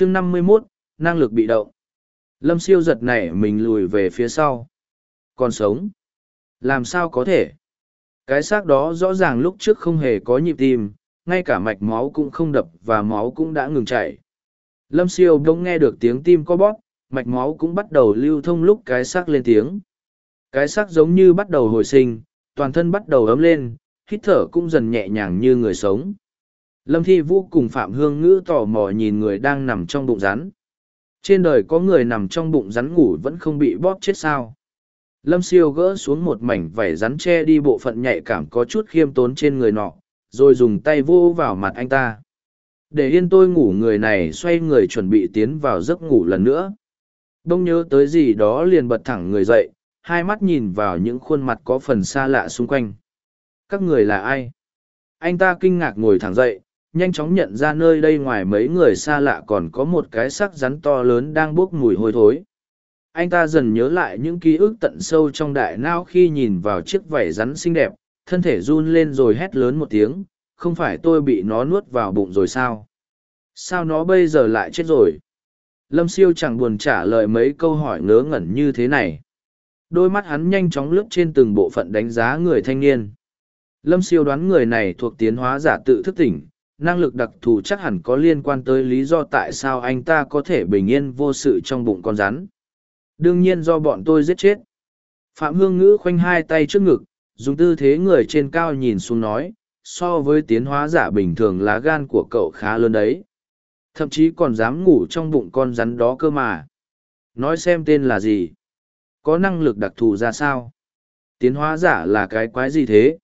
chương năm mươi 51, năng lực bị động. Lâm siêu giật nảy mình lùi về phía sau. Còn sống? Làm sao có thể? Cái xác đó rõ ràng lúc trước không hề có nhịp tim, ngay cả mạch máu cũng không đập và máu cũng đã ngừng chảy. Lâm siêu bỗng nghe được tiếng tim có bóp, mạch máu cũng bắt đầu lưu thông lúc cái xác lên tiếng. Cái xác giống như bắt đầu hồi sinh, toàn thân bắt đầu ấm lên, hít thở cũng dần nhẹ nhàng như người sống. Lâm Thi Vũ cùng Phạm Hương Ngữ tò mò nhìn người đang nằm trong bụng rắn. Trên đời có người nằm trong bụng rắn ngủ vẫn không bị bóp chết sao. Lâm siêu gỡ xuống một mảnh vảy rắn che đi bộ phận nhạy cảm có chút khiêm tốn trên người nọ, rồi dùng tay vô vào mặt anh ta. Để yên tôi ngủ người này xoay người chuẩn bị tiến vào giấc ngủ lần nữa. Đông nhớ tới gì đó liền bật thẳng người dậy, hai mắt nhìn vào những khuôn mặt có phần xa lạ xung quanh. Các người là ai? Anh ta kinh ngạc ngồi thẳng dậy, nhanh chóng nhận ra nơi đây ngoài mấy người xa lạ còn có một cái xác rắn to lớn đang bốc mùi hôi thối. Anh ta dần nhớ lại những ký ức tận sâu trong đại não khi nhìn vào chiếc vảy rắn xinh đẹp, thân thể run lên rồi hét lớn một tiếng, không phải tôi bị nó nuốt vào bụng rồi sao? Sao nó bây giờ lại chết rồi? Lâm siêu chẳng buồn trả lời mấy câu hỏi ngớ ngẩn như thế này. Đôi mắt hắn nhanh chóng lướt trên từng bộ phận đánh giá người thanh niên. Lâm siêu đoán người này thuộc tiến hóa giả tự thức tỉnh năng lực đặc thù chắc hẳn có liên quan tới lý do tại sao anh ta có thể bình yên vô sự trong bụng con rắn. Đương nhiên do bọn tôi giết chết. Phạm hương ngữ khoanh hai tay trước ngực, dùng tư thế người trên cao nhìn xuống nói, so với tiến hóa giả bình thường lá gan của cậu khá lớn đấy. Thậm chí còn dám ngủ trong bụng con rắn đó cơ mà. Nói xem tên là gì? Có năng lực đặc thù ra sao? Tiến hóa giả là cái quái gì thế?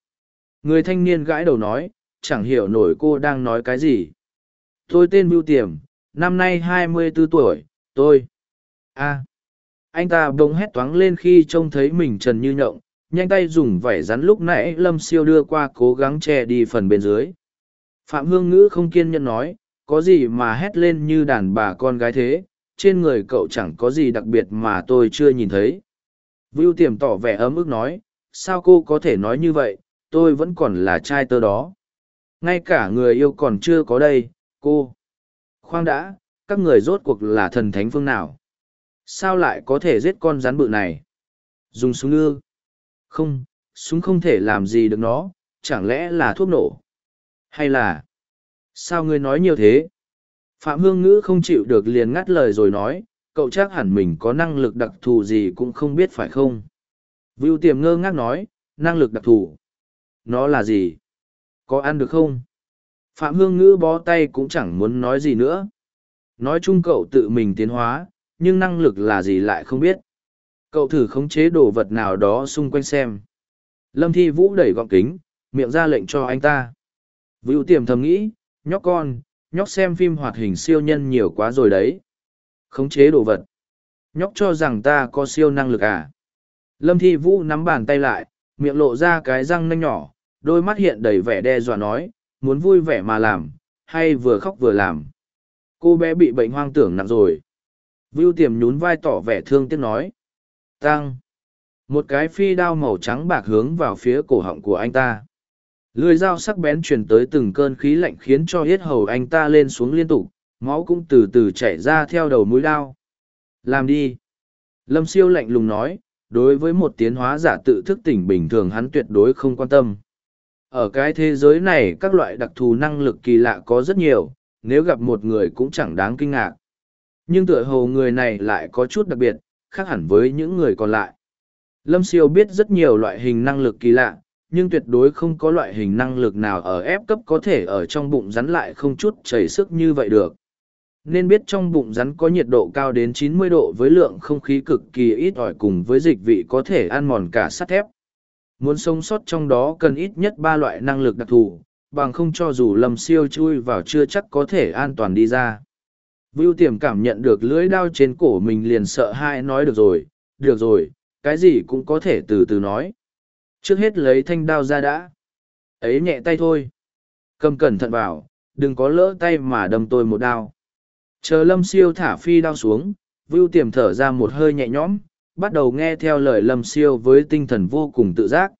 Người thanh niên gãi đầu nói chẳng hiểu nổi cô đang nói cái gì. Tôi tên mưu tiềm, năm nay hai mươi 24 tuổi, tôi. A. Anh ta bỗng hét toáng lên khi trông thấy mình trần như nhộng, nhanh tay dùng vảy rắn lúc nãy lâm siêu đưa qua cố gắng che đi phần bên dưới. Phạm hương ngữ không kiên nhẫn nói, có gì mà hét lên như đàn bà con gái thế? Trên người cậu chẳng có gì đặc biệt mà tôi chưa nhìn thấy. Vưu tiềm tỏ vẻ ấm ức nói, sao cô có thể nói như vậy? Tôi vẫn còn là trai tơ đó ngay cả người yêu còn chưa có đây, cô. Khoang đã, các người rốt cuộc là thần thánh phương nào? Sao lại có thể giết con rắn bự này? Dùng súng ư? Không, súng không thể làm gì được nó, chẳng lẽ là thuốc nổ? Hay là, sao ngươi nói nhiều thế? Phạm hương ngữ không chịu được liền ngắt lời rồi nói, cậu chắc hẳn mình có năng lực đặc thù gì cũng không biết phải không? Vưu tiềm ngơ ngác nói, năng lực đặc thù? Nó là gì? Có ăn được không phạm hương ngữ bó tay cũng chẳng muốn nói gì nữa nói chung cậu tự mình tiến hóa nhưng năng lực là gì lại không biết. Cậu thử khống chế đồ vật nào đó xung quanh xem. Lâm Thi Vũ đẩy gọng kính, miệng ra lệnh cho anh ta. Vũ tiềm thầm nghĩ, nhóc con, nhóc xem phim hoạt hình siêu nhân nhiều quá rồi đấy. Khống chế đồ vật. Nhóc cho rằng ta có siêu năng lực à? Lâm Thi Vũ nắm bàn tay lại, miệng lộ ra cái răng nanh nhỏ, đôi mắt hiện đầy vẻ đe dọa nói, muốn vui vẻ mà làm, hay vừa khóc vừa làm. Cô bé bị bệnh hoang tưởng nặng rồi. Vưu tiềm nhún vai tỏ vẻ thương tiếc nói. Tăng. Một cái phi đao màu trắng bạc hướng vào phía cổ họng của anh ta. Lưỡi dao sắc bén truyền tới từng cơn khí lạnh khiến cho hết hầu anh ta lên xuống liên tục, máu cũng từ từ chảy ra theo đầu mũi đao. Làm đi. Lâm siêu lạnh lùng nói, đối với một tiến hóa giả tự thức tỉnh bình thường hắn tuyệt đối không quan tâm. Ở cái thế giới này các loại đặc thù năng lực kỳ lạ có rất nhiều, nếu gặp một người cũng chẳng đáng kinh ngạc. Nhưng tựa hồ người này lại có chút đặc biệt, khác hẳn với những người còn lại. Lâm siêu biết rất nhiều loại hình năng lực kỳ lạ, nhưng tuyệt đối không có loại hình năng lực nào ở ép cấp có thể ở trong bụng rắn lại không chút chảy sức như vậy được. Nên biết trong bụng rắn có nhiệt độ cao đến 90 độ với lượng không khí cực kỳ ít ỏi cùng với dịch vị có thể ăn mòn cả sắt thép. Muốn sống sót trong đó cần ít nhất ba loại năng lực đặc thù, bằng không cho dù lâm siêu chui vào chưa chắc có thể an toàn đi ra. Vưu tiềm cảm nhận được lưỡi đao trên cổ mình liền sợ hãi nói được rồi, được rồi, cái gì cũng có thể từ từ nói. Trước hết lấy thanh đao ra đã. Ấy nhẹ tay thôi. Cầm cẩn thận vào, đừng có lỡ tay mà đâm tôi một đao. Chờ lâm siêu thả phi đao xuống, Vưu tiềm thở ra một hơi nhẹ nhõm, bắt đầu nghe theo lời lâm siêu với tinh thần vô cùng tự giác.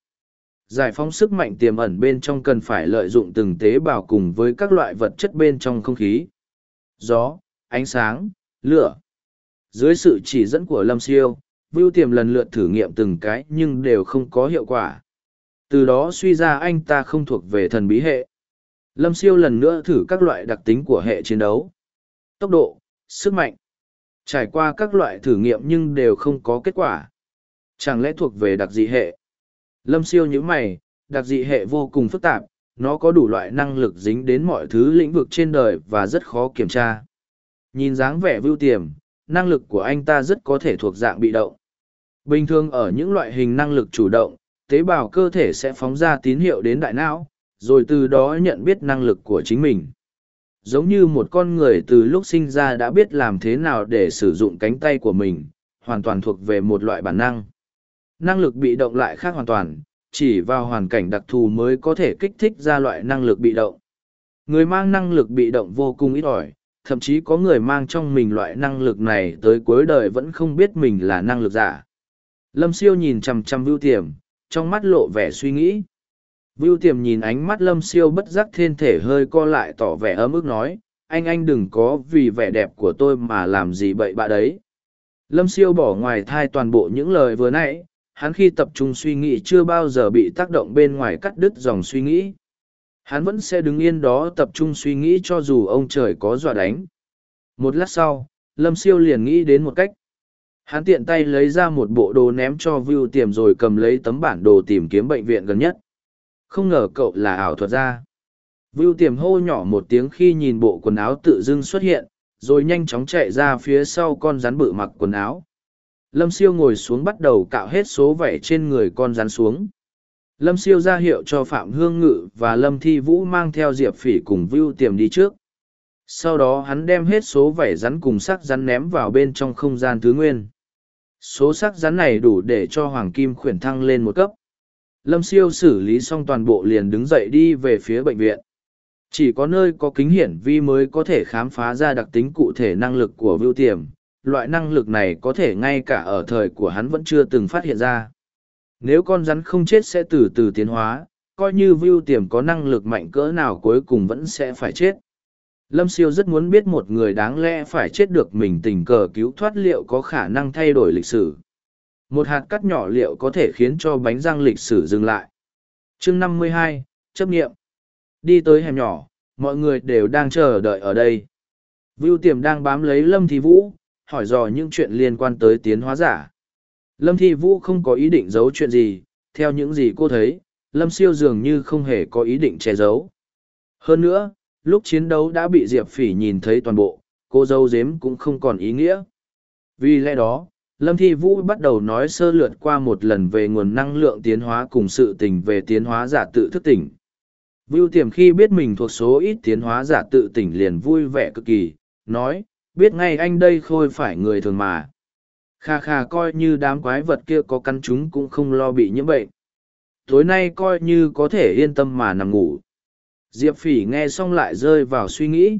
Giải phóng sức mạnh tiềm ẩn bên trong cần phải lợi dụng từng tế bào cùng với các loại vật chất bên trong không khí. Gió, ánh sáng, lửa. Dưới sự chỉ dẫn của Lâm Siêu, Vưu Tiềm lần lượt thử nghiệm từng cái nhưng đều không có hiệu quả. Từ đó suy ra anh ta không thuộc về thần bí hệ. Lâm Siêu lần nữa thử các loại đặc tính của hệ chiến đấu. Tốc độ, sức mạnh. Trải qua các loại thử nghiệm nhưng đều không có kết quả. Chẳng lẽ thuộc về đặc dị hệ? Lâm Siêu nhữ mày, đặc dị hệ vô cùng phức tạp, nó có đủ loại năng lực dính đến mọi thứ lĩnh vực trên đời và rất khó kiểm tra. Nhìn dáng vẻ vưu tiềm, năng lực của anh ta rất có thể thuộc dạng bị động. Bình thường ở những loại hình năng lực chủ động, tế bào cơ thể sẽ phóng ra tín hiệu đến đại não, rồi từ đó nhận biết năng lực của chính mình. Giống như một con người từ lúc sinh ra đã biết làm thế nào để sử dụng cánh tay của mình, hoàn toàn thuộc về một loại bản năng. Năng lực bị động lại khác hoàn toàn, chỉ vào hoàn cảnh đặc thù mới có thể kích thích ra loại năng lực bị động. Người mang năng lực bị động vô cùng ít ỏi, thậm chí có người mang trong mình loại năng lực này tới cuối đời vẫn không biết mình là năng lực giả. Lâm siêu nhìn chằm chằm vưu tiềm, trong mắt lộ vẻ suy nghĩ. Vưu tiềm nhìn ánh mắt lâm siêu bất giác thiên thể hơi co lại tỏ vẻ ấm ức nói, anh anh đừng có vì vẻ đẹp của tôi mà làm gì bậy bạ đấy. Lâm siêu bỏ ngoài thai toàn bộ những lời vừa nãy, hắn khi tập trung suy nghĩ chưa bao giờ bị tác động bên ngoài cắt đứt dòng suy nghĩ. Hắn vẫn sẽ đứng yên đó tập trung suy nghĩ cho dù ông trời có dọa đánh. Một lát sau, Lâm Siêu liền nghĩ đến một cách. Hắn tiện tay lấy ra một bộ đồ ném cho Vưu Tiềm rồi cầm lấy tấm bản đồ tìm kiếm bệnh viện gần nhất. Không ngờ cậu là ảo thuật ra. Vưu Tiềm hô nhỏ một tiếng khi nhìn bộ quần áo tự dưng xuất hiện, rồi nhanh chóng chạy ra phía sau con rắn bự mặc quần áo. Lâm Siêu ngồi xuống bắt đầu cạo hết số vảy trên người con rắn xuống. Lâm Siêu ra hiệu cho Phạm Hương Ngự và Lâm Thi Vũ mang theo Diệp Phỉ cùng Vưu Tiềm đi trước. Sau đó hắn đem hết số vảy rắn cùng sắc rắn ném vào bên trong không gian thứ nguyên. Số sắc rắn này đủ để cho Hoàng Kim khuyển thăng lên một cấp. Lâm Siêu xử lý xong toàn bộ liền đứng dậy đi về phía bệnh viện. Chỉ có nơi có kính hiển vi mới có thể khám phá ra đặc tính cụ thể năng lực của Vưu Tiềm. Loại năng lực này có thể ngay cả ở thời của hắn vẫn chưa từng phát hiện ra. Nếu con rắn không chết sẽ từ từ tiến hóa, coi như Vưu Tiềm có năng lực mạnh cỡ nào cuối cùng vẫn sẽ phải chết. Lâm Siêu rất muốn biết một người đáng lẽ phải chết được mình tình cờ cứu thoát liệu có khả năng thay đổi lịch sử. Một hạt cắt nhỏ liệu có thể khiến cho bánh răng lịch sử dừng lại. chương năm mươi hai, chấp nghiệm. Đi tới hẻm nhỏ, mọi người đều đang chờ đợi ở đây. Vưu Tiềm đang bám lấy Lâm Thi Vũ, hỏi dò những chuyện liên quan tới tiến hóa giả. Lâm Thi Vũ không có ý định giấu chuyện gì, theo những gì cô thấy, Lâm Siêu dường như không hề có ý định che giấu. Hơn nữa, lúc chiến đấu đã bị Diệp Phỉ nhìn thấy toàn bộ, cô dâu dếm cũng không còn ý nghĩa. Vì lẽ đó, Lâm Thi Vũ bắt đầu nói sơ lượt qua một lần về nguồn năng lượng tiến hóa cùng sự tình về tiến hóa giả tự thức tỉnh. Vưu tiềm khi biết mình thuộc số ít tiến hóa giả tự tỉnh liền vui vẻ cực kỳ, nói, biết ngay anh đây khôi phải người thường mà. Kha kha coi như đám quái vật kia có căn chúng cũng không lo bị nhiễm bệnh. Tối nay coi như có thể yên tâm mà nằm ngủ. Diệp phỉ nghe xong lại rơi vào suy nghĩ.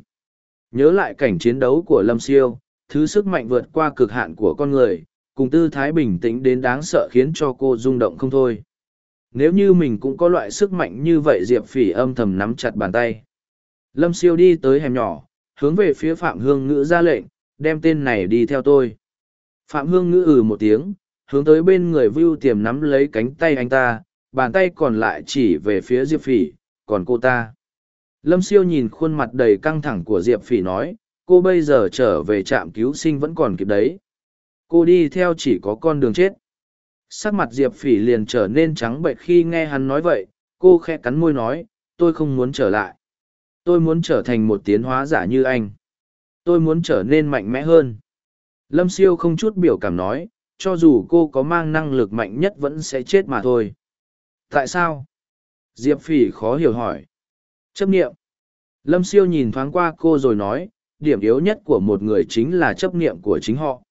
Nhớ lại cảnh chiến đấu của Lâm Siêu, thứ sức mạnh vượt qua cực hạn của con người, cùng tư thái bình tĩnh đến đáng sợ khiến cho cô rung động không thôi. Nếu như mình cũng có loại sức mạnh như vậy Diệp phỉ âm thầm nắm chặt bàn tay. Lâm Siêu đi tới hẻm nhỏ, hướng về phía Phạm Hương Ngữ ra lệnh, đem tên này đi theo tôi. Phạm Hương ngữ ừ một tiếng, hướng tới bên người Vưu Tiềm nắm lấy cánh tay anh ta, bàn tay còn lại chỉ về phía Diệp Phỉ, còn cô ta. Lâm Siêu nhìn khuôn mặt đầy căng thẳng của Diệp Phỉ nói, cô bây giờ trở về trạm cứu sinh vẫn còn kịp đấy. Cô đi theo chỉ có con đường chết. Sắc mặt Diệp Phỉ liền trở nên trắng bệch khi nghe hắn nói vậy, cô khe cắn môi nói, tôi không muốn trở lại. Tôi muốn trở thành một tiến hóa giả như anh. Tôi muốn trở nên mạnh mẽ hơn. Lâm siêu không chút biểu cảm nói, cho dù cô có mang năng lực mạnh nhất vẫn sẽ chết mà thôi. Tại sao? Diệp phỉ khó hiểu hỏi. Chấp nghiệm. Lâm siêu nhìn thoáng qua cô rồi nói, điểm yếu nhất của một người chính là chấp nghiệm của chính họ.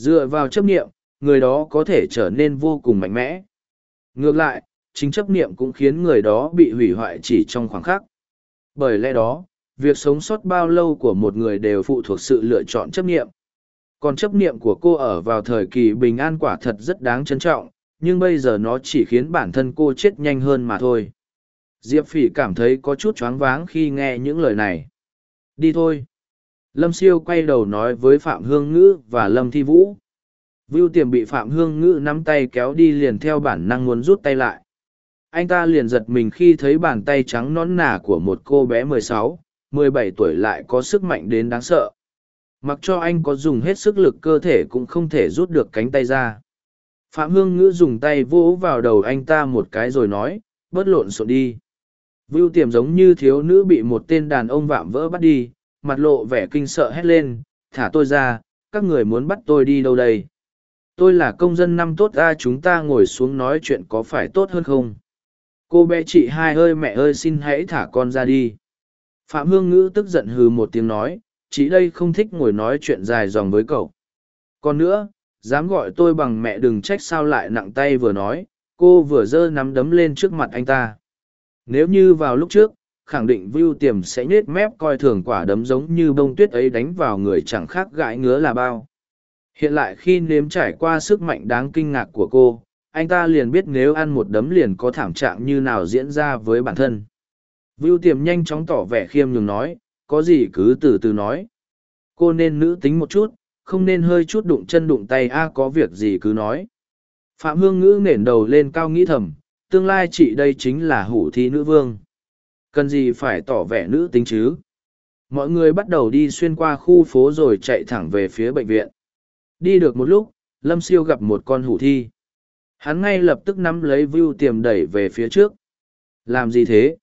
Dựa vào chấp nghiệm, người đó có thể trở nên vô cùng mạnh mẽ. Ngược lại, chính chấp nghiệm cũng khiến người đó bị hủy hoại chỉ trong khoảng khắc. Bởi lẽ đó, việc sống sót bao lâu của một người đều phụ thuộc sự lựa chọn chấp nghiệm còn chấp niệm của cô ở vào thời kỳ bình an quả thật rất đáng trân trọng nhưng bây giờ nó chỉ khiến bản thân cô chết nhanh hơn mà thôi diệp phỉ cảm thấy có chút choáng váng khi nghe những lời này đi thôi Lâm Siêu quay đầu nói với Phạm Hương Ngữ và Lâm Thi Vũ. Vưu tiềm bị Phạm Hương Ngữ nắm tay kéo đi liền theo bản năng muốn rút tay lại. Anh ta liền giật mình khi thấy bàn tay trắng nón nà của một cô bé mười sáu, mười bảy tuổi lại có sức mạnh đến đáng sợ. Mặc cho anh có dùng hết sức lực cơ thể cũng không thể rút được cánh tay ra. Phạm Hương Ngữ dùng tay vỗ vào đầu anh ta một cái rồi nói, bớt lộn xộn đi. Vưu tiềm giống như thiếu nữ bị một tên đàn ông vạm vỡ bắt đi, mặt lộ vẻ kinh sợ hét lên, thả tôi ra, các người muốn bắt tôi đi đâu đây? Tôi là công dân năm tốt ra chúng ta ngồi xuống nói chuyện có phải tốt hơn không? Cô bé chị hai ơi mẹ ơi xin hãy thả con ra đi. Phạm Hương Ngữ tức giận hừ một tiếng nói, chị đây không thích ngồi nói chuyện dài dòng với cậu. Còn nữa, dám gọi tôi bằng mẹ đừng trách sao lại nặng tay vừa nói, cô vừa giơ nắm đấm lên trước mặt anh ta. Nếu như vào lúc trước, khẳng định Vưu Tiềm sẽ nhết mép coi thường quả đấm giống như bông tuyết ấy đánh vào người chẳng khác gãi ngứa là bao. Hiện lại khi nếm trải qua sức mạnh đáng kinh ngạc của cô, anh ta liền biết nếu ăn một đấm liền có thảm trạng như nào diễn ra với bản thân. Vưu Tiềm nhanh chóng tỏ vẻ khiêm nhường nói, có gì cứ từ từ nói. Cô nên nữ tính một chút, không nên hơi chút đụng chân đụng tay a có việc gì cứ nói. Phạm Hương Ngữ nền đầu lên cao nghĩ thầm, tương lai chị đây chính là hủ thi nữ vương. Cần gì phải tỏ vẻ nữ tính chứ? Mọi người bắt đầu đi xuyên qua khu phố rồi chạy thẳng về phía bệnh viện. Đi được một lúc, Lâm Siêu gặp một con hủ thi. Hắn ngay lập tức nắm lấy Vưu Tiềm đẩy về phía trước. Làm gì thế?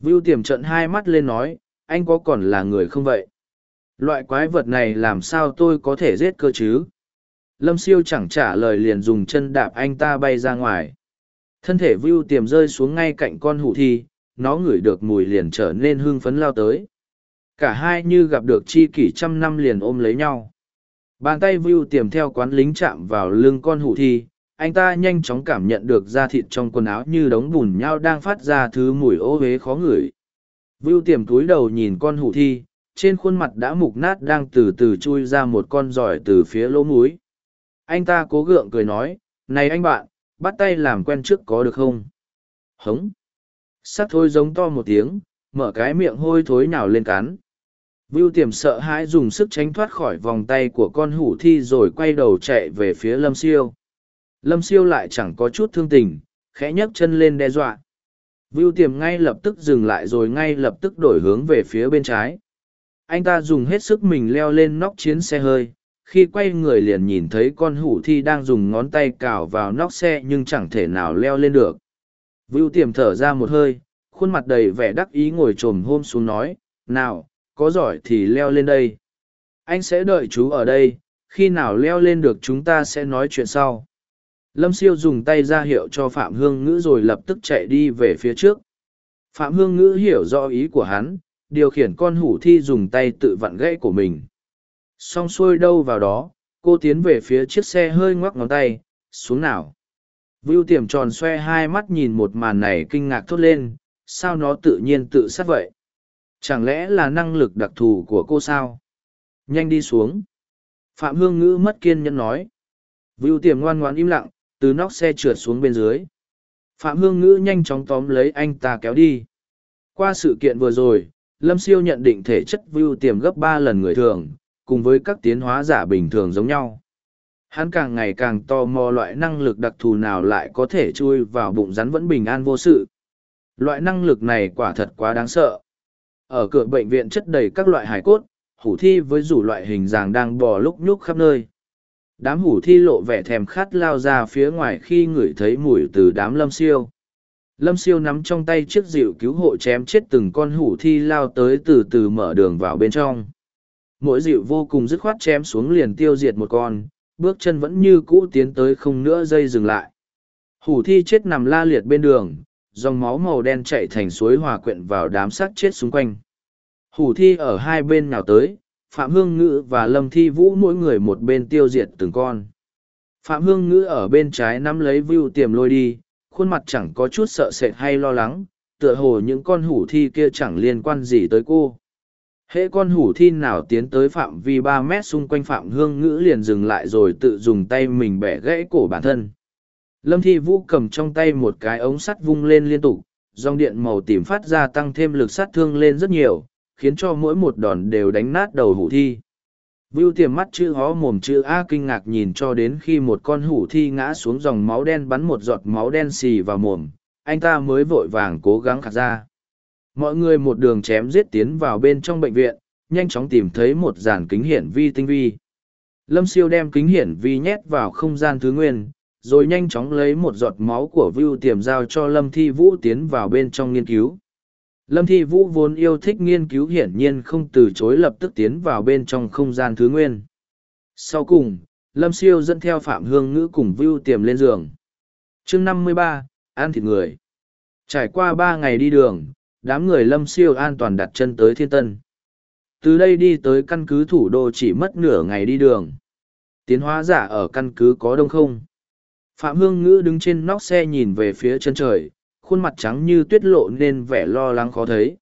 Vưu Tiềm trận hai mắt lên nói, anh có còn là người không vậy? Loại quái vật này làm sao tôi có thể giết cơ chứ? Lâm Siêu chẳng trả lời liền dùng chân đạp anh ta bay ra ngoài. Thân thể Vưu Tiềm rơi xuống ngay cạnh con hủ thi, nó ngửi được mùi liền trở nên hưng phấn lao tới. Cả hai như gặp được chi kỷ trăm năm liền ôm lấy nhau. Bàn tay Vưu tiềm theo quán lính chạm vào lưng con hủ thi, anh ta nhanh chóng cảm nhận được da thịt trong quần áo như đống bùn nhau đang phát ra thứ mùi ô huế khó ngửi. Vưu tiềm túi đầu nhìn con hủ thi, trên khuôn mặt đã mục nát đang từ từ chui ra một con giỏi từ phía lỗ múi. Anh ta cố gượng cười nói, này anh bạn, bắt tay làm quen trước có được không? Hống! Sắc thôi giống to một tiếng, mở cái miệng hôi thối nào lên cắn. Vưu tiềm sợ hãi dùng sức tránh thoát khỏi vòng tay của con hủ thi rồi quay đầu chạy về phía lâm siêu. Lâm siêu lại chẳng có chút thương tình, khẽ nhấc chân lên đe dọa. Vưu tiềm ngay lập tức dừng lại rồi ngay lập tức đổi hướng về phía bên trái. Anh ta dùng hết sức mình leo lên nóc chiến xe hơi. Khi quay người liền nhìn thấy con hủ thi đang dùng ngón tay cào vào nóc xe nhưng chẳng thể nào leo lên được. Vưu tiềm thở ra một hơi, khuôn mặt đầy vẻ đắc ý ngồi trồm hôm xuống nói, nào, có giỏi thì leo lên đây. Anh sẽ đợi chú ở đây, khi nào leo lên được chúng ta sẽ nói chuyện sau. Lâm siêu dùng tay ra hiệu cho Phạm Hương Ngữ rồi lập tức chạy đi về phía trước. Phạm Hương Ngữ hiểu rõ ý của hắn, điều khiển con hủ thi dùng tay tự vặn gãy của mình. Xong xuôi đâu vào đó, cô tiến về phía chiếc xe hơi ngoắc ngón tay, xuống nào. Vưu tiềm tròn xoe hai mắt nhìn một màn này kinh ngạc thốt lên, sao nó tự nhiên tự sát vậy? Chẳng lẽ là năng lực đặc thù của cô sao? Nhanh đi xuống. Phạm Hương Ngữ mất kiên nhẫn nói. Vưu tiềm ngoan ngoãn im lặng, từ nóc xe trượt xuống bên dưới. Phạm Hương Ngữ nhanh chóng tóm lấy anh ta kéo đi. Qua sự kiện vừa rồi, Lâm Siêu nhận định thể chất Vưu tiềm gấp ba lần người thường, cùng với các tiến hóa giả bình thường giống nhau. Hắn càng ngày càng tò mò loại năng lực đặc thù nào lại có thể chui vào bụng rắn vẫn bình an vô sự. Loại năng lực này quả thật quá đáng sợ. Ở cửa bệnh viện chất đầy các loại hải cốt, hủ thi với rủ loại hình dạng đang bò lúc nhúc khắp nơi. Đám hủ thi lộ vẻ thèm khát lao ra phía ngoài khi ngửi thấy mùi từ đám lâm siêu. Lâm siêu nắm trong tay chiếc dịu cứu hộ chém chết từng con hủ thi lao tới từ từ mở đường vào bên trong. Mỗi dịu vô cùng dứt khoát chém xuống liền tiêu diệt một con, bước chân vẫn như cũ tiến tới không nữa dây dừng lại. Hủ thi chết nằm la liệt bên đường, dòng máu màu đen chạy thành suối hòa quyện vào đám xác chết xung quanh. Hủ thi ở hai bên nào tới, Phạm Hương Ngữ và Lâm Thi Vũ mỗi người một bên tiêu diệt từng con. Phạm Hương Ngữ ở bên trái nắm lấy view tiềm lôi đi, khuôn mặt chẳng có chút sợ sệt hay lo lắng, tựa hồ những con hủ thi kia chẳng liên quan gì tới cô. Hễ con hủ thi nào tiến tới phạm vi ba mét xung quanh Phạm Hương Ngữ liền dừng lại rồi tự dùng tay mình bẻ gãy cổ bản thân. Lâm Thi Vũ cầm trong tay một cái ống sắt vung lên liên tục, dòng điện màu tím phát ra tăng thêm lực sát thương lên rất nhiều, khiến cho mỗi một đòn đều đánh nát đầu hủ thi. Vưu tiềm mắt chữ hó mồm chữ A kinh ngạc nhìn cho đến khi một con hủ thi ngã xuống dòng máu đen bắn một giọt máu đen xì vào mồm, anh ta mới vội vàng cố gắng khạc ra. Mọi người một đường chém giết tiến vào bên trong bệnh viện, nhanh chóng tìm thấy một dàn kính hiển vi tinh vi. Lâm siêu đem kính hiển vi nhét vào không gian thứ nguyên, rồi nhanh chóng lấy một giọt máu của Vưu tiềm giao cho Lâm Thi Vũ tiến vào bên trong nghiên cứu. Lâm Thi Vũ vốn yêu thích nghiên cứu hiển nhiên không từ chối lập tức tiến vào bên trong không gian thứ nguyên. Sau cùng, Lâm Siêu dẫn theo Phạm Hương Ngữ cùng Vưu tiềm lên giường. chương năm mươi ba, ăn thịt người. Trải qua ba ngày đi đường, đám người Lâm Siêu an toàn đặt chân tới Thiên Tân. Từ đây đi tới căn cứ thủ đô chỉ mất nửa ngày đi đường. Tiến hóa giả ở căn cứ có đông không? Phạm Hương Ngữ đứng trên nóc xe nhìn về phía chân trời, khuôn mặt trắng như tuyết lộ nên vẻ lo lắng khó thấy.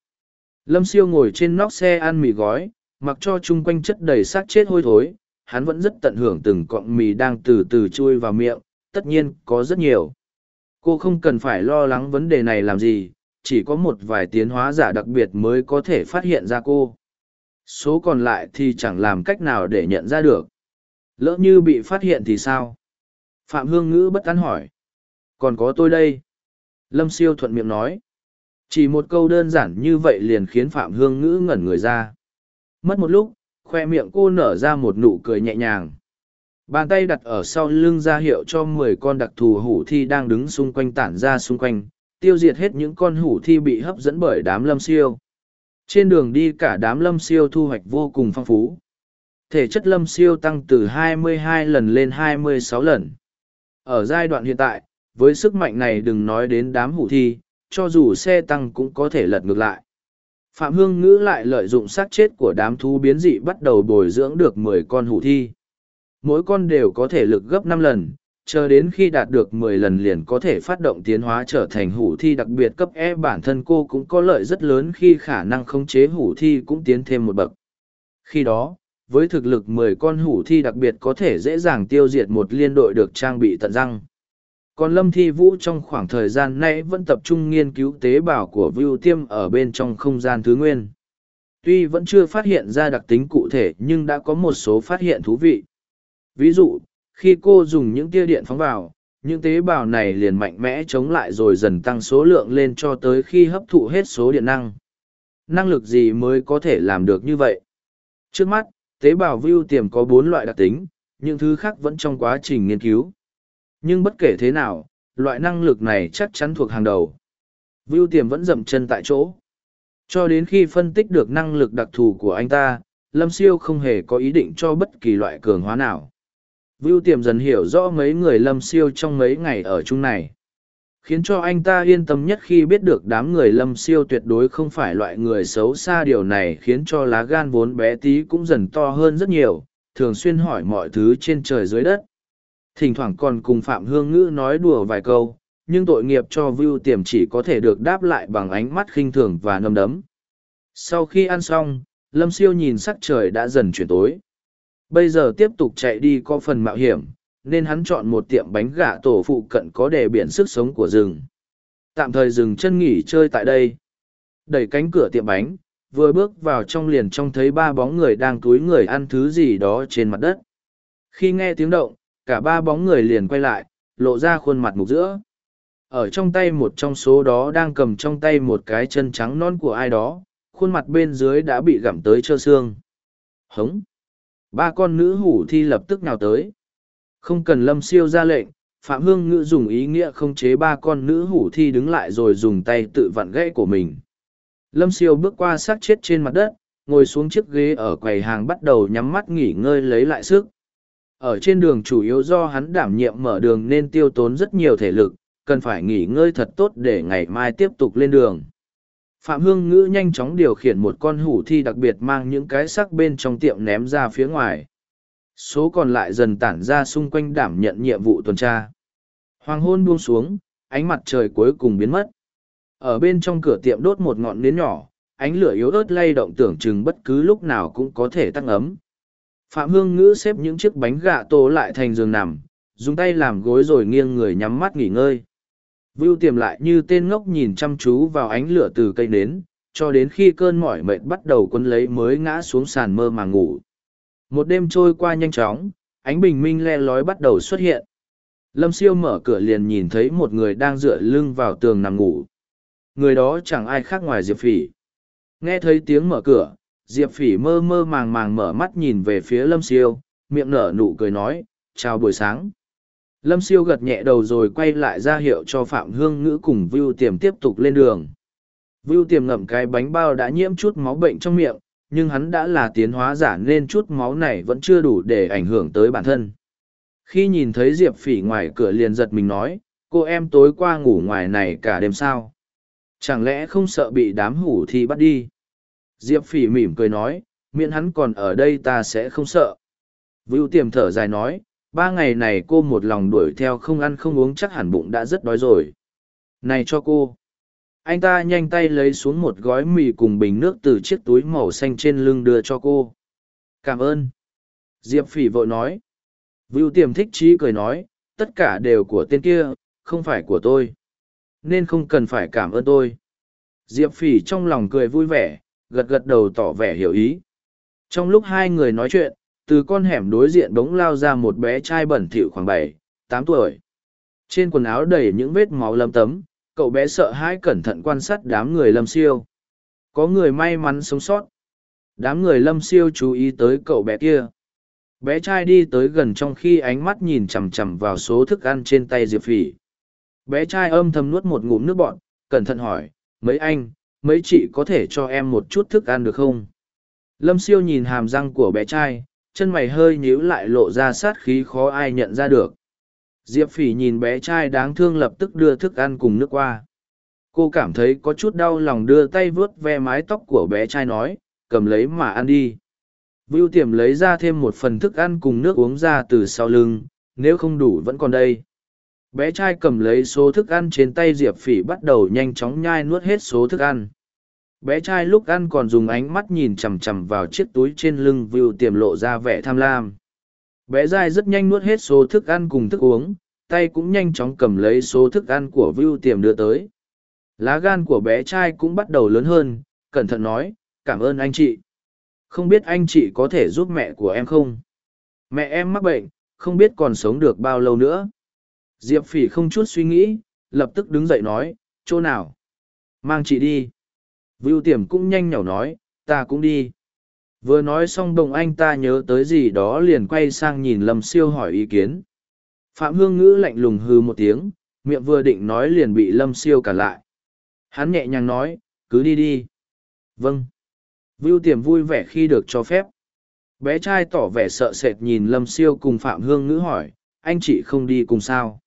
Lâm siêu ngồi trên nóc xe ăn mì gói, mặc cho chung quanh chất đầy xác chết hôi thối, hắn vẫn rất tận hưởng từng cọng mì đang từ từ chui vào miệng, tất nhiên có rất nhiều. Cô không cần phải lo lắng vấn đề này làm gì, chỉ có một vài tiến hóa giả đặc biệt mới có thể phát hiện ra cô. Số còn lại thì chẳng làm cách nào để nhận ra được. Lỡ như bị phát hiện thì sao? Phạm Hương Ngữ bất tán hỏi. Còn có tôi đây. Lâm siêu thuận miệng nói. Chỉ một câu đơn giản như vậy liền khiến Phạm Hương Ngữ ngẩn người ra. Mất một lúc, khoe miệng cô nở ra một nụ cười nhẹ nhàng. Bàn tay đặt ở sau lưng ra hiệu cho mười con đặc thù hủ thi đang đứng xung quanh tản ra xung quanh, tiêu diệt hết những con hủ thi bị hấp dẫn bởi đám lâm siêu. Trên đường đi cả đám lâm siêu thu hoạch vô cùng phong phú. Thể chất lâm siêu tăng từ 22 lần lên 26 lần. Ở giai đoạn hiện tại, với sức mạnh này đừng nói đến đám hủ thi, cho dù xe tăng cũng có thể lật ngược lại. Phạm Hương Ngữ lại lợi dụng xác chết của đám thú biến dị bắt đầu bồi dưỡng được mười con hủ thi. Mỗi con đều có thể lực gấp năm lần, chờ đến khi đạt được mười lần liền có thể phát động tiến hóa trở thành hủ thi đặc biệt cấp E bản thân cô cũng có lợi rất lớn khi khả năng khống chế hủ thi cũng tiến thêm một bậc. Khi đó, với thực lực mười con hủ thi đặc biệt có thể dễ dàng tiêu diệt một liên đội được trang bị tận răng. Còn Lâm Thi Vũ trong khoảng thời gian này vẫn tập trung nghiên cứu tế bào của Vưu Tiêm ở bên trong không gian thứ nguyên. Tuy vẫn chưa phát hiện ra đặc tính cụ thể nhưng đã có một số phát hiện thú vị. Ví dụ, khi cô dùng những tia điện phóng vào, những tế bào này liền mạnh mẽ chống lại rồi dần tăng số lượng lên cho tới khi hấp thụ hết số điện năng. Năng lực gì mới có thể làm được như vậy? Trước mắt, tế bào view tiềm có bốn loại đặc tính, những thứ khác vẫn trong quá trình nghiên cứu. Nhưng bất kể thế nào, loại năng lực này chắc chắn thuộc hàng đầu. view tiềm vẫn dậm chân tại chỗ. Cho đến khi phân tích được năng lực đặc thù của anh ta, Lâm Siêu không hề có ý định cho bất kỳ loại cường hóa nào. Vưu tiềm dần hiểu rõ mấy người Lâm Siêu trong mấy ngày ở chung này. Khiến cho anh ta yên tâm nhất khi biết được đám người Lâm Siêu tuyệt đối không phải loại người xấu xa điều này khiến cho lá gan vốn bé tí cũng dần to hơn rất nhiều, thường xuyên hỏi mọi thứ trên trời dưới đất. Thỉnh thoảng còn cùng phạm hương ngữ nói đùa vài câu nhưng tội nghiệp cho vưu tiềm chỉ có thể được đáp lại bằng ánh mắt khinh thường và nâm đấm. Sau khi ăn xong lâm siêu nhìn sắc trời đã dần chuyển tối bây giờ tiếp tục chạy đi có phần mạo hiểm nên hắn chọn một tiệm bánh gà tổ phụ cận có đề biển sức sống của rừng tạm thời dừng chân nghỉ chơi tại đây đẩy cánh cửa tiệm bánh vừa bước vào trong liền trông thấy ba bóng người đang túi người ăn thứ gì đó trên mặt đất khi nghe tiếng động cả ba bóng người liền quay lại, lộ ra khuôn mặt mục giữa. Ở trong tay một trong số đó đang cầm trong tay một cái chân trắng non của ai đó, khuôn mặt bên dưới đã bị gặm tới trơ xương. Hống! Ba con nữ hủ thi lập tức nào tới. Không cần lâm siêu ra lệnh, Phạm Hương Ngữ dùng ý nghĩa không chế ba con nữ hủ thi đứng lại rồi dùng tay tự vặn gãy của mình. Lâm siêu bước qua xác chết trên mặt đất, ngồi xuống chiếc ghế ở quầy hàng bắt đầu nhắm mắt nghỉ ngơi lấy lại sức. Ở trên đường chủ yếu do hắn đảm nhiệm mở đường nên tiêu tốn rất nhiều thể lực, cần phải nghỉ ngơi thật tốt để ngày mai tiếp tục lên đường. Phạm Hương Ngữ nhanh chóng điều khiển một con hủ thi đặc biệt mang những cái sắc bên trong tiệm ném ra phía ngoài. Số còn lại dần tản ra xung quanh đảm nhận nhiệm vụ tuần tra. Hoàng hôn buông xuống, ánh mặt trời cuối cùng biến mất. Ở bên trong cửa tiệm đốt một ngọn nến nhỏ, ánh lửa yếu ớt lay động tưởng chừng bất cứ lúc nào cũng có thể tăng ấm. Phạm Hương Ngữ xếp những chiếc bánh gạ tô lại thành giường nằm, dùng tay làm gối rồi nghiêng người nhắm mắt nghỉ ngơi. Vưu tiềm lại như tên ngốc nhìn chăm chú vào ánh lửa từ cây nến, cho đến khi cơn mỏi mệt bắt đầu quấn lấy mới ngã xuống sàn mơ mà ngủ. Một đêm trôi qua nhanh chóng, ánh bình minh le lói bắt đầu xuất hiện. Lâm siêu mở cửa liền nhìn thấy một người đang dựa lưng vào tường nằm ngủ. Người đó chẳng ai khác ngoài Diệp Phỉ. Nghe thấy tiếng mở cửa, Diệp Phỉ mơ mơ màng màng mở mắt nhìn về phía Lâm siêu, miệng nở nụ cười nói, chào buổi sáng. Lâm siêu gật nhẹ đầu rồi quay lại ra hiệu cho Phạm Hương Ngữ cùng Vưu Tiềm tiếp tục lên đường. Vưu Tiềm ngậm cái bánh bao đã nhiễm chút máu bệnh trong miệng, nhưng hắn đã là tiến hóa giả nên chút máu này vẫn chưa đủ để ảnh hưởng tới bản thân. Khi nhìn thấy Diệp Phỉ ngoài cửa liền giật mình nói, cô em tối qua ngủ ngoài này cả đêm sao? Chẳng lẽ không sợ bị đám hủ thì bắt đi? Diệp Phỉ mỉm cười nói, miễn hắn còn ở đây ta sẽ không sợ. Vưu Tiềm thở dài nói, ba ngày này cô một lòng đuổi theo không ăn không uống chắc hẳn bụng đã rất đói rồi. Này cho cô. Anh ta nhanh tay lấy xuống một gói mì cùng bình nước từ chiếc túi màu xanh trên lưng đưa cho cô. Cảm ơn. Diệp phỉ vội nói. Vưu tiềm thích trí cười nói, tất cả đều của tên kia, không phải của tôi. Nên không cần phải cảm ơn tôi. Diệp phỉ trong lòng cười vui vẻ, gật gật đầu tỏ vẻ hiểu ý. Trong lúc hai người nói chuyện từ con hẻm đối diện bỗng lao ra một bé trai bẩn thỉu khoảng bảy, tám tuổi. Trên quần áo đầy những vết máu lấm tấm, cậu bé sợ hãi cẩn thận quan sát đám người lâm siêu. Có người may mắn sống sót. Đám người lâm siêu chú ý tới cậu bé kia. Bé trai đi tới gần trong khi ánh mắt nhìn chằm chằm vào số thức ăn trên tay diệp phỉ. Bé trai âm thầm nuốt một ngụm nước bọn cẩn thận hỏi, mấy anh, mấy chị có thể cho em một chút thức ăn được không? Lâm siêu nhìn hàm răng của bé trai chân mày hơi nhíu lại lộ ra sát khí khó ai nhận ra được. Diệp phỉ nhìn bé trai đáng thương lập tức đưa thức ăn cùng nước qua. Cô cảm thấy có chút đau lòng đưa tay vuốt ve mái tóc của bé trai nói, cầm lấy mà ăn đi. Vưu tiềm lấy ra thêm một phần thức ăn cùng nước uống ra từ sau lưng, nếu không đủ vẫn còn đây. Bé trai cầm lấy số thức ăn trên tay Diệp phỉ bắt đầu nhanh chóng nhai nuốt hết số thức ăn bé trai lúc ăn còn dùng ánh mắt nhìn chằm chằm vào chiếc túi trên lưng vưu tiềm lộ ra vẻ tham lam. Bé trai rất nhanh nuốt hết số thức ăn cùng thức uống, tay cũng nhanh chóng cầm lấy số thức ăn của vưu tiềm đưa tới. Lá gan của bé trai cũng bắt đầu lớn hơn, cẩn thận nói, cảm ơn anh chị. Không biết anh chị có thể giúp mẹ của em không? Mẹ em mắc bệnh, không biết còn sống được bao lâu nữa. Diệp phỉ không chút suy nghĩ, lập tức đứng dậy nói, chỗ nào? Mang chị đi. Vưu tiềm cũng nhanh nhỏ nói, ta cũng đi. Vừa nói xong đồng anh ta nhớ tới gì đó liền quay sang nhìn Lâm Siêu hỏi ý kiến. Phạm Hương Ngữ lạnh lùng hư một tiếng, miệng vừa định nói liền bị Lâm Siêu cản lại. Hắn nhẹ nhàng nói, cứ đi đi. Vâng. Vưu tiềm vui vẻ khi được cho phép. Bé trai tỏ vẻ sợ sệt nhìn Lâm Siêu cùng Phạm Hương Ngữ hỏi, anh chị không đi cùng sao?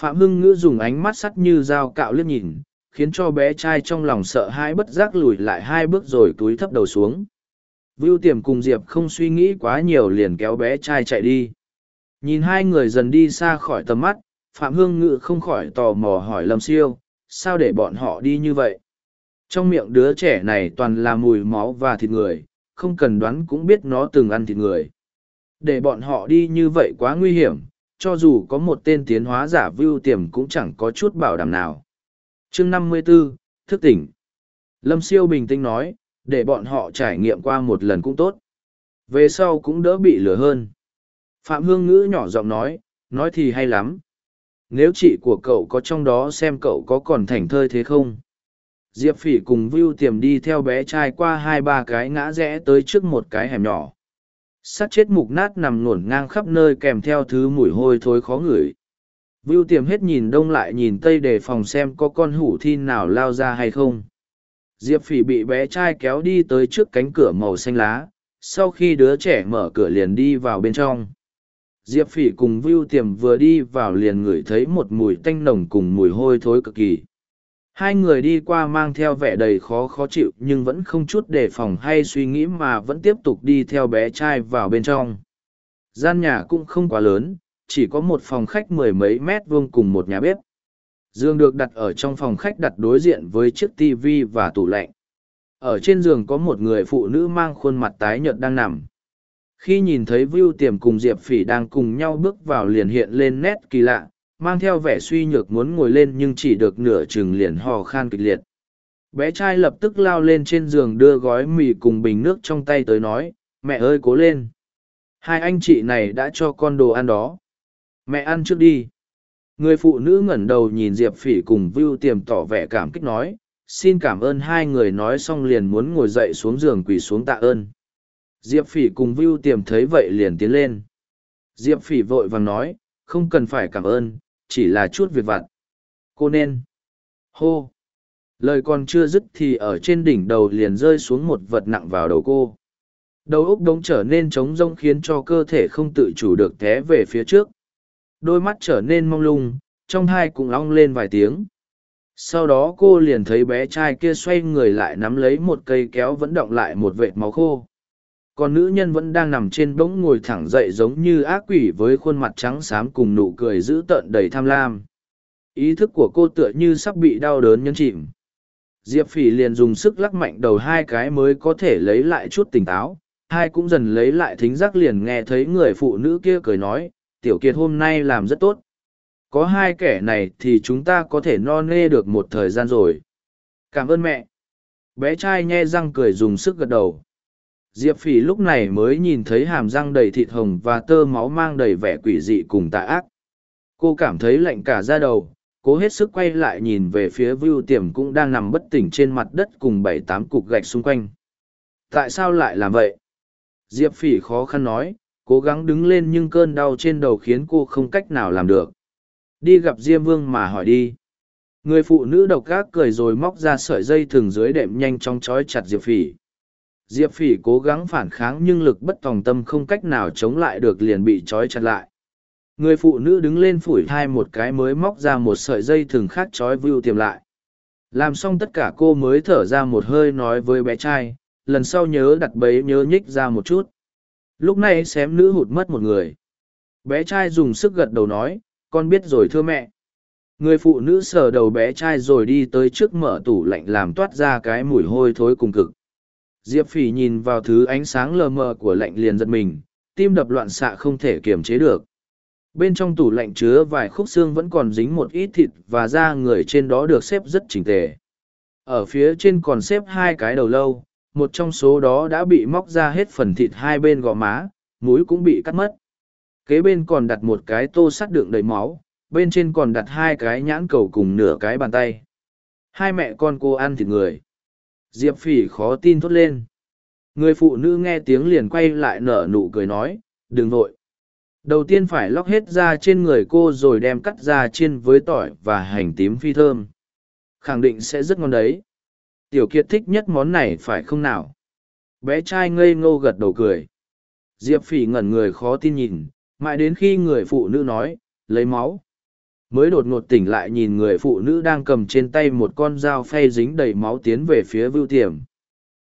Phạm Hương Ngữ dùng ánh mắt sắt như dao cạo liếc nhìn, khiến cho bé trai trong lòng sợ hãi bất giác lùi lại hai bước rồi túi thấp đầu xuống. Vưu tiềm cùng Diệp không suy nghĩ quá nhiều liền kéo bé trai chạy đi. Nhìn hai người dần đi xa khỏi tầm mắt, Phạm Hương Ngự không khỏi tò mò hỏi Lâm Siêu, sao để bọn họ đi như vậy? Trong miệng đứa trẻ này toàn là mùi máu và thịt người, không cần đoán cũng biết nó từng ăn thịt người. Để bọn họ đi như vậy quá nguy hiểm, cho dù có một tên tiến hóa giả vưu tiềm cũng chẳng có chút bảo đảm nào chương năm mươi 54, thức tỉnh. Lâm siêu bình tĩnh nói, để bọn họ trải nghiệm qua một lần cũng tốt. Về sau cũng đỡ bị lừa hơn. Phạm Hương Ngữ nhỏ giọng nói, nói thì hay lắm. Nếu chị của cậu có trong đó xem cậu có còn thành thơi thế không? Diệp Phỉ cùng Vưu Tiềm đi theo bé trai qua hai ba cái ngã rẽ tới trước một cái hẻm nhỏ. Sát chết mục nát nằm ngổn ngang khắp nơi kèm theo thứ mùi hôi thối khó ngửi. Vưu tiềm hết nhìn đông lại nhìn tây để phòng xem có con hủ thi nào lao ra hay không. Diệp phỉ bị bé trai kéo đi tới trước cánh cửa màu xanh lá, sau khi đứa trẻ mở cửa liền đi vào bên trong. Diệp phỉ cùng Vưu tiềm vừa đi vào liền ngửi thấy một mùi tanh nồng cùng mùi hôi thối cực kỳ. Hai người đi qua mang theo vẻ đầy khó khó chịu nhưng vẫn không chút đề phòng hay suy nghĩ mà vẫn tiếp tục đi theo bé trai vào bên trong. Gian nhà cũng không quá lớn, chỉ có một phòng khách mười mấy mét vuông cùng một nhà bếp. Giường được đặt ở trong phòng khách đặt đối diện với chiếc tivi và tủ lạnh. Ở trên giường có một người phụ nữ mang khuôn mặt tái nhợt đang nằm. Khi nhìn thấy Vưu Tiềm cùng Diệp Phỉ đang cùng nhau bước vào liền hiện lên nét kỳ lạ, mang theo vẻ suy nhược muốn ngồi lên nhưng chỉ được nửa chừng liền hò khan kịch liệt. bé trai lập tức lao lên trên giường đưa gói mì cùng bình nước trong tay tới nói mẹ ơi cố lên hai anh chị này đã cho con đồ ăn đó mẹ ăn trước đi. Người phụ nữ ngẩng đầu nhìn diệp phỉ cùng vưu tiềm tỏ vẻ cảm kích nói, xin cảm ơn hai người nói xong liền muốn ngồi dậy xuống giường quỳ xuống tạ ơn. Diệp phỉ cùng vưu tiềm thấy vậy liền tiến lên. Diệp phỉ vội vàng nói, không cần phải cảm ơn, chỉ là chút việc vặt. Cô nên. Hô. Lời còn chưa dứt thì ở trên đỉnh đầu liền rơi xuống một vật nặng vào đầu cô. Đầu óc đống trở nên trống rông khiến cho cơ thể không tự chủ được té về phía trước đôi mắt trở nên mong lung, trong hai cũng long lên vài tiếng. Sau đó cô liền thấy bé trai kia xoay người lại nắm lấy một cây kéo vẫn động lại một vệt máu khô. Còn nữ nhân vẫn đang nằm trên bỗng ngồi thẳng dậy giống như ác quỷ với khuôn mặt trắng xám cùng nụ cười dữ tợn đầy tham lam. Ý thức của cô tựa như sắp bị đau đớn nhấn chìm. Diệp phỉ liền dùng sức lắc mạnh đầu hai cái mới có thể lấy lại chút tỉnh táo. Hai cũng dần lấy lại thính giác liền nghe thấy người phụ nữ kia cười nói tiểu kiệt hôm nay làm rất tốt. Có hai kẻ này thì chúng ta có thể no nê được một thời gian rồi. Cảm ơn mẹ. Bé trai nhe răng cười dùng sức gật đầu. Diệp phỉ lúc này mới nhìn thấy hàm răng đầy thịt hồng và tơ máu mang đầy vẻ quỷ dị cùng tà ác. Cô cảm thấy lạnh cả da đầu, cố hết sức quay lại nhìn về phía vưu tiềm cũng đang nằm bất tỉnh trên mặt đất cùng bảy tám cục gạch xung quanh. Tại sao lại làm vậy? Diệp phỉ khó khăn nói cố gắng đứng lên nhưng cơn đau trên đầu khiến cô không cách nào làm được. Đi gặp diêm vương mà hỏi đi. Người phụ nữ độc gác cười rồi móc ra sợi dây thừng dưới đệm nhanh chóng trói chặt diệp phỉ. Diệp phỉ cố gắng phản kháng nhưng lực bất tòng tâm không cách nào chống lại được liền bị trói chặt lại. Người phụ nữ đứng lên phủi thai một cái mới móc ra một sợi dây thừng khác trói vưu tiềm lại. Làm xong tất cả cô mới thở ra một hơi nói với bé trai, lần sau nhớ đặt bấy nhớ nhích ra một chút lúc này xém nữ hụt mất một người. Bé trai dùng sức gật đầu nói, con biết rồi thưa mẹ. Người phụ nữ sờ đầu bé trai rồi đi tới trước mở tủ lạnh làm toát ra cái mùi hôi thối cùng cực. Diệp phỉ nhìn vào thứ ánh sáng lờ mờ của lạnh liền giật mình, tim đập loạn xạ không thể kiềm chế được. Bên trong tủ lạnh chứa vài khúc xương vẫn còn dính một ít thịt và da người trên đó được xếp rất chỉnh tề. Ở phía trên còn xếp hai cái đầu lâu một trong số đó đã bị móc ra hết phần thịt hai bên gò má, mũi cũng bị cắt mất. Kế bên còn đặt một cái tô sắt đựng đầy máu, bên trên còn đặt hai cái nhãn cầu cùng nửa cái bàn tay. Hai mẹ con cô ăn thịt người. Diệp phỉ khó tin thốt lên. Người phụ nữ nghe tiếng liền quay lại nở nụ cười nói, đừng vội. Đầu tiên phải lóc hết ra trên người cô rồi đem cắt ra chiên với tỏi và hành tím phi thơm. Khẳng định sẽ rất ngon đấy tiểu kiệt thích nhất món này phải không nào? Bé trai ngây ngô gật đầu cười. Diệp phỉ ngẩn người khó tin nhìn, mãi đến khi người phụ nữ nói, lấy máu. Mới đột ngột tỉnh lại nhìn người phụ nữ đang cầm trên tay một con dao phay dính đầy máu tiến về phía vưu tiềm.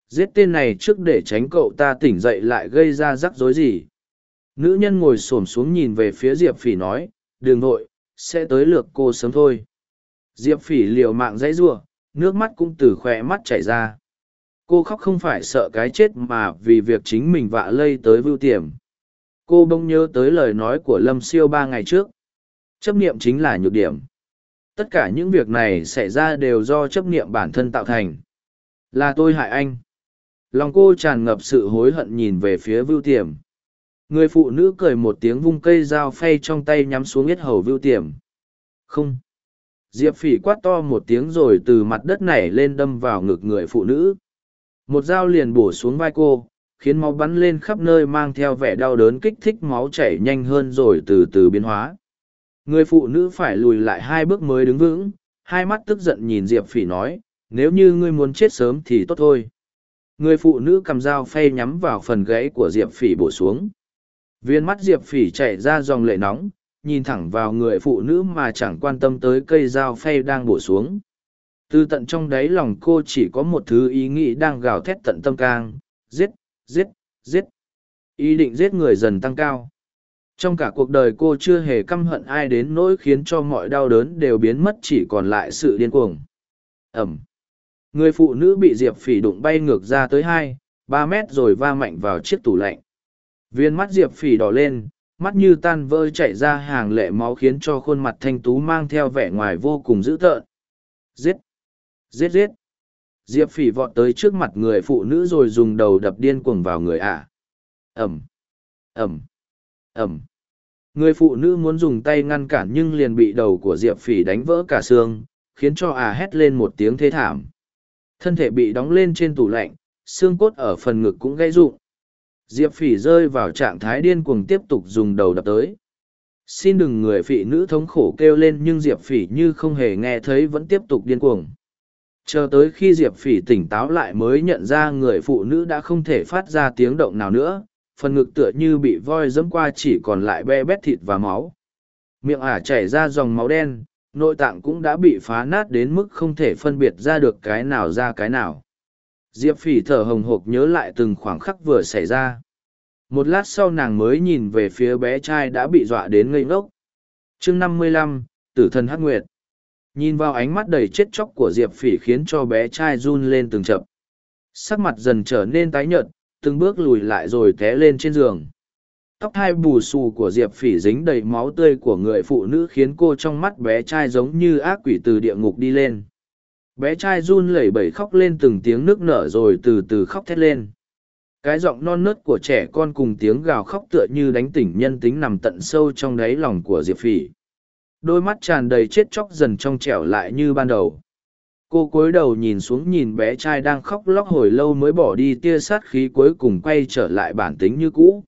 Giết tên này trước để tránh cậu ta tỉnh dậy lại gây ra rắc rối gì? Nữ nhân ngồi s ổ m xuống nhìn về phía diệp phỉ nói đường nội sẽ tới lượt cô sớm thôi. Diệp phỉ liều mạng dãy giụa nước mắt cũng từ khoe mắt chảy ra. Cô khóc không phải sợ cái chết mà vì việc chính mình vạ lây tới vưu tiềm. Cô bỗng nhớ tới lời nói của lâm siêu ba ngày trước. Chấp niệm chính là nhược điểm. Tất cả những việc này xảy ra đều do chấp niệm bản thân tạo thành. Là tôi hại anh. Lòng cô tràn ngập sự hối hận nhìn về phía vưu tiềm. Người phụ nữ cười một tiếng vung cây dao phay trong tay nhắm xuống yết hầu vưu tiềm. Không diệp phỉ quát to một tiếng rồi từ mặt đất nảy lên đâm vào ngực người phụ nữ. Một dao liền bổ xuống vai cô, khiến máu bắn lên khắp nơi mang theo vẻ đau đớn kích thích máu chảy nhanh hơn rồi từ từ biến hóa. Người phụ nữ phải lùi lại hai bước mới đứng vững, hai mắt tức giận nhìn diệp phỉ nói, nếu như ngươi muốn chết sớm thì tốt thôi. Người phụ nữ cầm dao phay nhắm vào phần gãy của diệp phỉ bổ xuống. Viên mắt diệp phỉ chạy ra dòng lệ nóng nhìn thẳng vào người phụ nữ mà chẳng quan tâm tới cây dao phay đang bổ xuống. Từ tận trong đáy lòng cô chỉ có một thứ ý nghĩ đang gào thét tận tâm cang giết giết giết. Ý định giết người dần tăng cao. Trong cả cuộc đời cô chưa hề căm hận ai đến nỗi khiến cho mọi đau đớn đều biến mất chỉ còn lại sự điên cuồng. Ẩm. Người phụ nữ bị diệp phỉ đụng bay ngược ra tới hai, ba mét rồi va mạnh vào chiếc tủ lạnh. Viên mắt diệp phỉ đỏ lên mắt như tan vỡ chảy ra hàng lệ máu khiến cho khuôn mặt thanh tú mang theo vẻ ngoài vô cùng dữ tợn. Giết! Giết giết! Diệp phỉ vọt tới trước mặt người phụ nữ rồi dùng đầu đập điên cuồng vào người ả ẩm! Ẩm! Ẩm! Người phụ nữ muốn dùng tay ngăn cản nhưng liền bị đầu của diệp phỉ đánh vỡ cả xương, khiến cho ả hét lên một tiếng thế thảm. Thân thể bị đóng lên trên tủ lạnh, xương cốt ở phần ngực cũng gãy rụng diệp phỉ rơi vào trạng thái điên cuồng tiếp tục dùng đầu đập tới. Xin đừng người phụ nữ thống khổ kêu lên nhưng diệp phỉ như không hề nghe thấy vẫn tiếp tục điên cuồng. Chờ tới khi diệp phỉ tỉnh táo lại mới nhận ra người phụ nữ đã không thể phát ra tiếng động nào nữa, phần ngực tựa như bị voi dẫm qua chỉ còn lại be bét thịt và máu. Miệng ả chảy ra dòng máu đen, nội tạng cũng đã bị phá nát đến mức không thể phân biệt ra được cái nào ra cái nào diệp phỉ thở hồng hộc nhớ lại từng khoảng khắc vừa xảy ra. Một lát sau nàng mới nhìn về phía bé trai đã bị dọa đến ngây ngốc. Chương năm mươi lăm, tử thần hắc nguyệt. Nhìn vào ánh mắt đầy chết chóc của diệp phỉ khiến cho bé trai run lên từng chập. Sắc mặt dần trở nên tái nhợt, từng bước lùi lại rồi té lên trên giường. Tóc hai bù xù của diệp phỉ dính đầy máu tươi của người phụ nữ khiến cô trong mắt bé trai giống như ác quỷ từ địa ngục đi lên bé trai run lẩy bẩy khóc lên từng tiếng nước nở rồi từ từ khóc thét lên. Cái giọng non nớt của trẻ con cùng tiếng gào khóc tựa như đánh tỉnh nhân tính nằm tận sâu trong đáy lòng của diệp phỉ. Đôi mắt tràn đầy chết chóc dần trong trẻo lại như ban đầu. Cô cúi đầu nhìn xuống nhìn bé trai đang khóc lóc hồi lâu mới bỏ đi tia sát khí cuối cùng quay trở lại bản tính như cũ.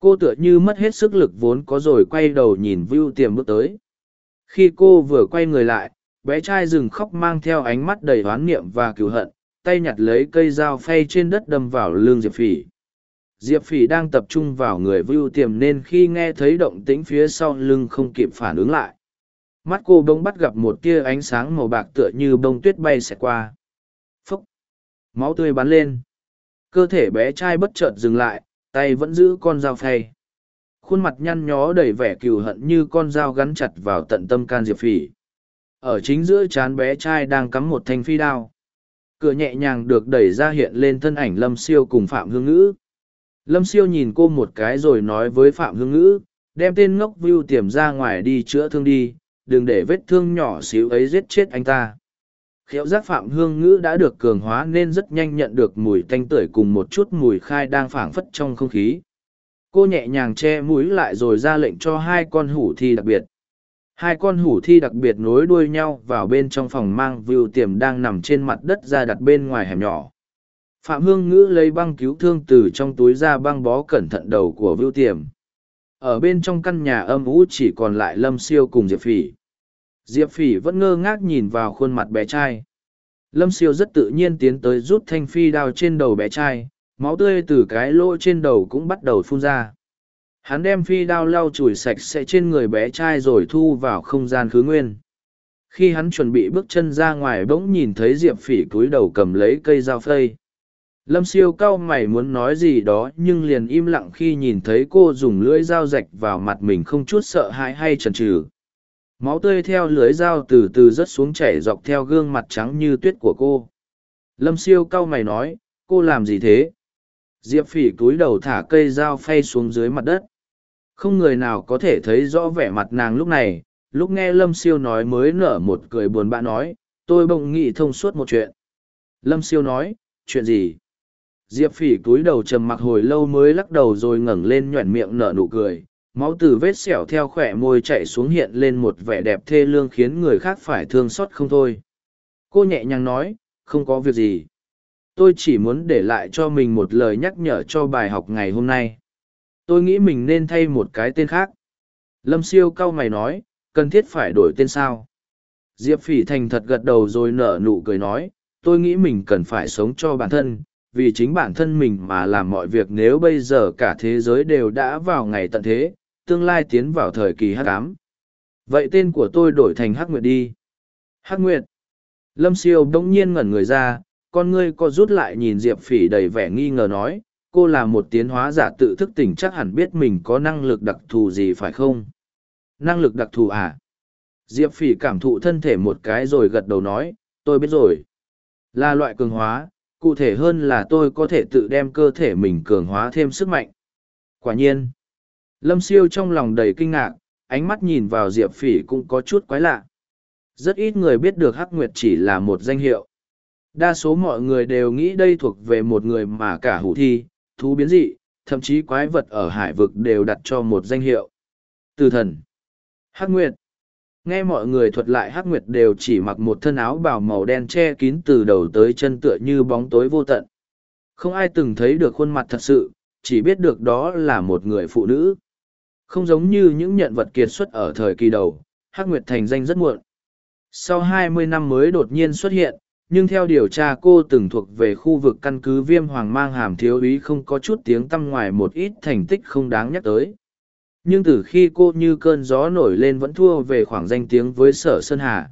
Cô tựa như mất hết sức lực vốn có rồi quay đầu nhìn vưu tiềm bước tới. Khi cô vừa quay người lại bé trai dừng khóc mang theo ánh mắt đầy oán niệm và cừu hận, tay nhặt lấy cây dao phay trên đất đâm vào lưng diệp phỉ. Diệp phỉ đang tập trung vào người vưu tiềm nên khi nghe thấy động tĩnh phía sau lưng không kịp phản ứng lại. Mắt cô bỗng bắt gặp một tia ánh sáng màu bạc tựa như bông tuyết bay xẹt qua. Phốc máu tươi bắn lên. Cơ thể bé trai bất chợt dừng lại, tay vẫn giữ con dao phay. Khuôn mặt nhăn nhó đầy vẻ cừu hận như con dao gắn chặt vào tận tâm can diệp phỉ ở chính giữa chán bé trai đang cắm một thanh phi đao. Cửa nhẹ nhàng được đẩy ra hiện lên thân ảnh lâm siêu cùng phạm hương ngữ. Lâm siêu nhìn cô một cái rồi nói với phạm hương ngữ, đem tên ngốc view tiềm ra ngoài đi chữa thương đi, đừng để vết thương nhỏ xíu ấy giết chết anh ta. Khéo giác phạm hương ngữ đã được cường hóa nên rất nhanh nhận được mùi thanh tưởi cùng một chút mùi khai đang phảng phất trong không khí. Cô nhẹ nhàng che mũi lại rồi ra lệnh cho hai con hủ thi đặc biệt hai con hủ thi đặc biệt nối đuôi nhau vào bên trong phòng mang vưu tiềm đang nằm trên mặt đất ra đặt bên ngoài hẻm nhỏ. Phạm hương ngữ lấy băng cứu thương từ trong túi ra băng bó cẩn thận đầu của vưu tiềm. Ở bên trong căn nhà âm ú chỉ còn lại lâm siêu cùng diệp phỉ. Diệp phỉ vẫn ngơ ngác nhìn vào khuôn mặt bé trai. Lâm siêu rất tự nhiên tiến tới rút thanh phi đao trên đầu bé trai, máu tươi từ cái lỗ trên đầu cũng bắt đầu phun ra hắn đem phi đao lau chùi sạch sẽ trên người bé trai rồi thu vào không gian khứ nguyên. Khi hắn chuẩn bị bước chân ra ngoài bỗng nhìn thấy diệp phỉ cúi đầu cầm lấy cây dao phây. Lâm siêu cau mày muốn nói gì đó nhưng liền im lặng khi nhìn thấy cô dùng lưỡi dao rạch vào mặt mình không chút sợ hãi hay chần chừ. Máu tươi theo lưới dao từ từ rớt xuống chảy dọc theo gương mặt trắng như tuyết của cô. Lâm siêu cau mày nói, cô làm gì thế? Diệp phỉ cúi đầu thả cây dao phay xuống dưới mặt đất không người nào có thể thấy rõ vẻ mặt nàng lúc này. Lúc nghe lâm siêu nói mới nở một cười buồn bã nói, tôi bỗng nghĩ thông suốt một chuyện. Lâm siêu nói, chuyện gì? Diệp phỉ cúi đầu trầm mặc hồi lâu mới lắc đầu rồi ngẩng lên nhoẻn miệng nở nụ cười. Máu từ vết sẹo theo khỏe môi chạy xuống hiện lên một vẻ đẹp thê lương khiến người khác phải thương xót không thôi. Cô nhẹ nhàng nói, không có việc gì. Tôi chỉ muốn để lại cho mình một lời nhắc nhở cho bài học ngày hôm nay tôi nghĩ mình nên thay một cái tên khác. Lâm siêu cau mày nói, cần thiết phải đổi tên sao? Diệp phỉ thành thật gật đầu rồi nở nụ cười nói, tôi nghĩ mình cần phải sống cho bản thân, vì chính bản thân mình mà làm mọi việc nếu bây giờ cả thế giới đều đã vào ngày tận thế, tương lai tiến vào thời kỳ hắc ám. Vậy tên của tôi đổi thành hắc nguyệt đi. Hắc nguyệt. Lâm siêu bỗng nhiên ngẩn người ra, con ngươi co rút lại nhìn diệp phỉ đầy vẻ nghi ngờ nói cô là một tiến hóa giả tự thức tỉnh chắc hẳn biết mình có năng lực đặc thù gì phải không? Năng lực đặc thù à? Diệp phỉ cảm thụ thân thể một cái rồi gật đầu nói tôi biết rồi. Là loại cường hóa cụ thể hơn là tôi có thể tự đem cơ thể mình cường hóa thêm sức mạnh. Quả nhiên lâm siêu trong lòng đầy kinh ngạc ánh mắt nhìn vào diệp phỉ cũng có chút quái lạ. Rất ít người biết được hắc nguyệt chỉ là một danh hiệu. Đa số mọi người đều nghĩ đây thuộc về một người mà cả hủ thi, thú biến dị, thậm chí quái vật ở hải vực đều đặt cho một danh hiệu. Từ thần. Hắc Nguyệt. Nghe mọi người thuật lại Hắc Nguyệt đều chỉ mặc một thân áo bào màu đen che kín từ đầu tới chân tựa như bóng tối vô tận. Không ai từng thấy được khuôn mặt thật sự, chỉ biết được đó là một người phụ nữ. Không giống như những nhận vật kiệt xuất ở thời kỳ đầu, Hắc Nguyệt thành danh rất muộn. Sau 20 năm mới đột nhiên xuất hiện, nhưng theo điều tra cô từng thuộc về khu vực căn cứ viêm hoàng mang hàm thiếu úy không có chút tiếng tăm ngoài một ít thành tích không đáng nhắc tới. Nhưng từ khi cô như cơn gió nổi lên vẫn thua về khoảng danh tiếng với sở sơn hà.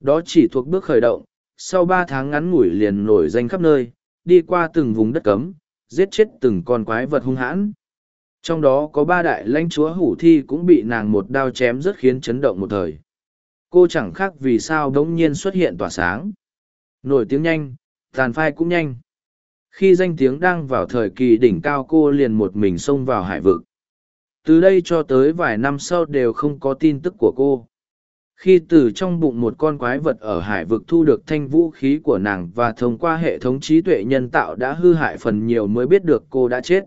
Đó chỉ thuộc bước khởi động, sau ba tháng ngắn ngủi liền nổi danh khắp nơi, đi qua từng vùng đất cấm, giết chết từng con quái vật hung hãn. Trong đó có ba đại lãnh chúa hủ thi cũng bị nàng một đao chém rất khiến chấn động một thời. Cô chẳng khác vì sao đ ố n g nhiên xuất hiện tỏa sáng. Nổi tiếng nhanh, tàn phai cũng nhanh. Khi danh tiếng đang vào thời kỳ đỉnh cao cô liền một mình xông vào hải vực. Từ đây cho tới vài năm sau đều không có tin tức của cô. Khi từ trong bụng một con quái vật ở hải vực thu được thanh vũ khí của nàng và thông qua hệ thống trí tuệ nhân tạo đã hư hại phần nhiều mới biết được cô đã chết.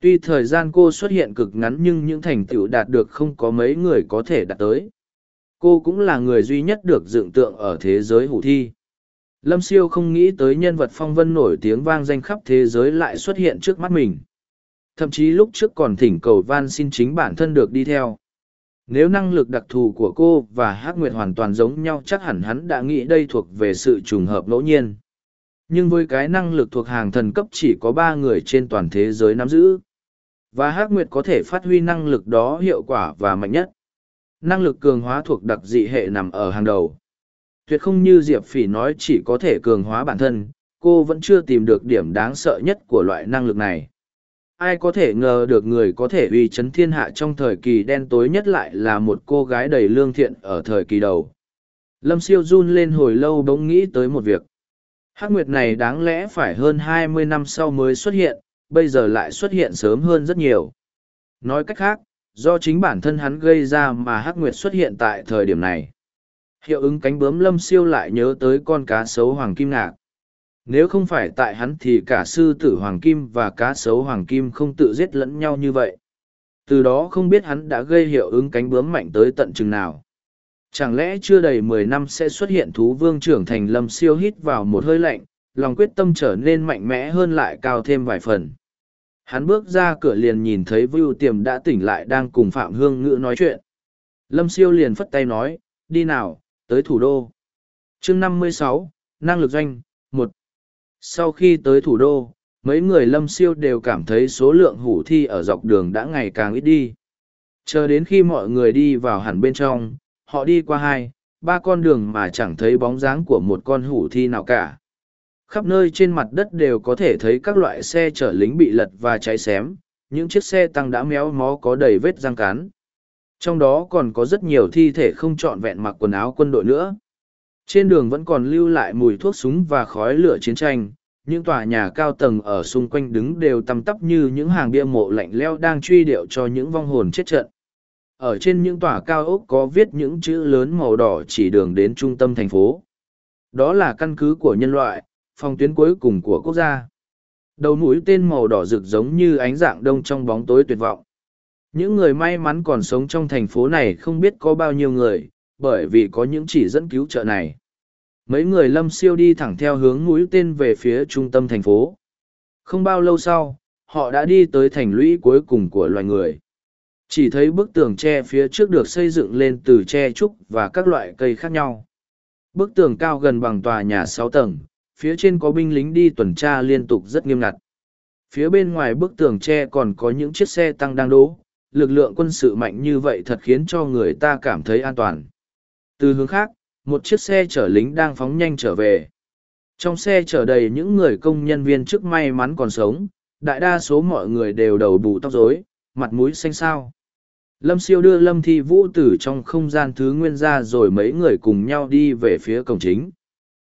Tuy thời gian cô xuất hiện cực ngắn nhưng những thành tựu đạt được không có mấy người có thể đạt tới. Cô cũng là người duy nhất được dựng tượng ở thế giới hủ thi. Lâm siêu không nghĩ tới nhân vật phong vân nổi tiếng vang danh khắp thế giới lại xuất hiện trước mắt mình. Thậm chí lúc trước còn thỉnh cầu van xin chính bản thân được đi theo. Nếu năng lực đặc thù của cô và Hắc Nguyệt hoàn toàn giống nhau, chắc hẳn hắn đã nghĩ đây thuộc về sự trùng hợp ngẫu nhiên. Nhưng với cái năng lực thuộc hàng thần cấp chỉ có ba người trên toàn thế giới nắm giữ. Và Hắc Nguyệt có thể phát huy năng lực đó hiệu quả và mạnh nhất. Năng lực cường hóa thuộc đặc dị hệ nằm ở hàng đầu tuyệt không như diệp phỉ nói chỉ có thể cường hóa bản thân, cô vẫn chưa tìm được điểm đáng sợ nhất của loại năng lực này. Ai có thể ngờ được người có thể uy chấn thiên hạ trong thời kỳ đen tối nhất lại là một cô gái đầy lương thiện ở thời kỳ đầu. Lâm siêu run lên hồi lâu bỗng nghĩ tới một việc. Hắc nguyệt này đáng lẽ phải hơn hai mươi năm sau mới xuất hiện, bây giờ lại xuất hiện sớm hơn rất nhiều. Nói cách khác, do chính bản thân hắn gây ra mà hắc nguyệt xuất hiện tại thời điểm này. Hiệu ứng cánh bướm lâm siêu lại nhớ tới con cá sấu hoàng kim ngạc. Nếu không phải tại hắn thì cả sư tử hoàng kim và cá sấu hoàng kim không tự giết lẫn nhau như vậy. Từ đó không biết hắn đã gây hiệu ứng cánh bướm mạnh tới tận chừng nào. Chẳng lẽ chưa đầy mười năm sẽ xuất hiện thú vương trưởng thành lâm siêu hít vào một hơi lạnh, lòng quyết tâm trở nên mạnh mẽ hơn lại cao thêm vài phần. Hắn bước ra cửa liền nhìn thấy Vưu Tiềm đã tỉnh lại đang cùng Phạm Hương Ngữ nói chuyện. Lâm siêu liền phất tay nói, đi nào, tới thủ đô. chương 56, năng lực doanh, một Sau khi tới thủ đô, mấy người lâm siêu đều cảm thấy số lượng hủ thi ở dọc đường đã ngày càng ít đi. Chờ đến khi mọi người đi vào hẳn bên trong, họ đi qua hai, ba con đường mà chẳng thấy bóng dáng của một con hủ thi nào cả. Khắp nơi trên mặt đất đều có thể thấy các loại xe chở lính bị lật và cháy xém, những chiếc xe tăng đã méo mó có đầy vết răng cán. Trong đó còn có rất nhiều thi thể không trọn vẹn mặc quần áo quân đội nữa. Trên đường vẫn còn lưu lại mùi thuốc súng và khói lửa chiến tranh, những tòa nhà cao tầng ở xung quanh đứng đều tăm tắp như những hàng bia mộ lạnh leo đang truy điệu cho những vong hồn chết trận. Ở trên những tòa cao ốc có viết những chữ lớn màu đỏ chỉ đường đến trung tâm thành phố. Đó là căn cứ của nhân loại, phòng tuyến cuối cùng của quốc gia. Đầu mũi tên màu đỏ rực giống như ánh dạng đông trong bóng tối tuyệt vọng. Những người may mắn còn sống trong thành phố này không biết có bao nhiêu người, bởi vì có những chỉ dẫn cứu trợ này. Mấy người lâm siêu đi thẳng theo hướng mũi tên về phía trung tâm thành phố. Không bao lâu sau, họ đã đi tới thành lũy cuối cùng của loài người. Chỉ thấy bức tường tre phía trước được xây dựng lên từ tre trúc và các loại cây khác nhau. Bức tường cao gần bằng tòa nhà sáu tầng, phía trên có binh lính đi tuần tra liên tục rất nghiêm ngặt. Phía bên ngoài bức tường tre còn có những chiếc xe tăng đang đỗ, lực lượng quân sự mạnh như vậy thật khiến cho người ta cảm thấy an toàn. Từ hướng khác, một chiếc xe chở lính đang phóng nhanh trở về. Trong xe chở đầy những người công nhân viên chức may mắn còn sống, đại đa số mọi người đều đầu bù tóc rối, mặt mũi xanh xao. Lâm siêu đưa Lâm Thi Vũ tử trong không gian thứ nguyên ra rồi mấy người cùng nhau đi về phía cổng chính.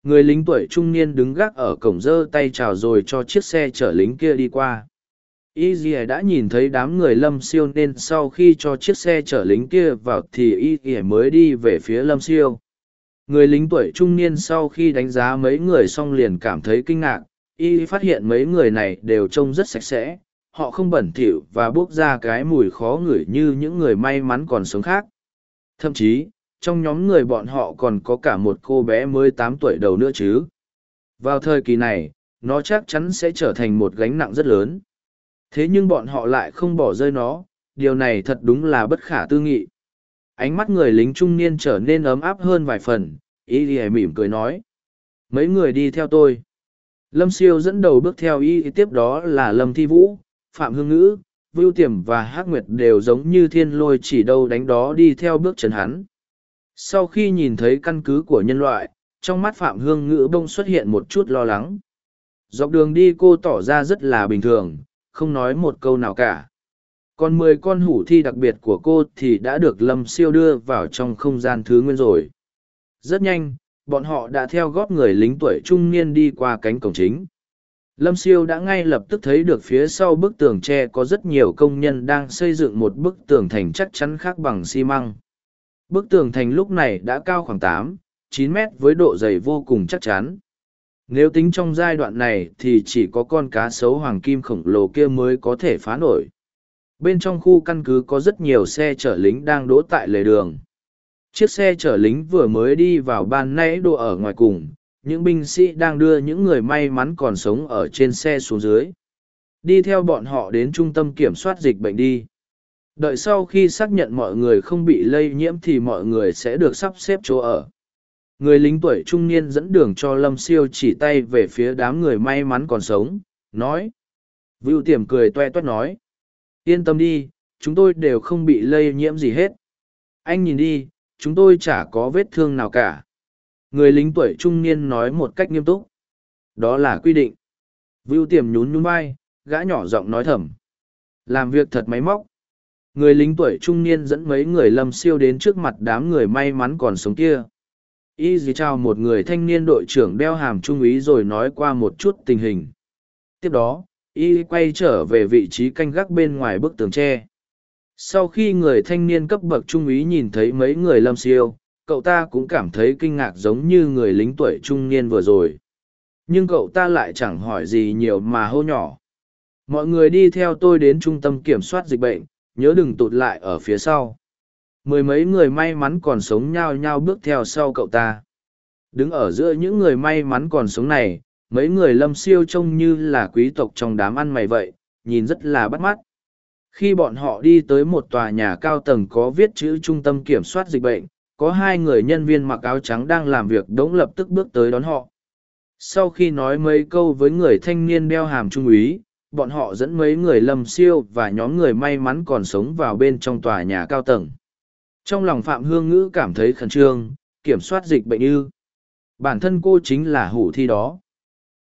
Người lính tuổi trung niên đứng gác ở cổng giơ tay chào rồi cho chiếc xe chở lính kia đi qua y dìa đã nhìn thấy đám người lâm siêu nên sau khi cho chiếc xe chở lính kia vào thì y dìa mới đi về phía lâm siêu. Người lính tuổi trung niên sau khi đánh giá mấy người xong liền cảm thấy kinh ngạc. Y phát hiện mấy người này đều trông rất sạch sẽ. Họ không bẩn thỉu và buốc ra cái mùi khó ngửi như những người may mắn còn sống khác. Thậm chí, trong nhóm người bọn họ còn có cả một cô bé mới tám tuổi đầu nữa chứ. Vào thời kỳ này, nó chắc chắn sẽ trở thành một gánh nặng rất lớn thế nhưng bọn họ lại không bỏ rơi nó, điều này thật đúng là bất khả tư nghị. Ánh mắt người lính trung niên trở nên ấm áp hơn vài phần, y y mỉm cười nói, mấy người đi theo tôi. Lâm siêu dẫn đầu bước theo y tiếp đó là lâm thi vũ, phạm hương ngữ, vưu tiềm và hắc nguyệt đều giống như thiên lôi chỉ đâu đánh đó đi theo bước chân hắn. Sau khi nhìn thấy căn cứ của nhân loại, trong mắt phạm hương ngữ bông xuất hiện một chút lo lắng. Dọc đường đi cô tỏ ra rất là bình thường không nói một câu nào cả. Còn mười con hủ thi đặc biệt của cô thì đã được lâm siêu đưa vào trong không gian thứ nguyên rồi. Rất nhanh, bọn họ đã theo góp người lính tuổi trung niên đi qua cánh cổng chính. Lâm siêu đã ngay lập tức thấy được phía sau bức tường tre có rất nhiều công nhân đang xây dựng một bức tường thành chắc chắn khác bằng xi măng. Bức tường thành lúc này đã cao khoảng tám, chín mét với độ dày vô cùng chắc chắn nếu tính trong giai đoạn này thì chỉ có con cá sấu hoàng kim khổng lồ kia mới có thể phá nổi. Bên trong khu căn cứ có rất nhiều xe chở lính đang đỗ tại lề đường. Chiếc xe chở lính vừa mới đi vào ban nãy đỗ ở ngoài cùng, những binh sĩ đang đưa những người may mắn còn sống ở trên xe xuống dưới. Đi theo bọn họ đến trung tâm kiểm soát dịch bệnh đi. Đợi sau khi xác nhận mọi người không bị lây nhiễm thì mọi người sẽ được sắp xếp chỗ ở người lính tuổi trung niên dẫn đường cho lâm siêu chỉ tay về phía đám người may mắn còn sống, nói. Vưu tiềm cười toe toét nói. Yên tâm đi, chúng tôi đều không bị lây nhiễm gì hết. Anh nhìn đi, chúng tôi chả có vết thương nào cả. Người lính tuổi trung niên nói một cách nghiêm túc. Đó là quy định. Vưu tiềm nhún nhún vai, gã nhỏ giọng nói thầm. Làm việc thật máy móc. Người lính tuổi trung niên dẫn mấy người lâm siêu đến trước mặt đám người may mắn còn sống kia y dì chào một người thanh niên đội trưởng đeo hàm trung úy rồi nói qua một chút tình hình. Tiếp đó, y quay trở về vị trí canh gác bên ngoài bức tường tre. Sau khi người thanh niên cấp bậc trung úy nhìn thấy mấy người lâm siêu, cậu ta cũng cảm thấy kinh ngạc giống như người lính tuổi trung niên vừa rồi. Nhưng cậu ta lại chẳng hỏi gì nhiều mà hô nhỏ. Mọi người đi theo tôi đến trung tâm kiểm soát dịch bệnh, nhớ đừng tụt lại ở phía sau mười mấy người may mắn còn sống nhao nhao bước theo sau cậu ta. Đứng ở giữa những người may mắn còn sống này, mấy người lâm siêu trông như là quý tộc trong đám ăn mày vậy, nhìn rất là bắt mắt. Khi bọn họ đi tới một tòa nhà cao tầng có viết chữ trung tâm kiểm soát dịch bệnh, có hai người nhân viên mặc áo trắng đang làm việc đ ố n g lập tức bước tới đón họ. Sau khi nói mấy câu với người thanh niên đeo hàm trung úy, bọn họ dẫn mấy người lâm siêu và nhóm người may mắn còn sống vào bên trong tòa nhà cao tầng trong lòng phạm hương ngữ cảm thấy khẩn trương kiểm soát dịch bệnh như bản thân cô chính là hủ thi đó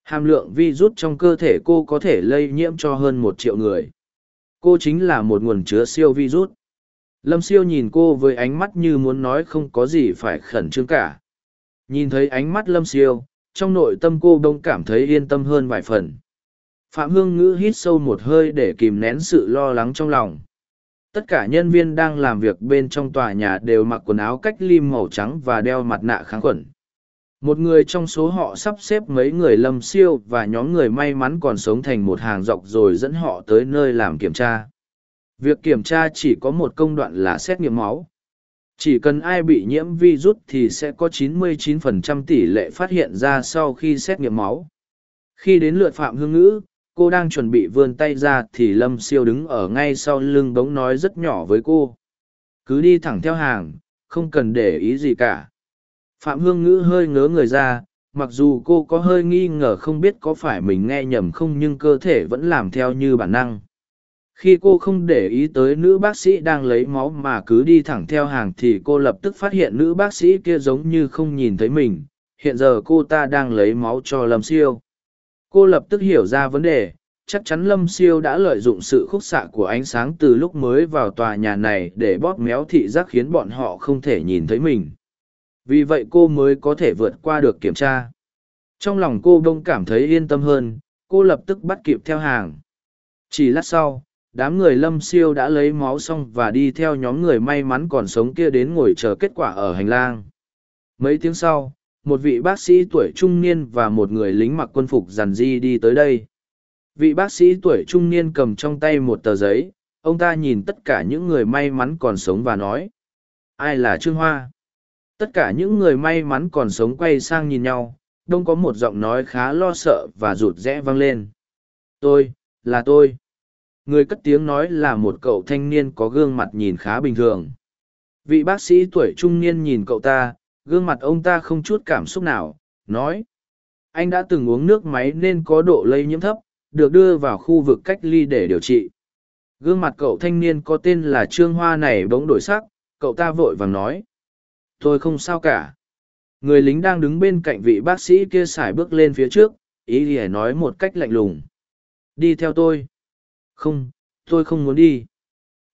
hàm lượng vi rút trong cơ thể cô có thể lây nhiễm cho hơn một triệu người cô chính là một nguồn chứa siêu virus Lâm siêu nhìn cô với ánh mắt như muốn nói không có gì phải khẩn trương cả. Nhìn thấy ánh mắt lâm siêu, trong nội tâm cô đông cảm thấy yên tâm hơn vài phần. Phạm Hương Ngữ hít sâu một hơi để kìm nén sự lo lắng trong lòng. Tất cả nhân viên đang làm việc bên trong tòa nhà đều mặc quần áo cách ly màu trắng và đeo mặt nạ kháng khuẩn. Một người trong số họ sắp xếp mấy người lâm siêu và nhóm người may mắn còn sống thành một hàng dọc rồi dẫn họ tới nơi làm kiểm tra. Việc kiểm tra chỉ có một công đoạn là xét nghiệm máu. Chỉ cần ai bị nhiễm virus thì sẽ có 99% tỷ lệ phát hiện ra sau khi xét nghiệm máu. Khi đến lượt Phạm Hương Ngữ, cô đang chuẩn bị vươn tay ra thì Lâm Siêu đứng ở ngay sau lưng bóng nói rất nhỏ với cô. Cứ đi thẳng theo hàng, không cần để ý gì cả. Phạm Hương Ngữ hơi ngớ người ra, mặc dù cô có hơi nghi ngờ không biết có phải mình nghe nhầm không nhưng cơ thể vẫn làm theo như bản năng khi cô không để ý tới nữ bác sĩ đang lấy máu mà cứ đi thẳng theo hàng thì cô lập tức phát hiện nữ bác sĩ kia giống như không nhìn thấy mình hiện giờ cô ta đang lấy máu cho lâm siêu cô lập tức hiểu ra vấn đề, chắc chắn lâm siêu đã lợi dụng sự khúc xạ của ánh sáng từ lúc mới vào tòa nhà này để bóp méo thị giác khiến bọn họ không thể nhìn thấy mình. Vì vậy cô mới có thể vượt qua được kiểm tra. Trong lòng cô bông cảm thấy yên tâm hơn, cô lập tức bắt kịp theo hàng. Chỉ lát sau, đám người lâm siêu đã lấy máu xong và đi theo nhóm người may mắn còn sống kia đến ngồi chờ kết quả ở hành lang. Mấy tiếng sau một vị bác sĩ tuổi trung niên và một người lính mặc quân phục dàn di đi tới đây. Vị bác sĩ tuổi trung niên cầm trong tay một tờ giấy, ông ta nhìn tất cả những người may mắn còn sống và nói, ai là trương hoa? Tất cả những người may mắn còn sống quay sang nhìn nhau, đông có một giọng nói khá lo sợ và rụt rẽ vang lên. Tôi, là tôi. Người cất tiếng nói là một cậu thanh niên có gương mặt nhìn khá bình thường. Vị bác sĩ tuổi trung niên nhìn cậu ta gương mặt ông ta không chút cảm xúc nào, nói, anh đã từng uống nước máy nên có độ lây nhiễm thấp, được đưa vào khu vực cách ly để điều trị. Gương mặt cậu thanh niên có tên là trương hoa này bỗng đổi sắc, cậu ta vội vàng nói, tôi không sao cả. Người lính đang đứng bên cạnh vị bác sĩ kia x i bước lên phía trước, ý ỉa nói một cách lạnh lùng, đi theo tôi. Không tôi không muốn đi.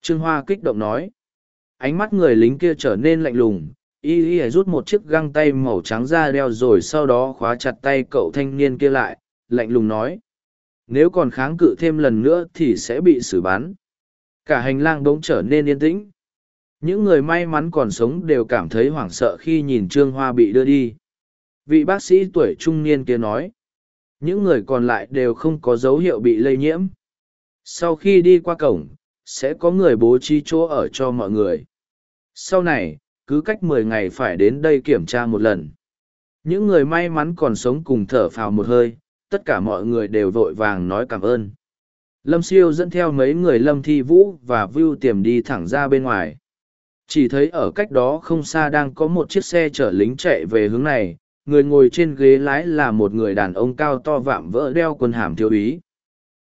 Trương hoa kích động nói. Ánh mắt người lính kia trở nên lạnh lùng y y rút một chiếc găng tay màu trắng ra đeo rồi sau đó khóa chặt tay cậu thanh niên kia lại, lạnh lùng nói, nếu còn kháng cự thêm lần nữa thì sẽ bị xử bắn. Cả hành lang bỗng trở nên yên tĩnh. Những người may mắn còn sống đều cảm thấy hoảng sợ khi nhìn trương hoa bị đưa đi. Vị bác sĩ tuổi trung niên kia nói, những người còn lại đều không có dấu hiệu bị lây nhiễm. Sau khi đi qua cổng, sẽ có người bố trí chỗ ở cho mọi người. Sau này cứ cách mười ngày phải đến đây kiểm tra một lần. Những người may mắn còn sống cùng thở phào một hơi, tất cả mọi người đều vội vàng nói cảm ơn. Lâm siêu dẫn theo mấy người lâm thi vũ và vưu tiềm đi thẳng ra bên ngoài. Chỉ thấy ở cách đó không xa đang có một chiếc xe chở lính chạy về hướng này, người ngồi trên ghế lái là một người đàn ông cao to vạm vỡ đeo quân hàm thiếu úy.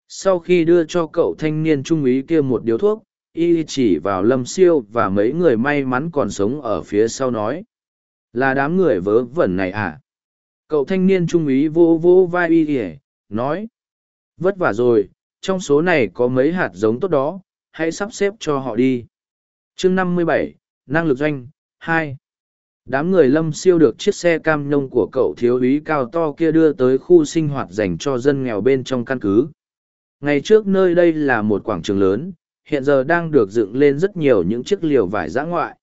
Sau khi đưa cho cậu thanh niên trung úy kia một điếu thuốc y chỉ vào lâm siêu và mấy người may mắn còn sống ở phía sau nói, là đám người vớ vẩn này à? Cậu thanh niên trung úy vô vô vai y ỉa nói, vất vả rồi, trong số này có mấy hạt giống tốt đó, hãy sắp xếp cho họ đi. Chương năm mươi bảy, năng lực doanh, hai. Đám người lâm siêu được chiếc xe cam nhông của cậu thiếu úy cao to kia đưa tới khu sinh hoạt dành cho dân nghèo bên trong căn cứ. Ngày trước nơi đây là một quảng trường lớn hiện giờ đang được dựng lên rất nhiều những chiếc liều vải giã ngoại.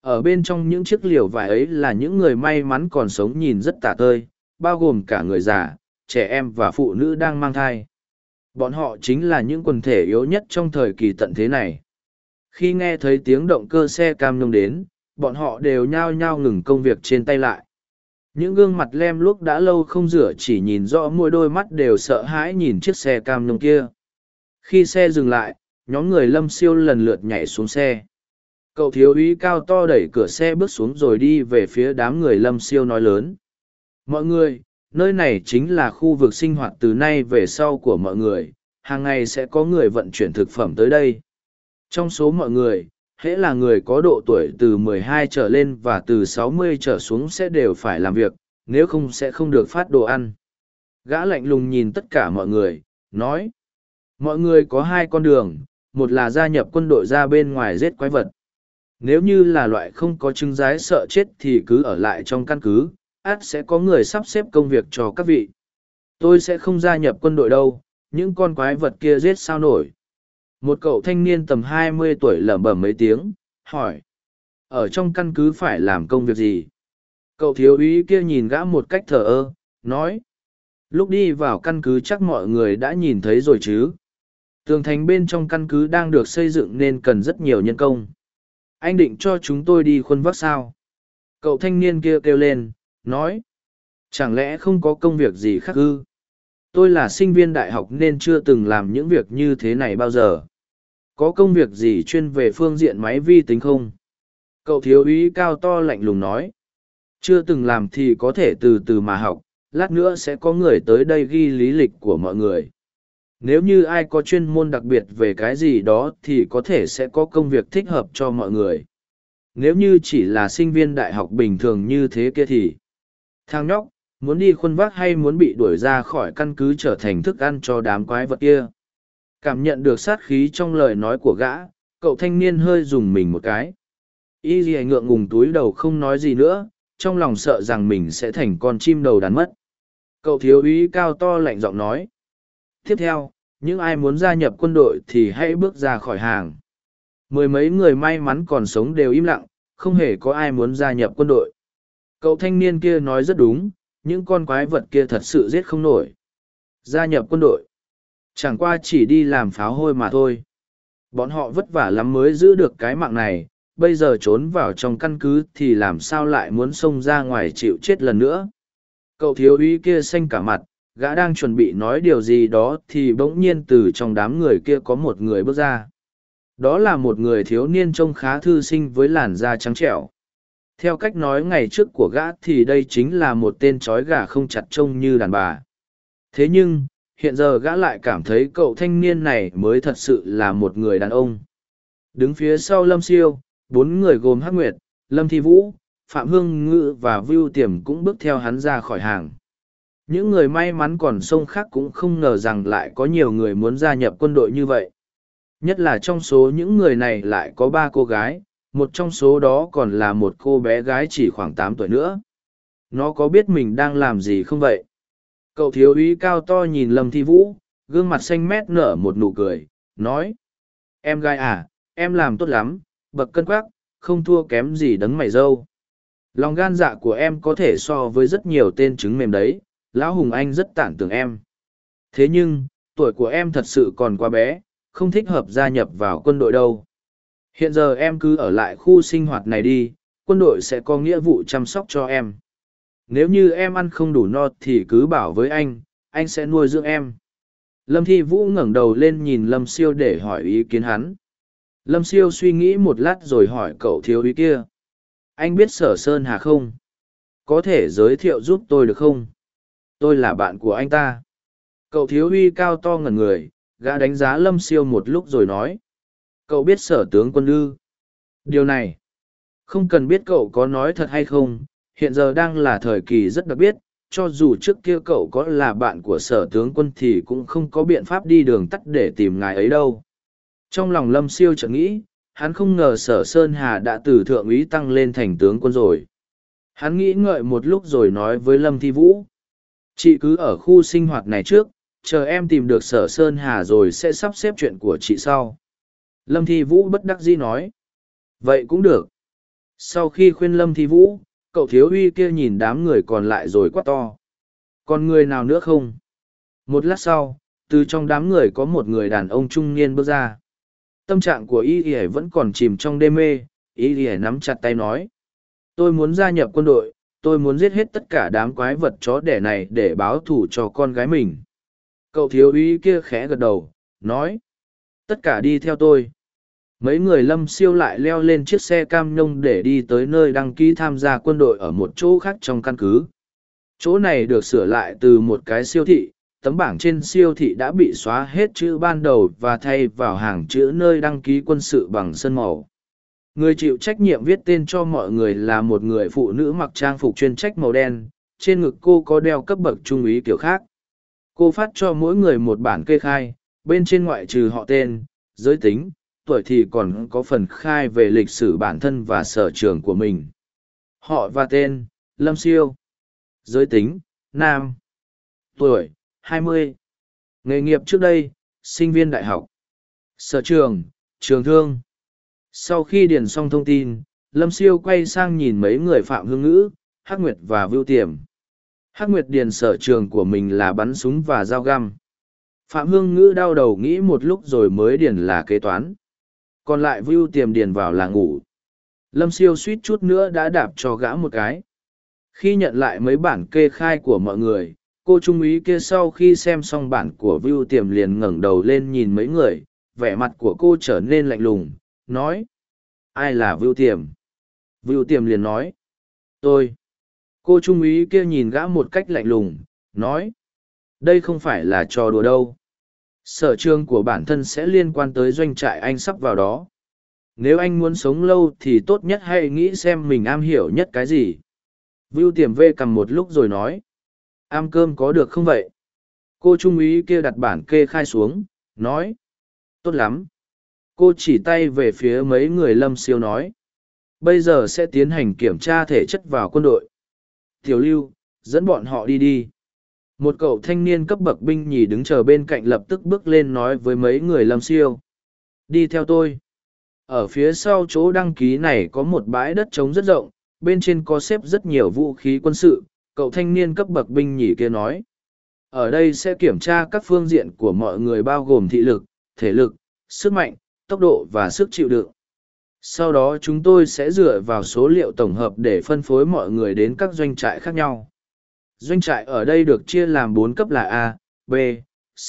Ở bên trong những chiếc liều vải ấy là những người may mắn còn sống nhìn rất tả tơi, bao gồm cả người già, trẻ em và phụ nữ đang mang thai. Bọn họ chính là những quần thể yếu nhất trong thời kỳ tận thế này. Khi nghe thấy tiếng động cơ xe cam nhông đến, bọn họ đều nhao nhao ngừng công việc trên tay lại. Những gương mặt lem luốc đã lâu không rửa chỉ nhìn rõ mỗi đôi mắt đều sợ hãi nhìn chiếc xe cam nhông kia. Khi xe dừng lại nhóm người lâm siêu lần lượt nhảy xuống xe. Cậu thiếu úy cao to đẩy cửa xe bước xuống rồi đi về phía đám người lâm siêu nói lớn. Mọi người, nơi này chính là khu vực sinh hoạt từ nay về sau của mọi người. Hàng ngày sẽ có người vận chuyển thực phẩm tới đây. Trong số mọi người, hễ là người có độ tuổi từ 12 trở lên và từ 60 trở xuống sẽ đều phải làm việc, nếu không sẽ không được phát đồ ăn. Gã lạnh lùng nhìn tất cả mọi người, nói, mọi người có hai con đường một là gia nhập quân đội ra bên ngoài giết quái vật. Nếu như là loại không có chứng giái sợ chết thì cứ ở lại trong căn cứ át sẽ có người sắp xếp công việc cho các vị. Tôi sẽ không gia nhập quân đội đâu, những con quái vật kia giết sao nổi. Một cậu thanh niên tầm hai mươi tuổi lẩm bẩm mấy tiếng, hỏi, ở trong căn cứ phải làm công việc gì? Cậu thiếu úy kia nhìn gã một cách thờ ơ, nói, lúc đi vào căn cứ chắc mọi người đã nhìn thấy rồi chứ tường thành bên trong căn cứ đang được xây dựng nên cần rất nhiều nhân công. Anh định cho chúng tôi đi khuân vác sao? Cậu thanh niên kia kêu lên, nói, chẳng lẽ không có công việc gì khác ư? Tôi là sinh viên đại học nên chưa từng làm những việc như thế này bao giờ. Có công việc gì chuyên về phương diện máy vi tính không? Cậu thiếu úy cao to lạnh lùng nói, chưa từng làm thì có thể từ từ mà học, lát nữa sẽ có người tới đây ghi lý lịch của mọi người nếu như ai có chuyên môn đặc biệt về cái gì đó thì có thể sẽ có công việc thích hợp cho mọi người. Nếu như chỉ là sinh viên đại học bình thường như thế kia thì thang nhóc, muốn đi khuân vác hay muốn bị đuổi ra khỏi căn cứ trở thành thức ăn cho đám quái vật kia? Cảm nhận được sát khí trong lời nói của gã, cậu thanh niên hơi dùng mình một cái. Y dì ngượng ngùng túi đầu không nói gì nữa, trong lòng sợ rằng mình sẽ thành con chim đầu đàn mất. Cậu thiếu úy cao to lạnh giọng nói. Tiếp theo những ai muốn gia nhập quân đội thì hãy bước ra khỏi hàng mười mấy người may mắn còn sống đều im lặng không hề có ai muốn gia nhập quân đội Cậu thanh niên kia nói rất đúng, những con quái vật kia thật sự giết không nổi. Gia nhập quân đội. Chẳng qua chỉ đi làm pháo hôi mà thôi. Bọn họ vất vả lắm mới giữ được cái mạng này, bây giờ trốn vào trong căn cứ thì làm sao lại muốn xông ra ngoài chịu chết lần nữa. Cậu thiếu úy kia xanh cả mặt, gã đang chuẩn bị nói điều gì đó thì bỗng nhiên từ trong đám người kia có một người bước ra. Đó là một người thiếu niên trông khá thư sinh với làn da trắng trẻo. Theo cách nói ngày trước của gã thì đây chính là một tên trói gà không chặt trông như đàn bà. Thế nhưng, hiện giờ gã lại cảm thấy cậu thanh niên này mới thật sự là một người đàn ông. Đứng phía sau Lâm Siêu, bốn người gồm Hắc Nguyệt, Lâm Thi Vũ, Phạm Hương Ngự và Vưu Tiềm cũng bước theo hắn ra khỏi hàng. Những người may mắn còn sông khác cũng không ngờ rằng lại có nhiều người muốn gia nhập quân đội như vậy. Nhất là trong số những người này lại có ba cô gái, một trong số đó còn là một cô bé gái chỉ khoảng tám tuổi nữa. Nó có biết mình đang làm gì không vậy? Cậu thiếu úy cao to nhìn Lâm Thi Vũ, gương mặt xanh mét nở một nụ cười, nói. Em gái à, em làm tốt lắm, bậc cân quắc, không thua kém gì đấng mày dâu. Lòng gan dạ của em có thể so với rất nhiều tên trứng mềm đấy, Lão Hùng Anh rất tản tưởng em. Thế nhưng, tuổi của em thật sự còn quá bé, không thích hợp gia nhập vào quân đội đâu. Hiện giờ em cứ ở lại khu sinh hoạt này đi, quân đội sẽ có nghĩa vụ chăm sóc cho em. Nếu như em ăn không đủ no thì cứ bảo với anh, anh sẽ nuôi dưỡng em. Lâm Thi Vũ ngẩng đầu lên nhìn Lâm Siêu để hỏi ý kiến hắn. Lâm Siêu suy nghĩ một lát rồi hỏi cậu thiếu ý kia. Anh biết Sở Sơn Hà không? Có thể giới thiệu giúp tôi được không? Tôi là bạn của anh ta. Cậu thiếu uy cao to ngần người, gã đánh giá Lâm Siêu một lúc rồi nói. Cậu biết sở tướng quân ư? Điều này, không cần biết cậu có nói thật hay không, hiện giờ đang là thời kỳ rất đặc biệt, cho dù trước kia cậu có là bạn của sở tướng quân thì cũng không có biện pháp đi đường tắt để tìm ngài ấy đâu. Trong lòng Lâm Siêu chợt nghĩ, hắn không ngờ sở Sơn Hà đã từ thượng úy tăng lên thành tướng quân rồi. Hắn nghĩ ngợi một lúc rồi nói với Lâm Thi Vũ. Chị cứ ở khu sinh hoạt này trước, chờ em tìm được sở Sơn Hà rồi sẽ sắp xếp chuyện của chị sau. Lâm Thi Vũ bất đắc dĩ nói. Vậy cũng được. Sau khi khuyên Lâm Thi Vũ, cậu thiếu uy kia nhìn đám người còn lại rồi quát to. Còn người nào nữa không? Một lát sau, từ trong đám người có một người đàn ông trung niên bước ra. Tâm trạng của y y vẫn còn chìm trong đê mê, y y nắm chặt tay nói. Tôi muốn gia nhập quân đội, tôi muốn giết hết tất cả đám quái vật chó đẻ này để báo thù cho con gái mình. Cậu thiếu úy kia khẽ gật đầu, nói. Tất cả đi theo tôi. Mấy người lâm siêu lại leo lên chiếc xe cam nhông để đi tới nơi đăng ký tham gia quân đội ở một chỗ khác trong căn cứ. Chỗ này được sửa lại từ một cái siêu thị, tấm bảng trên siêu thị đã bị xóa hết chữ ban đầu và thay vào hàng chữ nơi đăng ký quân sự bằng sơn màu. Người chịu trách nhiệm viết tên cho mọi người là một người phụ nữ mặc trang phục chuyên trách màu đen, trên ngực cô có đeo cấp bậc trung úy kiểu khác. Cô phát cho mỗi người một bản kê khai, bên trên ngoại trừ họ tên, giới tính, tuổi thì còn có phần khai về lịch sử bản thân và sở trường của mình. Họ và tên, Lâm Siêu. Giới tính, Nam. Tuổi, 20. Nghề nghiệp trước đây, sinh viên đại học. Sở trường, trường thương. Sau khi điền xong thông tin, Lâm Siêu quay sang nhìn mấy người Phạm Hương Ngữ, Hắc Nguyệt và Vưu Tiềm. Hắc Nguyệt điền sở trường của mình là bắn súng và dao găm. Phạm Hương Ngữ đau đầu nghĩ một lúc rồi mới điền là kế toán. Còn lại Vưu Tiềm điền vào là ngủ. Lâm Siêu suýt chút nữa đã đạp cho gã một cái. Khi nhận lại mấy bản kê khai của mọi người, cô trung úy kia sau khi xem xong bản của Vưu Tiềm liền ngẩng đầu lên nhìn mấy người, vẻ mặt của cô trở nên lạnh lùng, nói. Ai là Vưu Tiềm? Vưu Tiềm liền nói. Tôi. Cô trung úy kia nhìn gã một cách lạnh lùng, nói. Đây không phải là trò đùa đâu. Sở trường của bản thân sẽ liên quan tới doanh trại anh sắp vào đó. Nếu anh muốn sống lâu thì tốt nhất hãy nghĩ xem mình am hiểu nhất cái gì. Vưu tiềm vê cầm một lúc rồi nói. Am cơm có được không vậy? Cô trung úy kia đặt bản kê khai xuống, nói. Tốt lắm, cô chỉ tay về phía mấy người lâm siêu nói bây giờ sẽ tiến hành kiểm tra thể chất vào quân đội. Tiểu lưu dẫn bọn họ đi đi. Một cậu thanh niên cấp bậc binh nhì đứng chờ bên cạnh lập tức bước lên nói với mấy người lâm siêu đi theo tôi. Ở phía sau chỗ đăng ký này có một bãi đất trống rất rộng bên trên có xếp rất nhiều vũ khí quân sự, cậu thanh niên cấp bậc binh nhì kia nói. Ở đây sẽ kiểm tra các phương diện của mọi người bao gồm thị lực, thể lực, sức mạnh, tốc độ và sức chịu đựng. Sau đó chúng tôi sẽ dựa vào số liệu tổng hợp để phân phối mọi người đến các doanh trại khác nhau. Doanh trại ở đây được chia làm bốn cấp là A, B,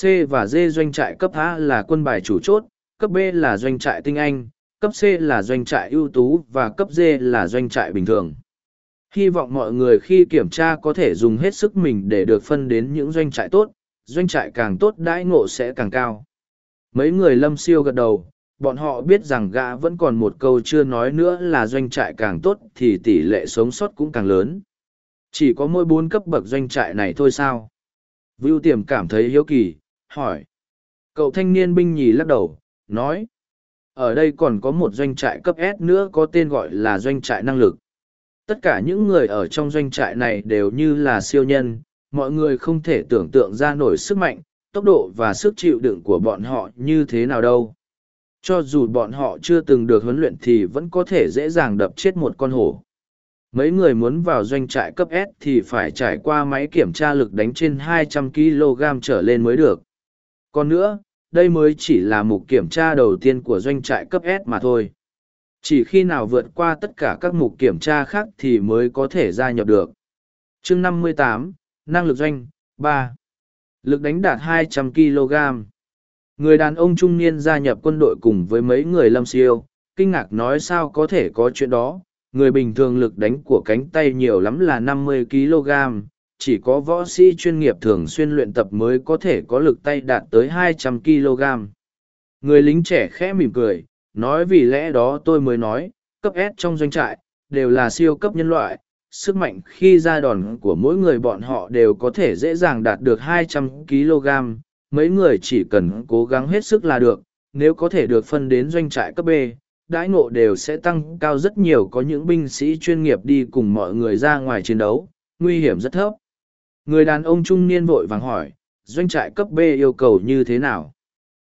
C và D. Doanh trại cấp A là quân bài chủ chốt, cấp B là doanh trại tinh anh, cấp C là doanh trại ưu tú và cấp D là doanh trại bình thường. Hy vọng mọi người khi kiểm tra có thể dùng hết sức mình để được phân đến những doanh trại tốt, doanh trại càng tốt đãi ngộ sẽ càng cao. Mấy người lâm siêu gật đầu, bọn họ biết rằng gã vẫn còn một câu chưa nói nữa là doanh trại càng tốt thì tỷ lệ sống sót cũng càng lớn. Chỉ có mỗi bốn cấp bậc doanh trại này thôi sao? Vưu tiềm cảm thấy hiếu kỳ, hỏi. Cậu thanh niên binh nhì lắc đầu, nói. Ở đây còn có một doanh trại cấp S nữa có tên gọi là doanh trại năng lực. Tất cả những người ở trong doanh trại này đều như là siêu nhân, mọi người không thể tưởng tượng ra nổi sức mạnh, tốc độ và sức chịu đựng của bọn họ như thế nào đâu. Cho dù bọn họ chưa từng được huấn luyện thì vẫn có thể dễ dàng đập chết một con hổ. Mấy người muốn vào doanh trại cấp S thì phải trải qua máy kiểm tra lực đánh trên 200 kg trở lên mới được. Còn nữa, đây mới chỉ là mục kiểm tra đầu tiên của doanh trại cấp S mà thôi. Chỉ khi nào vượt qua tất cả các mục kiểm tra khác thì mới có thể gia nhập được. chương 58, năng lực doanh, 3. Lực đánh đạt 200 kg. Người đàn ông trung niên gia nhập quân đội cùng với mấy người lâm siêu, kinh ngạc nói sao có thể có chuyện đó. Người bình thường lực đánh của cánh tay nhiều lắm là 50 kg, chỉ có võ sĩ chuyên nghiệp thường xuyên luyện tập mới có thể có lực tay đạt tới 200 kg. Người lính trẻ khẽ mỉm cười, nói vì lẽ đó tôi mới nói, cấp S trong doanh trại, đều là siêu cấp nhân loại, sức mạnh khi ra đòn của mỗi người bọn họ đều có thể dễ dàng đạt được 200 kg, mấy người chỉ cần cố gắng hết sức là được, nếu có thể được phân đến doanh trại cấp B, đãi ngộ đều sẽ tăng cao rất nhiều có những binh sĩ chuyên nghiệp đi cùng mọi người ra ngoài chiến đấu, nguy hiểm rất thấp. Người đàn ông trung niên vội vàng hỏi, doanh trại cấp B yêu cầu như thế nào?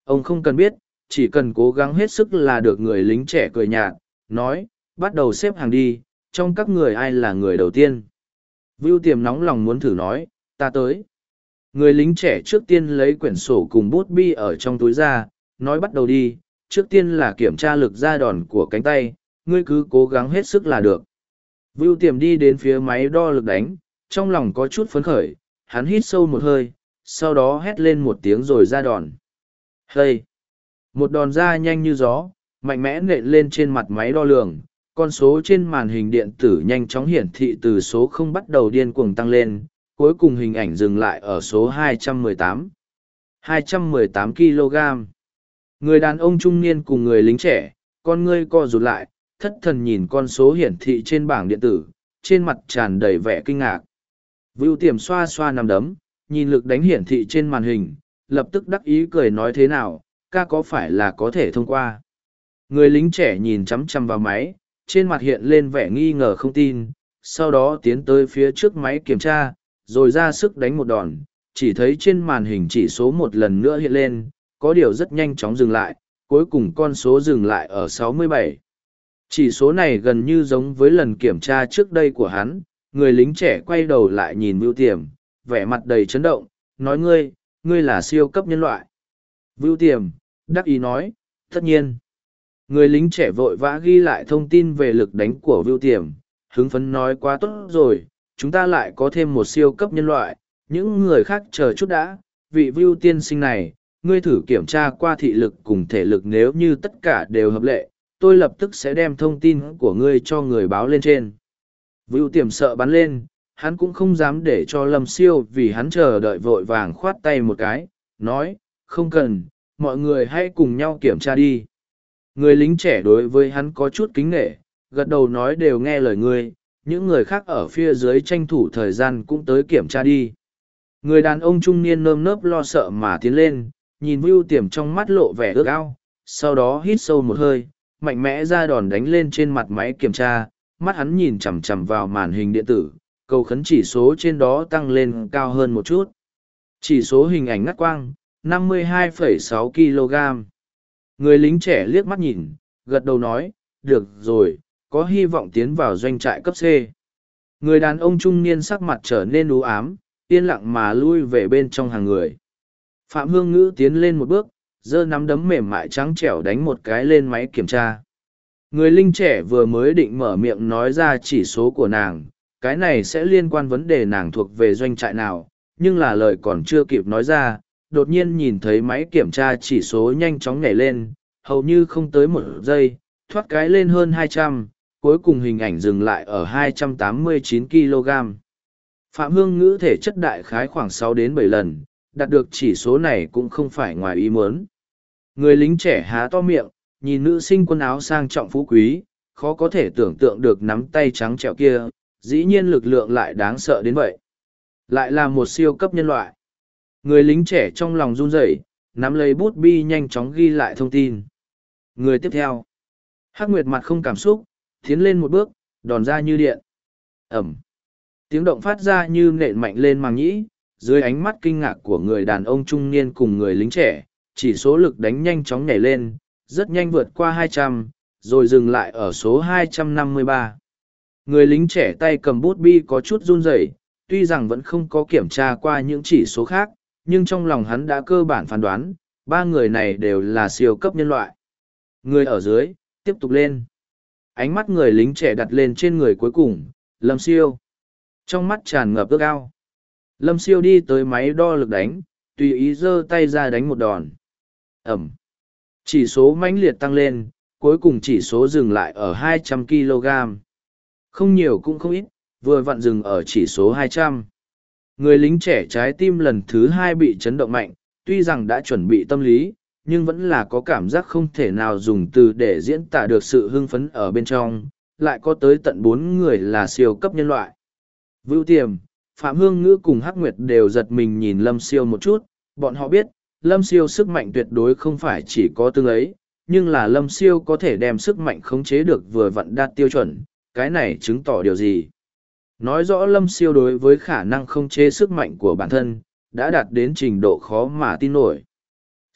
Ông không cần biết, chỉ cần cố gắng hết sức là được người lính trẻ cười nhạt, nói, bắt đầu xếp hàng đi, trong các người ai là người đầu tiên. Vưu tiềm nóng lòng muốn thử nói, ta tới. Người lính trẻ trước tiên lấy quyển sổ cùng bút bi ở trong túi ra, nói bắt đầu đi, trước tiên là kiểm tra lực ra đòn của cánh tay, ngươi cứ cố gắng hết sức là được. Vưu tiềm đi đến phía máy đo lực đánh, trong lòng có chút phấn khởi, hắn hít sâu một hơi, sau đó hét lên một tiếng rồi ra đòn. Hây! Một đòn ra nhanh như gió, mạnh mẽ nện lên trên mặt máy đo lường, con số trên màn hình điện tử nhanh chóng hiển thị từ số không bắt đầu điên cuồng tăng lên, cuối cùng hình ảnh dừng lại ở số 218. 218 kg. Người đàn ông trung niên cùng người lính trẻ, con ngươi co rụt lại, thất thần nhìn con số hiển thị trên bảng điện tử, trên mặt tràn đầy vẻ kinh ngạc. Vưu tiềm xoa xoa nằm đấm, nhìn lực đánh hiển thị trên màn hình, lập tức đắc ý cười nói thế nào, ca có phải là có thể thông qua. Người lính trẻ nhìn chăm chăm vào máy, trên mặt hiện lên vẻ nghi ngờ không tin, sau đó tiến tới phía trước máy kiểm tra, rồi ra sức đánh một đòn, chỉ thấy trên màn hình chỉ số một lần nữa hiện lên, có điều rất nhanh chóng dừng lại, cuối cùng con số dừng lại ở 67. Chỉ số này gần như giống với lần kiểm tra trước đây của hắn, người lính trẻ quay đầu lại nhìn Vưu Tiềm, vẻ mặt đầy chấn động, nói ngươi, ngươi là siêu cấp nhân loại. Vưu Tiềm, đắc ý nói, tất nhiên. Người lính trẻ vội vã ghi lại thông tin về lực đánh của Vưu Tiềm, hứng phấn nói quá tốt rồi, chúng ta lại có thêm một siêu cấp nhân loại, những người khác chờ chút đã, vị Vưu tiên sinh này, ngươi thử kiểm tra qua thị lực cùng thể lực nếu như tất cả đều hợp lệ, tôi lập tức sẽ đem thông tin của ngươi cho người báo lên trên. Vưu tiềm sợ bắn lên, hắn cũng không dám để cho lâm siêu vì hắn chờ đợi vội vàng khoát tay một cái, nói, không cần, mọi người hãy cùng nhau kiểm tra đi. Người lính trẻ đối với hắn có chút kính nghệ, gật đầu nói đều nghe lời ngươi, những người khác ở phía dưới tranh thủ thời gian cũng tới kiểm tra đi. Người đàn ông trung niên nơm nớp lo sợ mà tiến lên, nhìn Vưu tiềm trong mắt lộ vẻ ước ao, sau đó hít sâu một hơi, mạnh mẽ ra đòn đánh lên trên mặt máy kiểm tra, mắt hắn nhìn chằm chằm vào màn hình điện tử, cầu khấn chỉ số trên đó tăng lên cao hơn một chút. Chỉ số hình ảnh ngắt quang, 52,6 kg. Người lính trẻ liếc mắt nhìn, gật đầu nói, được rồi, có hy vọng tiến vào doanh trại cấp C. Người đàn ông trung niên sắc mặt trở nên u ám, yên lặng mà lui về bên trong hàng người. Phạm Hương Ngữ tiến lên một bước, giơ nắm đấm mềm mại trắng trẻo đánh một cái lên máy kiểm tra. Người linh trẻ vừa mới định mở miệng nói ra chỉ số của nàng, cái này sẽ liên quan vấn đề nàng thuộc về doanh trại nào, nhưng là lời còn chưa kịp nói ra, đột nhiên nhìn thấy máy kiểm tra chỉ số nhanh chóng nhảy lên, hầu như không tới một giây, thoát cái lên hơn 200, cuối cùng hình ảnh dừng lại ở 289 kg. Phạm Hương ngữ thể chất đại khái khoảng 6 đến 7 lần, đạt được chỉ số này cũng không phải ngoài ý muốn. Người lính trẻ há to miệng, nhìn nữ sinh quần áo sang trọng phú quý, khó có thể tưởng tượng được nắm tay trắng trẹo kia, dĩ nhiên lực lượng lại đáng sợ đến vậy. Lại là một siêu cấp nhân loại. Người lính trẻ trong lòng run rẩy, nắm lấy bút bi nhanh chóng ghi lại thông tin. Người tiếp theo. Hắc Nguyệt mặt không cảm xúc, tiến lên một bước, đòn ra như điện. Ẩm. Tiếng động phát ra như nện mạnh lên màng nhĩ, dưới ánh mắt kinh ngạc của người đàn ông trung niên cùng người lính trẻ, chỉ số lực đánh nhanh chóng nhảy lên, rất nhanh vượt qua 200, rồi dừng lại ở số 253. Người lính trẻ tay cầm bút bi có chút run rẩy, tuy rằng vẫn không có kiểm tra qua những chỉ số khác, nhưng trong lòng hắn đã cơ bản phán đoán, ba người này đều là siêu cấp nhân loại. Người ở dưới, tiếp tục lên. Ánh mắt người lính trẻ đặt lên trên người cuối cùng, Lâm Siêu. Trong mắt tràn ngập ước ao. Lâm Siêu đi tới máy đo lực đánh, tùy ý giơ tay ra đánh một đòn. Ẩm. Chỉ số mãnh liệt tăng lên, cuối cùng chỉ số dừng lại ở 200 kg. Không nhiều cũng không ít, vừa vặn dừng ở chỉ số 200. Người lính trẻ trái tim lần thứ hai bị chấn động mạnh, tuy rằng đã chuẩn bị tâm lý, nhưng vẫn là có cảm giác không thể nào dùng từ để diễn tả được sự hưng phấn ở bên trong, lại có tới tận bốn người là siêu cấp nhân loại. Vưu tiềm, Phạm Hương Ngữ cùng Hắc Nguyệt đều giật mình nhìn Lâm Siêu một chút, bọn họ biết, Lâm Siêu sức mạnh tuyệt đối không phải chỉ có tương ấy, nhưng là Lâm Siêu có thể đem sức mạnh khống chế được vừa vặn đạt tiêu chuẩn, cái này chứng tỏ điều gì? Nói rõ Lâm Siêu đối với khả năng khống chế sức mạnh của bản thân, đã đạt đến trình độ khó mà tin nổi.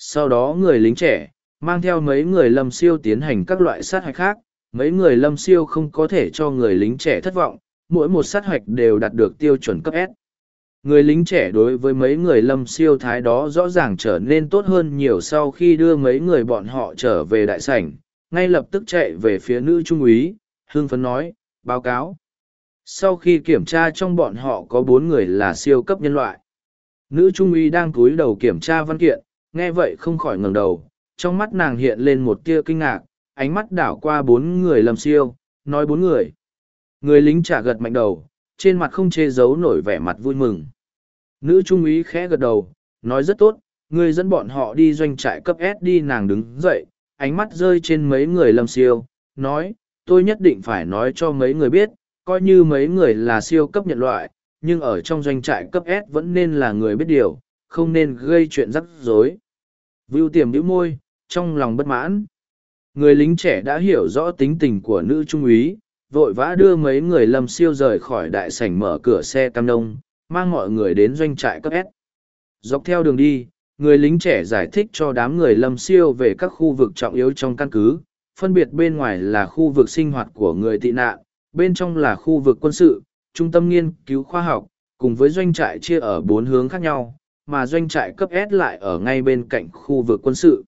Sau đó người lính trẻ, mang theo mấy người Lâm Siêu tiến hành các loại sát hạch khác, mấy người Lâm Siêu không có thể cho người lính trẻ thất vọng, mỗi một sát hạch đều đạt được tiêu chuẩn cấp S. Người lính trẻ đối với mấy người lâm siêu thái đó rõ ràng trở nên tốt hơn nhiều sau khi đưa mấy người bọn họ trở về đại sảnh, ngay lập tức chạy về phía nữ trung úy, hương phấn nói, báo cáo. Sau khi kiểm tra trong bọn họ có bốn người là siêu cấp nhân loại. Nữ trung úy đang cúi đầu kiểm tra văn kiện, nghe vậy không khỏi ngẩng đầu, trong mắt nàng hiện lên một tia kinh ngạc, ánh mắt đảo qua bốn người lâm siêu, nói bốn người. Người lính trả gật mạnh đầu, trên mặt không che giấu nổi vẻ mặt vui mừng. Nữ trung úy khẽ gật đầu, nói rất tốt, người dẫn bọn họ đi doanh trại cấp S đi nàng đứng dậy, ánh mắt rơi trên mấy người lâm siêu, nói, tôi nhất định phải nói cho mấy người biết, coi như mấy người là siêu cấp nhận loại, nhưng ở trong doanh trại cấp S vẫn nên là người biết điều, không nên gây chuyện rắc rối. Vưu tiềm nhíu môi, trong lòng bất mãn. Người lính trẻ đã hiểu rõ tính tình của nữ trung úy, vội vã đưa mấy người lâm siêu rời khỏi đại sảnh mở cửa xe cam nông mang mọi người đến doanh trại cấp s dọc theo đường đi người lính trẻ giải thích cho đám người lâm siêu về các khu vực trọng yếu trong căn cứ phân biệt bên ngoài là khu vực sinh hoạt của người tị nạn bên trong là khu vực quân sự trung tâm nghiên cứu khoa học cùng với doanh trại chia ở bốn hướng khác nhau mà doanh trại cấp s lại ở ngay bên cạnh khu vực quân sự.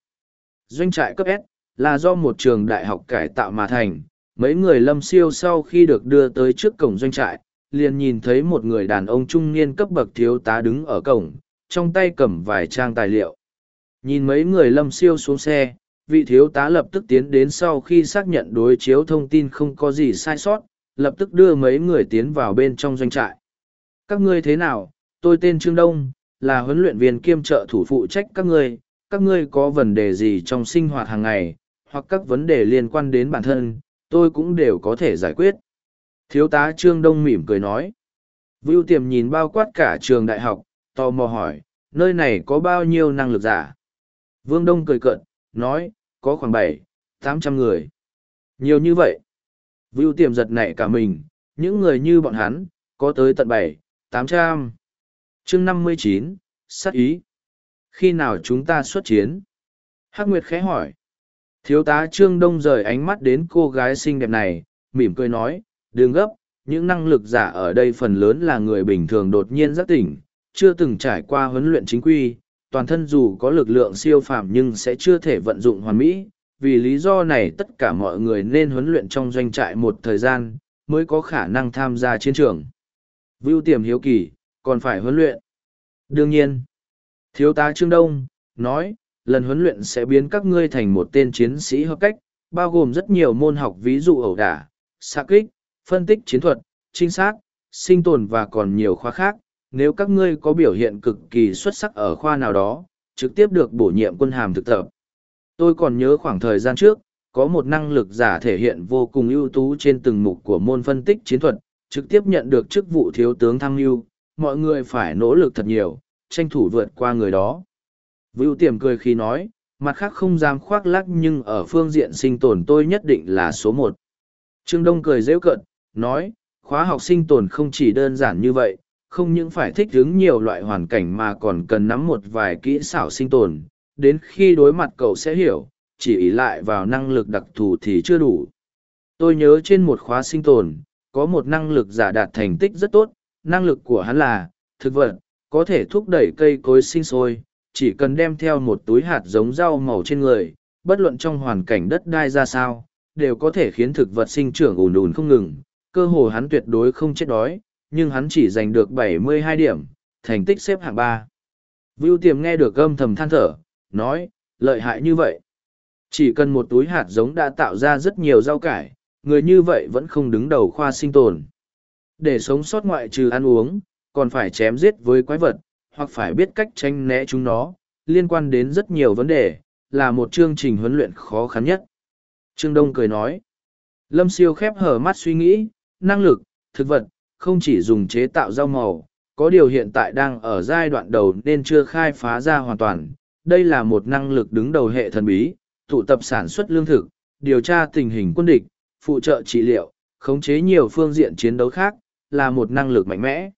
Doanh trại cấp s là do một trường đại học cải tạo mà thành. Mấy người lâm siêu sau khi được đưa tới trước cổng doanh trại, liền nhìn thấy một người đàn ông trung niên cấp bậc thiếu tá đứng ở cổng, trong tay cầm vài trang tài liệu. Nhìn mấy người lâm siêu xuống xe, vị thiếu tá lập tức tiến đến sau khi xác nhận đối chiếu thông tin không có gì sai sót, lập tức đưa mấy người tiến vào bên trong doanh trại. Các ngươi thế nào? Tôi tên trương đông là huấn luyện viên kiêm trợ thủ phụ trách các ngươi các ngươi có vấn đề gì trong sinh hoạt hàng ngày hoặc các vấn đề liên quan đến bản thân tôi cũng đều có thể giải quyết. Thiếu tá Trương Đông mỉm cười nói. Vưu tiềm nhìn bao quát cả trường đại học, tò mò hỏi, nơi này có bao nhiêu năng lực giả? Vương Đông cười cận, nói, có khoảng bảy, tám trăm người. Nhiều như vậy. Vưu tiềm giật nảy cả mình, những người như bọn hắn, có tới tận bảy, tám trăm chương năm mươi chín, sát ý. Khi nào chúng ta xuất chiến? Hắc Nguyệt khẽ hỏi. Thiếu tá Trương Đông rời ánh mắt đến cô gái xinh đẹp này, mỉm cười nói, đừng gấp, những năng lực giả ở đây phần lớn là người bình thường đột nhiên giác tỉnh, chưa từng trải qua huấn luyện chính quy, toàn thân dù có lực lượng siêu phàm nhưng sẽ chưa thể vận dụng hoàn mỹ. Vì lý do này tất cả mọi người nên huấn luyện trong doanh trại một thời gian, mới có khả năng tham gia chiến trường. Vưu tiềm hiếu kỳ, còn phải huấn luyện. Đương nhiên, thiếu tá Trương Đông, nói, lần huấn luyện sẽ biến các ngươi thành một tên chiến sĩ hợp cách, bao gồm rất nhiều môn học ví dụ ẩu đả, xạ kích, phân tích chiến thuật, trinh sát, sinh tồn và còn nhiều khoa khác. Nếu các ngươi có biểu hiện cực kỳ xuất sắc ở khoa nào đó, trực tiếp được bổ nhiệm quân hàm thực tập. Tôi còn nhớ khoảng thời gian trước, có một năng lực giả thể hiện vô cùng ưu tú trên từng mục của môn phân tích chiến thuật, trực tiếp nhận được chức vụ thiếu tướng thăng lưu, mọi người phải nỗ lực thật nhiều, tranh thủ vượt qua người đó. Vưu tiềm cười khi nói, mặt khác không dám khoác lác nhưng ở phương diện sinh tồn tôi nhất định là số một. Trương Đông cười dễ cận, nói, khóa học sinh tồn không chỉ đơn giản như vậy, không những phải thích ứng nhiều loại hoàn cảnh mà còn cần nắm một vài kỹ xảo sinh tồn, đến khi đối mặt cậu sẽ hiểu, chỉ ý lại vào năng lực đặc thù thì chưa đủ. Tôi nhớ trên một khóa sinh tồn, có một năng lực giả đạt thành tích rất tốt, năng lực của hắn là, thực vật, có thể thúc đẩy cây cối sinh sôi, chỉ cần đem theo một túi hạt giống rau màu trên người, bất luận trong hoàn cảnh đất đai ra sao, đều có thể khiến thực vật sinh trưởng ùn ùn không ngừng. Cơ hồ hắn tuyệt đối không chết đói, nhưng hắn chỉ giành được 72 điểm, thành tích xếp hạng ba. Vưu tiềm nghe được âm thầm than thở, nói, lợi hại như vậy. Chỉ cần một túi hạt giống đã tạo ra rất nhiều rau cải, người như vậy vẫn không đứng đầu khoa sinh tồn. Để sống sót ngoại trừ ăn uống, còn phải chém giết với quái vật, hoặc phải biết cách tranh né chúng nó, liên quan đến rất nhiều vấn đề, là một chương trình huấn luyện khó khăn nhất. Trương Đông cười nói, Lâm Siêu khép hở mắt suy nghĩ, năng lực, thực vật, không chỉ dùng chế tạo rau màu, có điều hiện tại đang ở giai đoạn đầu nên chưa khai phá ra hoàn toàn. Đây là một năng lực đứng đầu hệ thần bí, tụ tập sản xuất lương thực, điều tra tình hình quân địch, phụ trợ trị liệu, khống chế nhiều phương diện chiến đấu khác, là một năng lực mạnh mẽ.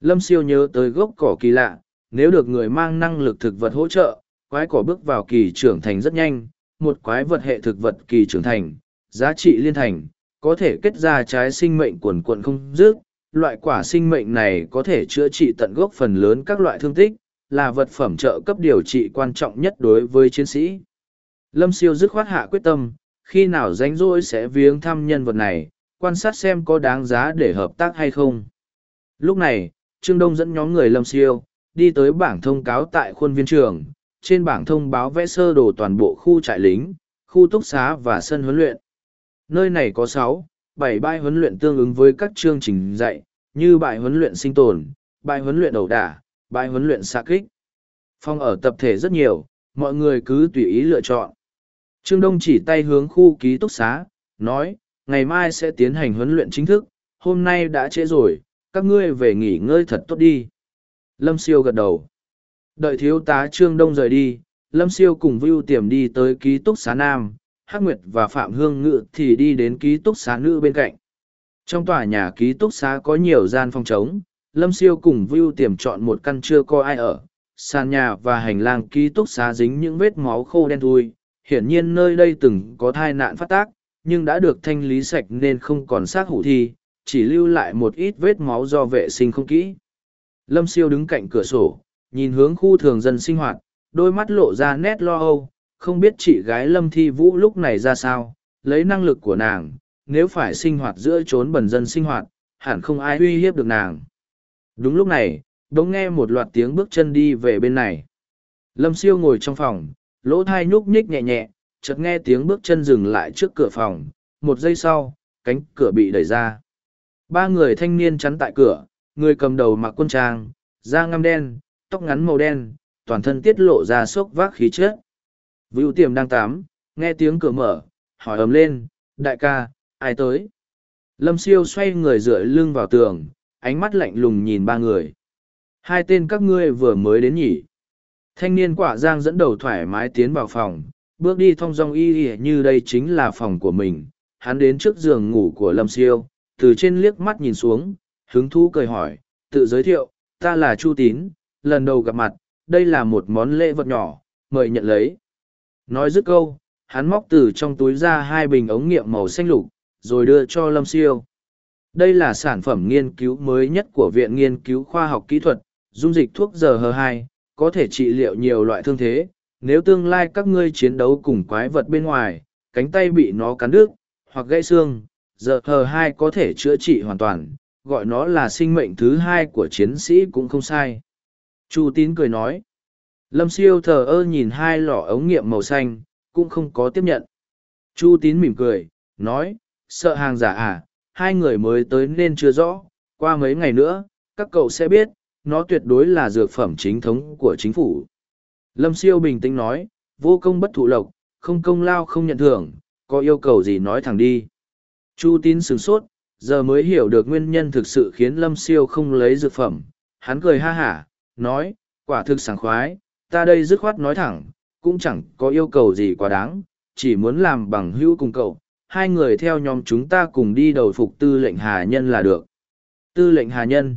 Lâm siêu nhớ tới gốc cỏ kỳ lạ, nếu được người mang năng lực thực vật hỗ trợ, quái cỏ bước vào kỳ trưởng thành rất nhanh, một quái vật hệ thực vật kỳ trưởng thành, giá trị liên thành, có thể kết ra trái sinh mệnh quần cuộn không dứt. Loại quả sinh mệnh này có thể chữa trị tận gốc phần lớn các loại thương tích, là vật phẩm trợ cấp điều trị quan trọng nhất đối với chiến sĩ. Lâm siêu dứt khoát hạ quyết tâm, khi nào rảnh rỗi sẽ viếng thăm nhân vật này, quan sát xem có đáng giá để hợp tác hay không. Lúc này, Trương Đông dẫn nhóm người lâm siêu, đi tới bảng thông cáo tại khuôn viên trường, trên bảng thông báo vẽ sơ đồ toàn bộ khu trại lính, khu túc xá và sân huấn luyện. Nơi này có sáu, bảy bãi huấn luyện tương ứng với các chương trình dạy, như bãi huấn luyện sinh tồn, bãi huấn luyện ẩu đả, bãi huấn luyện xạ kích. Phòng ở tập thể rất nhiều, mọi người cứ tùy ý lựa chọn. Trương Đông chỉ tay hướng khu ký túc xá, nói, ngày mai sẽ tiến hành huấn luyện chính thức, hôm nay đã trễ rồi, các ngươi về nghỉ ngơi thật tốt đi. Lâm Siêu gật đầu. Đợi thiếu tá Trương Đông rời đi, Lâm Siêu cùng Vưu Tiềm đi tới ký túc xá Nam, Hắc Nguyệt và Phạm Hương Ngự thì đi đến ký túc xá nữ bên cạnh. Trong tòa nhà ký túc xá có nhiều gian phòng trống, Lâm Siêu cùng Vưu Tiềm chọn một căn chưa có ai ở. Sàn nhà và hành lang ký túc xá dính những vết máu khô đen thui, hiển nhiên nơi đây từng có thai nạn phát tác, nhưng đã được thanh lý sạch nên không còn xác hủ thi, chỉ lưu lại một ít vết máu do vệ sinh không kỹ. Lâm siêu đứng cạnh cửa sổ, nhìn hướng khu thường dân sinh hoạt, đôi mắt lộ ra nét lo âu, không biết chị gái Lâm Thi Vũ lúc này ra sao, lấy năng lực của nàng, nếu phải sinh hoạt giữa chốn bần dân sinh hoạt, hẳn không ai uy hiếp được nàng. Đúng lúc này, đống nghe một loạt tiếng bước chân đi về bên này. Lâm siêu ngồi trong phòng, lỗ thai nhúc nhích nhẹ nhẹ, chợt nghe tiếng bước chân dừng lại trước cửa phòng, một giây sau, cánh cửa bị đẩy ra. Ba người thanh niên chắn tại cửa, người cầm đầu mặc quân trang, da ngăm đen, tóc ngắn màu đen, toàn thân tiết lộ ra sốc vác khí chết. Vưu tiềm đang tắm, nghe tiếng cửa mở, hỏi ấm lên, đại ca, ai tới? Lâm siêu xoay người dựa lưng vào tường, ánh mắt lạnh lùng nhìn ba người. Hai tên các ngươi vừa mới đến nhỉ. Thanh niên quả giang dẫn đầu thoải mái tiến vào phòng, bước đi thong dong y ỉa như đây chính là phòng của mình. Hắn đến trước giường ngủ của Lâm Siêu, từ trên liếc mắt nhìn xuống, hứng thú cười hỏi, tự giới thiệu, ta là Chu Tín, lần đầu gặp mặt, đây là một món lễ vật nhỏ, mời nhận lấy. Nói dứt câu, hắn móc từ trong túi ra hai bình ống nghiệm màu xanh lục, rồi đưa cho lâm siêu đây là sản phẩm nghiên cứu mới nhất của viện nghiên cứu khoa học kỹ thuật dung dịch thuốc giờ hờ hai có thể trị liệu nhiều loại thương thế nếu tương lai các ngươi chiến đấu cùng quái vật bên ngoài, cánh tay bị nó cắn đứt, hoặc gãy xương, giờ hờ hai có thể chữa trị hoàn toàn, gọi nó là sinh mệnh thứ hai của chiến sĩ cũng không sai. Chu tín cười nói, lâm siêu thờ ơ nhìn hai lọ ống nghiệm màu xanh, cũng không có tiếp nhận. Chu tín mỉm cười, nói, sợ hàng giả à hai người mới tới nên chưa rõ, qua mấy ngày nữa, các cậu sẽ biết, nó tuyệt đối là dược phẩm chính thống của chính phủ lâm siêu bình tĩnh nói, vô công bất thụ lộc, không công lao không nhận thưởng, có yêu cầu gì nói thẳng đi. Chu tín sửng sốt, giờ mới hiểu được nguyên nhân thực sự khiến lâm siêu không lấy dược phẩm. Hắn cười ha hả, nói, quả thực sảng khoái, ta đây dứt khoát nói thẳng, cũng chẳng có yêu cầu gì quá đáng, chỉ muốn làm bằng hữu cùng cậu, hai người theo nhóm chúng ta cùng đi đầu phục tư lệnh hà nhân là được. Tư lệnh hà nhân.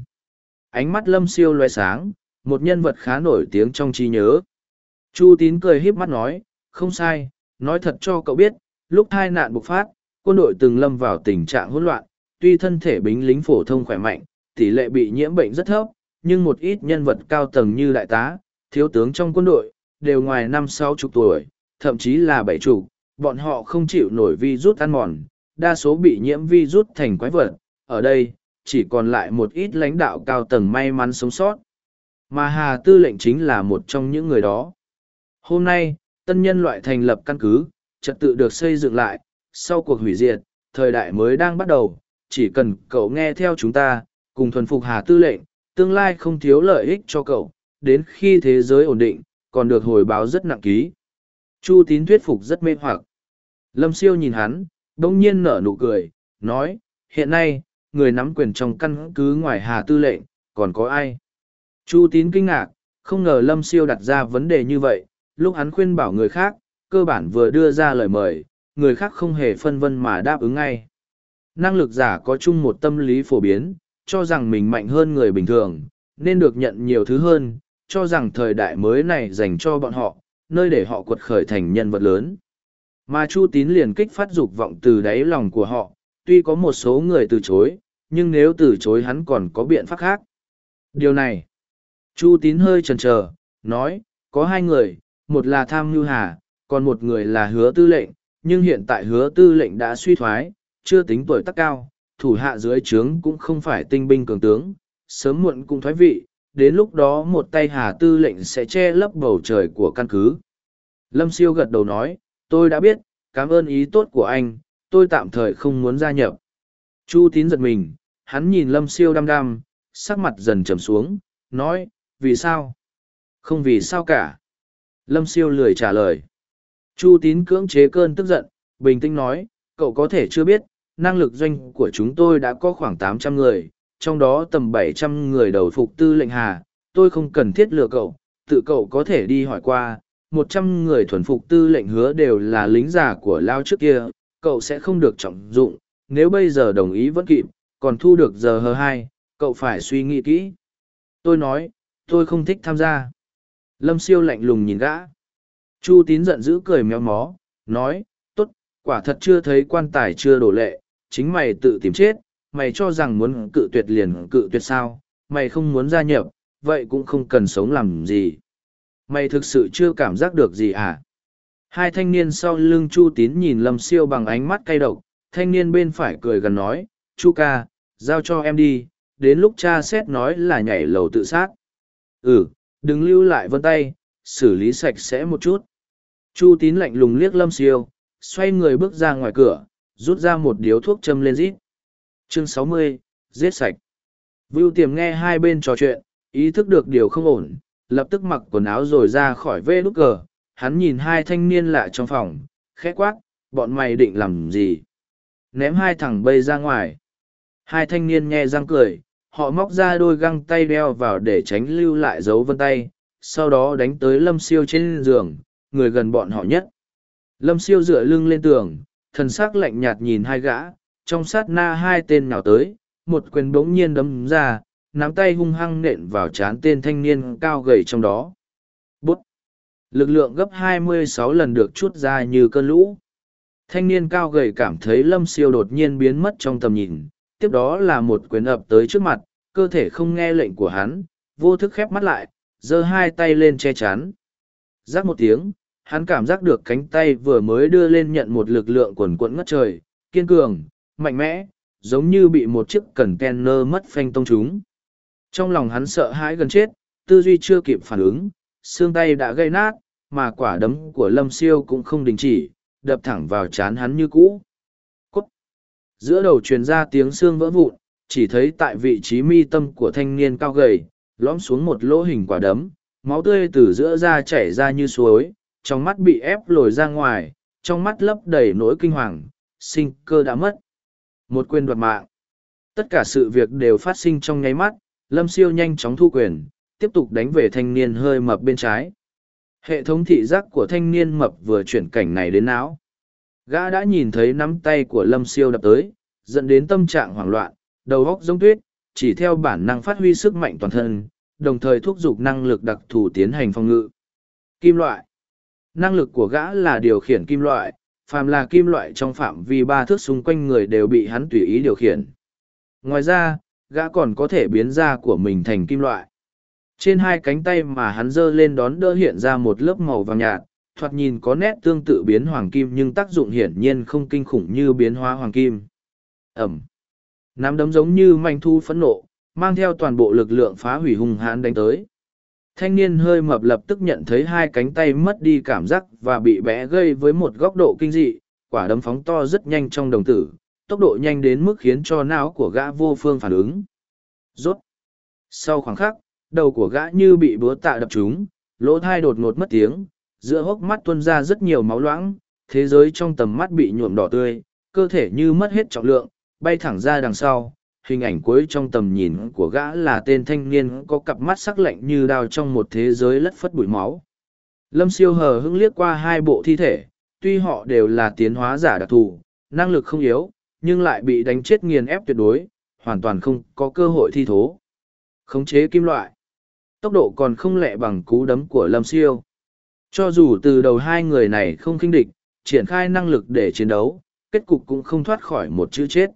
Ánh mắt lâm siêu loe sáng, một nhân vật khá nổi tiếng trong trí nhớ chu tín cười híp mắt nói, không sai, nói thật cho cậu biết, lúc tai nạn bộc phát, quân đội từng lâm vào tình trạng hỗn loạn, tuy thân thể bính lính phổ thông khỏe mạnh, tỷ lệ bị nhiễm bệnh rất thấp, nhưng một ít nhân vật cao tầng như đại tá, thiếu tướng trong quân đội, đều ngoài năm sáu chục tuổi, thậm chí là bảy chục, bọn họ không chịu nổi vi rút ăn mòn, đa số bị nhiễm vi rút thành quái vật, ở đây, chỉ còn lại một ít lãnh đạo cao tầng may mắn sống sót. Mà hà tư lệnh chính là một trong những người đó hôm nay, tân nhân loại thành lập căn cứ, trật tự được xây dựng lại, sau cuộc hủy diệt, thời đại mới đang bắt đầu, chỉ cần cậu nghe theo chúng ta, cùng thuần phục hà tư lệnh, tương lai không thiếu lợi ích cho cậu, đến khi thế giới ổn định, còn được hồi báo rất nặng ký. Chu tín thuyết phục rất mê hoặc. Lâm siêu nhìn hắn đ ỗ n g nhiên nở nụ cười, nói, hiện nay, người nắm quyền trong căn cứ ngoài hà tư lệnh, còn có ai? Chu tín kinh ngạc, không ngờ lâm siêu đặt ra vấn đề như vậy lúc hắn khuyên bảo người khác cơ bản vừa đưa ra lời mời người khác không hề phân vân mà đáp ứng ngay năng lực giả có chung một tâm lý phổ biến cho rằng mình mạnh hơn người bình thường nên được nhận nhiều thứ hơn cho rằng thời đại mới này dành cho bọn họ nơi để họ quật khởi thành nhân vật lớn. Mà Chu Tín liền kích phát dục vọng từ đáy lòng của họ, tuy có một số người từ chối, nhưng nếu từ chối hắn còn có biện pháp khác. Điều này, Chu Tín hơi chần chờ, nói, có hai người, một là Tham mưu Hà, còn một người là Hứa Tư lệnh, nhưng hiện tại Hứa Tư lệnh đã suy thoái, chưa tính tuổi tác cao, thủ hạ dưới trướng cũng không phải tinh binh cường tướng, sớm muộn cũng thoái vị, đến lúc đó một tay hà tư lệnh sẽ che lấp bầu trời của căn cứ. Lâm siêu gật đầu nói, tôi đã biết, cảm ơn ý tốt của anh, tôi tạm thời không muốn gia nhập. Chu tín giật mình, hắn nhìn lâm siêu đăm đăm, sắc mặt dần trầm xuống, nói, vì sao? Không vì sao cả. Lâm siêu lười trả lời. Chu tín cưỡng chế cơn tức giận, bình tĩnh nói, cậu có thể chưa biết, năng lực doanh của chúng tôi đã có khoảng tám trăm người, trong đó tầm bảy trăm người đầu phục tư lệnh hà, tôi không cần thiết lừa cậu, tự cậu có thể đi hỏi qua, một trăm người thuần phục tư lệnh hứa đều là lính già của Lao trước kia, cậu sẽ không được trọng dụng, nếu bây giờ đồng ý vẫn kịp, còn thu được giờ hờ hai, cậu phải suy nghĩ kỹ. Tôi nói, tôi không thích tham gia. Lâm siêu lạnh lùng nhìn gã. Chu tín giận dữ cười méo mó, nói, tốt, quả thật chưa thấy quan tài chưa đổ lệ, chính mày tự tìm chết, mày cho rằng muốn cự tuyệt liền cự tuyệt sao, mày không muốn gia nhập, vậy cũng không cần sống làm gì. Mày thực sự chưa cảm giác được gì à? Hai thanh niên sau lưng Chu Tín nhìn Lâm Siêu bằng ánh mắt cay độc, thanh niên bên phải cười gần nói, Chu ca, giao cho em đi, đến lúc cha xét nói là nhảy lầu tự sát. Ừ, đừng lưu lại vân tay, xử lý sạch sẽ một chút. Chu Tín lạnh lùng liếc Lâm Siêu, xoay người bước ra ngoài cửa, rút ra một điếu thuốc châm lên rít. Chương sáu mươi giết sạch. Vưu tiềm nghe hai bên trò chuyện ý thức được điều không ổn lập tức mặc quần áo rồi ra khỏi vê đúc cờ. Hắn nhìn hai thanh niên lạ trong phòng khẽ quát bọn mày định làm gì? Ném hai thằng bây ra ngoài. Hai thanh niên nghe răng cười họ móc ra đôi găng tay đeo vào để tránh lưu lại dấu vân tay sau đó đánh tới lâm siêu trên giường người gần bọn họ nhất lâm siêu dựa lưng lên tường thần s ắ c lạnh nhạt nhìn hai gã trong sát na hai tên nào tới, một quyền bỗng nhiên đấm ra, nắm tay hung hăng nện vào trán tên thanh niên cao gầy trong đó. Bút! Lực lượng gấp 26 lần được chút ra như cơn lũ. Thanh niên cao gầy cảm thấy lâm siêu đột nhiên biến mất trong tầm nhìn, tiếp đó là một quyền ập tới trước mặt, cơ thể không nghe lệnh của hắn, vô thức khép mắt lại, giơ hai tay lên che chắn. rắc một tiếng, hắn cảm giác được cánh tay vừa mới đưa lên nhận một lực lượng quần quẫn ngất trời, kiên cường, mạnh mẽ, giống như bị một chiếc cần kenner mất phanh tông chúng. Trong lòng hắn sợ hãi gần chết, tư duy chưa kịp phản ứng, xương tay đã gây nát, mà quả đấm của lâm siêu cũng không đình chỉ, đập thẳng vào chán hắn như cũ. Giữa đầu truyền ra tiếng xương vỡ vụn, chỉ thấy tại vị trí mi tâm của thanh niên cao gầy, lõm xuống một lỗ hình quả đấm, máu tươi từ giữa da chảy ra như suối, trong mắt bị ép lồi ra ngoài, trong mắt lấp đầy nỗi kinh hoàng, sinh cơ đã mất. Một quyền đoạt mạng. Tất cả sự việc đều phát sinh trong nháy mắt, Lâm Siêu nhanh chóng thu quyền, tiếp tục đánh về thanh niên hơi mập bên trái. Hệ thống thị giác của thanh niên mập vừa chuyển cảnh này đến não. Gã đã nhìn thấy nắm tay của Lâm Siêu đập tới, dẫn đến tâm trạng hoảng loạn, đầu óc giống tuyết, chỉ theo bản năng phát huy sức mạnh toàn thân, đồng thời thúc giục năng lực đặc thù tiến hành phòng ngự. Kim loại Năng lực của gã là điều khiển kim loại, phàm là kim loại trong phạm vi ba thước xung quanh người đều bị hắn tùy ý điều khiển. Ngoài ra, gã còn có thể biến da của mình thành kim loại. Trên hai cánh tay mà hắn giơ lên đón đỡ hiện ra một lớp màu vàng nhạt, thoạt nhìn có nét tương tự biến hoàng kim nhưng tác dụng hiển nhiên không kinh khủng như biến hóa hoàng kim. Ẩm. Nắm đấm giống như manh thu phẫn nộ, mang theo toàn bộ lực lượng phá hủy hung hãn đánh tới. Thanh niên hơi mập lập tức nhận thấy hai cánh tay mất đi cảm giác và bị bẽ gây với một góc độ kinh dị, quả đấm phóng to rất nhanh trong đồng tử, tốc độ nhanh đến mức khiến cho não của gã vô phương phản ứng. Rốt. Sau khoảng khắc, đầu của gã như bị búa tạ đập trúng, lỗ thai đột ngột mất tiếng, giữa hốc mắt tuôn ra rất nhiều máu loãng, thế giới trong tầm mắt bị nhuộm đỏ tươi, cơ thể như mất hết trọng lượng, bay thẳng ra đằng sau. Hình ảnh cuối trong tầm nhìn của gã là tên thanh niên có cặp mắt sắc lạnh như đao trong một thế giới lất phất bụi máu. Lâm siêu hờ hững liếc qua hai bộ thi thể, tuy họ đều là tiến hóa giả đặc thù, năng lực không yếu, nhưng lại bị đánh chết nghiền ép tuyệt đối, hoàn toàn không có cơ hội thi thố. Khống chế kim loại. Tốc độ còn không lẹ bằng cú đấm của Lâm Siêu. Cho dù từ đầu hai người này không kinh địch, triển khai năng lực để chiến đấu, kết cục cũng không thoát khỏi một chữ chết.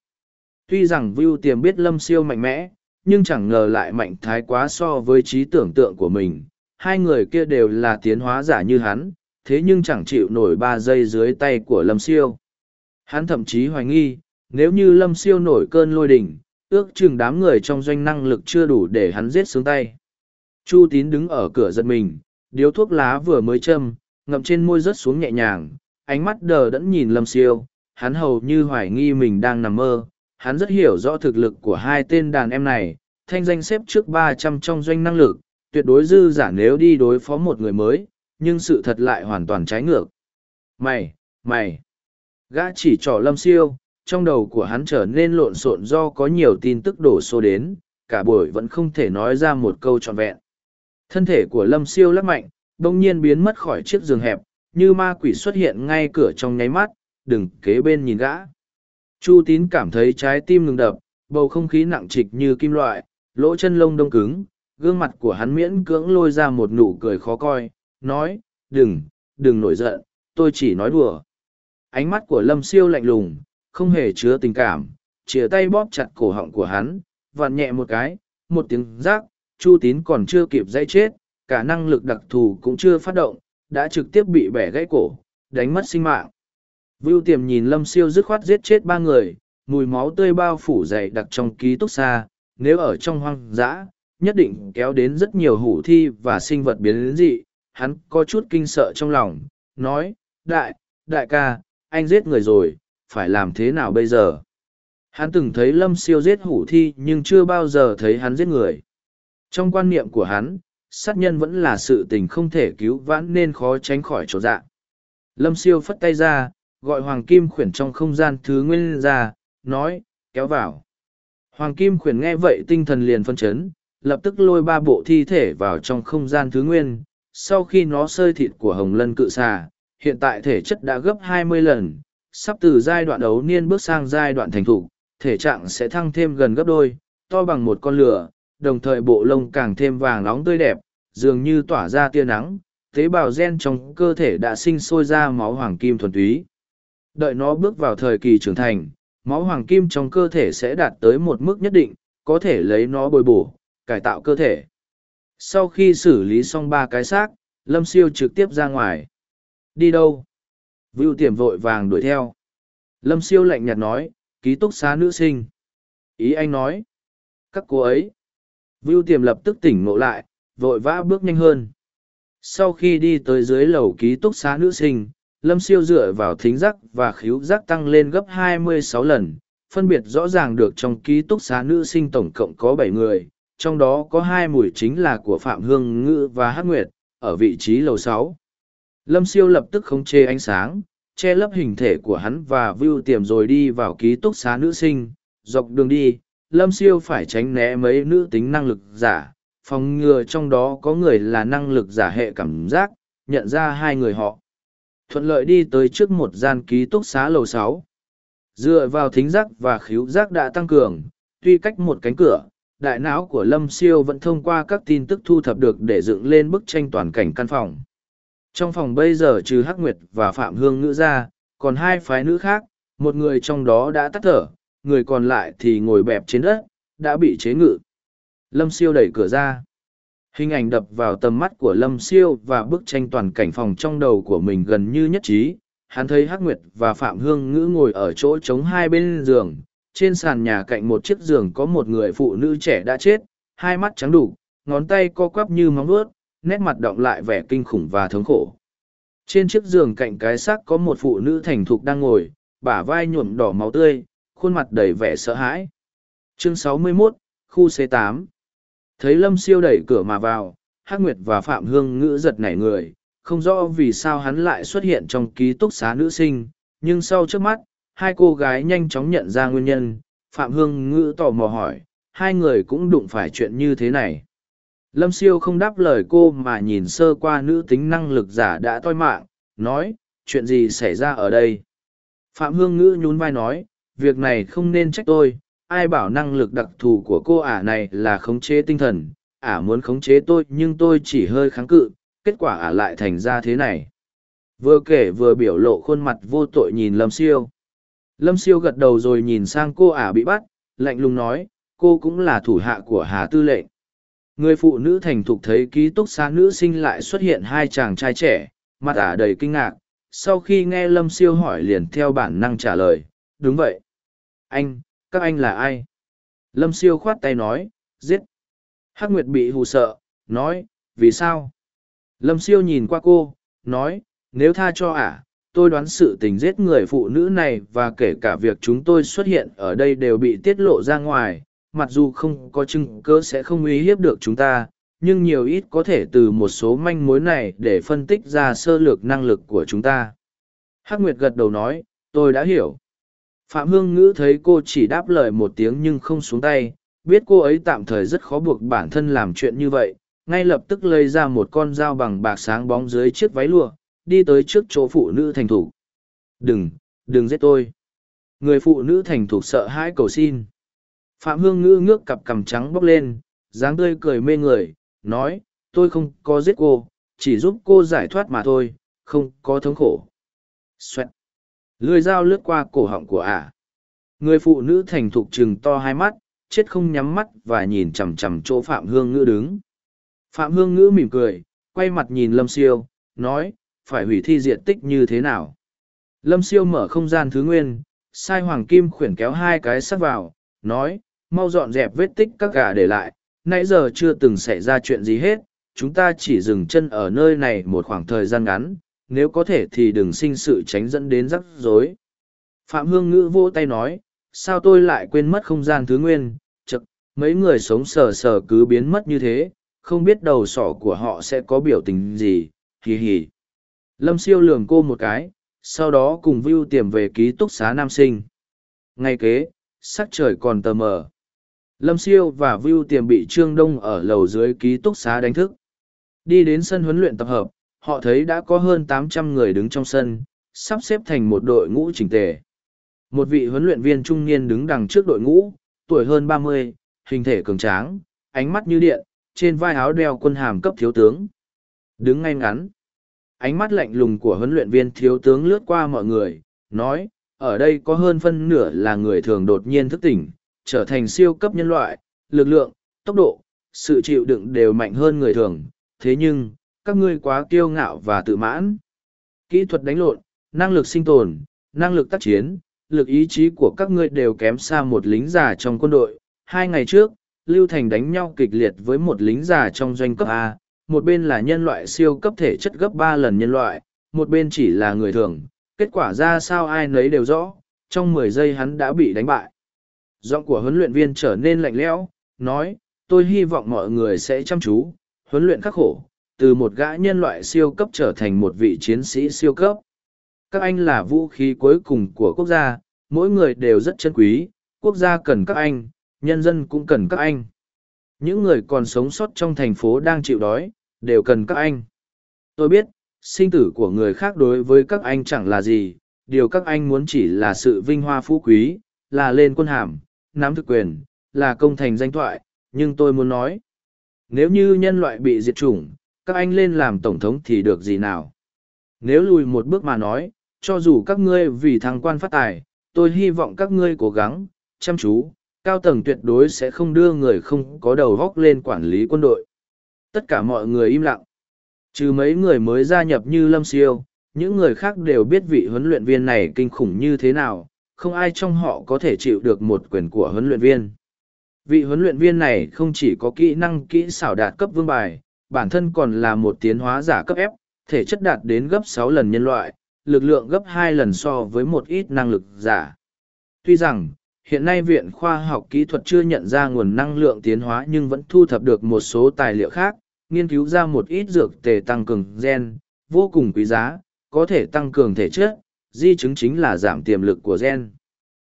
Tuy rằng Vưu Tiềm biết Lâm Siêu mạnh mẽ, nhưng chẳng ngờ lại mạnh thái quá so với trí tưởng tượng của mình. Hai người kia đều là tiến hóa giả như hắn, thế nhưng chẳng chịu nổi ba giây dưới tay của Lâm Siêu. Hắn thậm chí hoài nghi, nếu như Lâm Siêu nổi cơn lôi đỉnh, ước chừng đám người trong doanh năng lực chưa đủ để hắn giết xuống tay. Chu tín đứng ở cửa giật mình, điếu thuốc lá vừa mới châm, ngậm trên môi rớt xuống nhẹ nhàng, ánh mắt đờ đẫn nhìn lâm siêu, hắn hầu như hoài nghi mình đang nằm mơ. Hắn rất hiểu rõ thực lực của hai tên đàn em này, thanh danh xếp trước ba trăm trong doanh năng lực, tuyệt đối dư giả nếu đi đối phó một người mới, nhưng sự thật lại hoàn toàn trái ngược. Mày, mày, gã chỉ trỏ lâm siêu, trong đầu của hắn trở nên lộn xộn do có nhiều tin tức đổ xô đến, cả buổi vẫn không thể nói ra một câu trọn vẹn. Thân thể của Lâm Siêu lắc mạnh, đông nhiên biến mất khỏi chiếc giường hẹp, như ma quỷ xuất hiện ngay cửa trong nháy mắt, đừng kế bên nhìn gã. Chu tín cảm thấy trái tim ngừng đập, bầu không khí nặng trịch như kim loại, lỗ chân lông đông cứng, gương mặt của hắn miễn cưỡng lôi ra một nụ cười khó coi, nói, đừng, đừng nổi giận, tôi chỉ nói đùa. Ánh mắt của Lâm Siêu lạnh lùng, không hề chứa tình cảm, chìa tay bóp chặt cổ họng của hắn, vặn nhẹ một cái, một tiếng rác, Chu Tín còn chưa kịp dãy chết, cả năng lực đặc thù cũng chưa phát động, đã trực tiếp bị bẻ gãy cổ, đánh mất sinh mạng. Vưu tiềm nhìn Lâm Siêu dứt khoát giết chết ba người, mùi máu tươi bao phủ dày đặc trong ký túc xa, nếu ở trong hoang dã, nhất định kéo đến rất nhiều hủ thi và sinh vật biến dị. Hắn có chút kinh sợ trong lòng, nói, đại, đại ca, anh giết người rồi, phải làm thế nào bây giờ? Hắn từng thấy Lâm Siêu giết hủ thi nhưng chưa bao giờ thấy hắn giết người. Trong quan niệm của hắn, sát nhân vẫn là sự tình không thể cứu vãn nên khó tránh khỏi chỗ dạ. Lâm siêu phất tay ra, gọi Hoàng Kim khuyển trong không gian thứ nguyên ra, nói, kéo vào. Hoàng Kim khuyển nghe vậy tinh thần liền phân chấn, lập tức lôi ba bộ thi thể vào trong không gian thứ nguyên. Sau khi nó sơi thịt của hồng lân cự xà, hiện tại thể chất đã gấp hai mươi lần, sắp từ giai đoạn ấu niên bước sang giai đoạn thành thủ thể trạng sẽ thăng thêm gần gấp đôi, to bằng một con lửa, đồng thời bộ lông càng thêm vàng nóng tươi đẹp, dường như tỏa ra tia nắng, tế bào gen trong cơ thể đã sinh sôi ra máu hoàng kim thuần túy. Đợi nó bước vào thời kỳ trưởng thành, máu hoàng kim trong cơ thể sẽ đạt tới một mức nhất định, có thể lấy nó bồi bổ, cải tạo cơ thể. Sau khi xử lý xong ba cái xác, Lâm Siêu trực tiếp ra ngoài. Đi đâu? Vưu tiềm vội vàng đuổi theo. Lâm Siêu lạnh nhạt nói, ký túc xá nữ sinh. Ý anh nói, các cô ấy. Vưu tiềm lập tức tỉnh ngộ lại, vội vã bước nhanh hơn. Sau khi đi tới dưới lầu ký túc xá nữ sinh, Lâm Siêu dựa vào thính giác và khíu giác tăng lên gấp 26 lần, phân biệt rõ ràng được trong ký túc xá nữ sinh tổng cộng có bảy người, trong đó có hai mùi chính là của Phạm Hương Ngữ và Hát Nguyệt, ở vị trí lầu sáu. Lâm Siêu lập tức khống chế ánh sáng, che lấp hình thể của hắn và Vưu tiềm rồi đi vào ký túc xá nữ sinh. Dọc đường đi, Lâm Siêu phải tránh né mấy nữ tính năng lực giả, phòng ngừa trong đó có người là năng lực giả hệ cảm giác, nhận ra hai người họ. Thuận lợi đi tới trước một gian ký túc xá lầu sáu. Dựa vào thính giác và khíu giác đã tăng cường, tuy cách một cánh cửa, đại não của Lâm Siêu vẫn thông qua các tin tức thu thập được để dựng lên bức tranh toàn cảnh căn phòng. Trong phòng bây giờ trừ Hắc Nguyệt và Phạm Hương Nữ ra, còn hai phái nữ khác, một người trong đó đã tắt thở, người còn lại thì ngồi bẹp trên đất, đã bị chế ngự. Lâm Siêu đẩy cửa ra. Hình ảnh đập vào tầm mắt của Lâm Siêu và bức tranh toàn cảnh phòng trong đầu của mình gần như nhất trí. Hắn thấy Hắc Nguyệt và Phạm Hương Ngữ ngồi ở chỗ trống hai bên giường. Trên sàn nhà cạnh một chiếc giường có một người phụ nữ trẻ đã chết, hai mắt trắng đủ, ngón tay co quắp như móng vuốt, nét mặt động lại vẻ kinh khủng và thống khổ. Trên chiếc giường cạnh cái xác có một phụ nữ thành thục đang ngồi, bả vai nhuộm đỏ máu tươi, khuôn mặt đầy vẻ sợ hãi. Chương 61, khu C8 Thấy Lâm Siêu đẩy cửa mà vào, Hắc Nguyệt và Phạm Hương ngữ giật nảy người, không rõ vì sao hắn lại xuất hiện trong ký túc xá nữ sinh, nhưng sau trước mắt, hai cô gái nhanh chóng nhận ra nguyên nhân, Phạm Hương ngữ tò mò hỏi, hai người cũng đụng phải chuyện như thế này. Lâm Siêu không đáp lời cô mà nhìn sơ qua nữ tính năng lực giả đã toi mạng, nói, chuyện gì xảy ra ở đây? Phạm Hương ngữ nhún vai nói, việc này không nên trách tôi, ai bảo năng lực đặc thù của cô ả này là khống chế tinh thần, ả muốn khống chế tôi nhưng tôi chỉ hơi kháng cự, kết quả ả lại thành ra thế này. Vừa kể vừa biểu lộ khuôn mặt vô tội nhìn Lâm Siêu. Lâm Siêu gật đầu rồi nhìn sang cô ả bị bắt, lạnh lùng nói, cô cũng là thủ hạ của Hà Tư lệnh. Người phụ nữ thành thục thấy ký túc xá nữ sinh lại xuất hiện hai chàng trai trẻ, mặt ả đầy kinh ngạc. Sau khi nghe Lâm Siêu hỏi liền theo bản năng trả lời, đúng vậy. Anh, các anh là ai? Lâm Siêu khoát tay nói, giết. Hắc Nguyệt bị hù sợ, nói, vì sao? Lâm Siêu nhìn qua cô, nói, nếu tha cho ả, tôi đoán sự tình giết người phụ nữ này và kể cả việc chúng tôi xuất hiện ở đây đều bị tiết lộ ra ngoài, mặc dù không có chứng cơ sẽ không uy hiếp được chúng ta, nhưng nhiều ít có thể từ một số manh mối này để phân tích ra sơ lược năng lực của chúng ta. Hắc Nguyệt gật đầu nói, tôi đã hiểu. Phạm Hương Ngữ thấy cô chỉ đáp lời một tiếng nhưng không xuống tay, biết cô ấy tạm thời rất khó buộc bản thân làm chuyện như vậy, ngay lập tức lấy ra một con dao bằng bạc sáng bóng dưới chiếc váy lụa, đi tới trước chỗ phụ nữ thành thủ. Đừng, đừng giết tôi. Người phụ nữ thành thủ sợ hãi cầu xin. Phạm Hương Ngữ ngước cặp cằm trắng bốc lên, dáng tươi cười mê người, nói, tôi không có giết cô, chỉ giúp cô giải thoát mà thôi, không có thống khổ. Xoẹt. Lưỡi dao lướt qua cổ họng của ả. Người phụ nữ thành thục trừng to hai mắt, chết không nhắm mắt và nhìn chằm chằm chỗ Phạm Hương Ngữ đứng. Phạm Hương Ngữ mỉm cười, quay mặt nhìn Lâm Siêu, nói, phải hủy thi diện tích như thế nào. Lâm Siêu mở không gian thứ nguyên, sai Hoàng Kim khuyển kéo hai cái sắt vào, nói, mau dọn dẹp vết tích các gà để lại, nãy giờ chưa từng xảy ra chuyện gì hết, chúng ta chỉ dừng chân ở nơi này một khoảng thời gian ngắn, nếu có thể thì đừng sinh sự tránh dẫn đến rắc rối. Phạm Hương Ngữ vỗ tay nói, sao tôi lại quên mất không gian thứ nguyên, chật, mấy người sống sờ sờ cứ biến mất như thế, không biết đầu sỏ của họ sẽ có biểu tình gì, hì hì. Lâm siêu lường cô một cái, sau đó cùng Vưu tiềm về ký túc xá nam sinh. Ngay kế, sắc trời còn tờ mờ. Lâm siêu và Vưu tiềm bị Trương Đông ở lầu dưới ký túc xá đánh thức. Đi đến sân huấn luyện tập hợp, họ thấy đã có hơn 800 người đứng trong sân, sắp xếp thành một đội ngũ chỉnh tề. Một vị huấn luyện viên trung niên đứng đằng trước đội ngũ, tuổi hơn 30, hình thể cường tráng, ánh mắt như điện, trên vai áo đeo quân hàm cấp thiếu tướng. Đứng ngay ngắn. Ánh mắt lạnh lùng của huấn luyện viên thiếu tướng lướt qua mọi người, nói, ở đây có hơn phân nửa là người thường đột nhiên thức tỉnh, trở thành siêu cấp nhân loại, lực lượng, tốc độ, sự chịu đựng đều mạnh hơn người thường, thế nhưng, các ngươi quá kiêu ngạo và tự mãn. Kỹ thuật đánh lộn, năng lực sinh tồn, năng lực tác chiến, lực ý chí của các ngươi đều kém xa một lính già trong quân đội. Hai ngày trước, Lưu Thành đánh nhau kịch liệt với một lính già trong doanh cấp A, một bên là nhân loại siêu cấp thể chất gấp ba lần nhân loại, một bên chỉ là người thường. Kết quả ra sao ai nấy đều rõ, trong mười giây hắn đã bị đánh bại. Giọng của huấn luyện viên trở nên lạnh lẽo, nói, tôi hy vọng mọi người sẽ chăm chú, huấn luyện khắc khổ, từ một gã nhân loại siêu cấp trở thành một vị chiến sĩ siêu cấp. Các anh là vũ khí cuối cùng của quốc gia, mỗi người đều rất chân quý, quốc gia cần các anh, nhân dân cũng cần các anh. Những người còn sống sót trong thành phố đang chịu đói, đều cần các anh. Tôi biết, sinh tử của người khác đối với các anh chẳng là gì, điều các anh muốn chỉ là sự vinh hoa phú quý, là lên quân hàm, nắm thực quyền, là công thành danh thoại, nhưng tôi muốn nói. Nếu như nhân loại bị diệt chủng, các anh lên làm tổng thống thì được gì nào? Nếu lùi một bước mà nói, cho dù các ngươi vì thăng quan phát tài, tôi hy vọng các ngươi cố gắng, chăm chú, cao tầng tuyệt đối sẽ không đưa người không có đầu góc lên quản lý quân đội. Tất cả mọi người im lặng. Trừ mấy người mới gia nhập như Lâm Siêu, những người khác đều biết vị huấn luyện viên này kinh khủng như thế nào, không ai trong họ có thể chịu được một quyền của huấn luyện viên. Vị huấn luyện viên này không chỉ có kỹ năng kỹ xảo đạt cấp vương bài, bản thân còn là một tiến hóa giả cấp ép, thể chất đạt đến gấp sáu lần nhân loại, lực lượng gấp hai lần so với một ít năng lực giả. Tuy rằng, hiện nay Viện Khoa học Kỹ thuật chưa nhận ra nguồn năng lượng tiến hóa nhưng vẫn thu thập được một số tài liệu khác, nghiên cứu ra một ít dược tề tăng cường gen, vô cùng quý giá, có thể tăng cường thể chất, di chứng chính là giảm tiềm lực của gen.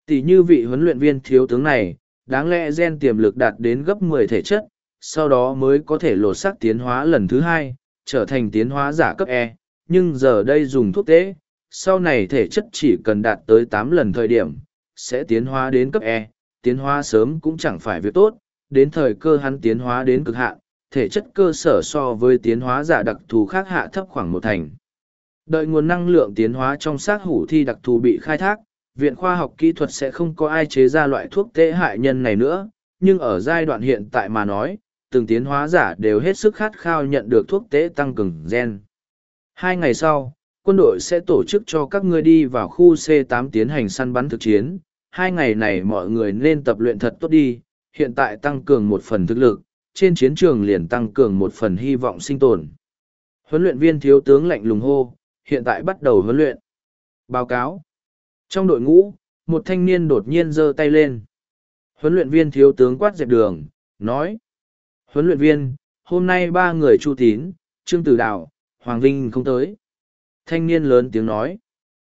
Tỷ như vị huấn luyện viên thiếu tướng này, đáng lẽ gen tiềm lực đạt đến gấp 10 thể chất, sau đó mới có thể lột xác tiến hóa lần thứ hai, trở thành tiến hóa giả cấp E, nhưng giờ đây dùng thuốc tế, sau này thể chất chỉ cần đạt tới tám lần thời điểm, sẽ tiến hóa đến cấp E, tiến hóa sớm cũng chẳng phải việc tốt, đến thời cơ hắn tiến hóa đến cực hạn, thể chất cơ sở so với tiến hóa giả đặc thù khác hạ thấp khoảng một thành. Đợi nguồn năng lượng tiến hóa trong xác hủ thi đặc thù bị khai thác, Viện Khoa học Kỹ thuật sẽ không có ai chế ra loại thuốc tế hại nhân này nữa, nhưng ở giai đoạn hiện tại mà nói, từng tiến hóa giả đều hết sức khát khao nhận được thuốc tế tăng cường gen. Hai ngày sau, quân đội sẽ tổ chức cho các ngươi đi vào khu C8 tiến hành săn bắn thực chiến. Hai ngày này mọi người nên tập luyện thật tốt đi, hiện tại tăng cường một phần thực lực, trên chiến trường liền tăng cường một phần hy vọng sinh tồn. Huấn luyện viên thiếu tướng lạnh lùng hô, hiện tại bắt đầu huấn luyện. Báo cáo. Trong đội ngũ, một thanh niên đột nhiên giơ tay lên. Huấn luyện viên thiếu tướng quát dẹp đường, nói. Huấn luyện viên, hôm nay ba người Chu Tín, Trương Tử Đạo, Hoàng Vinh không tới. Thanh niên lớn tiếng nói.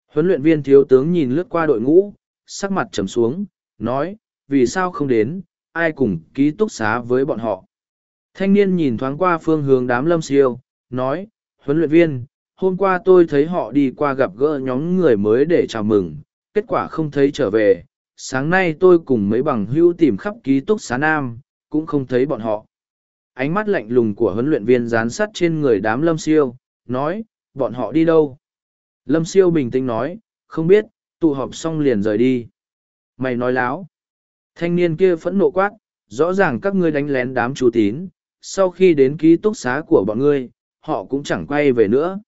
Huấn luyện viên thiếu tướng nhìn lướt qua đội ngũ, sắc mặt trầm xuống, nói, vì sao không đến, ai cùng ký túc xá với bọn họ. Thanh niên nhìn thoáng qua phương hướng đám lâm siêu, nói, huấn luyện viên, hôm qua tôi thấy họ đi qua gặp gỡ nhóm người mới để chào mừng, kết quả không thấy trở về. Sáng nay tôi cùng mấy bằng hữu tìm khắp ký túc xá nam, cũng không thấy bọn họ ánh mắt lạnh lùng của huấn luyện viên dán sắt trên người đám lâm siêu, nói, bọn họ đi đâu? Lâm siêu bình tĩnh nói, không biết, tụ họp xong liền rời đi. Mày nói láo. Thanh niên kia phẫn nộ quát, rõ ràng các ngươi đánh lén đám chú tín, sau khi đến ký túc xá của bọn ngươi, họ cũng chẳng quay về nữa.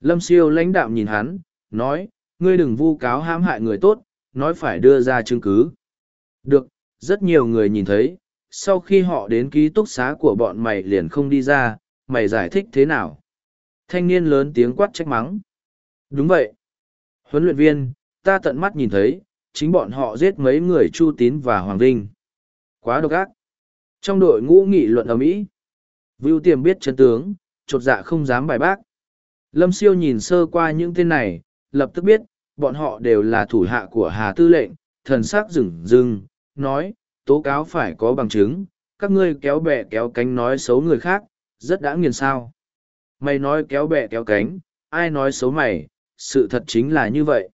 Lâm siêu lãnh đạm nhìn hắn, nói, ngươi đừng vu cáo hãm hại người tốt, nói phải đưa ra chứng cứ. Được, rất nhiều người nhìn thấy sau khi họ đến ký túc xá của bọn mày liền không đi ra, mày giải thích thế nào? Thanh niên lớn tiếng quát trách mắng. Đúng vậy. Huấn luyện viên, ta tận mắt nhìn thấy, chính bọn họ giết mấy người chu tín và hoàng vinh. Quá độc ác. Trong đội ngũ nghị luận ở mỹ, vưu tiềm biết chân tướng, chột dạ không dám bài bác. Lâm siêu nhìn sơ qua những tên này, lập tức biết, bọn họ đều là thủ hạ của hà tư lệnh, thần s ắ c rừng rừng nói tố cáo phải có bằng chứng, các ngươi kéo bè kéo cánh nói xấu người khác, rất đã nghiền sao. Mày nói kéo bè kéo cánh, ai nói xấu mày, sự thật chính là như vậy.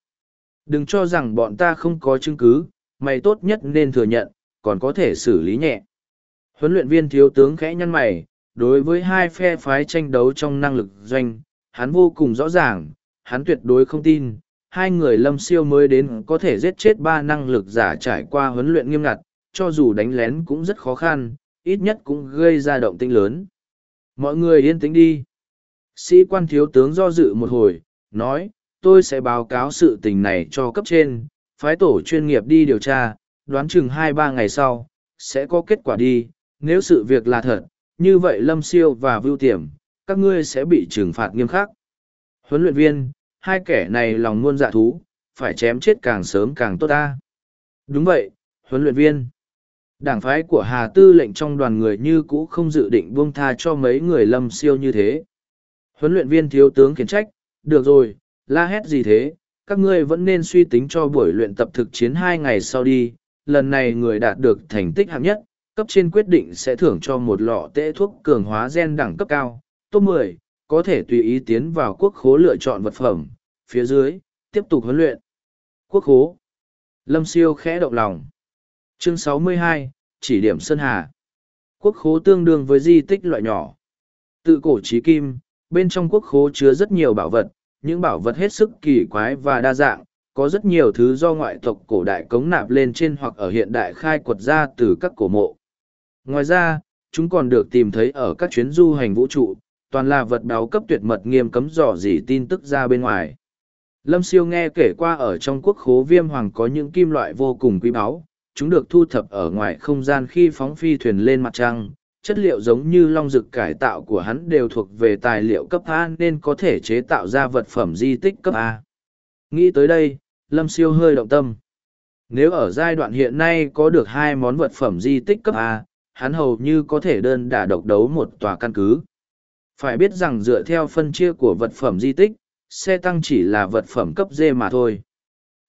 Đừng cho rằng bọn ta không có chứng cứ, mày tốt nhất nên thừa nhận, còn có thể xử lý nhẹ. Huấn luyện viên thiếu tướng khẽ nhăn mày, đối với hai phe phái tranh đấu trong năng lực doanh, hắn vô cùng rõ ràng, hắn tuyệt đối không tin, hai người lâm siêu mới đến có thể giết chết ba năng lực giả trải qua huấn luyện nghiêm ngặt, cho dù đánh lén cũng rất khó khăn, ít nhất cũng gây ra động tĩnh lớn. Mọi người yên tĩnh đi. Sĩ quan thiếu tướng do dự một hồi, nói, tôi sẽ báo cáo sự tình này cho cấp trên, phái tổ chuyên nghiệp đi điều tra, đoán chừng hai ba ngày sau, sẽ có kết quả đi, nếu sự việc là thật, như vậy Lâm Siêu và Vưu Tiểm, các ngươi sẽ bị trừng phạt nghiêm khắc. Huấn luyện viên, hai kẻ này lòng muôn dạ thú, phải chém chết càng sớm càng tốt ta. Đúng vậy, huấn luyện viên. Đảng phái của Hà Tư lệnh trong đoàn người như cũ không dự định buông tha cho mấy người lâm siêu như thế. Huấn luyện viên thiếu tướng khiển trách, được rồi, la hét gì thế, các ngươi vẫn nên suy tính cho buổi luyện tập thực chiến hai ngày sau đi. Lần này người đạt được thành tích hạng nhất, cấp trên quyết định sẽ thưởng cho một lọ tễ thuốc cường hóa gen đẳng cấp cao, top 10, có thể tùy ý tiến vào quốc khố lựa chọn vật phẩm, phía dưới, tiếp tục huấn luyện. Quốc khố. Lâm siêu khẽ động lòng. Chương 62, chỉ điểm Sơn Hà. Quốc khố tương đương với di tích loại nhỏ. Tự cổ trí kim, bên trong quốc khố chứa rất nhiều bảo vật, những bảo vật hết sức kỳ quái và đa dạng, có rất nhiều thứ do ngoại tộc cổ đại cống nạp lên trên hoặc ở hiện đại khai quật ra từ các cổ mộ. Ngoài ra, chúng còn được tìm thấy ở các chuyến du hành vũ trụ, toàn là vật báo cấp tuyệt mật nghiêm cấm dò dỉ tin tức ra bên ngoài. Lâm Siêu nghe kể qua ở trong quốc khố viêm hoàng có những kim loại vô cùng quý báu, chúng được thu thập ở ngoài không gian khi phóng phi thuyền lên mặt trăng. Chất liệu giống như long dực cải tạo của hắn đều thuộc về tài liệu cấp A nên có thể chế tạo ra vật phẩm di tích cấp A. Nghĩ tới đây, Lâm Siêu hơi động tâm. Nếu ở giai đoạn hiện nay có được hai món vật phẩm di tích cấp A, hắn hầu như có thể đơn đả độc đấu một tòa căn cứ. Phải biết rằng dựa theo phân chia của vật phẩm di tích, xe tăng chỉ là vật phẩm cấp D mà thôi.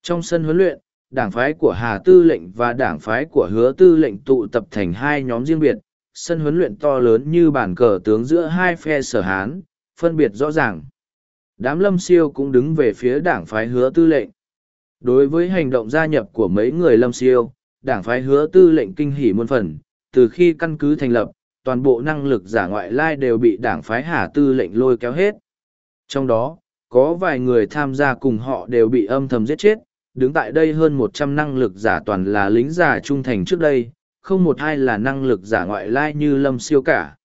Trong sân huấn luyện, đảng phái của Hà Tư lệnh và đảng phái của Hứa Tư lệnh tụ tập thành hai nhóm riêng biệt, sân huấn luyện to lớn như bàn cờ tướng giữa hai phe sở Hán, phân biệt rõ ràng. Đám lâm siêu cũng đứng về phía đảng phái Hứa Tư lệnh. Đối với hành động gia nhập của mấy người lâm siêu, đảng phái Hứa Tư lệnh kinh hỉ muôn phần, từ khi căn cứ thành lập, toàn bộ năng lực giả ngoại lai đều bị đảng phái Hà Tư lệnh lôi kéo hết. Trong đó, có vài người tham gia cùng họ đều bị âm thầm giết chết, đứng tại đây hơn một trăm năng lực giả toàn là lính giả trung thành trước đây, không một ai là năng lực giả ngoại lai như Lâm Siêu cả.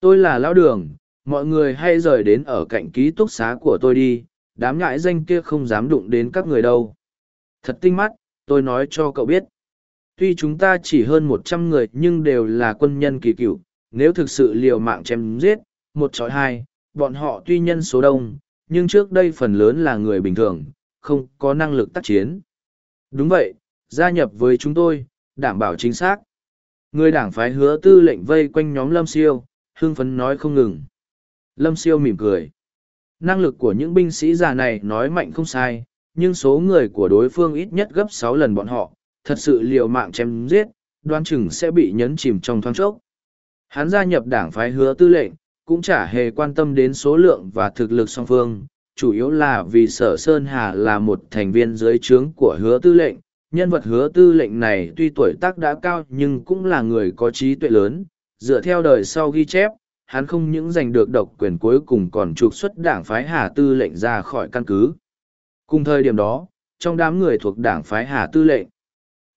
Tôi là lão đường, mọi người hay rời đến ở cạnh ký túc xá của tôi đi, đám ngại danh kia không dám đụng đến các người đâu. Thật tinh mắt, tôi nói cho cậu biết. Tuy chúng ta chỉ hơn một trăm người nhưng đều là quân nhân kỳ cựu, nếu thực sự liều mạng chém giết, một chọi hai, bọn họ tuy nhân số đông, nhưng trước đây phần lớn là người bình thường, không có năng lực tác chiến. Đúng vậy, gia nhập với chúng tôi, đảm bảo chính xác. Người đảng phái hứa tư lệnh vây quanh nhóm Lâm Siêu, hưng phấn nói không ngừng. Lâm Siêu mỉm cười. Năng lực của những binh sĩ già này nói mạnh không sai, nhưng số người của đối phương ít nhất gấp sáu lần bọn họ, thật sự liều mạng chém giết, đoan chừng sẽ bị nhấn chìm trong thoáng chốc. Hắn gia nhập đảng phái hứa tư lệnh, cũng chả hề quan tâm đến số lượng và thực lực song phương, chủ yếu là vì sở Sơn Hà là một thành viên dưới trướng của hứa tư lệnh. Nhân vật hứa tư lệnh này tuy tuổi tác đã cao nhưng cũng là người có trí tuệ lớn, dựa theo đời sau ghi chép, hắn không những giành được độc quyền cuối cùng còn trục xuất đảng phái Hà tư lệnh ra khỏi căn cứ. Cùng thời điểm đó, trong đám người thuộc đảng phái Hà tư lệnh,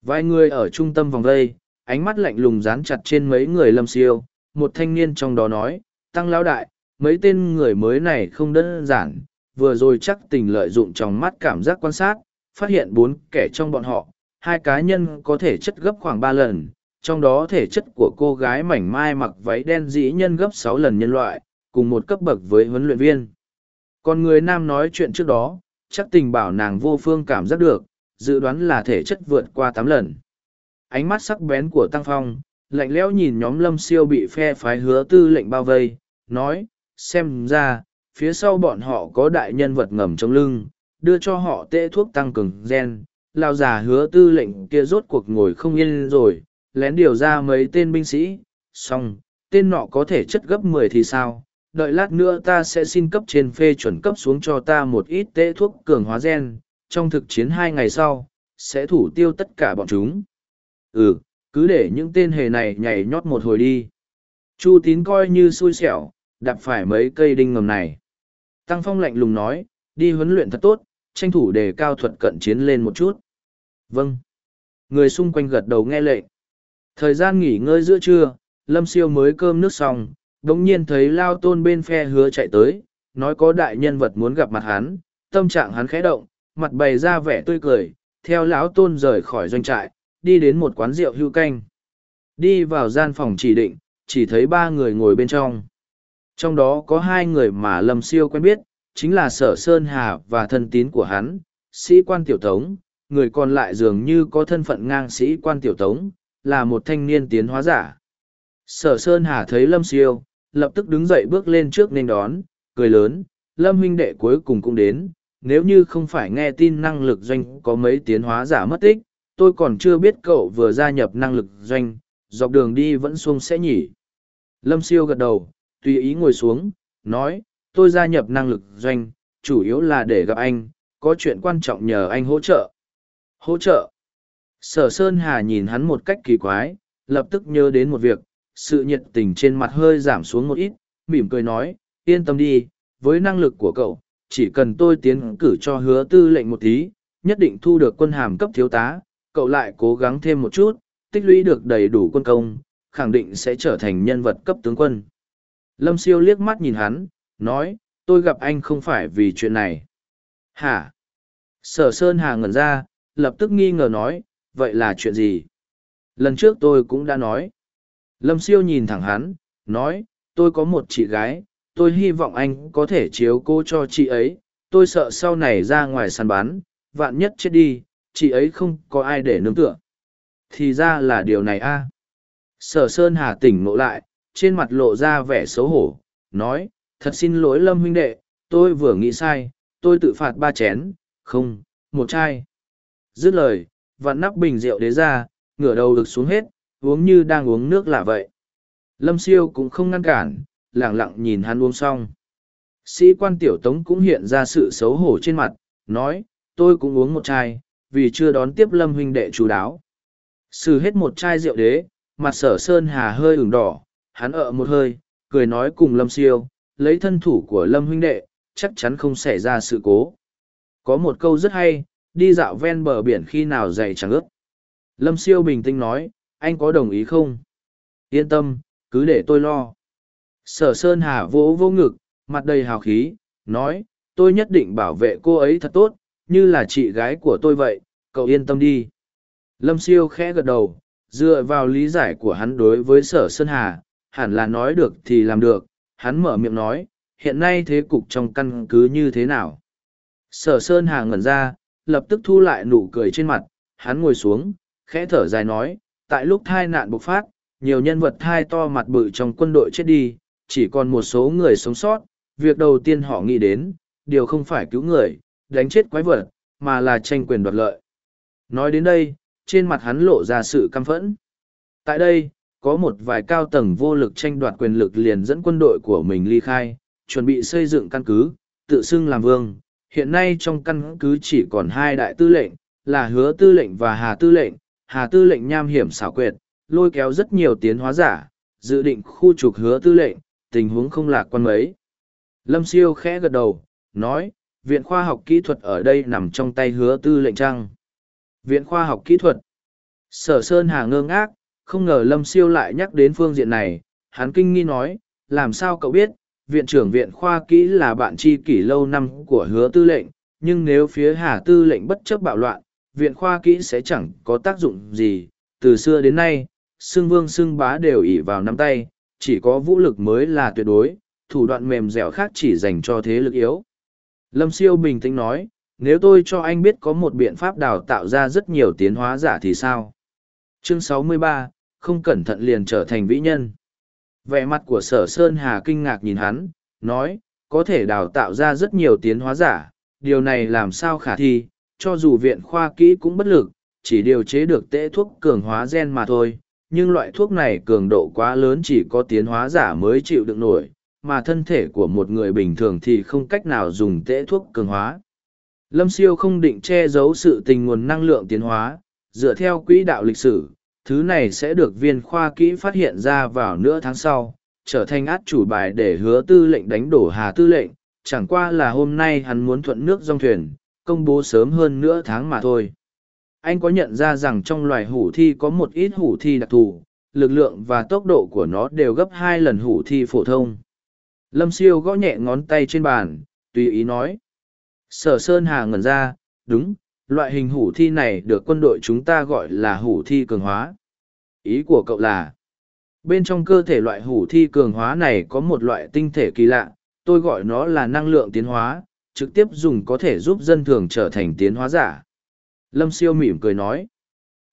vài người ở trung tâm vòng vây, ánh mắt lạnh lùng dán chặt trên mấy người lâm siêu, một thanh niên trong đó nói, tăng lão đại, mấy tên người mới này không đơn giản, vừa rồi chắc tình lợi dụng trong mắt cảm giác quan sát, phát hiện bốn kẻ trong bọn họ, hai cá nhân có thể chất gấp khoảng ba lần, trong đó thể chất của cô gái mảnh mai mặc váy đen dĩ nhân gấp sáu lần nhân loại, cùng một cấp bậc với huấn luyện viên. Còn người nam nói chuyện trước đó, chắc tình bảo nàng vô phương cảm giác được, dự đoán là thể chất vượt qua tám lần. Ánh mắt sắc bén của Tăng Phong, lạnh lẽo nhìn nhóm lâm siêu bị phe phái hứa tư lệnh bao vây, nói, xem ra, phía sau bọn họ có đại nhân vật ngầm trong lưng, đưa cho họ tê thuốc tăng cường gen. Lao già hứa tư lệnh kia rốt cuộc ngồi không yên rồi, lén điều ra mấy tên binh sĩ, xong, tên nọ có thể chất gấp mười thì sao, đợi lát nữa ta sẽ xin cấp trên phê chuẩn cấp xuống cho ta một ít tê thuốc cường hóa gen, trong thực chiến hai ngày sau, sẽ thủ tiêu tất cả bọn chúng. Ừ, cứ để những tên hề này nhảy nhót một hồi đi. Chu tín coi như xui xẻo, đạp phải mấy cây đinh ngầm này. Tăng Phong lạnh lùng nói, đi huấn luyện thật tốt, tranh thủ đề cao thuật cận chiến lên một chút. Vâng. Người xung quanh gật đầu nghe lệnh. Thời gian nghỉ ngơi giữa trưa, Lâm Siêu mới cơm nước xong, đống nhiên thấy Lao Tôn bên phe hứa chạy tới, nói có đại nhân vật muốn gặp mặt hắn, tâm trạng hắn khẽ động, mặt bày ra vẻ tươi cười, theo lão Tôn rời khỏi doanh trại, đi đến một quán rượu hưu canh. Đi vào gian phòng chỉ định, chỉ thấy ba người ngồi bên trong. Trong đó có hai người mà Lâm Siêu quen biết, chính là Sở Sơn Hà và thân tín của hắn, sĩ quan tiểu tống, người còn lại dường như có thân phận ngang sĩ quan tiểu tống, là một thanh niên tiến hóa giả. Sở Sơn Hà thấy Lâm Siêu, lập tức đứng dậy bước lên trước nên đón, cười lớn, Lâm huynh đệ cuối cùng cũng đến, nếu như không phải nghe tin năng lực doanh có mấy tiến hóa giả mất tích, tôi còn chưa biết cậu vừa gia nhập năng lực doanh, dọc đường đi vẫn xuông sẽ nhỉ. Lâm Siêu gật đầu, tùy ý ngồi xuống, nói, tôi gia nhập năng lực doanh, chủ yếu là để gặp anh, có chuyện quan trọng nhờ anh hỗ trợ. Hỗ trợ. Sở Sơn Hà nhìn hắn một cách kỳ quái, lập tức nhớ đến một việc, sự nhiệt tình trên mặt hơi giảm xuống một ít, mỉm cười nói, yên tâm đi, với năng lực của cậu, chỉ cần tôi tiến cử cho hứa tư lệnh một tí, nhất định thu được quân hàm cấp thiếu tá, cậu lại cố gắng thêm một chút, tích lũy được đầy đủ quân công, khẳng định sẽ trở thành nhân vật cấp tướng quân. Lâm siêu liếc mắt nhìn hắn, nói, tôi gặp anh không phải vì chuyện này. Hả? Sở Sơn Hà ngẩn ra, lập tức nghi ngờ nói, vậy là chuyện gì? Lần trước tôi cũng đã nói. Lâm siêu nhìn thẳng hắn, nói, tôi có một chị gái, tôi hy vọng anh có thể chiếu cô cho chị ấy, tôi sợ sau này ra ngoài săn bán, vạn nhất chết đi, chị ấy không có ai để nương tựa. Thì ra là điều này a. Sở Sơn Hà tỉnh ngộ lại, trên mặt lộ ra vẻ xấu hổ, nói, thật xin lỗi Lâm huynh đệ, tôi vừa nghĩ sai, tôi tự phạt ba chén, không, một chai. Dứt lời, vặn nắp bình rượu đế ra, ngửa đầu được xuống hết, uống như đang uống nước lạ vậy. Lâm siêu cũng không ngăn cản, lẳng lặng nhìn hắn uống xong. Sĩ quan tiểu tống cũng hiện ra sự xấu hổ trên mặt, nói, tôi cũng uống một chai, vì chưa đón tiếp lâm huynh đệ chú đáo. Sử hết một chai rượu đế, mặt sở sơn hà hơi ửng đỏ, hắn ở một hơi, cười nói cùng lâm siêu, lấy thân thủ của lâm huynh đệ, chắc chắn không xảy ra sự cố. Có một câu rất hay, đi dạo ven bờ biển khi nào dày chẳng ướt. Lâm siêu bình tĩnh nói, anh có đồng ý không? Yên tâm, cứ để tôi lo. Sở Sơn Hà vỗ vô ngực, mặt đầy hào khí, nói, tôi nhất định bảo vệ cô ấy thật tốt, như là chị gái của tôi vậy, cậu yên tâm đi. Lâm siêu khẽ gật đầu, dựa vào lý giải của hắn đối với sở Sơn Hà, hẳn là nói được thì làm được, hắn mở miệng nói, hiện nay thế cục trong căn cứ như thế nào. Sở Sơn Hà ngẩn ra, lập tức thu lại nụ cười trên mặt, hắn ngồi xuống, khẽ thở dài nói, tại lúc thai nạn bộc phát, nhiều nhân vật thai to mặt bự trong quân đội chết đi, chỉ còn một số người sống sót, việc đầu tiên họ nghĩ đến, điều không phải cứu người, đánh chết quái vật, mà là tranh quyền đoạt lợi. Nói đến đây, trên mặt hắn lộ ra sự căm phẫn. Tại đây, có một vài cao tầng vô lực tranh đoạt quyền lực liền dẫn quân đội của mình ly khai, chuẩn bị xây dựng căn cứ, tự xưng làm vương. Hiện nay trong căn cứ chỉ còn hai đại tư lệnh, là hứa tư lệnh và hà tư lệnh, hà tư lệnh nham hiểm xảo quyệt, lôi kéo rất nhiều tiến hóa giả, dự định khu trục hứa tư lệnh, tình huống không lạc quan mấy. Lâm siêu khẽ gật đầu, nói, Viện Khoa học Kỹ thuật ở đây nằm trong tay hứa tư lệnh trăng. Viện Khoa học Kỹ thuật. Sở Sơn Hà ngơ ngác, không ngờ Lâm siêu lại nhắc đến phương diện này, hắn kinh nghi nói, làm sao cậu biết, viện trưởng viện khoa kỹ là bạn tri kỷ lâu năm của hứa tư lệnh, nhưng nếu phía hà tư lệnh bất chấp bạo loạn, viện khoa kỹ sẽ chẳng có tác dụng gì. Từ xưa đến nay, xưng vương xưng bá đều ỉ vào nắm tay, chỉ có vũ lực mới là tuyệt đối, thủ đoạn mềm dẻo khác chỉ dành cho thế lực yếu. Lâm siêu bình tĩnh nói, nếu tôi cho anh biết có một biện pháp đào tạo ra rất nhiều tiến hóa giả thì sao? Chương 63, không cẩn thận liền trở thành vĩ nhân. Vẻ mặt của sở Sơn Hà kinh ngạc nhìn hắn, nói, có thể đào tạo ra rất nhiều tiến hóa giả, điều này làm sao khả thi, cho dù viện khoa kỹ cũng bất lực, chỉ điều chế được tễ thuốc cường hóa gen mà thôi, nhưng loại thuốc này cường độ quá lớn chỉ có tiến hóa giả mới chịu đựng nổi, mà thân thể của một người bình thường thì không cách nào dùng tễ thuốc cường hóa. Lâm siêu không định che giấu sự tình nguồn năng lượng tiến hóa, dựa theo quỹ đạo lịch sử, thứ này sẽ được viên khoa kỹ phát hiện ra vào nửa tháng sau, trở thành át chủ bài để hứa tư lệnh đánh đổ hà tư lệnh, chẳng qua là hôm nay hắn muốn thuận nước dòng thuyền, công bố sớm hơn nửa tháng mà thôi. Anh có nhận ra rằng trong loài hủ thi có một ít hủ thi đặc thù, lực lượng và tốc độ của nó đều gấp hai lần hủ thi phổ thông. Lâm siêu gõ nhẹ ngón tay trên bàn, tùy ý nói. Sở Sơn Hà ngẩn ra, đúng, loại hình hủ thi này được quân đội chúng ta gọi là hủ thi cường hóa. Ý của cậu là, bên trong cơ thể loại hủ thi cường hóa này có một loại tinh thể kỳ lạ, tôi gọi nó là năng lượng tiến hóa, trực tiếp dùng có thể giúp dân thường trở thành tiến hóa giả. Lâm siêu mỉm cười nói.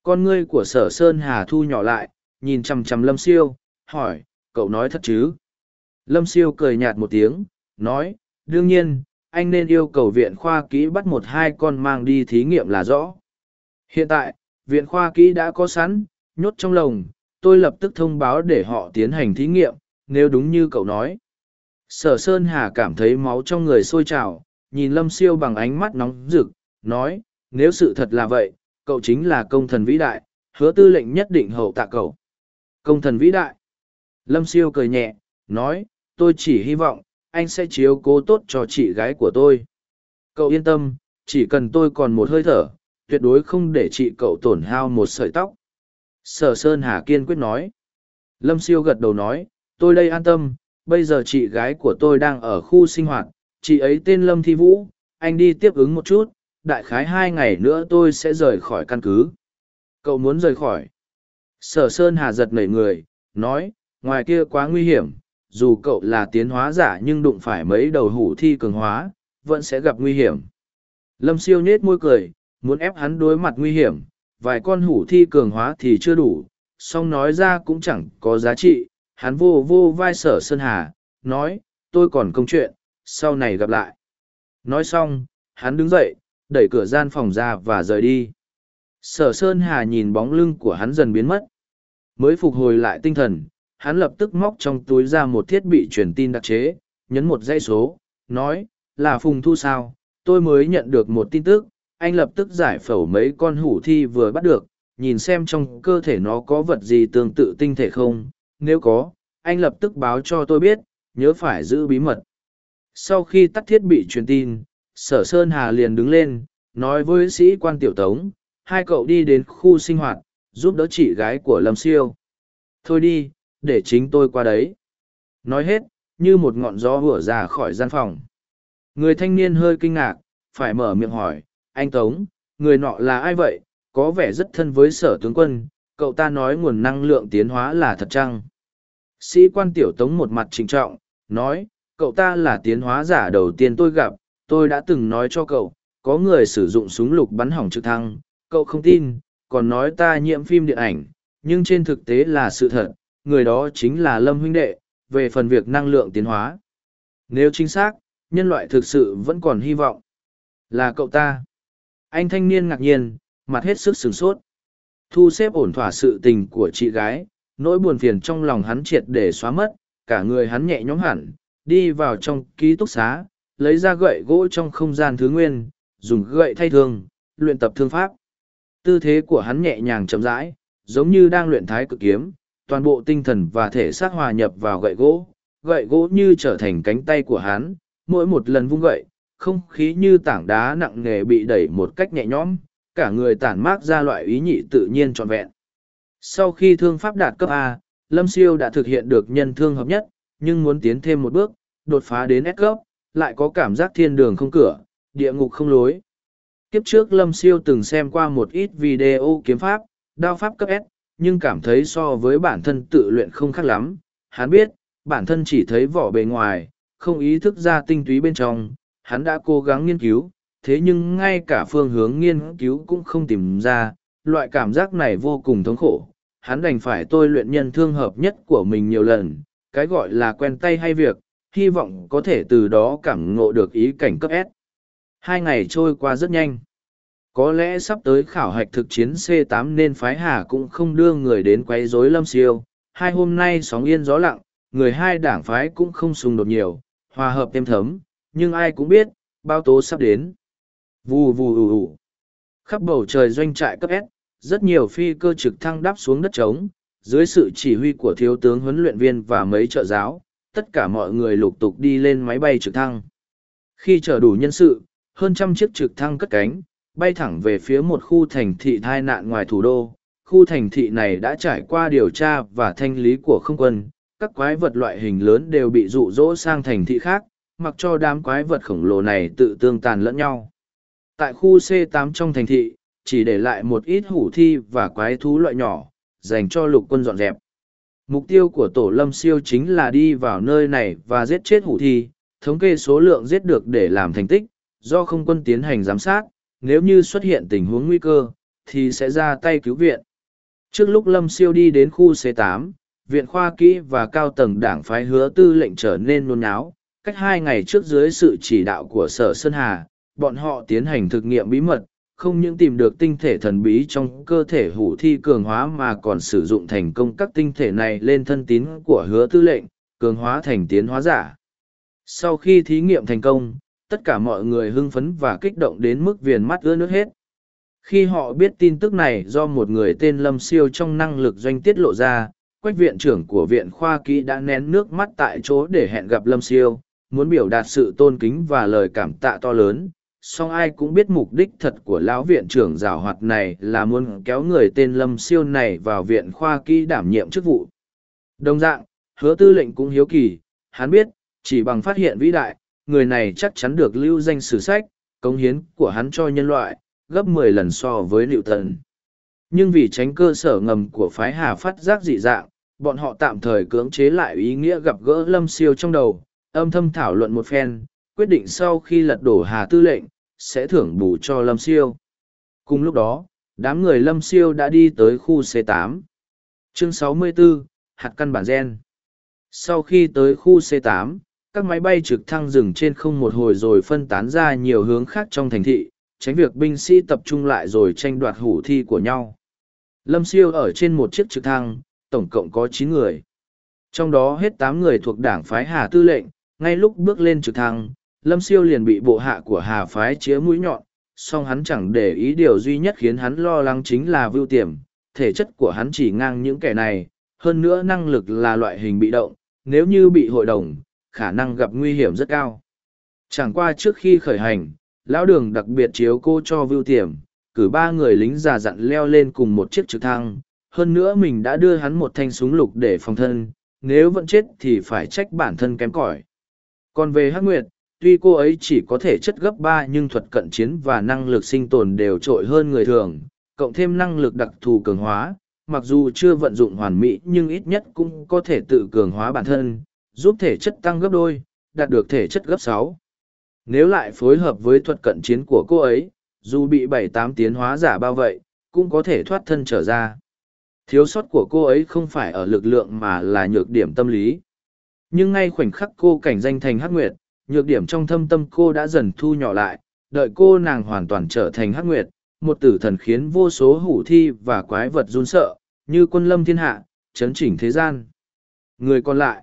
Con ngươi của sở Sơn Hà thu nhỏ lại, nhìn chằm chằm Lâm siêu, hỏi, cậu nói thật chứ? Lâm siêu cười nhạt một tiếng, nói, đương nhiên, anh nên yêu cầu viện khoa kỹ bắt một hai con mang đi thí nghiệm là rõ. Hiện tại, viện khoa kỹ đã có sẵn, nhốt trong lồng, tôi lập tức thông báo để họ tiến hành thí nghiệm, nếu đúng như cậu nói. Sở Sơn Hà cảm thấy máu trong người sôi trào, nhìn Lâm Siêu bằng ánh mắt nóng rực, nói, nếu sự thật là vậy, cậu chính là công thần vĩ đại, hứa tư lệnh nhất định hậu tạ cậu. Công thần vĩ đại. Lâm Siêu cười nhẹ, nói, tôi chỉ hy vọng, anh sẽ chiếu cố tốt cho chị gái của tôi. Cậu yên tâm, chỉ cần tôi còn một hơi thở, tuyệt đối không để chị cậu tổn hao một sợi tóc. Sở Sơn Hà kiên quyết nói. Lâm Siêu gật đầu nói, tôi đây an tâm, bây giờ chị gái của tôi đang ở khu sinh hoạt, chị ấy tên Lâm Thi Vũ, anh đi tiếp ứng một chút, đại khái hai ngày nữa tôi sẽ rời khỏi căn cứ. Cậu muốn rời khỏi. Sở Sơn Hà giật nảy người, nói, ngoài kia quá nguy hiểm, dù cậu là tiến hóa giả nhưng đụng phải mấy đầu hủ thi cường hóa, vẫn sẽ gặp nguy hiểm. Lâm siêu nhết môi cười, muốn ép hắn đối mặt nguy hiểm, vài con hủ thi cường hóa thì chưa đủ, song nói ra cũng chẳng có giá trị, hắn vô vô vai sở Sơn Hà, nói, tôi còn công chuyện, sau này gặp lại. Nói xong, hắn đứng dậy, đẩy cửa gian phòng ra và rời đi. Sở Sơn Hà nhìn bóng lưng của hắn dần biến mất. Mới phục hồi lại tinh thần, hắn lập tức móc trong túi ra một thiết bị truyền tin đặc chế, nhấn một dãy số, nói, là Phùng Thu sao, tôi mới nhận được một tin tức, anh lập tức giải phẫu mấy con hủ thi vừa bắt được, nhìn xem trong cơ thể nó có vật gì tương tự tinh thể không, nếu có, anh lập tức báo cho tôi biết, nhớ phải giữ bí mật. Sau khi tắt thiết bị truyền tin, sở Sơn Hà liền đứng lên, nói với sĩ quan tiểu tống, hai cậu đi đến khu sinh hoạt, giúp đỡ chị gái của Lâm Siêu. Thôi đi, để chính tôi qua đấy. Nói hết, như một ngọn gió vừa ra khỏi gian phòng. Người thanh niên hơi kinh ngạc, phải mở miệng hỏi, anh Tống, người nọ là ai vậy, có vẻ rất thân với sở tướng quân, cậu ta nói nguồn năng lượng tiến hóa là thật chăng? Sĩ quan tiểu Tống một mặt trịnh trọng, nói, cậu ta là tiến hóa giả đầu tiên tôi gặp, tôi đã từng nói cho cậu, có người sử dụng súng lục bắn hỏng trực thăng, cậu không tin, còn nói ta nhiễm phim điện ảnh, nhưng trên thực tế là sự thật, người đó chính là Lâm huynh đệ, về phần việc năng lượng tiến hóa. Nếu chính xác, nhân loại thực sự vẫn còn hy vọng. Là cậu ta. Anh thanh niên ngạc nhiên, mặt hết sức sửng sốt. Thu xếp ổn thỏa sự tình của chị gái, nỗi buồn phiền trong lòng hắn triệt để xóa mất, cả người hắn nhẹ nhõm hẳn, đi vào trong ký túc xá, lấy ra gậy gỗ trong không gian thứ nguyên, dùng gậy thay thương, luyện tập thương pháp. Tư thế của hắn nhẹ nhàng chậm rãi, giống như đang luyện thái cực kiếm, toàn bộ tinh thần và thể xác hòa nhập vào gậy gỗ, gậy gỗ như trở thành cánh tay của hắn, mỗi một lần vung gậy, không khí như tảng đá nặng nề bị đẩy một cách nhẹ nhõm, cả người tản mát ra loại ý nhị tự nhiên trọn vẹn. Sau khi thương pháp đạt cấp A, Lâm Siêu đã thực hiện được nhân thương hợp nhất, nhưng muốn tiến thêm một bước, đột phá đến S cấp, lại có cảm giác thiên đường không cửa, địa ngục không lối. Kiếp trước Lâm Siêu từng xem qua một ít video kiếm pháp, đao pháp cấp S, nhưng cảm thấy so với bản thân tự luyện không khác lắm. Hắn biết, bản thân chỉ thấy vỏ bề ngoài, không ý thức ra tinh túy bên trong, hắn đã cố gắng nghiên cứu, thế nhưng ngay cả phương hướng nghiên cứu cũng không tìm ra, loại cảm giác này vô cùng thống khổ. Hắn đành phải tôi luyện nhân thương hợp nhất của mình nhiều lần, cái gọi là quen tay hay việc, hy vọng có thể từ đó cảm ngộ được ý cảnh cấp S. Hai ngày trôi qua rất nhanh. Có lẽ sắp tới khảo hạch thực chiến C8 nên phái hà cũng không đưa người đến quấy rối lâm siêu. Hai hôm nay sóng yên gió lặng, người hai đảng phái cũng không xung đột nhiều, hòa hợp thêm thấm, nhưng ai cũng biết, bao tố sắp đến. Vù vù ù ù. Khắp bầu trời doanh trại cấp S, rất nhiều phi cơ trực thăng đáp xuống đất trống, dưới sự chỉ huy của thiếu tướng huấn luyện viên và mấy trợ giáo, tất cả mọi người lục tục đi lên máy bay trực thăng. Khi chở đủ nhân sự, hơn trăm chiếc trực thăng cất cánh, bay thẳng về phía một khu thành thị thai nạn ngoài thủ đô. Khu thành thị này đã trải qua điều tra và thanh lý của không quân, các quái vật loại hình lớn đều bị rụ rỗ sang thành thị khác, mặc cho đám quái vật khổng lồ này tự tương tàn lẫn nhau. Tại khu C8 trong thành thị, chỉ để lại một ít hủ thi và quái thú loại nhỏ, dành cho lục quân dọn dẹp. Mục tiêu của tổ lâm siêu chính là đi vào nơi này và giết chết hủ thi, thống kê số lượng giết được để làm thành tích, do không quân tiến hành giám sát, nếu như xuất hiện tình huống nguy cơ, thì sẽ ra tay cứu viện. Trước lúc lâm siêu đi đến khu C8, viện khoa kỹ và cao tầng đảng phái hứa tư lệnh trở nên nôn náo, cách hai ngày trước dưới sự chỉ đạo của sở Sơn Hà, bọn họ tiến hành thực nghiệm bí mật, không những tìm được tinh thể thần bí trong cơ thể hủ thi cường hóa mà còn sử dụng thành công các tinh thể này lên thân tín của hứa tư lệnh, cường hóa thành tiến hóa giả. Sau khi thí nghiệm thành công, tất cả mọi người hưng phấn và kích động đến mức viền mắt ưa nước hết. Khi họ biết tin tức này do một người tên Lâm Siêu trong năng lực doanh tiết lộ ra, quách viện trưởng của viện khoa kỹ đã nén nước mắt tại chỗ để hẹn gặp Lâm Siêu, muốn biểu đạt sự tôn kính và lời cảm tạ to lớn, song ai cũng biết mục đích thật của lão viện trưởng giảo hoạt này là muốn kéo người tên lâm siêu này vào viện khoa kỹ đảm nhiệm chức vụ. Đồng dạng hứa tư lệnh cũng hiếu kỳ hắn biết chỉ bằng phát hiện vĩ đại người này chắc chắn được lưu danh sử sách cống hiến của hắn cho nhân loại gấp mười lần so với liệu tần nhưng vì tránh cơ sở ngầm của phái hà phát giác dị dạng bọn họ tạm thời cưỡng chế lại ý nghĩa gặp gỡ lâm siêu trong đầu âm thầm thảo luận một phen quyết định sau khi lật đổ hà tư lệnh sẽ thưởng bù cho lâm siêu. Cùng lúc đó đám người lâm siêu đã đi tới khu c 8 chương 64, hạt căn bản gen. Sau khi tới khu c 8 các máy bay trực thăng dừng trên không một hồi rồi phân tán ra nhiều hướng khác trong thành thị tránh việc binh sĩ tập trung lại rồi tranh đoạt hủ thi của nhau. Lâm siêu ở trên một chiếc trực thăng tổng cộng có chín người. Trong đó hết tám người thuộc đảng phái hà tư lệnh ngay lúc bước lên trực thăng, lâm siêu liền bị bộ hạ của hà phái chĩa mũi nhọn, song hắn chẳng để ý điều duy nhất khiến hắn lo lắng chính là vưu tiềm. Thể chất của hắn chỉ ngang những kẻ này, hơn nữa năng lực là loại hình bị động, nếu như bị hội đồng, khả năng gặp nguy hiểm rất cao. Chẳng qua trước khi khởi hành, lão đường đặc biệt chiếu cô cho vưu tiềm, cử ba người lính già dặn leo lên cùng một chiếc trực thăng. Hơn nữa mình đã đưa hắn một thanh súng lục để phòng thân, nếu vẫn chết thì phải trách bản thân kém cỏi còn về hắc nguyệt, tuy cô ấy chỉ có thể chất gấp ba nhưng thuật cận chiến và năng lực sinh tồn đều trội hơn người thường, cộng thêm năng lực đặc thù cường hóa, mặc dù chưa vận dụng hoàn mỹ nhưng ít nhất cũng có thể tự cường hóa bản thân, giúp thể chất tăng gấp đôi, đạt được thể chất gấp sáu. Nếu lại phối hợp với thuật cận chiến của cô ấy, dù bị bảy tám tiến hóa giả bao vậy, cũng có thể thoát thân trở ra. Thiếu sót của cô ấy không phải ở lực lượng mà là nhược điểm tâm lý nhưng ngay khoảnh khắc cô cảnh danh thành hắc nguyệt nhược điểm trong thâm tâm cô đã dần thu nhỏ lại, đợi cô nàng hoàn toàn trở thành hắc nguyệt, một tử thần khiến vô số hủ thi và quái vật run sợ, như quân lâm thiên hạ, chấn chỉnh thế gian. Người còn lại,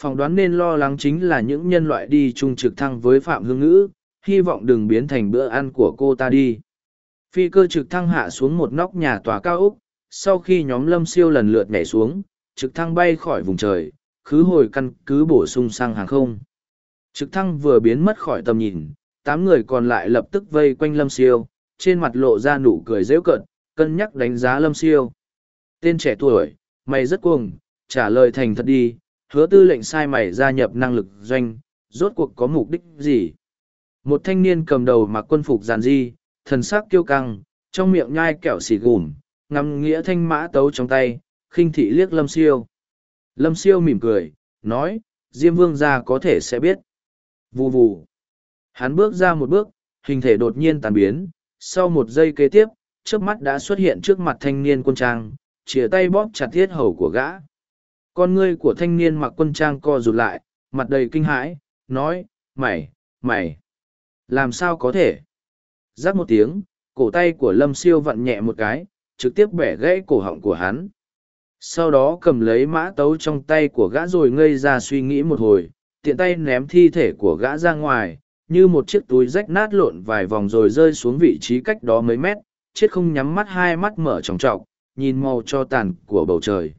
phỏng đoán nên lo lắng chính là những nhân loại đi chung trực thăng với Phạm Hương Ngữ, hy vọng đừng biến thành bữa ăn của cô ta đi. Phi cơ trực thăng hạ xuống một nóc nhà tòa cao Úc, sau khi nhóm lâm siêu lần lượt nhảy xuống, trực thăng bay khỏi vùng trời, khứ hồi căn cứ bổ sung sang hàng không. Trực thăng vừa biến mất khỏi tầm nhìn, tám người còn lại lập tức vây quanh Lâm Siêu, trên mặt lộ ra nụ cười dễ cận, cân nhắc đánh giá Lâm Siêu. Tên trẻ tuổi, mày rất cuồng, trả lời thành thật đi, hứa tư lệnh sai mày gia nhập năng lực doanh, rốt cuộc có mục đích gì? Một thanh niên cầm đầu mặc quân phục giàn di, thần sắc kiêu căng, trong miệng nhai kẹo xì gùm, ngắm nghĩa thanh mã tấu trong tay, khinh thị liếc Lâm Siêu. Lâm Siêu mỉm cười, nói, Diêm Vương gia có thể sẽ biết. Vù vù. Hắn bước ra một bước, hình thể đột nhiên tàn biến, sau một giây kế tiếp, trước mắt đã xuất hiện trước mặt thanh niên quân trang, chìa tay bóp chặt thiết hầu của gã. Con ngươi của thanh niên mặc quân trang co rụt lại, mặt đầy kinh hãi, nói, mày, mày, làm sao có thể? Rắc một tiếng, cổ tay của lâm siêu vặn nhẹ một cái, trực tiếp bẻ gãy cổ họng của hắn. Sau đó cầm lấy mã tấu trong tay của gã rồi ngây ra suy nghĩ một hồi, tiện tay ném thi thể của gã ra ngoài, như một chiếc túi rách nát lộn vài vòng rồi rơi xuống vị trí cách đó mấy mét, chết không nhắm mắt hai mắt mở tròng trọc, nhìn màu cho tàn của bầu trời.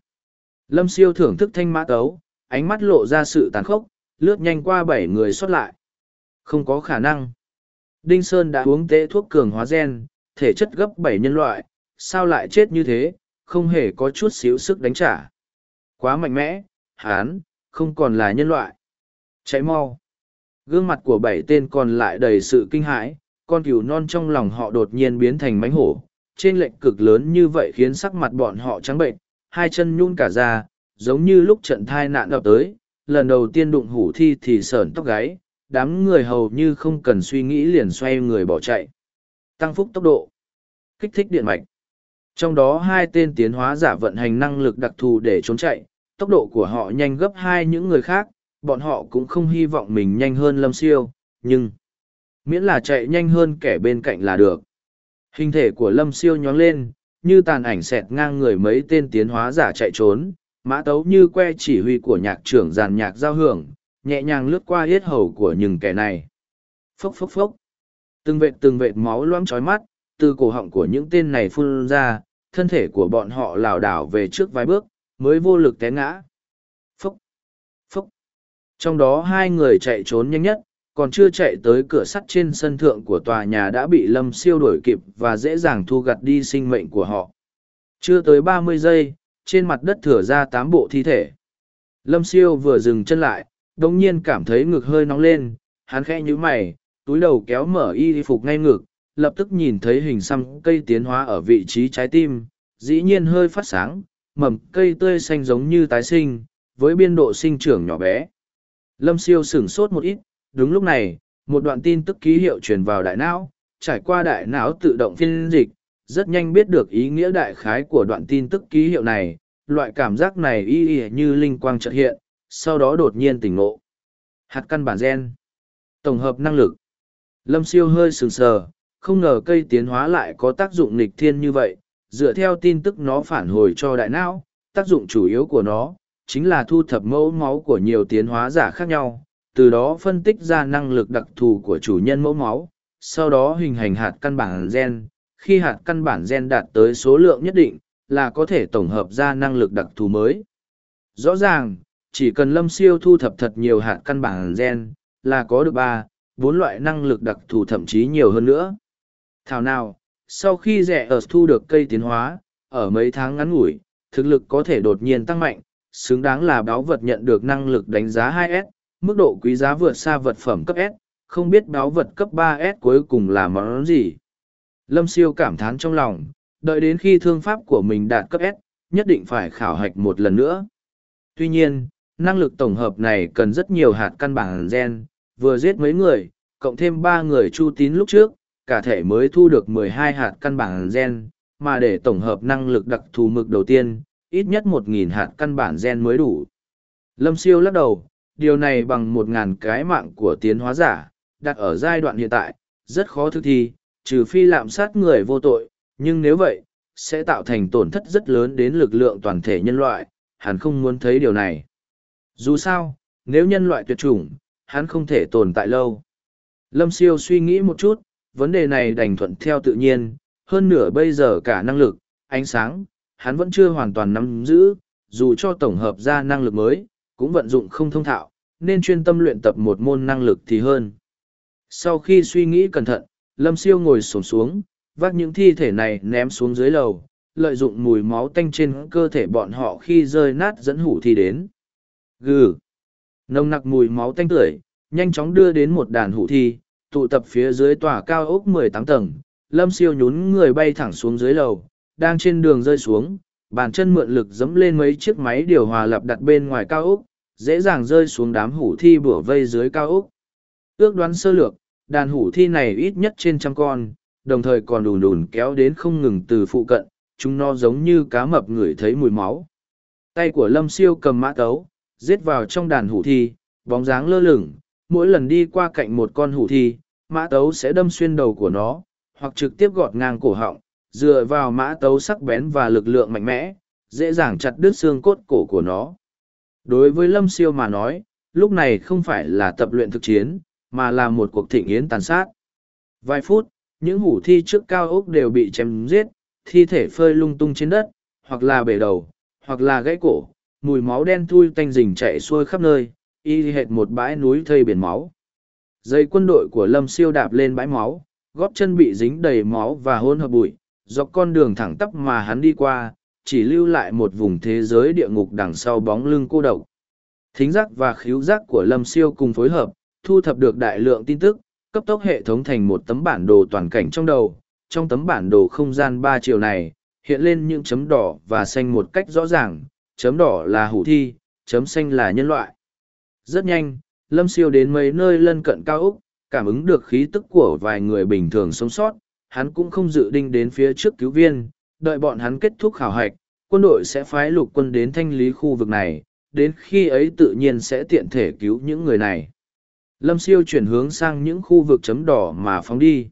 Lâm siêu thưởng thức thanh mã tấu, ánh mắt lộ ra sự tàn khốc, lướt nhanh qua bảy người xuất lại. Không có khả năng. Đinh Sơn đã uống tế thuốc cường hóa gen, thể chất gấp bảy nhân loại, sao lại chết như thế, không hề có chút xíu sức đánh trả. Quá mạnh mẽ, hán, không còn là nhân loại. Cháy mau. Gương mặt của bảy tên còn lại đầy sự kinh hãi, con cừu non trong lòng họ đột nhiên biến thành mánh hổ. Trên lệnh cực lớn như vậy khiến sắc mặt bọn họ trắng bệnh, hai chân nhún cả ra, giống như lúc trận thai nạn ập tới, lần đầu tiên đụng hủ thi thì sởn tóc gáy, đám người hầu như không cần suy nghĩ liền xoay người bỏ chạy. Tăng phúc tốc độ, kích thích điện mạch. Trong đó hai tên tiến hóa giả vận hành năng lực đặc thù để trốn chạy, tốc độ của họ nhanh gấp hai những người khác, bọn họ cũng không hy vọng mình nhanh hơn lâm siêu, nhưng miễn là chạy nhanh hơn kẻ bên cạnh là được. Hình thể của lâm siêu nhóng lên, như tàn ảnh xẹt ngang người mấy tên tiến hóa giả chạy trốn, mã tấu như que chỉ huy của nhạc trưởng giàn nhạc giao hưởng, nhẹ nhàng lướt qua yết hầu của những kẻ này. Phốc phốc phốc. Từng vệt từng vệt máu loãng chói mắt, từ cổ họng của những tên này phun ra, thân thể của bọn họ lảo đảo về trước vài bước, mới vô lực té ngã. Phúc, phúc. Trong đó hai người chạy trốn nhanh nhất, còn chưa chạy tới cửa sắt trên sân thượng của tòa nhà đã bị lâm siêu đuổi kịp và dễ dàng thu gặt đi sinh mệnh của họ. Chưa tới ba mươi giây, trên mặt đất thừa ra tám bộ thi thể. Lâm siêu vừa dừng chân lại, đồng nhiên cảm thấy ngực hơi nóng lên, hắn khẽ nhíu mày, túi đầu kéo mở y phục ngay ngực, lập tức nhìn thấy hình xăm cây tiến hóa ở vị trí trái tim, dĩ nhiên hơi phát sáng, mầm cây tươi xanh giống như tái sinh, với biên độ sinh trưởng nhỏ bé. Lâm siêu sửng sốt một ít, đúng lúc này, một đoạn tin tức ký hiệu truyền vào đại não, trải qua đại não tự động phiên dịch, rất nhanh biết được ý nghĩa đại khái của đoạn tin tức ký hiệu này, loại cảm giác này y y như linh quang chợt hiện, sau đó đột nhiên tỉnh ngộ. Hạt căn bản gen. Tổng hợp năng lực. Lâm siêu hơi sừng sờ, không ngờ cây tiến hóa lại có tác dụng nghịch thiên như vậy. Dựa theo tin tức nó phản hồi cho đại não, tác dụng chủ yếu của nó, chính là thu thập mẫu máu của nhiều tiến hóa giả khác nhau, từ đó phân tích ra năng lực đặc thù của chủ nhân mẫu máu, sau đó hình hành hạt căn bản gen. Khi hạt căn bản gen đạt tới số lượng nhất định, là có thể tổng hợp ra năng lực đặc thù mới. Rõ ràng, chỉ cần lâm siêu thu thập thật nhiều hạt căn bản gen, là có được ba, bốn loại năng lực đặc thù thậm chí nhiều hơn nữa. Thảo nào, sau khi rẻ ở thu được cây tiến hóa, ở mấy tháng ngắn ngủi, thực lực có thể đột nhiên tăng mạnh, xứng đáng là báo vật nhận được năng lực đánh giá 2S, mức độ quý giá vượt xa vật phẩm cấp S, không biết báo vật cấp 3S cuối cùng là món gì. Lâm siêu cảm thán trong lòng, đợi đến khi thương pháp của mình đạt cấp S, nhất định phải khảo hạch một lần nữa. Tuy nhiên, năng lực tổng hợp này cần rất nhiều hạt căn bản gen, vừa giết mấy người, cộng thêm ba người chu tín lúc trước, cả thể mới thu được mười hai hạt căn bản gen, mà để tổng hợp năng lực đặc thù mực đầu tiên, ít nhất một nghìn hạt căn bản gen mới đủ. Lâm siêu lắc đầu, điều này bằng một ngàn cái mạng của tiến hóa giả, đặt ở giai đoạn hiện tại, rất khó thực thi, trừ phi lạm sát người vô tội, nhưng nếu vậy, sẽ tạo thành tổn thất rất lớn đến lực lượng toàn thể nhân loại, hắn không muốn thấy điều này. Dù sao, nếu nhân loại tuyệt chủng, hắn không thể tồn tại lâu. Lâm siêu suy nghĩ một chút, vấn đề này đành thuận theo tự nhiên, hơn nửa bây giờ cả năng lực, ánh sáng, hắn vẫn chưa hoàn toàn nắm giữ, dù cho tổng hợp ra năng lực mới, cũng vận dụng không thông thạo, nên chuyên tâm luyện tập một môn năng lực thì hơn. Sau khi suy nghĩ cẩn thận, Lâm Siêu ngồi xổm xuống, vác những thi thể này ném xuống dưới lầu, lợi dụng mùi máu tanh trên cơ thể bọn họ khi rơi nát dẫn hủ thi đến. Gừ! Nồng nặc mùi máu tanh tưởi, nhanh chóng đưa đến một đàn hủ thi, tụ tập phía dưới tòa cao ốc mười tám tầng. Lâm siêu nhún người bay thẳng xuống dưới lầu, đang trên đường rơi xuống, bàn chân mượn lực dẫm lên mấy chiếc máy điều hòa lập đặt bên ngoài cao ốc, dễ dàng rơi xuống đám hủ thi bủa vây dưới cao ốc. Ước đoán sơ lược, đàn hủ thi này ít nhất trên trăm con, đồng thời còn đùn đùn kéo đến không ngừng từ phụ cận, chúng nó giống như cá mập ngửi thấy mùi máu. Tay của Lâm Siêu cầm mã tấu, giết vào trong đàn hủ thi, bóng dáng lơ lửng, mỗi lần đi qua cạnh một con hủ thi, mã tấu sẽ đâm xuyên đầu của nó, hoặc trực tiếp gọt ngang cổ họng, dựa vào mã tấu sắc bén và lực lượng mạnh mẽ, dễ dàng chặt đứt xương cốt cổ của nó. Đối với Lâm Siêu mà nói, lúc này không phải là tập luyện thực chiến, mà là một cuộc thịnh yến tàn sát. Vài phút, những hủ thi trước cao ốc đều bị chém giết, thi thể phơi lung tung trên đất, hoặc là bể đầu, hoặc là gãy cổ, mùi máu đen thui tanh rình chạy xuôi khắp nơi, y hệt một bãi núi thây biển máu. Dây quân đội của Lâm Siêu đạp lên bãi máu, góp chân bị dính đầy máu và hôn hợp bụi, dọc con đường thẳng tắp mà hắn đi qua, chỉ lưu lại một vùng thế giới địa ngục đằng sau bóng lưng cô độc. Thính giác và khíu giác của Lâm Siêu cùng phối hợp, thu thập được đại lượng tin tức, cấp tốc hệ thống thành một tấm bản đồ toàn cảnh trong đầu. Trong tấm bản đồ không gian ba chiều này, hiện lên những chấm đỏ và xanh một cách rõ ràng, chấm đỏ là hủ thi, chấm xanh là nhân loại. Rất nhanh, Lâm Siêu đến mấy nơi lân cận cao Úc, cảm ứng được khí tức của vài người bình thường sống sót, hắn cũng không dự định đến phía trước cứu viên, đợi bọn hắn kết thúc khảo hạch, quân đội sẽ phái lục quân đến thanh lý khu vực này, đến khi ấy tự nhiên sẽ tiện thể cứu những người này. Lâm siêu chuyển hướng sang những khu vực chấm đỏ mà phóng đi.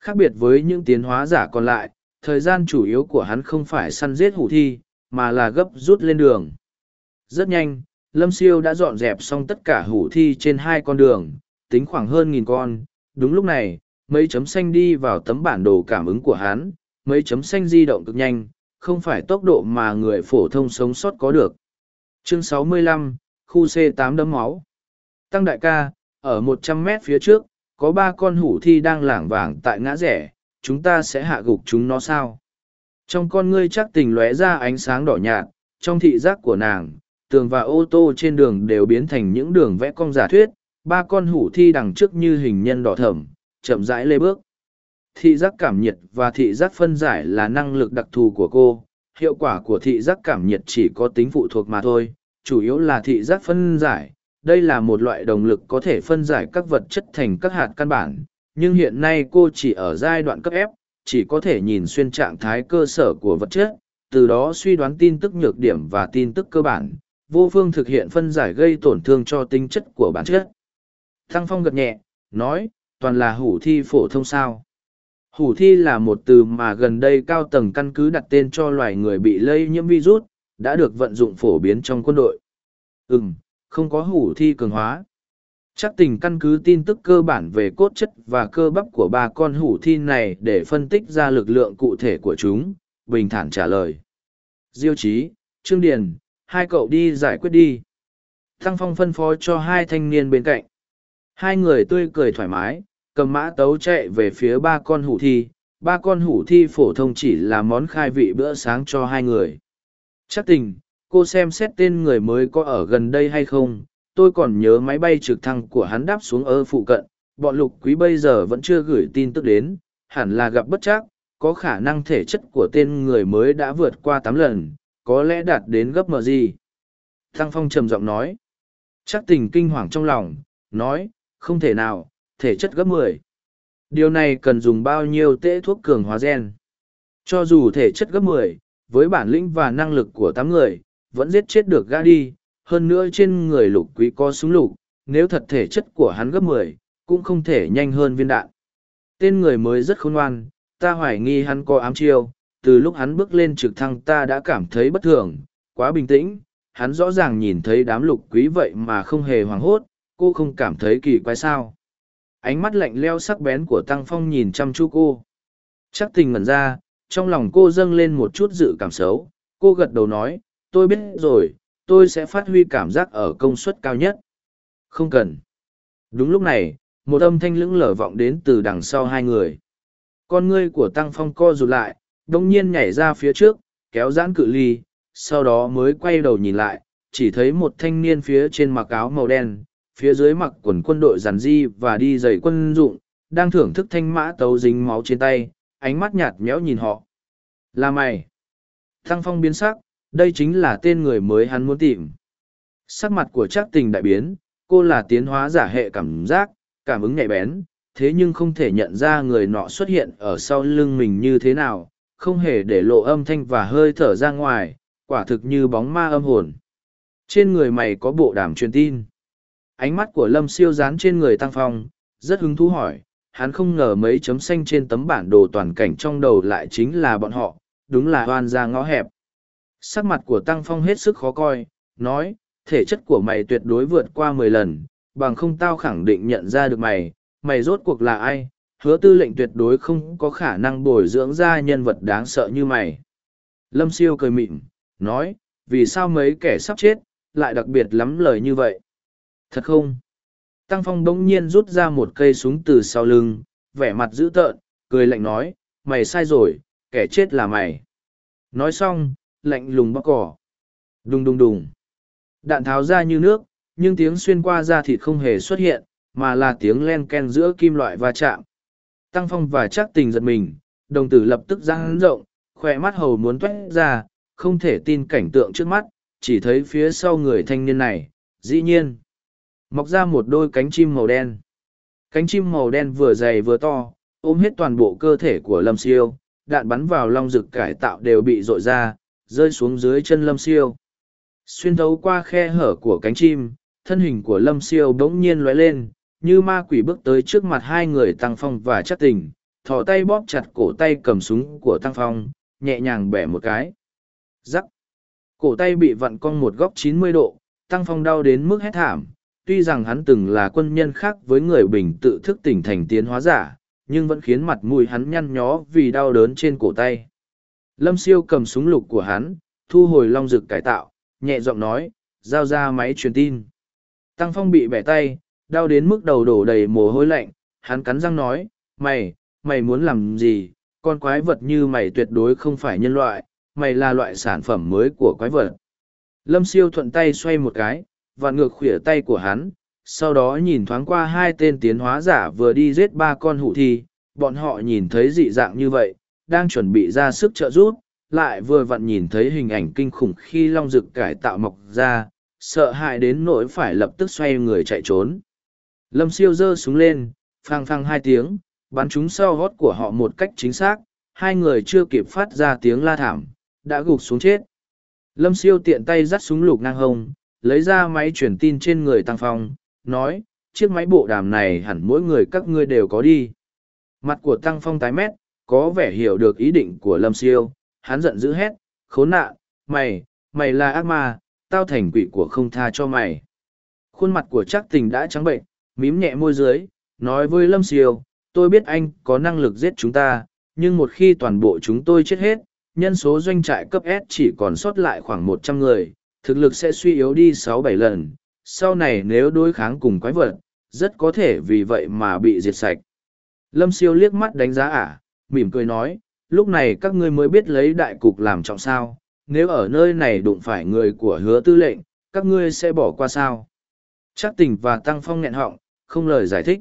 Khác biệt với những tiến hóa giả còn lại, thời gian chủ yếu của hắn không phải săn giết hủ thi, mà là gấp rút lên đường. Rất nhanh, Lâm siêu đã dọn dẹp xong tất cả hủ thi trên hai con đường, tính khoảng hơn nghìn con. Đúng lúc này, mấy chấm xanh đi vào tấm bản đồ cảm ứng của hắn, mấy chấm xanh di động cực nhanh, không phải tốc độ mà người phổ thông sống sót có được. Chương 65, khu C8 đấm máu. Tăng đại ca, ở 100 mét phía trước, có ba con hủ thi đang lảng vảng tại ngã rẽ, chúng ta sẽ hạ gục chúng nó sao? Trong con ngươi chắc tình lóe ra ánh sáng đỏ nhạt, trong thị giác của nàng, tường và ô tô trên đường đều biến thành những đường vẽ cong giả thuyết, ba con hủ thi đằng trước như hình nhân đỏ thẩm, chậm rãi lê bước. Thị giác cảm nhiệt và thị giác phân giải là năng lực đặc thù của cô, hiệu quả của thị giác cảm nhiệt chỉ có tính phụ thuộc mà thôi, chủ yếu là thị giác phân giải. Đây là một loại động lực có thể phân giải các vật chất thành các hạt căn bản, nhưng hiện nay cô chỉ ở giai đoạn cấp ép, chỉ có thể nhìn xuyên trạng thái cơ sở của vật chất, từ đó suy đoán tin tức nhược điểm và tin tức cơ bản, vô phương thực hiện phân giải gây tổn thương cho tính chất của bản chất. Thăng Phong gật nhẹ, nói, toàn là hủ thi phổ thông sao. Hủ thi là một từ mà gần đây cao tầng căn cứ đặt tên cho loài người bị lây nhiễm virus, đã được vận dụng phổ biến trong quân đội. Ừm, không có hủ thi cường hóa. Chắc tình căn cứ tin tức cơ bản về cốt chất và cơ bắp của ba con hủ thi này để phân tích ra lực lượng cụ thể của chúng, bình thản trả lời. Diêu chí, Trương Điền, hai cậu đi giải quyết đi. Thăng Phong phân phó cho hai thanh niên bên cạnh. Hai người tươi cười thoải mái, cầm mã tấu chạy về phía ba con hủ thi. Ba con hủ thi phổ thông chỉ là món khai vị bữa sáng cho hai người. Chắc tình, cô xem xét tên người mới có ở gần đây hay không, tôi còn nhớ máy bay trực thăng của hắn đáp xuống ở phụ cận, bọn lục quý bây giờ vẫn chưa gửi tin tức đến, hẳn là gặp bất chắc, có khả năng thể chất của tên người mới đã vượt qua tám lần, có lẽ đạt đến gấp mờ gì. Thăng Phong trầm giọng nói. Chắc tình kinh hoàng trong lòng, nói, không thể nào, thể chất gấp mười. Điều này cần dùng bao nhiêu tễ thuốc cường hóa gen. Cho dù thể chất gấp mười, với bản lĩnh và năng lực của tám người, vẫn giết chết được gã đi, hơn nữa trên người lục quý có súng lục, nếu thật thể chất của hắn gấp mười, cũng không thể nhanh hơn viên đạn. Tên người mới rất khôn ngoan, ta hoài nghi hắn có ám chiêu, từ lúc hắn bước lên trực thăng ta đã cảm thấy bất thường, quá bình tĩnh, hắn rõ ràng nhìn thấy đám lục quý vậy mà không hề hoảng hốt, cô không cảm thấy kỳ quái sao. Ánh mắt lạnh leo sắc bén của Tăng Phong nhìn chăm chú cô. Chắc tình ngẩn ra, trong lòng cô dâng lên một chút dự cảm xấu, cô gật đầu nói, tôi biết rồi, tôi sẽ phát huy cảm giác ở công suất cao nhất. Không cần. Đúng lúc này, một âm thanh lững lở vọng đến từ đằng sau hai người. Con ngươi của Tăng Phong co rụt lại, đông nhiên nhảy ra phía trước, kéo giãn cự ly, sau đó mới quay đầu nhìn lại, chỉ thấy một thanh niên phía trên mặc áo màu đen, phía dưới mặc quần quân đội giản di và đi giày quân dụng, đang thưởng thức thanh mã tấu dính máu trên tay, ánh mắt nhạt nhẽo nhìn họ. Là mày! Thăng phong biến sắc, đây chính là tên người mới hắn muốn tìm. Sắc mặt của trác tình đại biến, cô là tiến hóa giả hệ cảm giác, cảm ứng nhạy bén, thế nhưng không thể nhận ra người nọ xuất hiện ở sau lưng mình như thế nào, không hề để lộ âm thanh và hơi thở ra ngoài, quả thực như bóng ma âm hồn. Trên người mày có bộ đàm truyền tin. Ánh mắt của Lâm siêu dán trên người Tăng Phong, rất hứng thú hỏi, hắn không ngờ mấy chấm xanh trên tấm bản đồ toàn cảnh trong đầu lại chính là bọn họ, đúng là hoan ra ngõ hẹp. Sắc mặt của Tăng Phong hết sức khó coi, nói, thể chất của mày tuyệt đối vượt qua mười lần, bằng không tao khẳng định nhận ra được mày, mày rốt cuộc là ai, hứa tư lệnh tuyệt đối không có khả năng bồi dưỡng ra nhân vật đáng sợ như mày. Lâm siêu cười mịn, nói, vì sao mấy kẻ sắp chết, lại đặc biệt lắm lời như vậy? Thật không? Tăng Phong bỗng nhiên rút ra một cây súng từ sau lưng, vẻ mặt dữ tợn, cười lạnh nói, mày sai rồi, kẻ chết là mày. Nói xong, lạnh lùng bóc cỏ. Đùng đùng đùng. Đạn tháo ra như nước, nhưng tiếng xuyên qua da thịt không hề xuất hiện, mà là tiếng len ken giữa kim loại va chạm. Tăng Phong và chắc tình giật mình, đồng tử lập tức giãn rộng, khỏe mắt hầu muốn toét ra, không thể tin cảnh tượng trước mắt, chỉ thấy phía sau người thanh niên này, dĩ nhiên, mọc ra một đôi cánh chim màu đen. Cánh chim màu đen vừa dày vừa to, ôm hết toàn bộ cơ thể của Lâm Siêu, đạn bắn vào long rực cải tạo đều bị rội ra, rơi xuống dưới chân Lâm Siêu. Xuyên thấu qua khe hở của cánh chim, thân hình của Lâm Siêu bỗng nhiên lóe lên, như ma quỷ bước tới trước mặt hai người Tăng Phong và chắc tình, thò tay bóp chặt cổ tay cầm súng của Tăng Phong, nhẹ nhàng bẻ một cái. Rắc. Cổ tay bị vặn cong một góc chín mươi độ, Tăng Phong đau đến mức hét thảm. Tuy rằng hắn từng là quân nhân khác với người bình tự thức tỉnh thành tiến hóa giả, nhưng vẫn khiến mặt mũi hắn nhăn nhó vì đau đớn trên cổ tay. Lâm siêu cầm súng lục của hắn, thu hồi long rực cải tạo, nhẹ giọng nói, giao ra máy truyền tin. Tăng Phong bị bẻ tay, đau đến mức đầu đổ đầy mồ hôi lạnh, hắn cắn răng nói, mày, mày muốn làm gì, con quái vật như mày tuyệt đối không phải nhân loại, mày là loại sản phẩm mới của quái vật. Lâm siêu thuận tay xoay một cái, và ngược khỉa tay của hắn, sau đó nhìn thoáng qua hai tên tiến hóa giả vừa đi giết ba con hụ thi, bọn họ nhìn thấy dị dạng như vậy, đang chuẩn bị ra sức trợ giúp, lại vừa vặn nhìn thấy hình ảnh kinh khủng khi long rực cải tạo mọc ra, sợ hãi đến nỗi phải lập tức xoay người chạy trốn. Lâm siêu giơ súng lên, phang phang hai tiếng, bắn chúng sau gót của họ một cách chính xác, hai người chưa kịp phát ra tiếng la thảm, đã gục xuống chết. Lâm siêu tiện tay dắt súng lục ngang hông, lấy ra máy truyền tin trên người Tăng Phong, nói, chiếc máy bộ đàm này hẳn mỗi người các ngươi đều có đi. Mặt của Tăng Phong tái mét, có vẻ hiểu được ý định của Lâm siêu, hắn giận dữ hét, khốn nạn, mày, mày là ác ma, tao thành quỷ của không tha cho mày. Khuôn mặt của Trác tình đã trắng bệnh, mím nhẹ môi dưới, nói với Lâm siêu, tôi biết anh có năng lực giết chúng ta, nhưng một khi toàn bộ chúng tôi chết hết, nhân số doanh trại cấp S chỉ còn sót lại khoảng một trăm người, thực lực sẽ suy yếu đi sáu bảy lần. Sau này nếu đối kháng cùng quái vật, rất có thể vì vậy mà bị diệt sạch. Lâm siêu liếc mắt đánh giá ả, mỉm cười nói, lúc này các ngươi mới biết lấy đại cục làm trọng sao, nếu ở nơi này đụng phải người của hứa tư lệnh, các ngươi sẽ bỏ qua sao. Chắc tình và tăng phong nghẹn họng, không lời giải thích.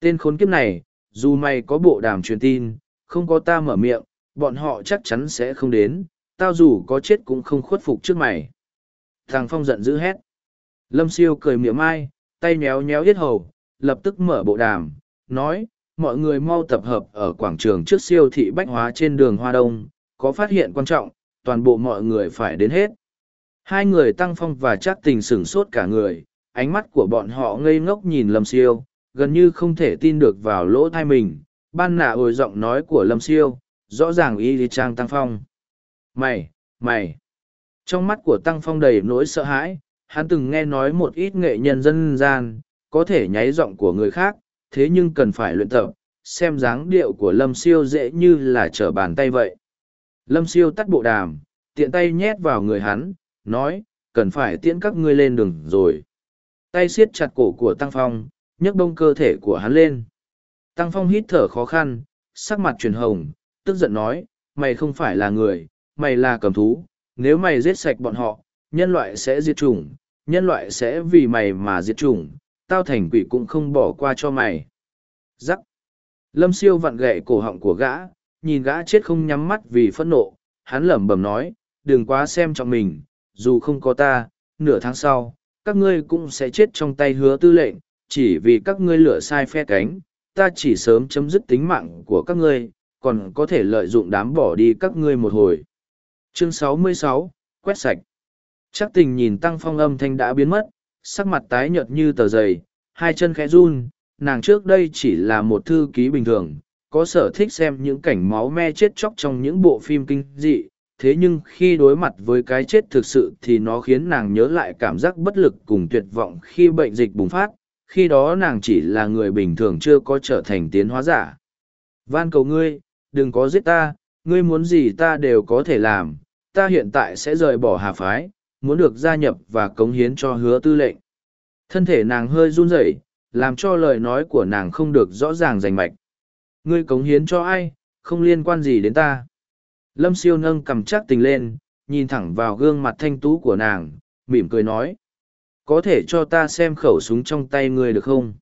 Tên khốn kiếp này, dù mày có bộ đàm truyền tin, không có ta mở miệng, bọn họ chắc chắn sẽ không đến, tao dù có chết cũng không khuất phục trước mày. Thằng Phong giận dữ hét. Lâm siêu cười miệng mai, tay nhéo nhéo yết hầu, lập tức mở bộ đàm, nói, mọi người mau tập hợp ở quảng trường trước siêu thị bách hóa trên đường Hoa Đông, có phát hiện quan trọng, toàn bộ mọi người phải đến hết. Hai người tăng phong và chắc tình sửng sốt cả người, ánh mắt của bọn họ ngây ngốc nhìn Lâm Siêu, gần như không thể tin được vào lỗ thai mình. Ban nạ hồi giọng nói của Lâm Siêu, rõ ràng y lý trang tăng phong. Mày, mày. Trong mắt của tăng phong đầy nỗi sợ hãi, hắn từng nghe nói một ít nghệ nhân dân gian, có thể nháy giọng của người khác, thế nhưng cần phải luyện tập, xem dáng điệu của Lâm Siêu dễ như là trở bàn tay vậy. Lâm Siêu tắt bộ đàm, tiện tay nhét vào người hắn, nói, cần phải tiễn các ngươi lên đường rồi. Tay siết chặt cổ của Tăng Phong, nhấc bông cơ thể của hắn lên. Tăng Phong hít thở khó khăn, sắc mặt chuyển hồng, tức giận nói, mày không phải là người, mày là cầm thú, nếu mày giết sạch bọn họ, nhân loại sẽ diệt chủng, nhân loại sẽ vì mày mà diệt chủng, tao thành quỷ cũng không bỏ qua cho mày. Giắc! Lâm siêu vặn gậy cổ họng của gã, nhìn gã chết không nhắm mắt vì phẫn nộ, hắn lẩm bẩm nói, đừng quá xem trọng mình, dù không có ta, nửa tháng sau, các ngươi cũng sẽ chết trong tay hứa tư lệnh, chỉ vì các ngươi lửa sai phe cánh, ta chỉ sớm chấm dứt tính mạng của các ngươi, còn có thể lợi dụng đám bỏ đi các ngươi một hồi. Chương 66, quét sạch. Chắc tình nhìn tăng phong âm thanh đã biến mất, sắc mặt tái nhợt như tờ giày, hai chân khẽ run, nàng trước đây chỉ là một thư ký bình thường, có sở thích xem những cảnh máu me chết chóc trong những bộ phim kinh dị, thế nhưng khi đối mặt với cái chết thực sự thì nó khiến nàng nhớ lại cảm giác bất lực cùng tuyệt vọng khi bệnh dịch bùng phát, khi đó nàng chỉ là người bình thường chưa có trở thành tiến hóa giả. Van cầu ngươi, đừng có giết ta, ngươi muốn gì ta đều có thể làm, ta hiện tại sẽ rời bỏ hà phái, muốn được gia nhập và cống hiến cho hứa tư lệnh. Thân thể nàng hơi run rẩy, làm cho lời nói của nàng không được rõ ràng rành mạch ngươi cống hiến cho ai không liên quan gì đến ta lâm siêu nâng cầm chắc tình lên, nhìn thẳng vào gương mặt thanh tú của nàng, mỉm cười nói, có thể cho ta xem khẩu súng trong tay ngươi được không?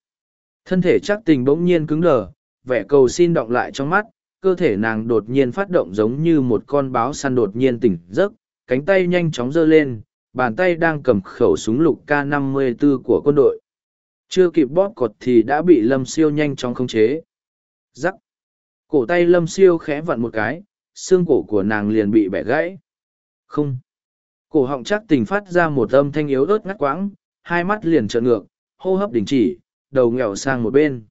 Thân thể chắc tình bỗng nhiên cứng đờ, vẻ cầu xin động lại trong mắt, cơ thể nàng đột nhiên phát động giống như một con báo săn đột nhiên tỉnh giấc, cánh tay nhanh chóng giơ lên, bàn tay đang cầm khẩu súng lục k 54 của quân đội. Chưa kịp bóp cột thì đã bị lâm siêu nhanh chóng khống chế. Giắc! Cổ tay lâm siêu khẽ vặn một cái xương cổ của nàng liền bị bẻ gãy. Không. Cổ họng chắc tình phát ra một âm thanh yếu ớt ngắt quãng, hai mắt liền trợn ngược, hô hấp đình chỉ, đầu nghèo sang một bên.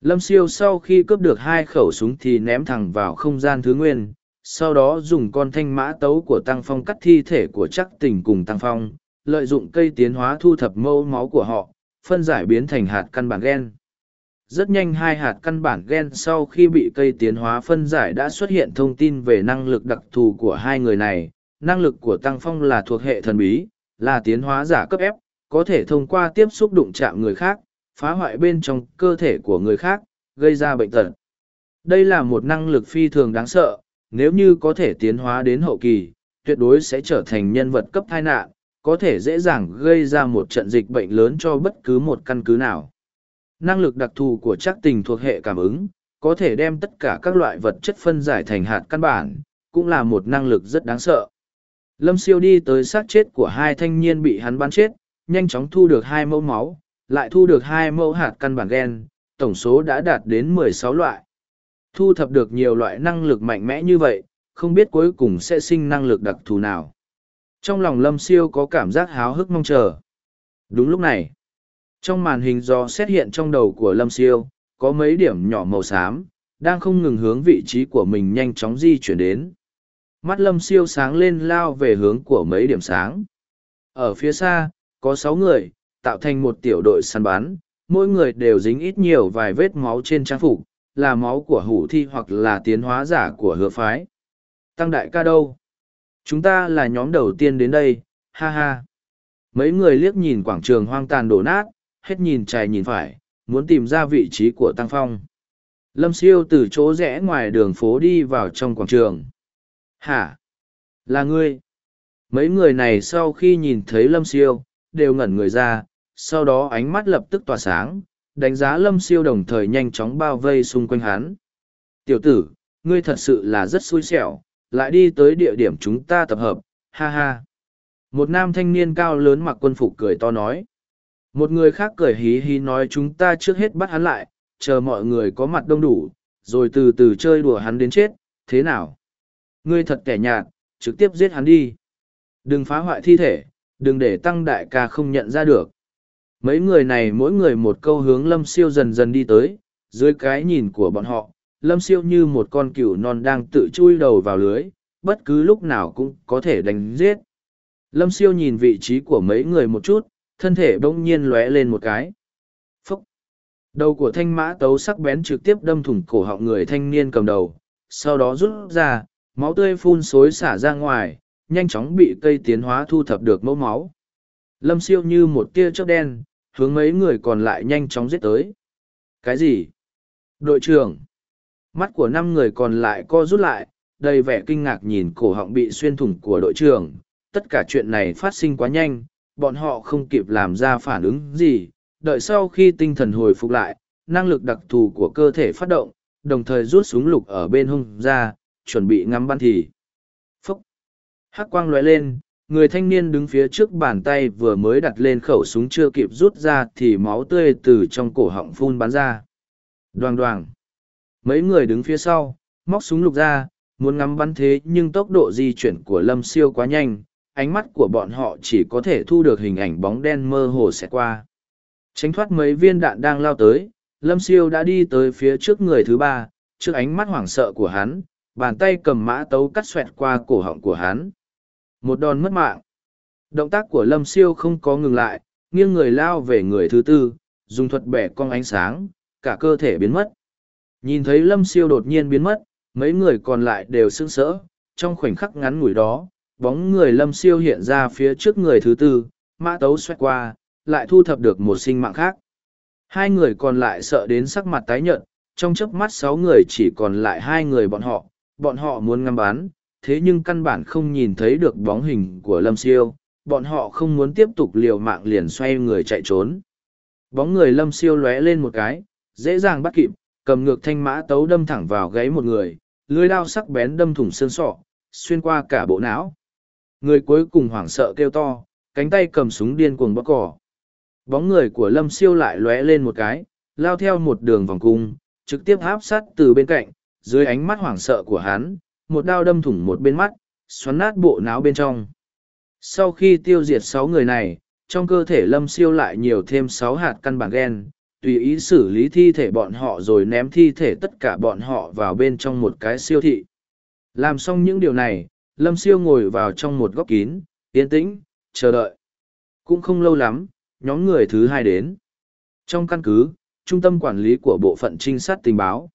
Lâm siêu sau khi cướp được hai khẩu súng thì ném thẳng vào không gian thứ nguyên, sau đó dùng con thanh mã tấu của tăng phong cắt thi thể của chắc tình cùng tăng phong, lợi dụng cây tiến hóa thu thập mẫu máu của họ, phân giải biến thành hạt căn bản gen rất nhanh hai hạt căn bản gen sau khi bị cây tiến hóa phân giải đã xuất hiện thông tin về năng lực đặc thù của hai người này. Năng lực của tăng phong là thuộc hệ thần bí, là tiến hóa giả cấp ép có thể thông qua tiếp xúc đụng chạm người khác, phá hoại bên trong cơ thể của người khác, gây ra bệnh tật. Đây là một năng lực phi thường đáng sợ, nếu như có thể tiến hóa đến hậu kỳ, tuyệt đối sẽ trở thành nhân vật cấp tai nạn, có thể dễ dàng gây ra một trận dịch bệnh lớn cho bất cứ một căn cứ nào năng lực đặc thù của chắc tình thuộc hệ cảm ứng, có thể đem tất cả các loại vật chất phân giải thành hạt căn bản, cũng là một năng lực rất đáng sợ. Lâm siêu đi tới xác chết của hai thanh niên bị hắn bắn chết, nhanh chóng thu được hai mẫu máu, lại thu được hai mẫu hạt căn bản gen, tổng số đã đạt đến mười sáu loại. Thu thập được nhiều loại năng lực mạnh mẽ như vậy, không biết cuối cùng sẽ sinh năng lực đặc thù nào. Trong lòng lâm siêu có cảm giác háo hức mong chờ. Đúng lúc này trong màn hình do xét hiện trong đầu của lâm siêu, có mấy điểm nhỏ màu xám, đang không ngừng hướng vị trí của mình nhanh chóng di chuyển đến. Mắt lâm siêu sáng lên lao về hướng của mấy điểm sáng. Ở phía xa, có sáu người, tạo thành một tiểu đội săn bắn, mỗi người đều dính ít nhiều vài vết máu trên trang phục, là máu của hủ thi hoặc là tiến hóa giả của hứa phái. Tăng đại ca đâu? Chúng ta là nhóm đầu tiên đến đây, ha ha. Mấy người liếc nhìn quảng trường hoang tàn đổ nát hết nhìn trái nhìn phải, muốn tìm ra vị trí của tăng phong. Lâm siêu từ chỗ rẽ ngoài đường phố đi vào trong quảng trường. Hả? Là ngươi? Mấy người này sau khi nhìn thấy lâm siêu, đều ngẩn người ra, sau đó ánh mắt lập tức tỏa sáng, đánh giá lâm siêu đồng thời nhanh chóng bao vây xung quanh hắn. Tiểu tử, ngươi thật sự là rất xui xẻo, lại đi tới địa điểm chúng ta tập hợp, ha ha. Một nam thanh niên cao lớn mặc quân phục cười to nói một người khác cười hí hí nói chúng ta trước hết bắt hắn lại, chờ mọi người có mặt đông đủ, rồi từ từ chơi đùa hắn đến chết, thế nào? Ngươi thật kẻ nhạt, trực tiếp giết hắn đi. Đừng phá hoại thi thể, đừng để tăng đại ca không nhận ra được. Mấy người này mỗi người một câu hướng lâm siêu dần dần đi tới, dưới cái nhìn của bọn họ, lâm siêu như một con cừu non đang tự chui đầu vào lưới, bất cứ lúc nào cũng có thể đánh giết. Lâm siêu nhìn vị trí của mấy người một chút thân thể bỗng nhiên lóe lên một cái. Phúc! Đầu của thanh mã tấu sắc bén trực tiếp đâm thủng cổ họng người thanh niên cầm đầu, sau đó rút ra, máu tươi phun xối xả ra ngoài, nhanh chóng bị cây tiến hóa thu thập được mẫu máu. Lâm siêu như một tia chớp đen, hướng mấy người còn lại nhanh chóng giết tới. Cái gì? Đội trưởng! Mắt của năm người còn lại co rút lại, đầy vẻ kinh ngạc nhìn cổ họng bị xuyên thủng của đội trưởng. Tất cả chuyện này phát sinh quá nhanh bọn họ không kịp làm ra phản ứng gì, đợi sau khi tinh thần hồi phục lại, năng lực đặc thù của cơ thể phát động, đồng thời rút súng lục ở bên hông ra, chuẩn bị ngắm bắn thì. Phúc! Hắc quang lóe lên, người thanh niên đứng phía trước bàn tay vừa mới đặt lên khẩu súng chưa kịp rút ra thì máu tươi từ trong cổ họng phun bắn ra. Đoàng đoàng! Mấy người đứng phía sau, móc súng lục ra, muốn ngắm bắn thế nhưng tốc độ di chuyển của lâm siêu quá nhanh ánh mắt của bọn họ chỉ có thể thu được hình ảnh bóng đen mơ hồ xẹt qua. Tránh thoát mấy viên đạn đang lao tới, lâm siêu đã đi tới phía trước người thứ ba, trước ánh mắt hoảng sợ của hắn, bàn tay cầm mã tấu cắt xoẹt qua cổ họng của hắn. Một đòn mất mạng. Động tác của lâm siêu không có ngừng lại, nghiêng người lao về người thứ tư, dùng thuật bẻ cong ánh sáng, cả cơ thể biến mất. Nhìn thấy lâm siêu đột nhiên biến mất, mấy người còn lại đều sững sỡ trong khoảnh khắc ngắn ngủi đó bóng người lâm siêu hiện ra phía trước người thứ tư mã tấu xoét qua lại thu thập được một sinh mạng khác Hai người còn lại sợ đến sắc mặt tái nhợt, trong chớp mắt sáu người chỉ còn lại hai người bọn họ, bọn họ muốn ngắm bán, thế nhưng căn bản không nhìn thấy được bóng hình của Lâm Siêu, bọn họ không muốn tiếp tục liều mạng liền xoay người chạy trốn. Bóng người Lâm Siêu lóe lên một cái, dễ dàng bắt kịp, cầm ngược thanh mã tấu đâm thẳng vào gáy một người, lưới đao sắc bén đâm thủng xương sọ, xuyên qua cả bộ não. Người cuối cùng hoảng sợ kêu to, cánh tay cầm súng điên cuồng bóc cỏ. Bóng người của Lâm Siêu lại lóe lên một cái, lao theo một đường vòng cung, trực tiếp áp sát từ bên cạnh, dưới ánh mắt hoảng sợ của hắn, một đao đâm thủng một bên mắt, xoắn nát bộ não bên trong. Sau khi tiêu diệt sáu người này, trong cơ thể Lâm Siêu lại nhiều thêm sáu hạt căn bản gen, tùy ý xử lý thi thể bọn họ rồi ném thi thể tất cả bọn họ vào bên trong một cái siêu thị. Làm xong những điều này, Lâm Siêu ngồi vào trong một góc kín, yên tĩnh, chờ đợi. Cũng không lâu lắm, nhóm người thứ hai đến. Trong căn cứ, trung tâm quản lý của bộ phận trinh sát tình báo.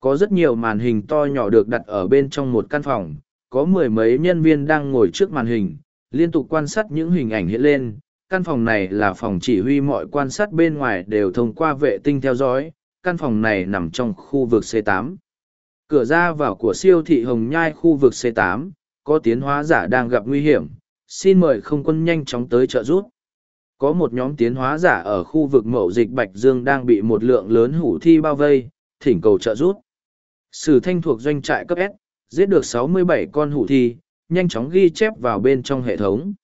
Có rất nhiều màn hình to nhỏ được đặt ở bên trong một căn phòng, có mười mấy nhân viên đang ngồi trước màn hình, liên tục quan sát những hình ảnh hiện lên. Căn phòng này là phòng chỉ huy mọi quan sát bên ngoài đều thông qua vệ tinh theo dõi, căn phòng này nằm trong khu vực C8. Cửa ra vào của siêu thị Hồng Nhai khu vực C8, có tiến hóa giả đang gặp nguy hiểm, xin mời không quân nhanh chóng tới trợ giúp có một nhóm tiến hóa giả ở khu vực mậu dịch Bạch Dương đang bị một lượng lớn hủ thi bao vây, thỉnh cầu trợ giúp. Sử thanh thuộc doanh trại cấp S, giết được 67 con hủ thi, nhanh chóng ghi chép vào bên trong hệ thống.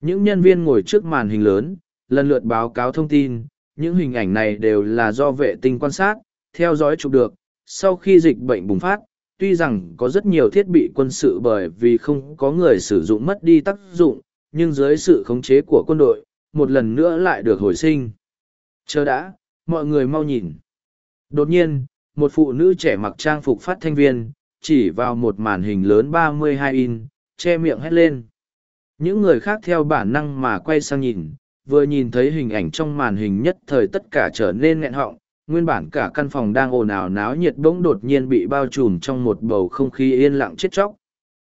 Những nhân viên ngồi trước màn hình lớn, lần lượt báo cáo thông tin, những hình ảnh này đều là do vệ tinh quan sát, theo dõi chụp được. Sau khi dịch bệnh bùng phát, tuy rằng có rất nhiều thiết bị quân sự bởi vì không có người sử dụng mất đi tác dụng, nhưng dưới sự khống chế của quân đội, một lần nữa lại được hồi sinh. Chờ đã, mọi người mau nhìn. Đột nhiên, một phụ nữ trẻ mặc trang phục phát thanh viên, chỉ vào một màn hình lớn 32 in, che miệng hét lên. Những người khác theo bản năng mà quay sang nhìn, vừa nhìn thấy hình ảnh trong màn hình nhất thời tất cả trở nên nghẹn họng, nguyên bản cả căn phòng đang ồn ào náo nhiệt bỗng đột nhiên bị bao trùm trong một bầu không khí yên lặng chết chóc.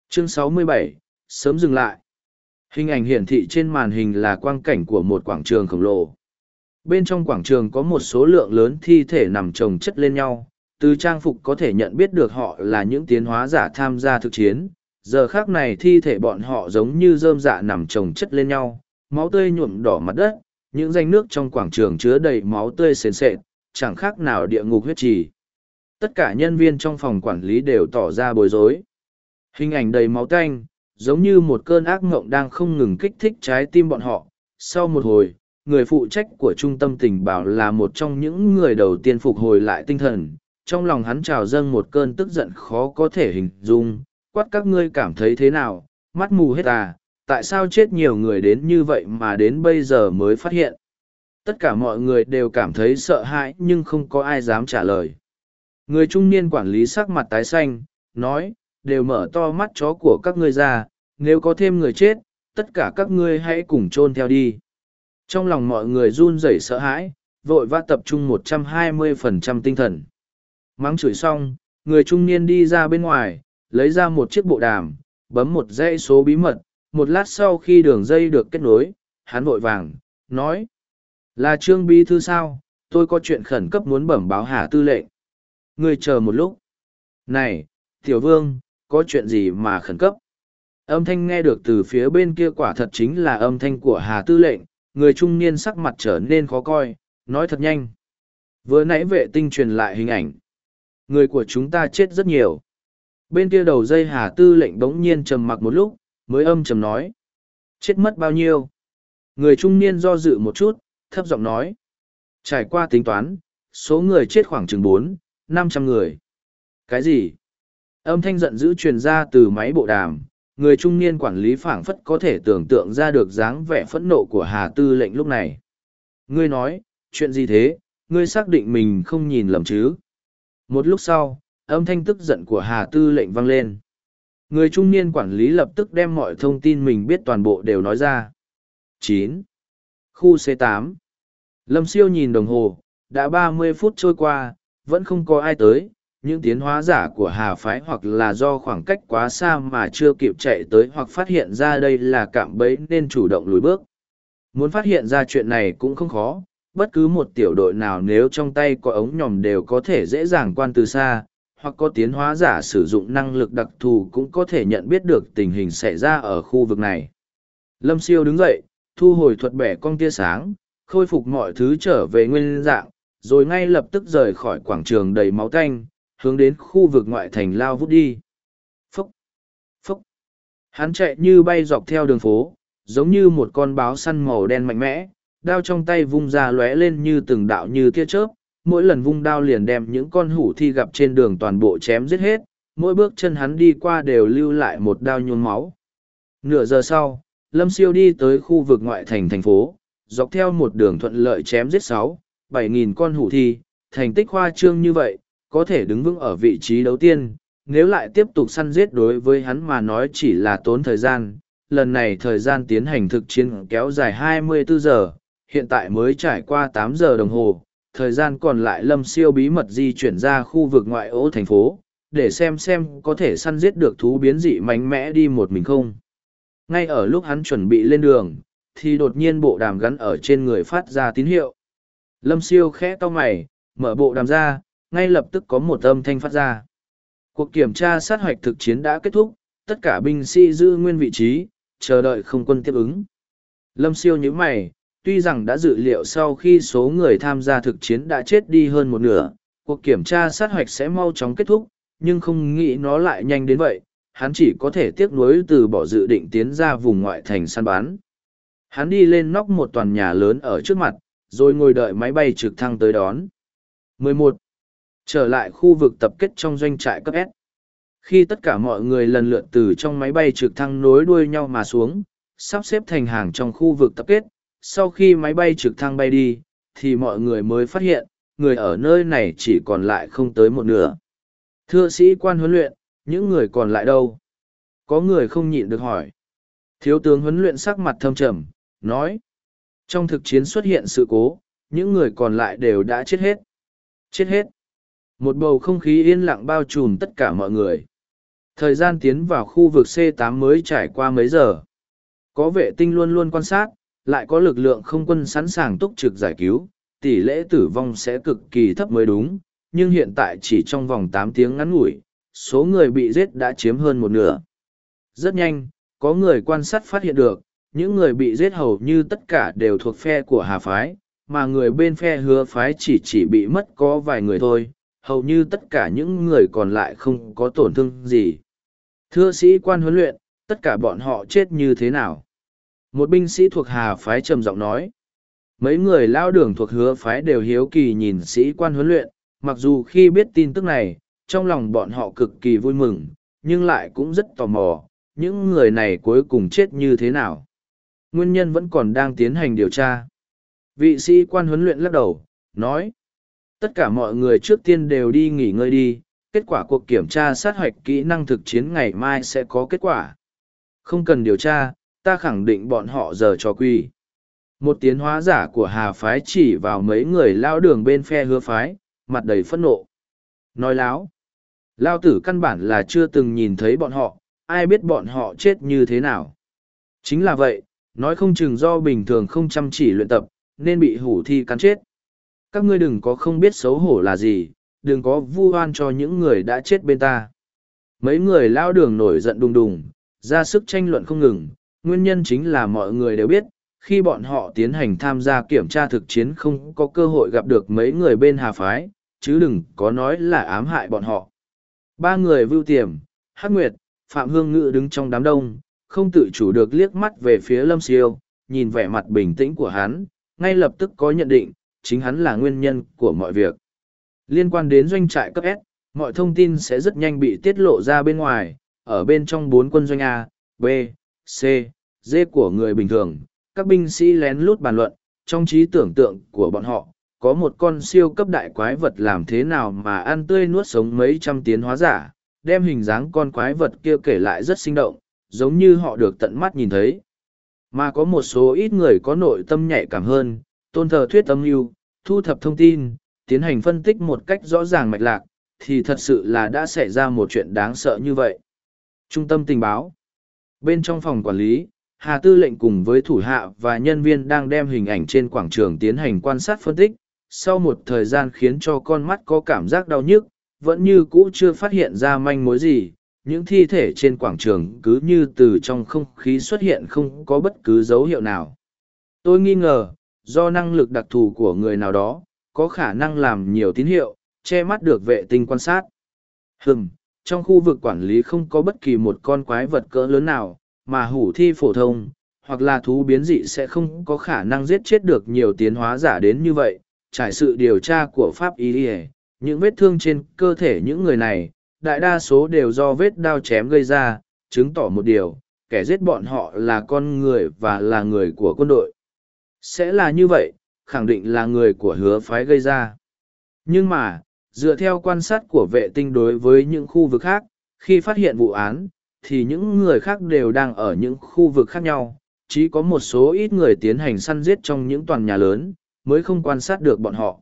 Chương 67, sớm dừng lại. Hình ảnh hiển thị trên màn hình là quang cảnh của một quảng trường khổng lồ. Bên trong quảng trường có một số lượng lớn thi thể nằm chồng chất lên nhau, từ trang phục có thể nhận biết được họ là những tiến hóa giả tham gia thực chiến. Giờ khác này thi thể bọn họ giống như rơm dạ nằm chồng chất lên nhau, máu tươi nhuộm đỏ mặt đất, những danh nước trong quảng trường chứa đầy máu tươi sền sệt, chẳng khác nào địa ngục huyết trì. Tất cả nhân viên trong phòng quản lý đều tỏ ra bối rối. Hình ảnh đầy máu tanh, giống như một cơn ác ngộng đang không ngừng kích thích trái tim bọn họ. Sau một hồi, người phụ trách của trung tâm tình bảo là một trong những người đầu tiên phục hồi lại tinh thần. Trong lòng hắn trào dâng một cơn tức giận khó có thể hình dung, quát các ngươi cảm thấy thế nào, mắt mù hết à, tại sao chết nhiều người đến như vậy mà đến bây giờ mới phát hiện. Tất cả mọi người đều cảm thấy sợ hãi nhưng không có ai dám trả lời. Người trung niên quản lý sắc mặt tái xanh, nói, đều mở to mắt chó của các ngươi ra, nếu có thêm người chết, tất cả các ngươi hãy cùng chôn theo đi. Trong lòng mọi người run rẩy sợ hãi, vội vã tập trung 120% tinh thần. Mắng chửi xong, người trung niên đi ra bên ngoài, lấy ra một chiếc bộ đàm, bấm một dãy số bí mật, một lát sau khi đường dây được kết nối, hắn vội vàng, nói. Là Trương Bí Thư sao, tôi có chuyện khẩn cấp muốn bẩm báo Hà Tư lệnh. Người chờ một lúc. Này, Tiểu Vương, có chuyện gì mà khẩn cấp? Âm thanh nghe được từ phía bên kia quả thật chính là âm thanh của Hà Tư lệnh, người trung niên sắc mặt trở nên khó coi, nói thật nhanh. Vừa nãy vệ tinh truyền lại hình ảnh. Người của chúng ta chết rất nhiều. Bên kia đầu dây Hà Tư lệnh bỗng nhiên trầm mặc một lúc, mới âm trầm nói. Chết mất bao nhiêu? Người trung niên do dự một chút, thấp giọng nói. Trải qua tính toán, số người chết khoảng chừng bốn, năm trăm người. Cái gì? Âm thanh giận dữ truyền ra từ máy bộ đàm, người trung niên quản lý phảng phất có thể tưởng tượng ra được dáng vẻ phẫn nộ của Hà Tư lệnh lúc này. Ngươi nói, chuyện gì thế, ngươi xác định mình không nhìn lầm chứ? Một lúc sau, âm thanh tức giận của Hà Tư lệnh vang lên. Người trung niên quản lý lập tức đem mọi thông tin mình biết toàn bộ đều nói ra. Chín, Khu C8 Lâm Siêu nhìn đồng hồ, đã ba mươi phút trôi qua, vẫn không có ai tới, những tiến hóa giả của hà phái hoặc là do khoảng cách quá xa mà chưa kịp chạy tới hoặc phát hiện ra đây là cạm bẫy nên chủ động lùi bước. Muốn phát hiện ra chuyện này cũng không khó. Bất cứ một tiểu đội nào nếu trong tay có ống nhòm đều có thể dễ dàng quan từ xa, hoặc có tiến hóa giả sử dụng năng lực đặc thù cũng có thể nhận biết được tình hình xảy ra ở khu vực này. Lâm siêu đứng dậy, thu hồi thuật bẻ con tia sáng, khôi phục mọi thứ trở về nguyên dạng, rồi ngay lập tức rời khỏi quảng trường đầy máu tanh, hướng đến khu vực ngoại thành lao vút đi. Phúc! Phúc! Hắn chạy như bay dọc theo đường phố, giống như một con báo săn màu đen mạnh mẽ, đao trong tay vung ra lóe lên như từng đạo như tia chớp, mỗi lần vung đao liền đem những con hủ thi gặp trên đường toàn bộ chém giết hết, mỗi bước chân hắn đi qua đều lưu lại một đao nhuôn máu. Nửa giờ sau, Lâm Siêu đi tới khu vực ngoại thành thành phố, dọc theo một đường thuận lợi chém giết sáu, bảy nghìn con hủ thi, thành tích khoa trương như vậy, có thể đứng vững ở vị trí đầu tiên, nếu lại tiếp tục săn giết đối với hắn mà nói chỉ là tốn thời gian. Lần này thời gian tiến hành thực chiến kéo dài 24 giờ, hiện tại mới trải qua 8 giờ đồng hồ, thời gian còn lại lâm siêu bí mật di chuyển ra khu vực ngoại ô thành phố, để xem xem có thể săn giết được thú biến dị mạnh mẽ đi một mình không. Ngay ở lúc hắn chuẩn bị lên đường, thì đột nhiên bộ đàm gắn ở trên người phát ra tín hiệu. Lâm siêu khẽ to mày, mở bộ đàm ra, ngay lập tức có một âm thanh phát ra. Cuộc kiểm tra sát hoạch thực chiến đã kết thúc, tất cả binh sĩ giữ nguyên vị trí, chờ đợi không quân tiếp ứng. Lâm siêu nhíu mày, tuy rằng đã dự liệu sau khi số người tham gia thực chiến đã chết đi hơn một nửa, cuộc kiểm tra sát hoạch sẽ mau chóng kết thúc, nhưng không nghĩ nó lại nhanh đến vậy, hắn chỉ có thể tiếc nuối từ bỏ dự định tiến ra vùng ngoại thành săn bán. Hắn đi lên nóc một toàn nhà lớn ở trước mặt, rồi ngồi đợi máy bay trực thăng tới đón. 11. Trở lại khu vực tập kết trong doanh trại cấp S. Khi tất cả mọi người lần lượt từ trong máy bay trực thăng nối đuôi nhau mà xuống, sắp xếp thành hàng trong khu vực tập kết, sau khi máy bay trực thăng bay đi, thì mọi người mới phát hiện, người ở nơi này chỉ còn lại không tới một nửa. Thưa sĩ quan huấn luyện, những người còn lại đâu? Có người không nhịn được hỏi. Thiếu tướng huấn luyện sắc mặt thâm trầm, nói. Trong thực chiến xuất hiện sự cố, những người còn lại đều đã chết hết. Chết hết. Một bầu không khí yên lặng bao trùm tất cả mọi người. Thời gian tiến vào khu vực C8 mới trải qua mấy giờ. Có vệ tinh luôn luôn quan sát, lại có lực lượng không quân sẵn sàng túc trực giải cứu, tỷ lệ tử vong sẽ cực kỳ thấp mới đúng, nhưng hiện tại chỉ trong vòng tám tiếng ngắn ngủi, số người bị giết đã chiếm hơn một nửa. Rất nhanh, có người quan sát phát hiện được, những người bị giết hầu như tất cả đều thuộc phe của Hà Phái, mà người bên phe hứa phái chỉ chỉ bị mất có vài người thôi, hầu như tất cả những người còn lại không có tổn thương gì. Thưa sĩ quan huấn luyện, tất cả bọn họ chết như thế nào? Một binh sĩ thuộc Hà phái trầm giọng nói. Mấy người lao đường thuộc hứa phái đều hiếu kỳ nhìn sĩ quan huấn luyện, mặc dù khi biết tin tức này, trong lòng bọn họ cực kỳ vui mừng, nhưng lại cũng rất tò mò, những người này cuối cùng chết như thế nào. Nguyên nhân vẫn còn đang tiến hành điều tra. Vị sĩ quan huấn luyện lắc đầu, nói. Tất cả mọi người trước tiên đều đi nghỉ ngơi đi, kết quả cuộc kiểm tra sát hoạch kỹ năng thực chiến ngày mai sẽ có kết quả. Không cần điều tra, ta khẳng định bọn họ giờ cho quy. Một tiến hóa giả của Hà Phái chỉ vào mấy người lao đường bên phe hứa phái, mặt đầy phẫn nộ. Nói láo. Lao tử căn bản là chưa từng nhìn thấy bọn họ, ai biết bọn họ chết như thế nào. Chính là vậy, nói không chừng do bình thường không chăm chỉ luyện tập, nên bị hủ thi cắn chết. Các ngươi đừng có không biết xấu hổ là gì, đừng có vu oan cho những người đã chết bên ta. Mấy người lao đường nổi giận đùng đùng, ra sức tranh luận không ngừng, nguyên nhân chính là mọi người đều biết, khi bọn họ tiến hành tham gia kiểm tra thực chiến không có cơ hội gặp được mấy người bên hà phái, chứ đừng có nói là ám hại bọn họ. Ba người vưu tiềm, Hắc Nguyệt, Phạm Hương Ngự đứng trong đám đông, không tự chủ được liếc mắt về phía Lâm Siêu, nhìn vẻ mặt bình tĩnh của hắn, ngay lập tức có nhận định, chính hắn là nguyên nhân của mọi việc. Liên quan đến doanh trại cấp S, mọi thông tin sẽ rất nhanh bị tiết lộ ra bên ngoài, ở bên trong bốn quân doanh A, B, C, D của người bình thường. Các binh sĩ lén lút bàn luận, trong trí tưởng tượng của bọn họ, có một con siêu cấp đại quái vật làm thế nào mà ăn tươi nuốt sống mấy trăm tiến hóa giả, đem hình dáng con quái vật kia kể lại rất sinh động, giống như họ được tận mắt nhìn thấy. Mà có một số ít người có nội tâm nhạy cảm hơn, tôn thờ thuyết âm mưu thu thập thông tin, tiến hành phân tích một cách rõ ràng mạch lạc, thì thật sự là đã xảy ra một chuyện đáng sợ như vậy. Trung tâm tình báo Bên trong phòng quản lý, Hà Tư lệnh cùng với thủ hạ và nhân viên đang đem hình ảnh trên quảng trường tiến hành quan sát phân tích, sau một thời gian khiến cho con mắt có cảm giác đau nhức, vẫn như cũ chưa phát hiện ra manh mối gì, những thi thể trên quảng trường cứ như từ trong không khí xuất hiện không có bất cứ dấu hiệu nào. Tôi nghi ngờ, do năng lực đặc thù của người nào đó, có khả năng làm nhiều tín hiệu, che mắt được vệ tinh quan sát. Hừm, trong khu vực quản lý không có bất kỳ một con quái vật cỡ lớn nào, mà hủ thi phổ thông, hoặc là thú biến dị sẽ không có khả năng giết chết được nhiều tiến hóa giả đến như vậy. Trải sự điều tra của Pháp Y những vết thương trên cơ thể những người này, đại đa số đều do vết đao chém gây ra, chứng tỏ một điều, kẻ giết bọn họ là con người và là người của quân đội. Sẽ là như vậy, khẳng định là người của hứa phái gây ra. Nhưng mà, dựa theo quan sát của vệ tinh đối với những khu vực khác, khi phát hiện vụ án, thì những người khác đều đang ở những khu vực khác nhau, chỉ có một số ít người tiến hành săn giết trong những toàn nhà lớn, mới không quan sát được bọn họ.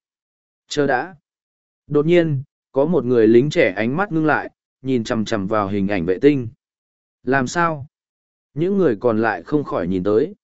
Chờ đã. Đột nhiên, có một người lính trẻ ánh mắt ngưng lại, nhìn chằm chằm vào hình ảnh vệ tinh. Làm sao? Những người còn lại không khỏi nhìn tới.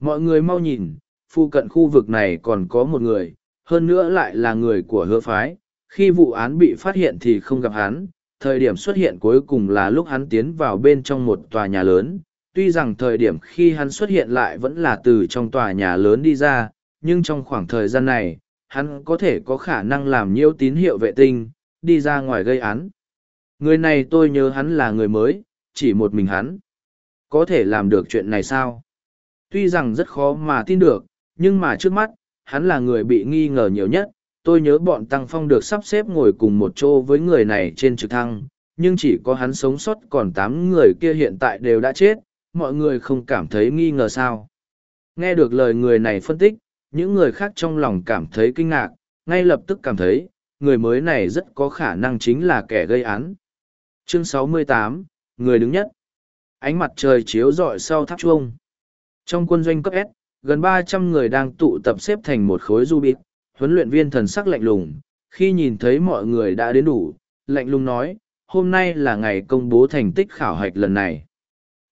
Mọi người mau nhìn, phụ cận khu vực này còn có một người, hơn nữa lại là người của hứa phái. Khi vụ án bị phát hiện thì không gặp hắn, thời điểm xuất hiện cuối cùng là lúc hắn tiến vào bên trong một tòa nhà lớn. Tuy rằng thời điểm khi hắn xuất hiện lại vẫn là từ trong tòa nhà lớn đi ra, nhưng trong khoảng thời gian này, hắn có thể có khả năng làm nhiễu tín hiệu vệ tinh, đi ra ngoài gây án. Người này tôi nhớ hắn là người mới, chỉ một mình hắn. Có thể làm được chuyện này sao? Tuy rằng rất khó mà tin được, nhưng mà trước mắt, hắn là người bị nghi ngờ nhiều nhất. Tôi nhớ bọn Tăng Phong được sắp xếp ngồi cùng một chỗ với người này trên trực thăng, nhưng chỉ có hắn sống sót còn tám người kia hiện tại đều đã chết, mọi người không cảm thấy nghi ngờ sao. Nghe được lời người này phân tích, những người khác trong lòng cảm thấy kinh ngạc, ngay lập tức cảm thấy, người mới này rất có khả năng chính là kẻ gây án. Chương 68, người đứng nhất. Ánh mặt trời chiếu rọi sau tháp chuông. Trong quân doanh cấp S, gần ba trăm người đang tụ tập xếp thành một khối du bịt, huấn luyện viên thần sắc lạnh lùng, khi nhìn thấy mọi người đã đến đủ, lạnh lùng nói, hôm nay là ngày công bố thành tích khảo hạch lần này.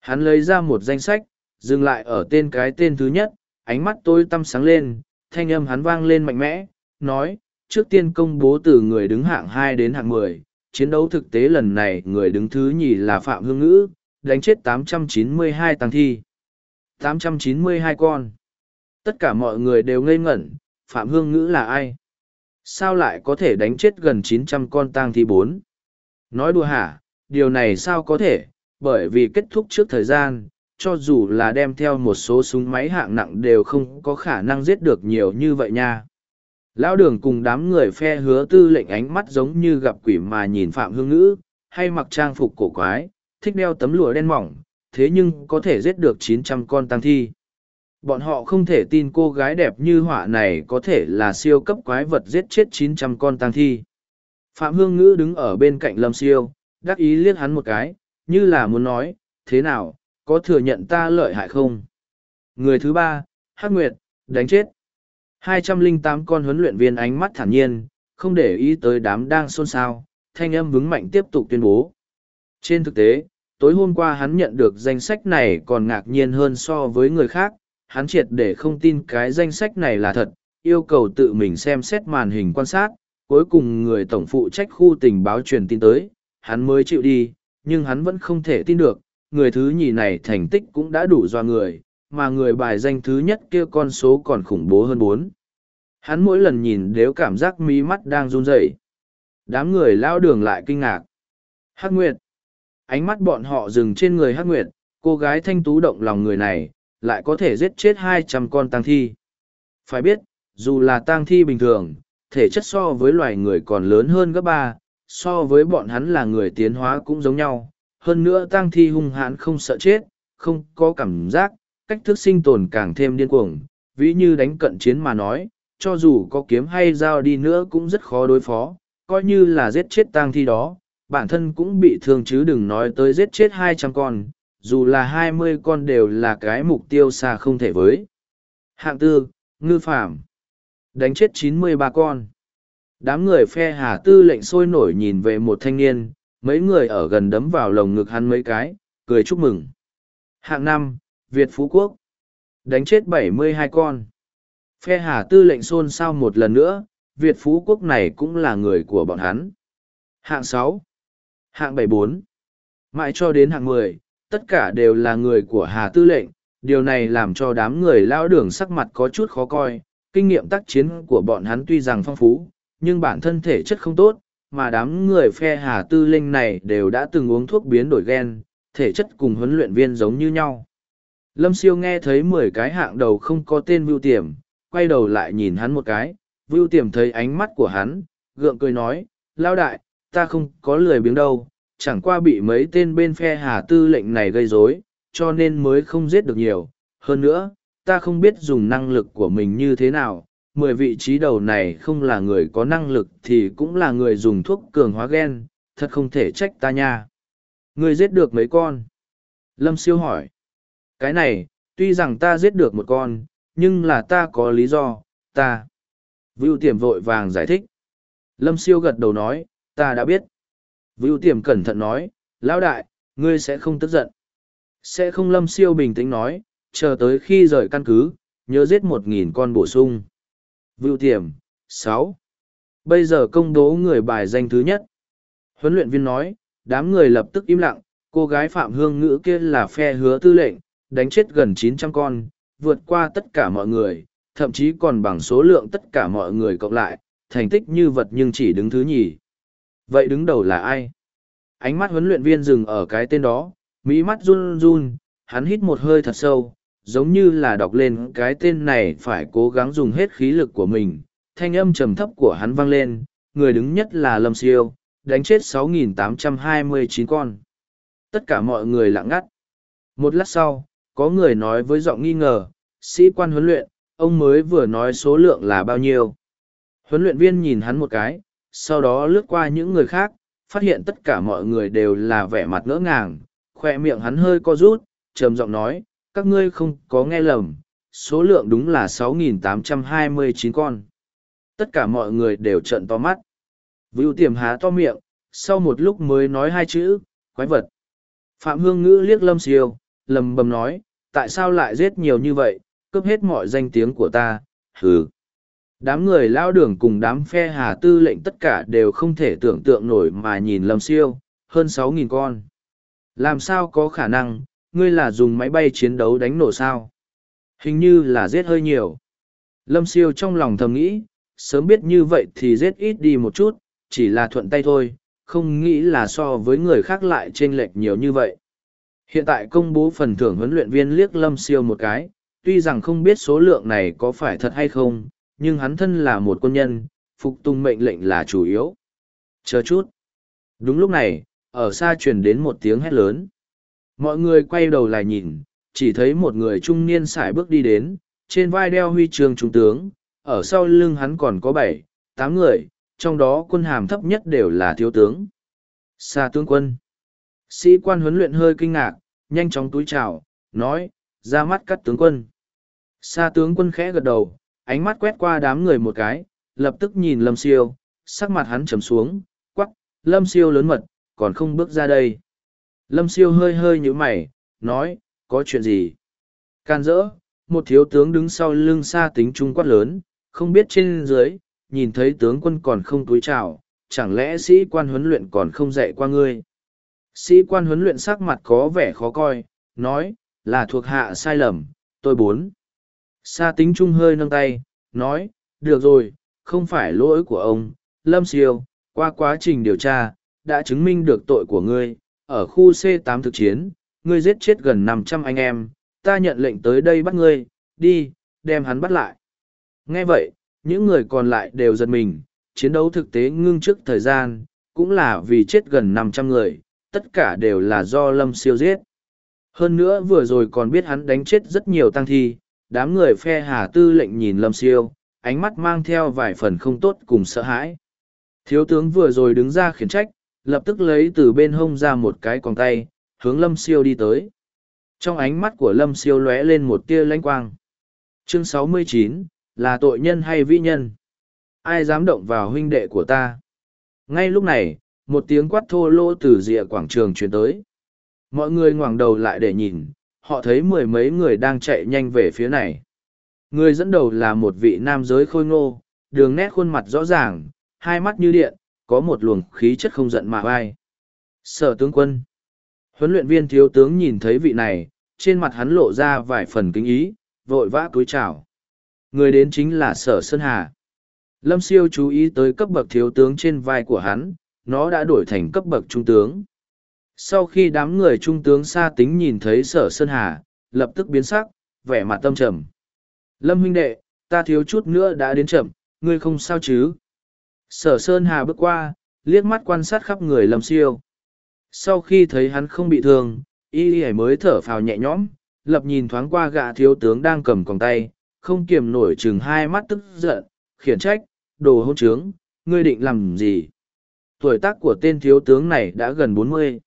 Hắn lấy ra một danh sách, dừng lại ở tên cái tên thứ nhất, ánh mắt tôi tăm sáng lên, thanh âm hắn vang lên mạnh mẽ, nói, trước tiên công bố từ người đứng hạng hai đến hạng mười chiến đấu thực tế lần này người đứng thứ nhì là Phạm Hương Ngữ, đánh chết 892 tăng thi. 892 con. Tất cả mọi người đều ngây ngẩn, Phạm Hương Ngữ là ai? Sao lại có thể đánh chết gần 900 con tang thi bốn? Nói đùa hả, điều này sao có thể, bởi vì kết thúc trước thời gian, cho dù là đem theo một số súng máy hạng nặng đều không có khả năng giết được nhiều như vậy nha. Lão đường cùng đám người phe hứa tư lệnh ánh mắt giống như gặp quỷ mà nhìn Phạm Hương Ngữ, hay mặc trang phục cổ quái, thích đeo tấm lụa đen mỏng, thế nhưng có thể giết được chín trăm con tăng thi. Bọn họ không thể tin cô gái đẹp như họa này có thể là siêu cấp quái vật giết chết chín trăm con tăng thi. Phạm Hương Ngữ đứng ở bên cạnh Lâm Siêu, đắc ý liếc hắn một cái, như là muốn nói, thế nào, có thừa nhận ta lợi hại không? Người thứ ba, Hắc Nguyệt, đánh chết. 208 con huấn luyện viên ánh mắt thản nhiên, không để ý tới đám đang xôn xao, thanh âm vững mạnh tiếp tục tuyên bố. Trên thực tế, tối hôm qua hắn nhận được danh sách này còn ngạc nhiên hơn so với người khác, hắn triệt để không tin cái danh sách này là thật, yêu cầu tự mình xem xét màn hình quan sát, cuối cùng người tổng phụ trách khu tình báo truyền tin tới, hắn mới chịu đi, nhưng hắn vẫn không thể tin được, người thứ nhì này thành tích cũng đã đủ do người, mà người bài danh thứ nhất kia con số còn khủng bố hơn bốn. Hắn mỗi lần nhìn đều cảm giác mí mắt đang run rẩy. Đám người lao đường lại kinh ngạc. Hắc Nguyệt. Ánh mắt bọn họ dừng trên người Hắc Nguyệt, cô gái thanh tú động lòng người này, lại có thể giết chết hai trăm con tang thi. Phải biết, dù là tang thi bình thường, thể chất so với loài người còn lớn hơn gấp ba, so với bọn hắn là người tiến hóa cũng giống nhau. Hơn nữa tang thi hung hãn không sợ chết, không có cảm giác, cách thức sinh tồn càng thêm điên cuồng, ví như đánh cận chiến mà nói, cho dù có kiếm hay dao đi nữa cũng rất khó đối phó, coi như là giết chết tang thi đó, bản thân cũng bị thương chứ đừng nói tới giết chết hai trăm con, dù là hai mươi con đều là cái mục tiêu xa không thể với. Hạng tư, ngư phạm, đánh chết chín mươi ba con. Đám người phe hà tư lệnh sôi nổi nhìn về một thanh niên, mấy người ở gần đấm vào lồng ngực hắn mấy cái, cười chúc mừng. Hạng năm, Việt Phú Quốc. Đánh chết 72 con. Phe Hà Tư lệnh xôn xao một lần nữa, Việt Phú Quốc này cũng là người của bọn hắn. Hạng sáu, Hạng bảy bốn, Mãi cho đến hạng mười, tất cả đều là người của Hà Tư lệnh, điều này làm cho đám người lao đường sắc mặt có chút khó coi. Kinh nghiệm tác chiến của bọn hắn tuy rằng phong phú, nhưng bản thân thể chất không tốt, mà đám người phe Hà Tư lệnh này đều đã từng uống thuốc biến đổi gen, thể chất cùng huấn luyện viên giống như nhau. Lâm siêu nghe thấy mười cái hạng đầu không có tên vưu tiềm, quay đầu lại nhìn hắn một cái, vưu tiềm thấy ánh mắt của hắn, gượng cười nói, lao đại, ta không có lười biếng đâu, chẳng qua bị mấy tên bên phe hà tư lệnh này gây rối, cho nên mới không giết được nhiều. Hơn nữa, ta không biết dùng năng lực của mình như thế nào, mười vị trí đầu này không là người có năng lực thì cũng là người dùng thuốc cường hóa gen, thật không thể trách ta nha. Người giết được mấy con? Lâm siêu hỏi. Cái này, tuy rằng ta giết được một con, nhưng là ta có lý do, ta. Vưu tiềm vội vàng giải thích. Lâm siêu gật đầu nói, ta đã biết. Vưu tiềm cẩn thận nói, lão đại, ngươi sẽ không tức giận. Sẽ không lâm siêu bình tĩnh nói, chờ tới khi rời căn cứ, nhớ giết một nghìn con bổ sung. Vưu tiềm, sáu. Bây giờ công bố người bài danh thứ nhất. Huấn luyện viên nói, đám người lập tức im lặng, cô gái Phạm Hương Ngữ kia là phe hứa tư lệnh, đánh chết gần chín trăm con, vượt qua tất cả mọi người, thậm chí còn bằng số lượng tất cả mọi người cộng lại, thành tích như vật nhưng chỉ đứng thứ nhì. Vậy đứng đầu là ai? Ánh mắt huấn luyện viên dừng ở cái tên đó, mỹ mắt run run, hắn hít một hơi thật sâu, giống như là đọc lên cái tên này phải cố gắng dùng hết khí lực của mình. Thanh âm trầm thấp của hắn vang lên, người đứng nhất là Lâm Siêu, đánh chết 6.829 con. Tất cả mọi người lặng ngắt. Một lát sau, có người nói với giọng nghi ngờ, sĩ quan huấn luyện, ông mới vừa nói số lượng là bao nhiêu. Huấn luyện viên nhìn hắn một cái, sau đó lướt qua những người khác, phát hiện tất cả mọi người đều là vẻ mặt ngỡ ngàng, khoe miệng hắn hơi co rút, trầm giọng nói, các ngươi không có nghe lầm, số lượng đúng là 6.829 con. Tất cả mọi người đều trợn to mắt. Vưu tiềm há to miệng, sau một lúc mới nói hai chữ, quái vật. Phạm Hương Ngữ liếc lâm siêu, lầm bầm nói, tại sao lại giết nhiều như vậy, cướp hết mọi danh tiếng của ta, hừ. Đám người lao đường cùng đám phe hà tư lệnh tất cả đều không thể tưởng tượng nổi mà nhìn lâm siêu, hơn sáu nghìn con. Làm sao có khả năng, ngươi là dùng máy bay chiến đấu đánh nổ sao? Hình như là giết hơi nhiều. Lâm siêu trong lòng thầm nghĩ, sớm biết như vậy thì giết ít đi một chút, chỉ là thuận tay thôi, không nghĩ là so với người khác lại chênh lệch nhiều như vậy. Hiện tại công bố phần thưởng huấn luyện viên liếc Lâm Siêu một cái, tuy rằng không biết số lượng này có phải thật hay không, nhưng hắn thân là một quân nhân, phục tùng mệnh lệnh là chủ yếu. Chờ chút. Đúng lúc này, ở xa truyền đến một tiếng hét lớn. Mọi người quay đầu lại nhìn, chỉ thấy một người trung niên sải bước đi đến, trên vai đeo huy chương trung tướng, ở sau lưng hắn còn có bảy, tám người, trong đó quân hàm thấp nhất đều là thiếu tướng. Xa tướng quân. Sĩ quan huấn luyện hơi kinh ngạc, nhanh chóng túi chào, nói, ra mắt cắt tướng quân. Xa tướng quân khẽ gật đầu, ánh mắt quét qua đám người một cái, lập tức nhìn Lâm Siêu, sắc mặt hắn trầm xuống, quắc, Lâm Siêu lớn mật, còn không bước ra đây. Lâm Siêu hơi hơi như mày, nói, có chuyện gì? Can dỡ, một thiếu tướng đứng sau lưng xa tính trung quát lớn, không biết trên dưới, nhìn thấy tướng quân còn không túi chào, chẳng lẽ sĩ quan huấn luyện còn không dạy qua ngươi? Sĩ quan huấn luyện sắc mặt có vẻ khó coi, nói, là thuộc hạ sai lầm, tôi bốn. Sa tính trung hơi nâng tay, nói, được rồi, không phải lỗi của ông, Lâm Siêu, qua quá trình điều tra, đã chứng minh được tội của ngươi, ở khu C8 thực chiến, ngươi giết chết gần năm trăm anh em, ta nhận lệnh tới đây bắt ngươi, đi, đem hắn bắt lại. Nghe vậy, những người còn lại đều giật mình, chiến đấu thực tế ngưng trước thời gian, cũng là vì chết gần năm trăm người, tất cả đều là do lâm siêu giết. Hơn nữa vừa rồi còn biết hắn đánh chết rất nhiều tăng thi đám người phe hà tư lệnh nhìn lâm siêu ánh mắt mang theo vài phần không tốt cùng sợ hãi. Thiếu tướng vừa rồi đứng ra khiển trách lập tức lấy từ bên hông ra một cái quòng tay hướng lâm siêu đi tới. Trong ánh mắt của lâm siêu lóe lên một tia lanh quang. Chương 69, là tội nhân hay vĩ nhân? Ai dám động vào huynh đệ của ta? Ngay lúc này một tiếng quát thô lỗ từ rìa quảng trường truyền tới mọi người ngoảnh đầu lại để nhìn họ thấy mười mấy người đang chạy nhanh về phía này. Người dẫn đầu là một vị nam giới khôi ngô, đường nét khuôn mặt rõ ràng, hai mắt như điện, có một luồng khí chất không giận mà vai. Sở tướng quân. Huấn luyện viên thiếu tướng nhìn thấy vị này, trên mặt hắn lộ ra vài phần kính ý, vội vã cúi chào. Người đến chính là Sở Sơn Hà. Lâm Siêu chú ý tới cấp bậc thiếu tướng trên vai của hắn, nó đã đổi thành cấp bậc trung tướng. Sau khi đám người trung tướng xa tính nhìn thấy Sở Sơn Hà, lập tức biến sắc, vẻ mặt tâm trầm. Lâm huynh đệ, ta thiếu chút nữa đã đến chậm, ngươi không sao chứ? Sở Sơn Hà bước qua, liếc mắt quan sát khắp người Lâm Siêu. Sau khi thấy hắn không bị thương, y y mới thở phào nhẹ nhõm, lập nhìn thoáng qua gã thiếu tướng đang cầm còng tay, không kiềm nổi chừng hai mắt tức giận, khiển trách, đồ hôn trướng, ngươi định làm gì? Tuổi tác của tên thiếu tướng này đã gần bốn mươi.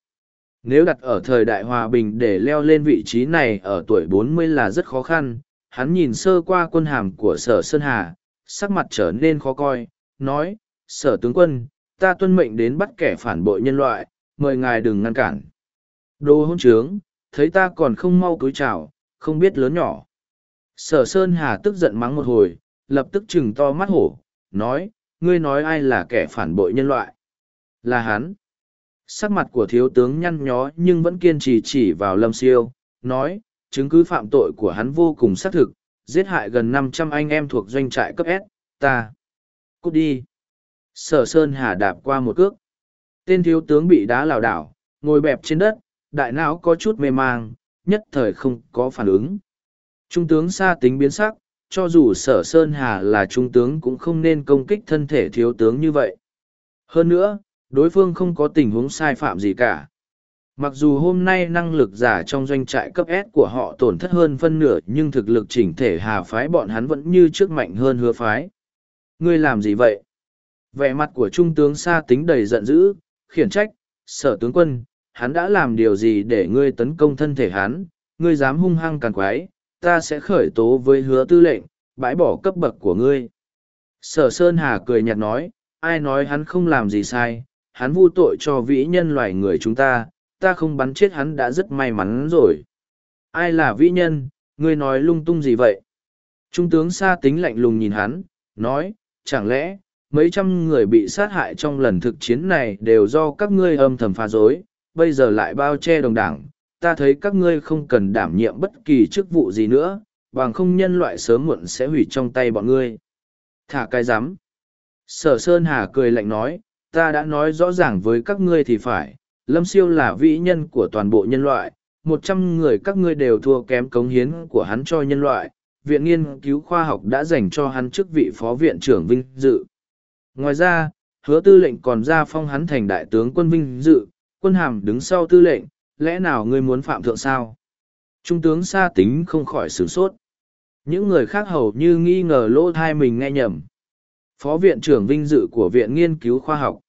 Nếu đặt ở thời đại hòa bình để leo lên vị trí này ở tuổi bốn mươi là rất khó khăn, hắn nhìn sơ qua quân hàm của sở Sơn Hà, sắc mặt trở nên khó coi, nói, sở tướng quân, ta tuân mệnh đến bắt kẻ phản bội nhân loại, mời ngài đừng ngăn cản. Đồ hôn trướng, thấy ta còn không mau cúi chào, không biết lớn nhỏ. Sở Sơn Hà tức giận mắng một hồi, lập tức chừng to mắt hổ, nói, ngươi nói ai là kẻ phản bội nhân loại? Là hắn. Sắc mặt của thiếu tướng nhăn nhó nhưng vẫn kiên trì chỉ vào Lâm Siêu, nói, chứng cứ phạm tội của hắn vô cùng xác thực, giết hại gần năm trăm anh em thuộc doanh trại cấp S, ta. Cút đi. Sở Sơn Hà đạp qua một cước. Tên thiếu tướng bị đá lảo đảo, ngồi bẹp trên đất, đại não có chút mê mang, nhất thời không có phản ứng. Trung tướng xa tính biến sắc, cho dù sở Sơn Hà là trung tướng cũng không nên công kích thân thể thiếu tướng như vậy. Hơn nữa, đối phương không có tình huống sai phạm gì cả. Mặc dù hôm nay năng lực giả trong doanh trại cấp S của họ tổn thất hơn phân nửa nhưng thực lực chỉnh thể hà phái bọn hắn vẫn như trước mạnh hơn hứa phái. Ngươi làm gì vậy? Vẻ mặt của trung tướng Sa tính đầy giận dữ, khiển trách, sở tướng quân, hắn đã làm điều gì để ngươi tấn công thân thể hắn, ngươi dám hung hăng càn quái, ta sẽ khởi tố với hứa tư lệnh, bãi bỏ cấp bậc của ngươi. Sở Sơn Hà cười nhạt nói, ai nói hắn không làm gì sai, hắn vu tội cho vĩ nhân loài người chúng ta, ta không bắn chết hắn đã rất may mắn rồi. Ai là vĩ nhân, ngươi nói lung tung gì vậy? Trung tướng Sa tính lạnh lùng nhìn hắn, nói, chẳng lẽ, mấy trăm người bị sát hại trong lần thực chiến này đều do các ngươi âm thầm phá dối, bây giờ lại bao che đồng đảng, ta thấy các ngươi không cần đảm nhiệm bất kỳ chức vụ gì nữa, bằng không nhân loại sớm muộn sẽ hủy trong tay bọn ngươi. Thả cái rắm Sở Sơn Hà cười lạnh nói, ta đã nói rõ ràng với các ngươi thì phải, Lâm Siêu là vĩ nhân của toàn bộ nhân loại, một trăm người các ngươi đều thua kém cống hiến của hắn cho nhân loại, Viện Nghiên cứu Khoa học đã dành cho hắn chức vị Phó Viện trưởng Vinh Dự. Ngoài ra, hứa tư lệnh còn ra phong hắn thành đại tướng quân Vinh Dự, quân hàm đứng sau tư lệnh, lẽ nào ngươi muốn phạm thượng sao? Trung tướng Sa Tính không khỏi sửng sốt. Những người khác hầu như nghi ngờ lỗ thai mình nghe nhầm. Phó viện trưởng vinh dự của Viện Nghiên cứu Khoa học.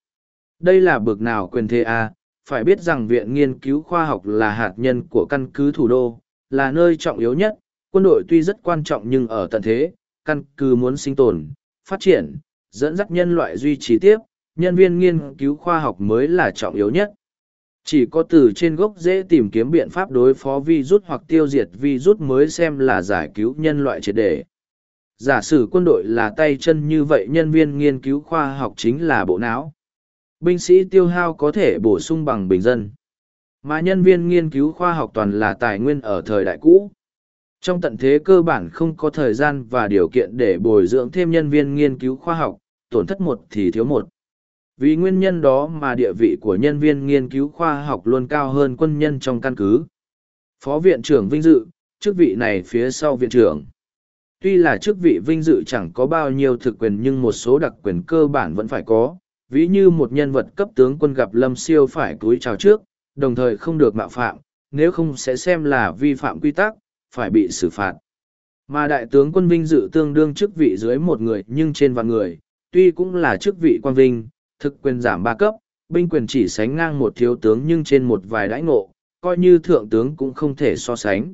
Đây là bực nào quyền thế à? phải biết rằng Viện Nghiên cứu Khoa học là hạt nhân của căn cứ thủ đô, là nơi trọng yếu nhất. Quân đội tuy rất quan trọng nhưng ở tận thế, căn cứ muốn sinh tồn, phát triển, dẫn dắt nhân loại duy trì tiếp, nhân viên nghiên cứu khoa học mới là trọng yếu nhất. Chỉ có từ trên gốc dễ tìm kiếm biện pháp đối phó virus hoặc tiêu diệt virus mới xem là giải cứu nhân loại triệt đề. Giả sử quân đội là tay chân như vậy nhân viên nghiên cứu khoa học chính là bộ não. Binh sĩ tiêu hao có thể bổ sung bằng bình dân. Mà nhân viên nghiên cứu khoa học toàn là tài nguyên ở thời đại cũ. Trong tận thế cơ bản không có thời gian và điều kiện để bồi dưỡng thêm nhân viên nghiên cứu khoa học, tổn thất một thì thiếu một. Vì nguyên nhân đó mà địa vị của nhân viên nghiên cứu khoa học luôn cao hơn quân nhân trong căn cứ. Phó viện trưởng vinh dự, chức vị này phía sau viện trưởng. Tuy là chức vị vinh dự chẳng có bao nhiêu thực quyền nhưng một số đặc quyền cơ bản vẫn phải có, ví như một nhân vật cấp tướng quân gặp Lâm Siêu phải cúi chào trước, đồng thời không được mạo phạm, nếu không sẽ xem là vi phạm quy tắc, phải bị xử phạt. Mà đại tướng quân vinh dự tương đương chức vị dưới một người nhưng trên vạn người, tuy cũng là chức vị quan vinh, thực quyền giảm ba cấp, binh quyền chỉ sánh ngang một thiếu tướng nhưng trên một vài đãi ngộ, coi như thượng tướng cũng không thể so sánh.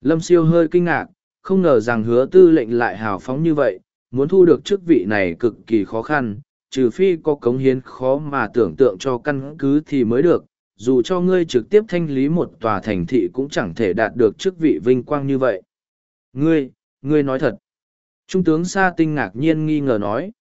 Lâm siêu hơi kinh ngạc, không ngờ rằng hứa tư lệnh lại hào phóng như vậy, muốn thu được chức vị này cực kỳ khó khăn, trừ phi có cống hiến khó mà tưởng tượng cho căn cứ thì mới được, dù cho ngươi trực tiếp thanh lý một tòa thành thị cũng chẳng thể đạt được chức vị vinh quang như vậy. Ngươi, ngươi nói thật. Trung tướng Sa Tinh ngạc nhiên nghi ngờ nói.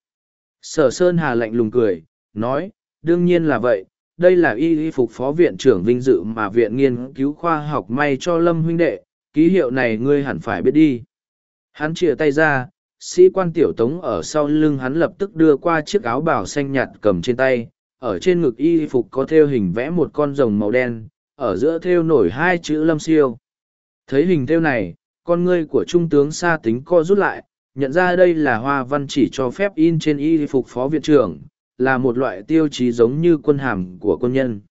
Sở Sơn Hà lạnh lùng cười, nói, đương nhiên là vậy, đây là y y phục phó viện trưởng vinh dự mà viện nghiên cứu khoa học may cho Lâm huynh đệ, ký hiệu này ngươi hẳn phải biết đi. Hắn chìa tay ra, sĩ quan tiểu tống ở sau lưng hắn lập tức đưa qua chiếc áo bào xanh nhạt cầm trên tay, ở trên ngực y phục có thêu hình vẽ một con rồng màu đen, ở giữa thêu nổi hai chữ lâm siêu. Thấy hình thêu này, con ngươi của trung tướng Sa tính co rút lại, nhận ra đây là hoa văn chỉ cho phép in trên y phục phó viện trưởng, là một loại tiêu chí giống như quân hàm của quân nhân.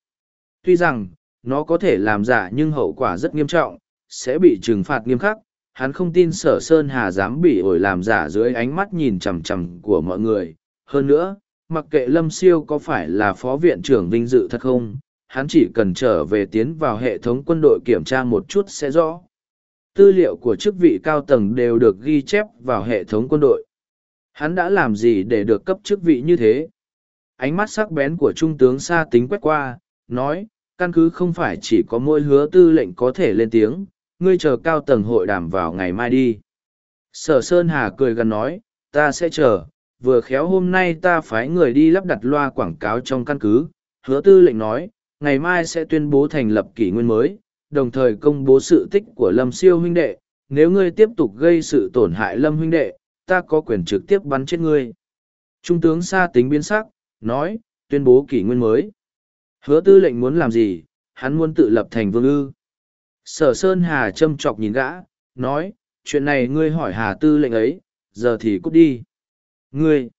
Tuy rằng, nó có thể làm giả nhưng hậu quả rất nghiêm trọng, sẽ bị trừng phạt nghiêm khắc. Hắn không tin sở Sơn Hà dám bị ổi làm giả dưới ánh mắt nhìn chằm chằm của mọi người. Hơn nữa, mặc kệ Lâm Siêu có phải là phó viện trưởng vinh dự thật không, hắn chỉ cần trở về tiến vào hệ thống quân đội kiểm tra một chút sẽ rõ. Tư liệu của chức vị cao tầng đều được ghi chép vào hệ thống quân đội. Hắn đã làm gì để được cấp chức vị như thế? Ánh mắt sắc bén của trung tướng Sa tính quét qua, nói, căn cứ không phải chỉ có mỗi hứa tư lệnh có thể lên tiếng, ngươi chờ cao tầng hội đàm vào ngày mai đi. Sở Sơn Hà cười gần nói, ta sẽ chờ, vừa khéo hôm nay ta phái người đi lắp đặt loa quảng cáo trong căn cứ, hứa tư lệnh nói, ngày mai sẽ tuyên bố thành lập kỷ nguyên mới, đồng thời công bố sự tích của Lâm siêu huynh đệ, nếu ngươi tiếp tục gây sự tổn hại Lâm huynh đệ, ta có quyền trực tiếp bắn chết ngươi. Trung tướng Sa tính biến sắc, nói, tuyên bố kỷ nguyên mới. Hứa tư lệnh muốn làm gì, hắn muốn tự lập thành vương ư. Sở Sơn Hà châm chọc nhìn gã, nói, chuyện này ngươi hỏi Hà tư lệnh ấy, giờ thì cút đi. Ngươi!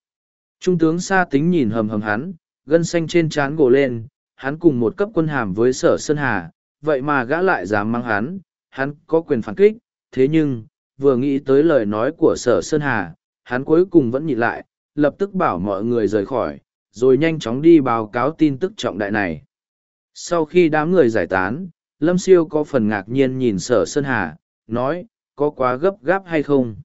Trung tướng Sa tính nhìn hầm hầm hắn, gân xanh trên trán gồ lên, hắn cùng một cấp quân hàm với sở Sơn Hà, vậy mà gã lại dám mang hắn, hắn có quyền phản kích, thế nhưng, vừa nghĩ tới lời nói của sở Sơn Hà, hắn cuối cùng vẫn nhịn lại, lập tức bảo mọi người rời khỏi, rồi nhanh chóng đi báo cáo tin tức trọng đại này. Sau khi đám người giải tán, Lâm Siêu có phần ngạc nhiên nhìn Sở Sơn Hà, nói, có quá gấp gáp hay không?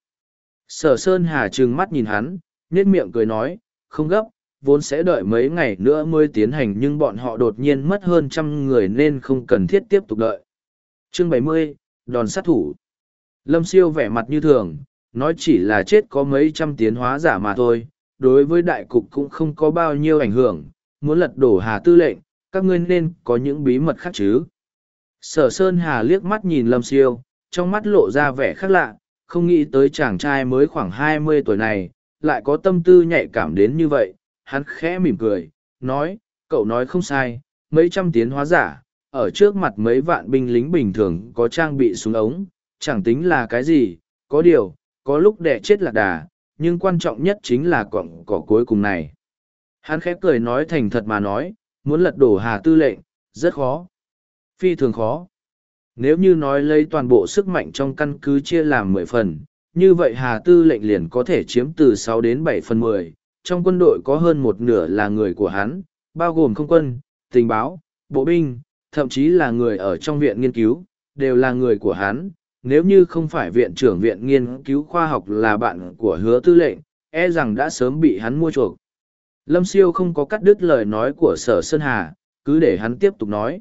Sở Sơn Hà trừng mắt nhìn hắn, nhếch miệng cười nói, không gấp, vốn sẽ đợi mấy ngày nữa mới tiến hành nhưng bọn họ đột nhiên mất hơn trăm người nên không cần thiết tiếp tục đợi. Chương 70, Đòn sát thủ Lâm Siêu vẻ mặt như thường, nói chỉ là chết có mấy trăm tiến hóa giả mà thôi, đối với đại cục cũng không có bao nhiêu ảnh hưởng, muốn lật đổ Hà Tư lệnh, các ngươi nên có những bí mật khác chứ. Sở Sơn Hà liếc mắt nhìn Lâm Siêu, trong mắt lộ ra vẻ khác lạ, không nghĩ tới chàng trai mới khoảng hai mươi tuổi này, lại có tâm tư nhạy cảm đến như vậy. Hắn khẽ mỉm cười, nói, cậu nói không sai, mấy trăm tiến hóa giả, ở trước mặt mấy vạn binh lính bình thường có trang bị súng ống, chẳng tính là cái gì, có điều, có lúc đẻ chết lạc đà, nhưng quan trọng nhất chính là cọng cỏ cuối cùng này. Hắn khẽ cười nói thành thật mà nói, muốn lật đổ Hà Tư lệnh, rất khó. Phi thường khó. Nếu như nói lấy toàn bộ sức mạnh trong căn cứ chia làm mười phần, như vậy Hà Tư lệnh liền có thể chiếm từ sáu đến bảy phần mười. Trong quân đội có hơn một nửa là người của hắn, bao gồm không quân, tình báo, bộ binh, thậm chí là người ở trong viện nghiên cứu, đều là người của hắn, nếu như không phải viện trưởng viện nghiên cứu khoa học là bạn của hứa tư lệnh, e rằng đã sớm bị hắn mua chuộc. Lâm Siêu không có cắt đứt lời nói của sở Sơn Hà, cứ để hắn tiếp tục nói.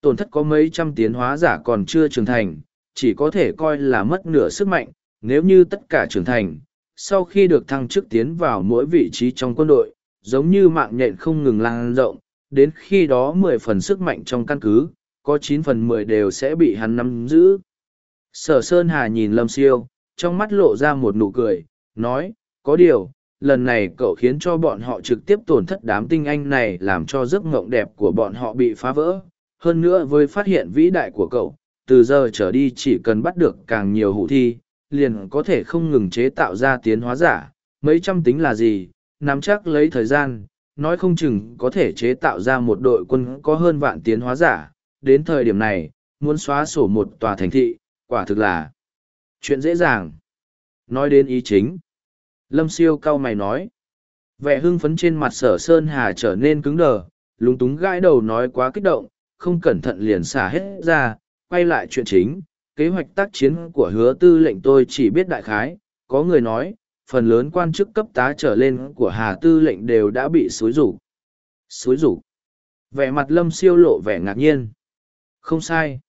Tổn thất có mấy trăm tiến hóa giả còn chưa trưởng thành, chỉ có thể coi là mất nửa sức mạnh, nếu như tất cả trưởng thành, sau khi được thăng chức tiến vào mỗi vị trí trong quân đội, giống như mạng nhện không ngừng lan rộng, đến khi đó mười phần sức mạnh trong căn cứ, có chín phần mười đều sẽ bị hắn nắm giữ. Sở Sơn Hà nhìn Lâm Siêu, trong mắt lộ ra một nụ cười, nói, có điều, lần này cậu khiến cho bọn họ trực tiếp tổn thất đám tinh anh này làm cho giấc mộng đẹp của bọn họ bị phá vỡ. Hơn nữa với phát hiện vĩ đại của cậu, từ giờ trở đi chỉ cần bắt được càng nhiều hủ thi, liền có thể không ngừng chế tạo ra tiến hóa giả. Mấy trăm tính là gì, nắm chắc lấy thời gian, nói không chừng có thể chế tạo ra một đội quân có hơn vạn tiến hóa giả. Đến thời điểm này, muốn xóa sổ một tòa thành thị, quả thực là chuyện dễ dàng. Nói đến ý chính. Lâm siêu cao mày nói. Vẻ hưng phấn trên mặt sở Sơn Hà trở nên cứng đờ, lúng túng gãi đầu nói quá kích động, không cẩn thận liền xả hết ra, quay lại chuyện chính. Kế hoạch tác chiến của hứa tư lệnh tôi chỉ biết đại khái, có người nói, phần lớn quan chức cấp tá trở lên của Hà tư lệnh đều đã bị xối rủ. Xối rủ. Vẻ mặt lâm siêu lộ vẻ ngạc nhiên. Không sai.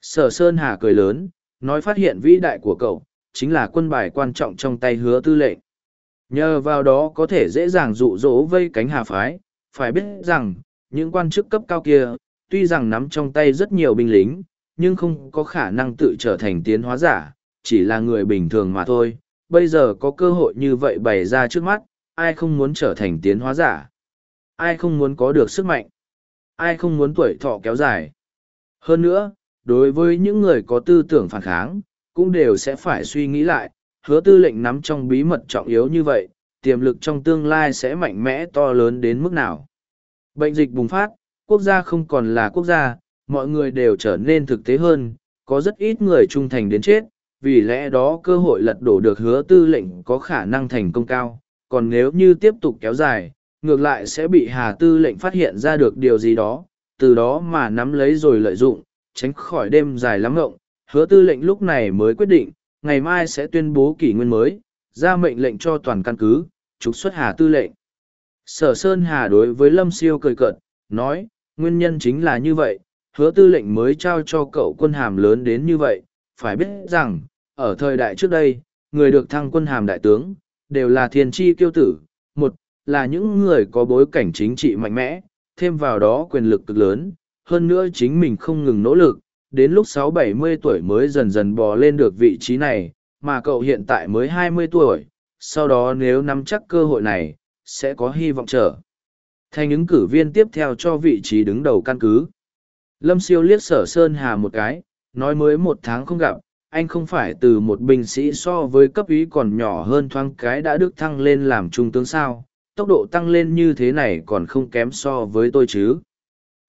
Sở Sơn Hà cười lớn, nói phát hiện vĩ đại của cậu, chính là quân bài quan trọng trong tay hứa tư lệnh. Nhờ vào đó có thể dễ dàng dụ dỗ vây cánh hà phái, phải biết rằng, những quan chức cấp cao kia, tuy rằng nắm trong tay rất nhiều binh lính, nhưng không có khả năng tự trở thành tiến hóa giả, chỉ là người bình thường mà thôi. Bây giờ có cơ hội như vậy bày ra trước mắt, ai không muốn trở thành tiến hóa giả? Ai không muốn có được sức mạnh? Ai không muốn tuổi thọ kéo dài? Hơn nữa, đối với những người có tư tưởng phản kháng, cũng đều sẽ phải suy nghĩ lại, hứa tư lệnh nắm trong bí mật trọng yếu như vậy, tiềm lực trong tương lai sẽ mạnh mẽ to lớn đến mức nào. Bệnh dịch bùng phát, quốc gia không còn là quốc gia, mọi người đều trở nên thực tế hơn, có rất ít người trung thành đến chết, vì lẽ đó cơ hội lật đổ được hứa tư lệnh có khả năng thành công cao, còn nếu như tiếp tục kéo dài, ngược lại sẽ bị hà tư lệnh phát hiện ra được điều gì đó, từ đó mà nắm lấy rồi lợi dụng, tránh khỏi đêm dài lắm ngộng, hứa tư lệnh lúc này mới quyết định, ngày mai sẽ tuyên bố kỷ nguyên mới, ra mệnh lệnh cho toàn căn cứ, trục xuất hà tư lệnh. Sở Sơn Hà đối với Lâm Siêu cười cợt, nói, nguyên nhân chính là như vậy, hứa tư lệnh mới trao cho cậu quân hàm lớn đến như vậy, phải biết rằng, ở thời đại trước đây, người được thăng quân hàm đại tướng, đều là thiên tri kiêu tử, một, là những người có bối cảnh chính trị mạnh mẽ, thêm vào đó quyền lực cực lớn, hơn nữa chính mình không ngừng nỗ lực, đến lúc sáu bảy mươi tuổi mới dần dần bò lên được vị trí này, mà cậu hiện tại mới hai mươi tuổi, sau đó nếu nắm chắc cơ hội này, sẽ có hy vọng trở. Thành ứng cử viên tiếp theo cho vị trí đứng đầu căn cứ. Lâm siêu liếc sở Sơn Hà một cái, nói mới một tháng không gặp, anh không phải từ một binh sĩ so với cấp ý còn nhỏ hơn thoáng cái đã được thăng lên làm trung tướng sao, tốc độ tăng lên như thế này còn không kém so với tôi chứ.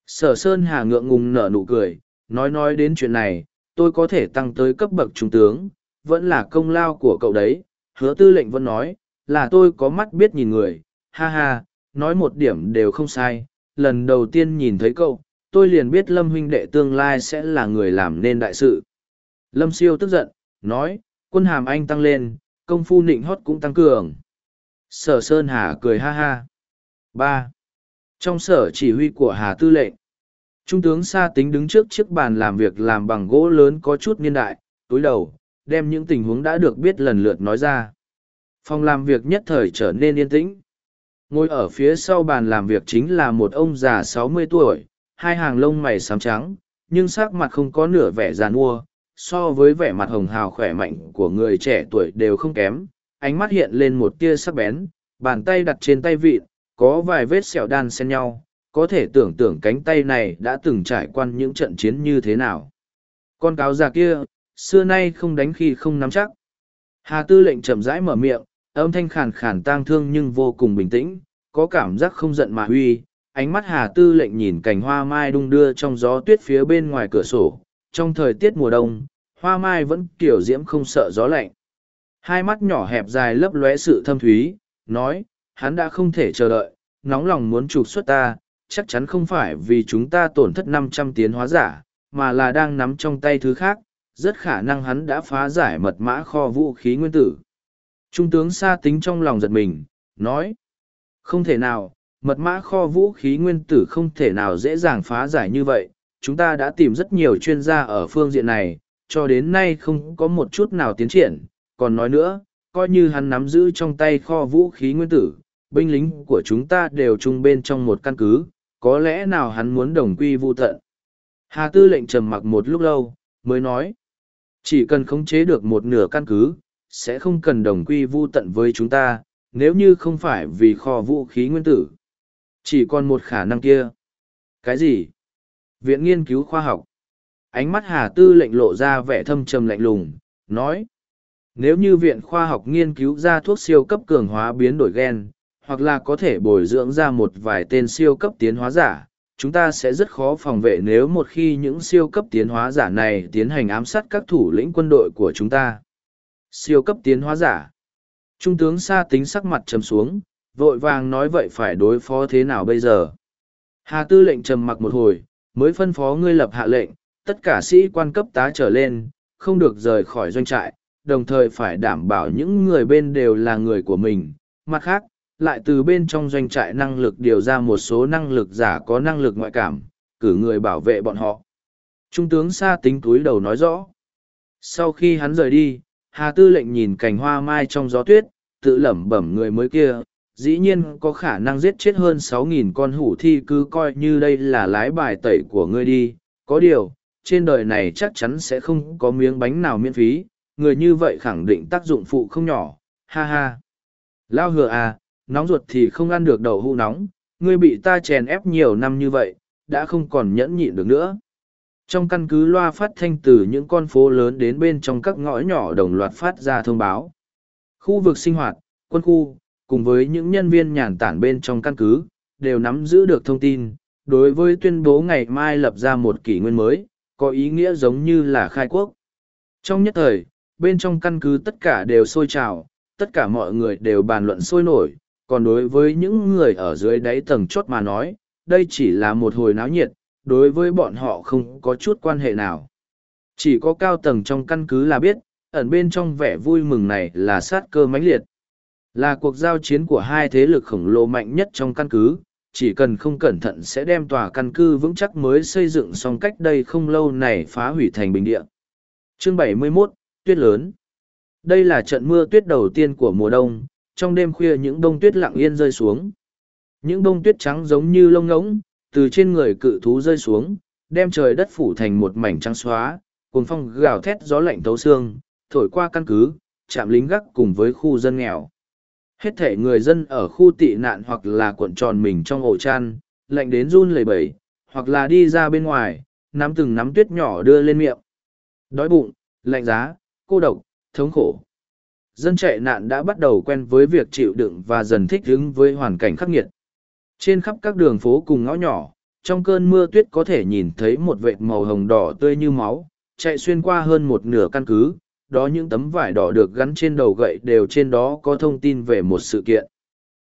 Sở Sơn Hà ngượng ngùng nở nụ cười, nói nói đến chuyện này, tôi có thể tăng tới cấp bậc trung tướng, vẫn là công lao của cậu đấy, hứa tư lệnh vẫn nói, là tôi có mắt biết nhìn người, ha ha, nói một điểm đều không sai, lần đầu tiên nhìn thấy cậu, tôi liền biết Lâm huynh đệ tương lai sẽ là người làm nên đại sự. Lâm siêu tức giận, nói, quân hàm anh tăng lên, công phu nịnh hót cũng tăng cường. Sở Sơn Hà cười ha ha. ba Trong sở chỉ huy của Hà Tư lệnh, Trung tướng Sa Tính đứng trước chiếc bàn làm việc làm bằng gỗ lớn có chút niên đại, tối đầu, đem những tình huống đã được biết lần lượt nói ra. Phòng làm việc nhất thời trở nên yên tĩnh. Ngồi ở phía sau bàn làm việc chính là một ông già sáu mươi tuổi, hai hàng lông mày xám trắng, nhưng sắc mặt không có nửa vẻ giàn mua, so với vẻ mặt hồng hào khỏe mạnh của người trẻ tuổi đều không kém. Ánh mắt hiện lên một tia sắc bén, bàn tay đặt trên tay vịt, có vài vết sẹo đan xen nhau, có thể tưởng tượng cánh tay này đã từng trải qua những trận chiến như thế nào. Con cáo già kia, xưa nay không đánh khi không nắm chắc. Hà tư lệnh chậm rãi mở miệng, âm thanh khàn khàn tang thương nhưng vô cùng bình tĩnh, có cảm giác không giận mà huy. Ánh mắt Hà tư lệnh nhìn cành hoa mai đung đưa trong gió tuyết phía bên ngoài cửa sổ. Trong thời tiết mùa đông, hoa mai vẫn kiểu diễm không sợ gió lạnh. Hai mắt nhỏ hẹp dài lấp lóe sự thâm thúy, nói, hắn đã không thể chờ đợi, nóng lòng muốn trục xuất ta, chắc chắn không phải vì chúng ta tổn thất năm trăm tiến hóa giả, mà là đang nắm trong tay thứ khác, rất khả năng hắn đã phá giải mật mã kho vũ khí nguyên tử. Trung tướng Sa tính trong lòng giật mình, nói, không thể nào, mật mã kho vũ khí nguyên tử không thể nào dễ dàng phá giải như vậy, chúng ta đã tìm rất nhiều chuyên gia ở phương diện này, cho đến nay không có một chút nào tiến triển, còn nói nữa, coi như hắn nắm giữ trong tay kho vũ khí nguyên tử, binh lính của chúng ta đều chung bên trong một căn cứ, có lẽ nào hắn muốn đồng quy vu tận. Hà tư lệnh trầm mặc một lúc lâu, mới nói, chỉ cần khống chế được một nửa căn cứ, sẽ không cần đồng quy vu tận với chúng ta, nếu như không phải vì kho vũ khí nguyên tử. Chỉ còn một khả năng kia. Cái gì? Viện nghiên cứu khoa học. Ánh mắt Hà Tư lệnh lộ ra vẻ thâm trầm lạnh lùng, nói. Nếu như viện khoa học nghiên cứu ra thuốc siêu cấp cường hóa biến đổi gen, hoặc là có thể bồi dưỡng ra một vài tên siêu cấp tiến hóa giả, chúng ta sẽ rất khó phòng vệ nếu một khi những siêu cấp tiến hóa giả này tiến hành ám sát các thủ lĩnh quân đội của chúng ta. Siêu cấp tiến hóa giả. Trung tướng Sa tính sắc mặt trầm xuống, vội vàng nói vậy phải đối phó thế nào bây giờ. Hà tư lệnh trầm mặc một hồi, mới phân phó ngươi lập hạ lệnh, tất cả sĩ quan cấp tá trở lên, không được rời khỏi doanh trại, đồng thời phải đảm bảo những người bên đều là người của mình. Mặt khác, lại từ bên trong doanh trại năng lực điều ra một số năng lực giả có năng lực ngoại cảm, cử người bảo vệ bọn họ. Trung tướng Sa tính túi đầu nói rõ. Sau khi hắn rời đi, Hà Tư lệnh nhìn cành hoa mai trong gió tuyết, tự lẩm bẩm người mới kia, dĩ nhiên có khả năng giết chết hơn sáu nghìn con hủ thi cứ coi như đây là lái bài tẩy của ngươi đi. Có điều, trên đời này chắc chắn sẽ không có miếng bánh nào miễn phí, người như vậy khẳng định tác dụng phụ không nhỏ, ha ha. Lao hừa à, nóng ruột thì không ăn được đậu hũ nóng, ngươi bị ta chèn ép nhiều năm như vậy, đã không còn nhẫn nhịn được nữa. Trong căn cứ loa phát thanh từ những con phố lớn đến bên trong các ngõ nhỏ đồng loạt phát ra thông báo. Khu vực sinh hoạt, quân khu, cùng với những nhân viên nhàn tản bên trong căn cứ, đều nắm giữ được thông tin. Đối với tuyên bố ngày mai lập ra một kỷ nguyên mới, có ý nghĩa giống như là khai quốc. Trong nhất thời, bên trong căn cứ tất cả đều sôi trào, tất cả mọi người đều bàn luận sôi nổi, còn đối với những người ở dưới đáy tầng chốt mà nói, đây chỉ là một hồi náo nhiệt, đối với bọn họ không có chút quan hệ nào. Chỉ có cao tầng trong căn cứ là biết, ẩn bên trong vẻ vui mừng này là sát cơ mãnh liệt. Là cuộc giao chiến của hai thế lực khổng lồ mạnh nhất trong căn cứ, chỉ cần không cẩn thận sẽ đem tòa căn cứ vững chắc mới xây dựng xong cách đây không lâu này phá hủy thành bình địa. Chương 71, Tuyết lớn. Đây là trận mưa tuyết đầu tiên của mùa đông, trong đêm khuya những bông tuyết lặng yên rơi xuống. Những bông tuyết trắng giống như lông ngỗng, từ trên người cự thú rơi xuống, đem trời đất phủ thành một mảnh trắng xóa, Cuồng phong gào thét gió lạnh tấu xương, thổi qua căn cứ, chạm lính gác cùng với khu dân nghèo. Hết thể người dân ở khu tị nạn hoặc là cuộn tròn mình trong ổ chăn, lạnh đến run lẩy bẩy, hoặc là đi ra bên ngoài, nắm từng nắm tuyết nhỏ đưa lên miệng. Đói bụng, lạnh giá, cô độc, thống khổ. Dân chạy nạn đã bắt đầu quen với việc chịu đựng và dần thích ứng với hoàn cảnh khắc nghiệt. Trên khắp các đường phố cùng ngõ nhỏ, trong cơn mưa tuyết có thể nhìn thấy một vệt màu hồng đỏ tươi như máu, chạy xuyên qua hơn một nửa căn cứ, đó những tấm vải đỏ được gắn trên đầu gậy đều trên đó có thông tin về một sự kiện.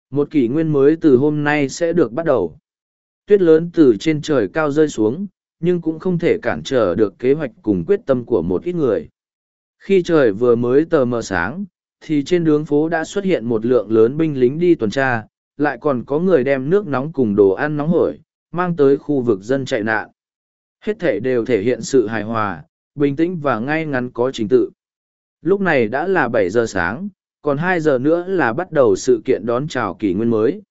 Một kỷ nguyên mới từ hôm nay sẽ được bắt đầu. Tuyết lớn từ trên trời cao rơi xuống, nhưng cũng không thể cản trở được kế hoạch cùng quyết tâm của một ít người. Khi trời vừa mới tờ mờ sáng, thì trên đường phố đã xuất hiện một lượng lớn binh lính đi tuần tra, lại còn có người đem nước nóng cùng đồ ăn nóng hổi, mang tới khu vực dân chạy nạn. Hết thể đều thể hiện sự hài hòa, bình tĩnh và ngay ngắn có trình tự. Lúc này đã là bảy giờ sáng, còn hai giờ nữa là bắt đầu sự kiện đón chào kỷ nguyên mới.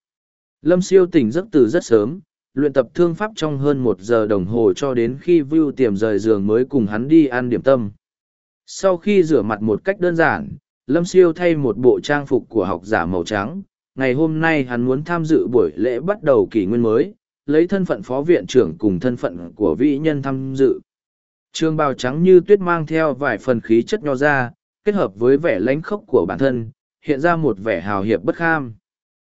Lâm siêu tỉnh giấc từ rất sớm, luyện tập thương pháp trong hơn một giờ đồng hồ cho đến khi Vưu tiềm rời giường mới cùng hắn đi ăn điểm tâm. Sau khi rửa mặt một cách đơn giản, Lâm siêu thay một bộ trang phục của học giả màu trắng. Ngày hôm nay hắn muốn tham dự buổi lễ bắt đầu kỷ nguyên mới, lấy thân phận phó viện trưởng cùng thân phận của vị nhân tham dự. Trường bào trắng như tuyết mang theo vài phần khí chất nho ra, kết hợp với vẻ lánh khốc của bản thân, hiện ra một vẻ hào hiệp bất kham.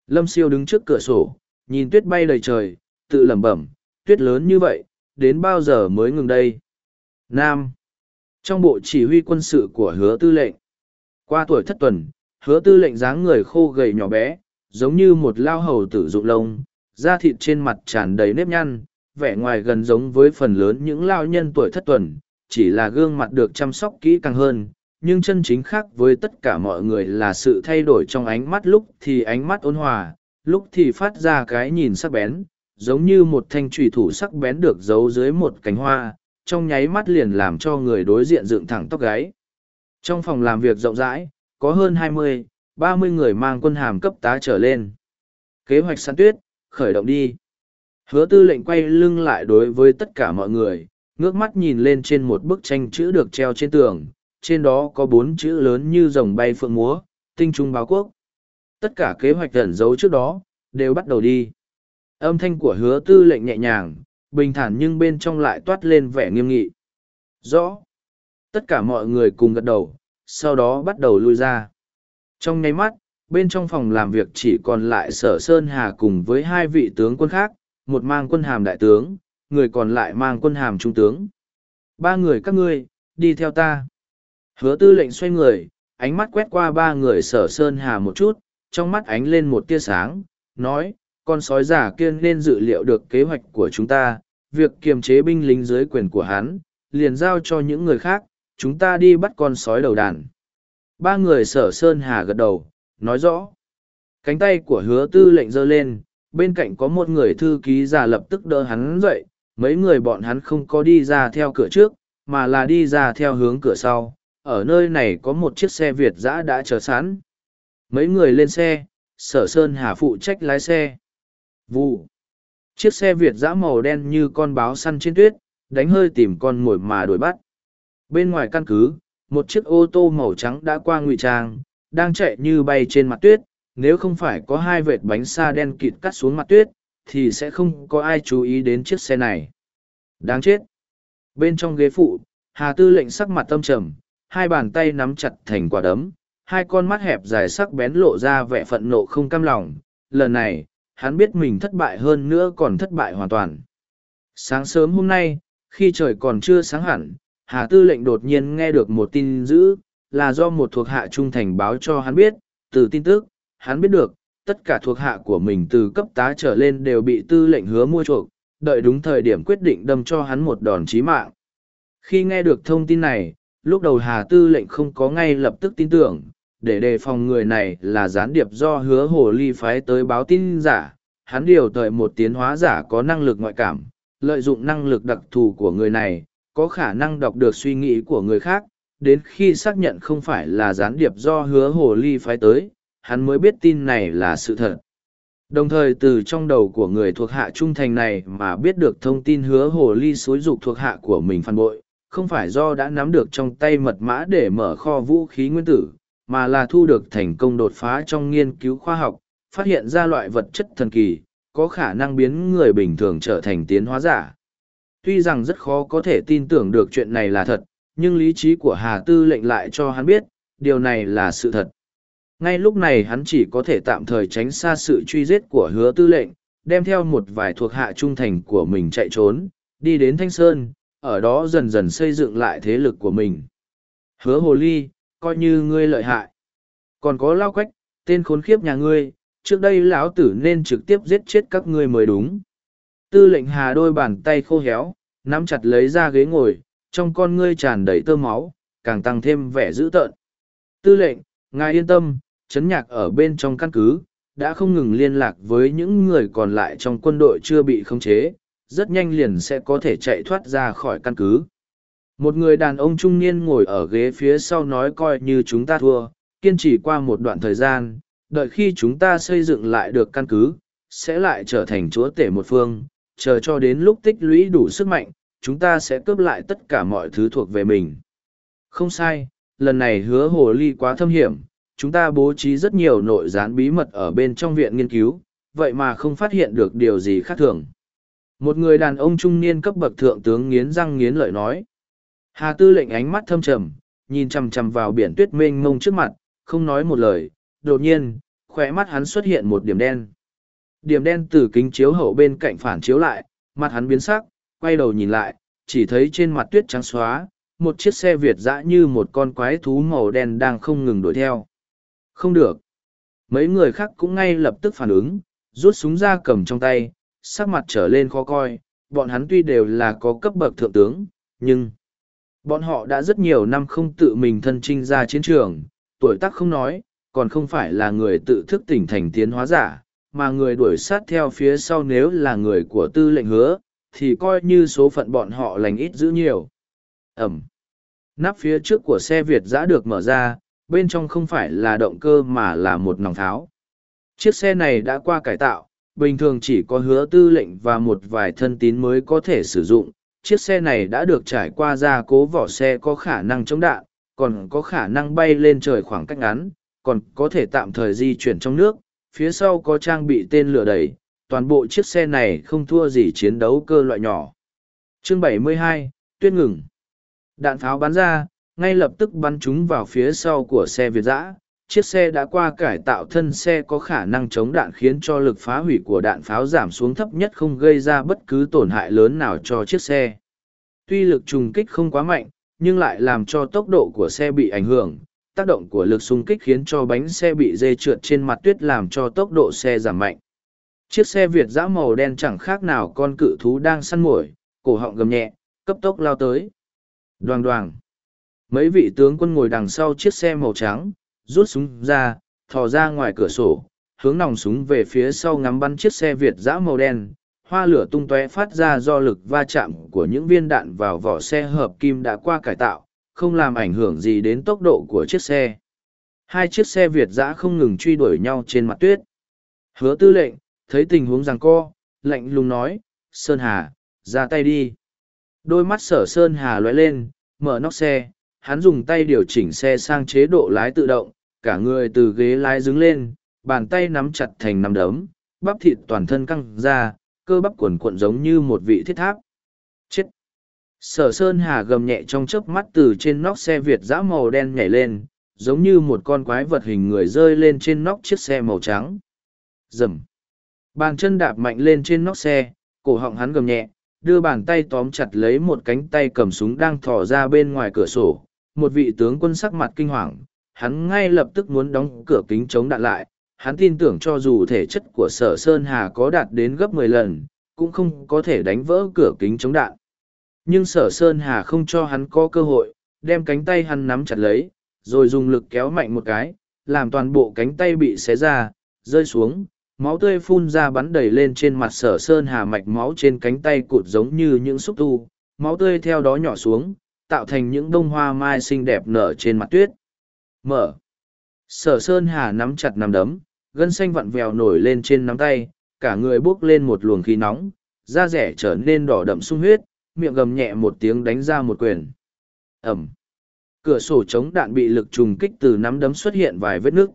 Lâm siêu đứng trước cửa sổ, nhìn tuyết bay đầy trời, tự lẩm bẩm, tuyết lớn như vậy, đến bao giờ mới ngừng đây? Nam. Trong bộ chỉ huy quân sự của hứa tư lệnh. Qua tuổi thất tuần, hứa tư lệnh dáng người khô gầy nhỏ bé, giống như một lao hầu tử dụng lông, da thịt trên mặt tràn đầy nếp nhăn, vẻ ngoài gần giống với phần lớn những lao nhân tuổi thất tuần, chỉ là gương mặt được chăm sóc kỹ càng hơn, nhưng chân chính khác với tất cả mọi người là sự thay đổi trong ánh mắt lúc thì ánh mắt ôn hòa, lúc thì phát ra cái nhìn sắc bén, giống như một thanh trùy thủ sắc bén được giấu dưới một cánh hoa, trong nháy mắt liền làm cho người đối diện dựng thẳng tóc gáy. Trong phòng làm việc rộng rãi, có hơn hai mươi, ba mươi người mang quân hàm cấp tá trở lên. Kế hoạch săn tuyết, khởi động đi. Hứa tư lệnh quay lưng lại đối với tất cả mọi người, ngước mắt nhìn lên trên một bức tranh chữ được treo trên tường, trên đó có bốn chữ lớn như rồng bay phượng múa, tinh trung báo quốc. Tất cả kế hoạch ẩn giấu trước đó, đều bắt đầu đi. Âm thanh của hứa tư lệnh nhẹ nhàng, bình thản nhưng bên trong lại toát lên vẻ nghiêm nghị. Rõ. Tất cả mọi người cùng gật đầu, sau đó bắt đầu lui ra. Trong nháy mắt, bên trong phòng làm việc chỉ còn lại sở Sơn Hà cùng với hai vị tướng quân khác, một mang quân hàm đại tướng, người còn lại mang quân hàm trung tướng. Ba người các ngươi, đi theo ta. Hứa tư lệnh xoay người, ánh mắt quét qua ba người sở Sơn Hà một chút, trong mắt ánh lên một tia sáng, nói, con sói giả kia nên dự liệu được kế hoạch của chúng ta, việc kiềm chế binh lính dưới quyền của hắn, liền giao cho những người khác, chúng ta đi bắt con sói đầu đàn. Ba người sở Sơn Hà gật đầu, nói rõ. Cánh tay của hứa tư lệnh giơ lên, bên cạnh có một người thư ký già lập tức đỡ hắn dậy, mấy người bọn hắn không có đi ra theo cửa trước, mà là đi ra theo hướng cửa sau. Ở nơi này có một chiếc xe Việt giã đã chờ sẵn. Mấy người lên xe, sở sơn hà phụ trách lái xe. Vụ. Chiếc xe Việt giã màu đen như con báo săn trên tuyết, đánh hơi tìm con mồi mà đuổi bắt. Bên ngoài căn cứ, một chiếc ô tô màu trắng đã qua ngụy trang, đang chạy như bay trên mặt tuyết. Nếu không phải có hai vệt bánh xa đen kịt cắt xuống mặt tuyết, thì sẽ không có ai chú ý đến chiếc xe này. Đáng chết! Bên trong ghế phụ, Hà Tư lệnh sắc mặt tâm trầm, hai bàn tay nắm chặt thành quả đấm, hai con mắt hẹp dài sắc bén lộ ra vẻ phận nộ không cam lòng. Lần này, hắn biết mình thất bại hơn nữa còn thất bại hoàn toàn. Sáng sớm hôm nay, khi trời còn chưa sáng hẳn, Hà Tư lệnh đột nhiên nghe được một tin dữ, là do một thuộc hạ trung thành báo cho hắn biết, từ tin tức, hắn biết được, tất cả thuộc hạ của mình từ cấp tá trở lên đều bị tư lệnh hứa mua chuộc, đợi đúng thời điểm quyết định đâm cho hắn một đòn chí mạng. Khi nghe được thông tin này, lúc đầu Hà Tư lệnh không có ngay lập tức tin tưởng, để đề phòng người này là gián điệp do hứa hồ ly phái tới báo tin giả, hắn điều thời một tiến hóa giả có năng lực ngoại cảm, lợi dụng năng lực đặc thù của người này, có khả năng đọc được suy nghĩ của người khác, đến khi xác nhận không phải là gián điệp do hứa hồ ly phái tới, hắn mới biết tin này là sự thật. Đồng thời từ trong đầu của người thuộc hạ trung thành này mà biết được thông tin hứa hồ ly xối dục thuộc hạ của mình phản bội, không phải do đã nắm được trong tay mật mã để mở kho vũ khí nguyên tử, mà là thu được thành công đột phá trong nghiên cứu khoa học, phát hiện ra loại vật chất thần kỳ, có khả năng biến người bình thường trở thành tiến hóa giả. Tuy rằng rất khó có thể tin tưởng được chuyện này là thật, nhưng lý trí của Hà Tư lệnh lại cho hắn biết, điều này là sự thật. Ngay lúc này hắn chỉ có thể tạm thời tránh xa sự truy giết của hứa tư lệnh, đem theo một vài thuộc hạ trung thành của mình chạy trốn, đi đến Thanh Sơn, ở đó dần dần xây dựng lại thế lực của mình. Hứa hồ ly, coi như ngươi lợi hại. Còn có lao quách, tên khốn khiếp nhà ngươi, trước đây lão tử nên trực tiếp giết chết các ngươi mới đúng. Tư lệnh hà đôi bàn tay khô héo, nắm chặt lấy ra ghế ngồi, trong con ngươi tràn đầy tơ máu, càng tăng thêm vẻ dữ tợn. Tư lệnh, ngài yên tâm, chấn nhạc ở bên trong căn cứ, đã không ngừng liên lạc với những người còn lại trong quân đội chưa bị khống chế, rất nhanh liền sẽ có thể chạy thoát ra khỏi căn cứ. Một người đàn ông trung niên ngồi ở ghế phía sau nói coi như chúng ta thua, kiên trì qua một đoạn thời gian, đợi khi chúng ta xây dựng lại được căn cứ, sẽ lại trở thành chúa tể một phương, chờ cho đến lúc tích lũy đủ sức mạnh, chúng ta sẽ cướp lại tất cả mọi thứ thuộc về mình. Không sai, lần này hứa hồ ly quá thâm hiểm, chúng ta bố trí rất nhiều nội gián bí mật ở bên trong viện nghiên cứu, vậy mà không phát hiện được điều gì khác thường. Một người đàn ông trung niên cấp bậc thượng tướng nghiến răng nghiến lợi nói. Hà tư lệnh ánh mắt thâm trầm, nhìn chằm chằm vào biển tuyết mênh mông trước mặt, không nói một lời, đột nhiên, khỏe mắt hắn xuất hiện một điểm đen. Điểm đen từ kính chiếu hậu bên cạnh phản chiếu lại, mặt hắn biến sắc, quay đầu nhìn lại, chỉ thấy trên mặt tuyết trắng xóa, một chiếc xe Việt dã như một con quái thú màu đen đang không ngừng đuổi theo. Không được. Mấy người khác cũng ngay lập tức phản ứng, rút súng ra cầm trong tay, sắc mặt trở lên khó coi, bọn hắn tuy đều là có cấp bậc thượng tướng, nhưng bọn họ đã rất nhiều năm không tự mình thân trinh ra chiến trường, tuổi tác không nói, còn không phải là người tự thức tỉnh thành tiến hóa giả, mà người đuổi sát theo phía sau nếu là người của tư lệnh hứa, thì coi như số phận bọn họ lành ít giữ nhiều. Ẩm. Nắp phía trước của xe Việt giã được mở ra, bên trong không phải là động cơ mà là một nòng tháo. Chiếc xe này đã qua cải tạo, bình thường chỉ có hứa tư lệnh và một vài thân tín mới có thể sử dụng. Chiếc xe này đã được trải qua gia cố vỏ xe có khả năng chống đạn, còn có khả năng bay lên trời khoảng cách ngắn, còn có thể tạm thời di chuyển trong nước, phía sau có trang bị tên lửa đẩy, toàn bộ chiếc xe này không thua gì chiến đấu cơ loại nhỏ. Chương 72, tuyết ngừng. Đạn pháo bắn ra, ngay lập tức bắn chúng vào phía sau của xe Việt dã. Chiếc xe đã qua cải tạo thân xe có khả năng chống đạn khiến cho lực phá hủy của đạn pháo giảm xuống thấp nhất không gây ra bất cứ tổn hại lớn nào cho chiếc xe. Tuy lực trùng kích không quá mạnh, nhưng lại làm cho tốc độ của xe bị ảnh hưởng, tác động của lực xung kích khiến cho bánh xe bị dê trượt trên mặt tuyết làm cho tốc độ xe giảm mạnh. Chiếc xe Việt dã màu đen chẳng khác nào con cự thú đang săn mồi, cổ họng gầm nhẹ, cấp tốc lao tới. Đoàng đoàng. Mấy vị tướng quân ngồi đằng sau chiếc xe màu trắng, rút súng ra, thò ra ngoài cửa sổ, hướng nòng súng về phía sau ngắm bắn chiếc xe Việt dã màu đen. Hoa lửa tung tóe phát ra do lực va chạm của những viên đạn vào vỏ xe hợp kim đã qua cải tạo, không làm ảnh hưởng gì đến tốc độ của chiếc xe. Hai chiếc xe Việt dã không ngừng truy đuổi nhau trên mặt tuyết. Hứa tư lệnh, thấy tình huống rằng co, lạnh lùng nói, Sơn Hà, ra tay đi. Đôi mắt sở Sơn Hà lóe lên, mở nóc xe, hắn dùng tay điều chỉnh xe sang chế độ lái tự động, cả người từ ghế lái đứng lên, bàn tay nắm chặt thành nắm đấm, bắp thịt toàn thân căng ra, cơ bắp cuộn cuộn giống như một vị thiết tháp. Chết! Sở Sơn Hà gầm nhẹ trong chớp mắt từ trên nóc xe Việt giã màu đen nhảy lên, giống như một con quái vật hình người rơi lên trên nóc chiếc xe màu trắng. Rầm! Bàn chân đạp mạnh lên trên nóc xe, cổ họng hắn gầm nhẹ, đưa bàn tay tóm chặt lấy một cánh tay cầm súng đang thò ra bên ngoài cửa sổ. Một vị tướng quân sắc mặt kinh hoàng, hắn ngay lập tức muốn đóng cửa kính chống đạn lại. Hắn tin tưởng cho dù thể chất của sở Sơn Hà có đạt đến gấp mười lần, cũng không có thể đánh vỡ cửa kính chống đạn. Nhưng sở Sơn Hà không cho hắn có cơ hội, đem cánh tay hắn nắm chặt lấy, rồi dùng lực kéo mạnh một cái, làm toàn bộ cánh tay bị xé ra, rơi xuống, máu tươi phun ra bắn đầy lên trên mặt sở sơn hà mạch máu trên cánh tay cụt giống như những xúc tu máu tươi theo đó nhỏ xuống tạo thành những bông hoa mai xinh đẹp nở trên mặt tuyết. Mở. Sở sơn hà nắm chặt nắm đấm gân xanh vặn vèo nổi lên trên nắm tay cả người bốc lên một luồng khí nóng da rẻ trở nên đỏ đậm sung huyết miệng gầm nhẹ một tiếng đánh ra một quyền ẩm cửa sổ chống đạn bị lực trùng kích từ nắm đấm xuất hiện vài vết nước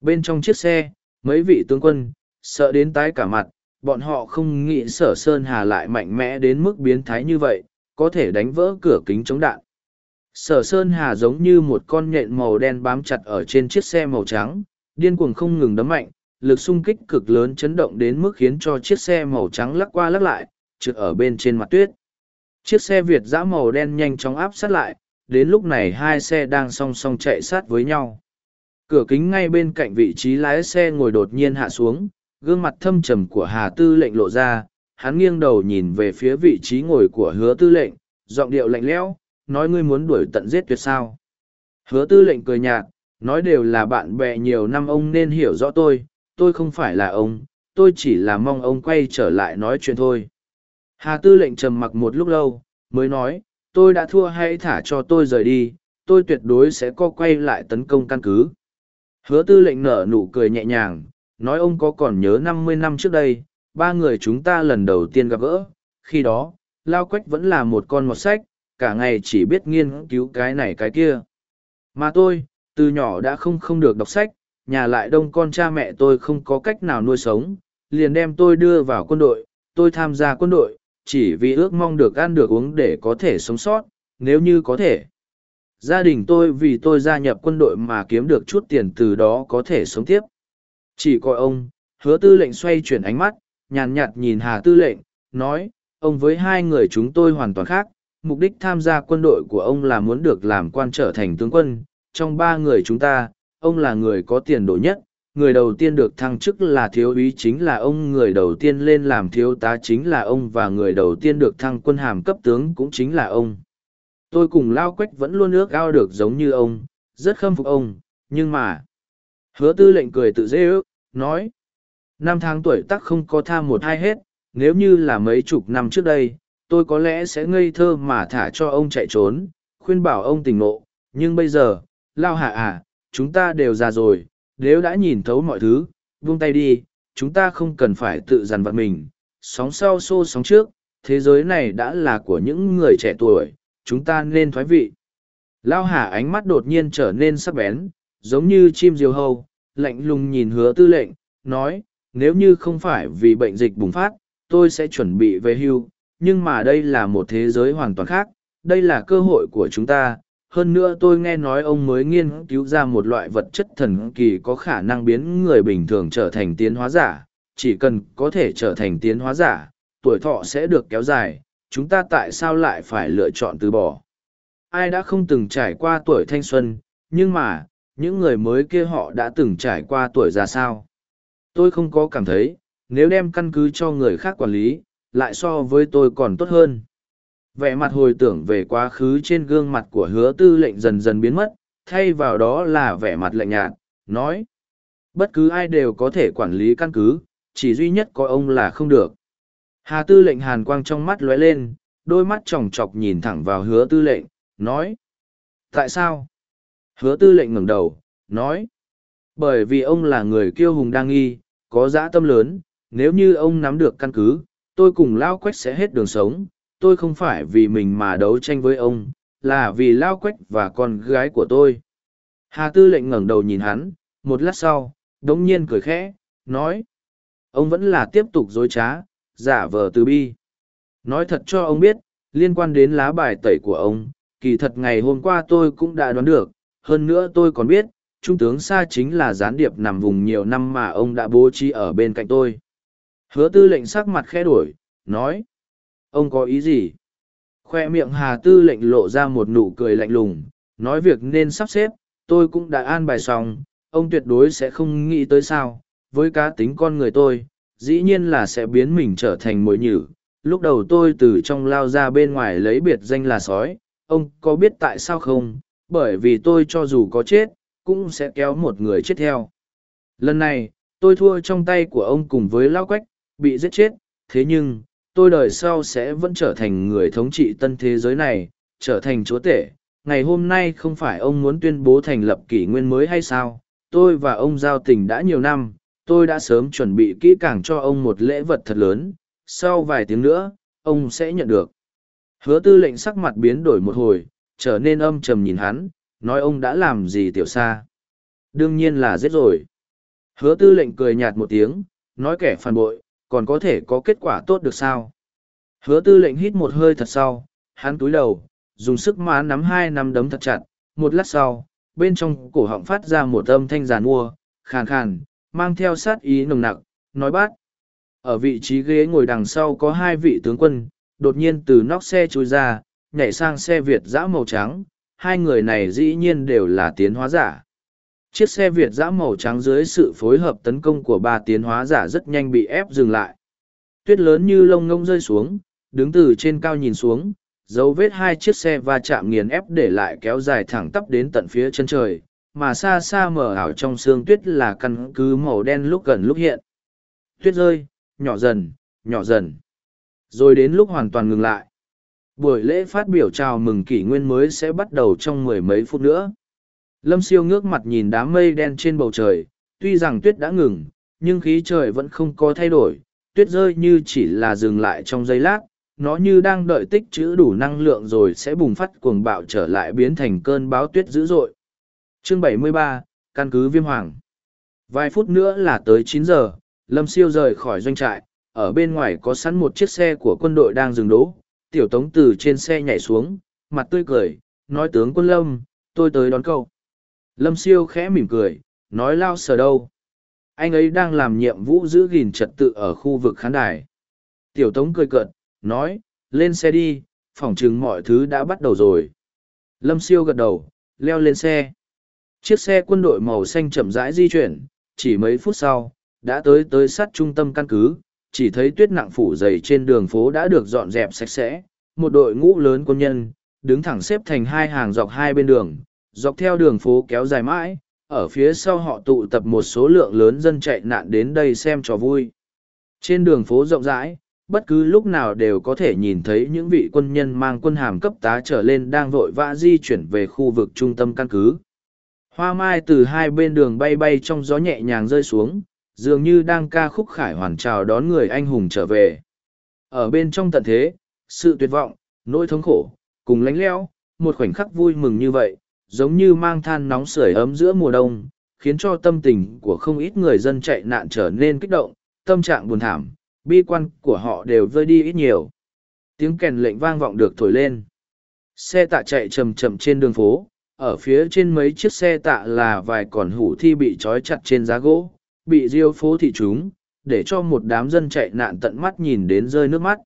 bên trong chiếc xe mấy vị tướng quân, sợ đến tái cả mặt, bọn họ không nghĩ sở Sơn Hà lại mạnh mẽ đến mức biến thái như vậy, có thể đánh vỡ cửa kính chống đạn. Sở Sơn Hà giống như một con nhện màu đen bám chặt ở trên chiếc xe màu trắng, điên cuồng không ngừng đấm mạnh, lực xung kích cực lớn chấn động đến mức khiến cho chiếc xe màu trắng lắc qua lắc lại, trượt ở bên trên mặt tuyết. Chiếc xe Việt dã màu đen nhanh chóng áp sát lại, đến lúc này hai xe đang song song chạy sát với nhau. Cửa kính ngay bên cạnh vị trí lái xe ngồi đột nhiên hạ xuống gương mặt thâm trầm của hà tư lệnh lộ ra hắn nghiêng đầu nhìn về phía vị trí ngồi của hứa tư lệnh giọng điệu lạnh lẽo nói ngươi muốn đuổi tận giết tuyệt sao. Hứa tư lệnh cười nhạt nói đều là bạn bè nhiều năm ông nên hiểu rõ tôi tôi không phải là ông tôi chỉ là mong ông quay trở lại nói chuyện thôi hà tư lệnh trầm mặc một lúc lâu mới nói tôi đã thua hãy thả cho tôi rời đi tôi tuyệt đối sẽ co quay lại tấn công căn cứ Hứa tư lệnh nở nụ cười nhẹ nhàng, nói ông có còn nhớ năm mươi năm trước đây, ba người chúng ta lần đầu tiên gặp gỡ, khi đó, Lao Quách vẫn là một con một sách, cả ngày chỉ biết nghiên cứu cái này cái kia. Mà tôi, từ nhỏ đã không không được đọc sách, nhà lại đông con cha mẹ tôi không có cách nào nuôi sống, liền đem tôi đưa vào quân đội, tôi tham gia quân đội, chỉ vì ước mong được ăn được uống để có thể sống sót, nếu như có thể. Gia đình tôi vì tôi gia nhập quân đội mà kiếm được chút tiền từ đó có thể sống tiếp. Chỉ coi ông hứa tư lệnh xoay chuyển ánh mắt nhàn nhạt nhìn hà tư lệnh nói ông với hai người chúng tôi hoàn toàn khác. Mục đích tham gia quân đội của ông là muốn được làm quan trở thành tướng quân. Trong ba người chúng ta ông là người có tiền đồ nhất người đầu tiên được thăng chức là thiếu úy chính là ông, người đầu tiên lên làm thiếu tá chính là ông và người đầu tiên được thăng quân hàm cấp tướng cũng chính là ông. Tôi cùng lao quách vẫn luôn ước ao được giống như ông, rất khâm phục ông, nhưng mà, hứa tư lệnh cười tự dễ ước, nói, năm tháng tuổi tắc không có tham một hai hết, nếu như là mấy chục năm trước đây, tôi có lẽ sẽ ngây thơ mà thả cho ông chạy trốn, khuyên bảo ông tỉnh ngộ, nhưng bây giờ, lao hạ à chúng ta đều già rồi nếu đã nhìn thấu mọi thứ buông tay đi chúng ta không cần phải tự dằn vặt mình sóng sau xô sóng trước thế giới này đã là của những người trẻ tuổi chúng ta nên thoái vị. Lao Hà ánh mắt đột nhiên trở nên sắc bén, giống như chim diều hâu, lạnh lùng nhìn hứa tư lệnh, nói, nếu như không phải vì bệnh dịch bùng phát, tôi sẽ chuẩn bị về hưu, nhưng mà đây là một thế giới hoàn toàn khác, đây là cơ hội của chúng ta. Hơn nữa tôi nghe nói ông mới nghiên cứu ra một loại vật chất thần kỳ có khả năng biến người bình thường trở thành tiến hóa giả, chỉ cần có thể trở thành tiến hóa giả, tuổi thọ sẽ được kéo dài, chúng ta tại sao lại phải lựa chọn từ bỏ? Ai đã không từng trải qua tuổi thanh xuân nhưng mà những người mới kia họ đã từng trải qua tuổi già sao? Tôi không có cảm thấy nếu đem căn cứ cho người khác quản lý lại so với tôi còn tốt hơn vẻ mặt hồi tưởng về quá khứ trên gương mặt của hứa tư lệnh dần dần biến mất thay vào đó là vẻ mặt lạnh nhạt nói Bất cứ ai đều có thể quản lý căn cứ, chỉ duy nhất có ông là không được. Hà tư lệnh hàn quang trong mắt lóe lên, đôi mắt tròng trọc nhìn thẳng vào hứa tư lệnh, nói. Tại sao? Hứa tư lệnh ngẩng đầu, nói. Bởi vì ông là người kiêu hùng đang nghi, có dã tâm lớn, nếu như ông nắm được căn cứ, tôi cùng Lao Quách sẽ hết đường sống. Tôi không phải vì mình mà đấu tranh với ông, là vì Lao Quách và con gái của tôi. Hà tư lệnh ngẩng đầu nhìn hắn, một lát sau, đống nhiên cười khẽ, nói. Ông vẫn là tiếp tục dối trá, giả vờ từ bi. Nói thật cho ông biết, liên quan đến lá bài tẩy của ông, kỳ thật ngày hôm qua tôi cũng đã đoán được, hơn nữa tôi còn biết, Trung tướng Sa chính là gián điệp nằm vùng nhiều năm mà ông đã bố trí ở bên cạnh tôi. Hứa tư lệnh sắc mặt khẽ đổi, nói. Ông có ý gì? Khoe miệng Hà tư lệnh lộ ra một nụ cười lạnh lùng, nói việc nên sắp xếp, tôi cũng đã an bài xong, ông tuyệt đối sẽ không nghĩ tới sao. Với cá tính con người tôi, dĩ nhiên là sẽ biến mình trở thành mồi nhử. Lúc đầu tôi từ trong lao ra bên ngoài lấy biệt danh là sói, ông có biết tại sao không? Bởi vì tôi cho dù có chết, cũng sẽ kéo một người chết theo. Lần này, tôi thua trong tay của ông cùng với Lao Quách, bị giết chết, thế nhưng, tôi đời sau sẽ vẫn trở thành người thống trị tân thế giới này, trở thành chúa tể. Ngày hôm nay không phải ông muốn tuyên bố thành lập kỷ nguyên mới hay sao? Tôi và ông giao tình đã nhiều năm, tôi đã sớm chuẩn bị kỹ càng cho ông một lễ vật thật lớn, sau vài tiếng nữa, ông sẽ nhận được. Hứa tư lệnh sắc mặt biến đổi một hồi, trở nên âm trầm nhìn hắn, nói ông đã làm gì tiểu xa. Đương nhiên là giết rồi. Hứa tư lệnh cười nhạt một tiếng, nói kẻ phản bội, còn có thể có kết quả tốt được sao. Hứa tư lệnh hít một hơi thật sau, hắn túi đầu, dùng sức má nắm hai nắm đấm thật chặt, một lát sau, bên trong cổ họng phát ra một âm thanh giàn mua, khàn khàn, mang theo sát ý nồng nặc, nói bát. Ở vị trí ghế ngồi đằng sau có hai vị tướng quân, đột nhiên từ nóc xe trôi ra, nhảy sang xe Việt dã màu trắng, hai người này dĩ nhiên đều là tiến hóa giả. Chiếc xe Việt dã màu trắng dưới sự phối hợp tấn công của ba tiến hóa giả rất nhanh bị ép dừng lại. Tuyết lớn như lông ngông rơi xuống, đứng từ trên cao nhìn xuống, dấu vết hai chiếc xe va chạm nghiền ép để lại kéo dài thẳng tắp đến tận phía chân trời, mà xa xa mở ảo trong sương tuyết là căn cứ màu đen lúc gần lúc hiện. Tuyết rơi, nhỏ dần, nhỏ dần. Rồi đến lúc hoàn toàn ngừng lại. Buổi lễ phát biểu chào mừng kỷ nguyên mới sẽ bắt đầu trong mười mấy phút nữa. Lâm siêu ngước mặt nhìn đám mây đen trên bầu trời, tuy rằng tuyết đã ngừng, nhưng khí trời vẫn không có thay đổi, tuyết rơi như chỉ là dừng lại trong giây lát, nó như đang đợi tích trữ đủ năng lượng rồi sẽ bùng phát cuồng bạo trở lại biến thành cơn báo tuyết dữ dội. Chương 73, Căn cứ Viêm Hoàng Vài phút nữa là tới chín giờ, Lâm Siêu rời khỏi doanh trại, ở bên ngoài có sẵn một chiếc xe của quân đội đang dừng đỗ, tiểu tống từ trên xe nhảy xuống, mặt tươi cười, nói tướng quân Lâm, tôi tới đón cậu. Lâm siêu khẽ mỉm cười, nói lao sờ đâu. Anh ấy đang làm nhiệm vụ giữ gìn trật tự ở khu vực khán đài. Tiểu tống cười cợt, nói, lên xe đi, phỏng chừng mọi thứ đã bắt đầu rồi. Lâm siêu gật đầu, leo lên xe. Chiếc xe quân đội màu xanh chậm rãi di chuyển, chỉ mấy phút sau, đã tới tới sát trung tâm căn cứ, chỉ thấy tuyết nặng phủ dày trên đường phố đã được dọn dẹp sạch sẽ, một đội ngũ lớn quân nhân, đứng thẳng xếp thành hai hàng dọc hai bên đường, dọc theo đường phố kéo dài mãi, ở phía sau họ tụ tập một số lượng lớn dân chạy nạn đến đây xem trò vui. Trên đường phố rộng rãi, bất cứ lúc nào đều có thể nhìn thấy những vị quân nhân mang quân hàm cấp tá trở lên đang vội vã di chuyển về khu vực trung tâm căn cứ. Hoa mai từ hai bên đường bay bay trong gió nhẹ nhàng rơi xuống, dường như đang ca khúc khải hoàn chào đón người anh hùng trở về. Ở bên trong tận thế, sự tuyệt vọng, nỗi thống khổ, cùng lánh leo, một khoảnh khắc vui mừng như vậy, giống như mang than nóng sưởi ấm giữa mùa đông, khiến cho tâm tình của không ít người dân chạy nạn trở nên kích động, tâm trạng buồn thảm, bi quan của họ đều vơi đi ít nhiều. Tiếng kèn lệnh vang vọng được thổi lên. Xe tạ chạy chậm chậm trên đường phố, ở phía trên mấy chiếc xe tạ là vài còn hủ thi bị trói chặt trên giá gỗ, bị riêu phố thị chúng, để cho một đám dân chạy nạn tận mắt nhìn đến rơi nước mắt.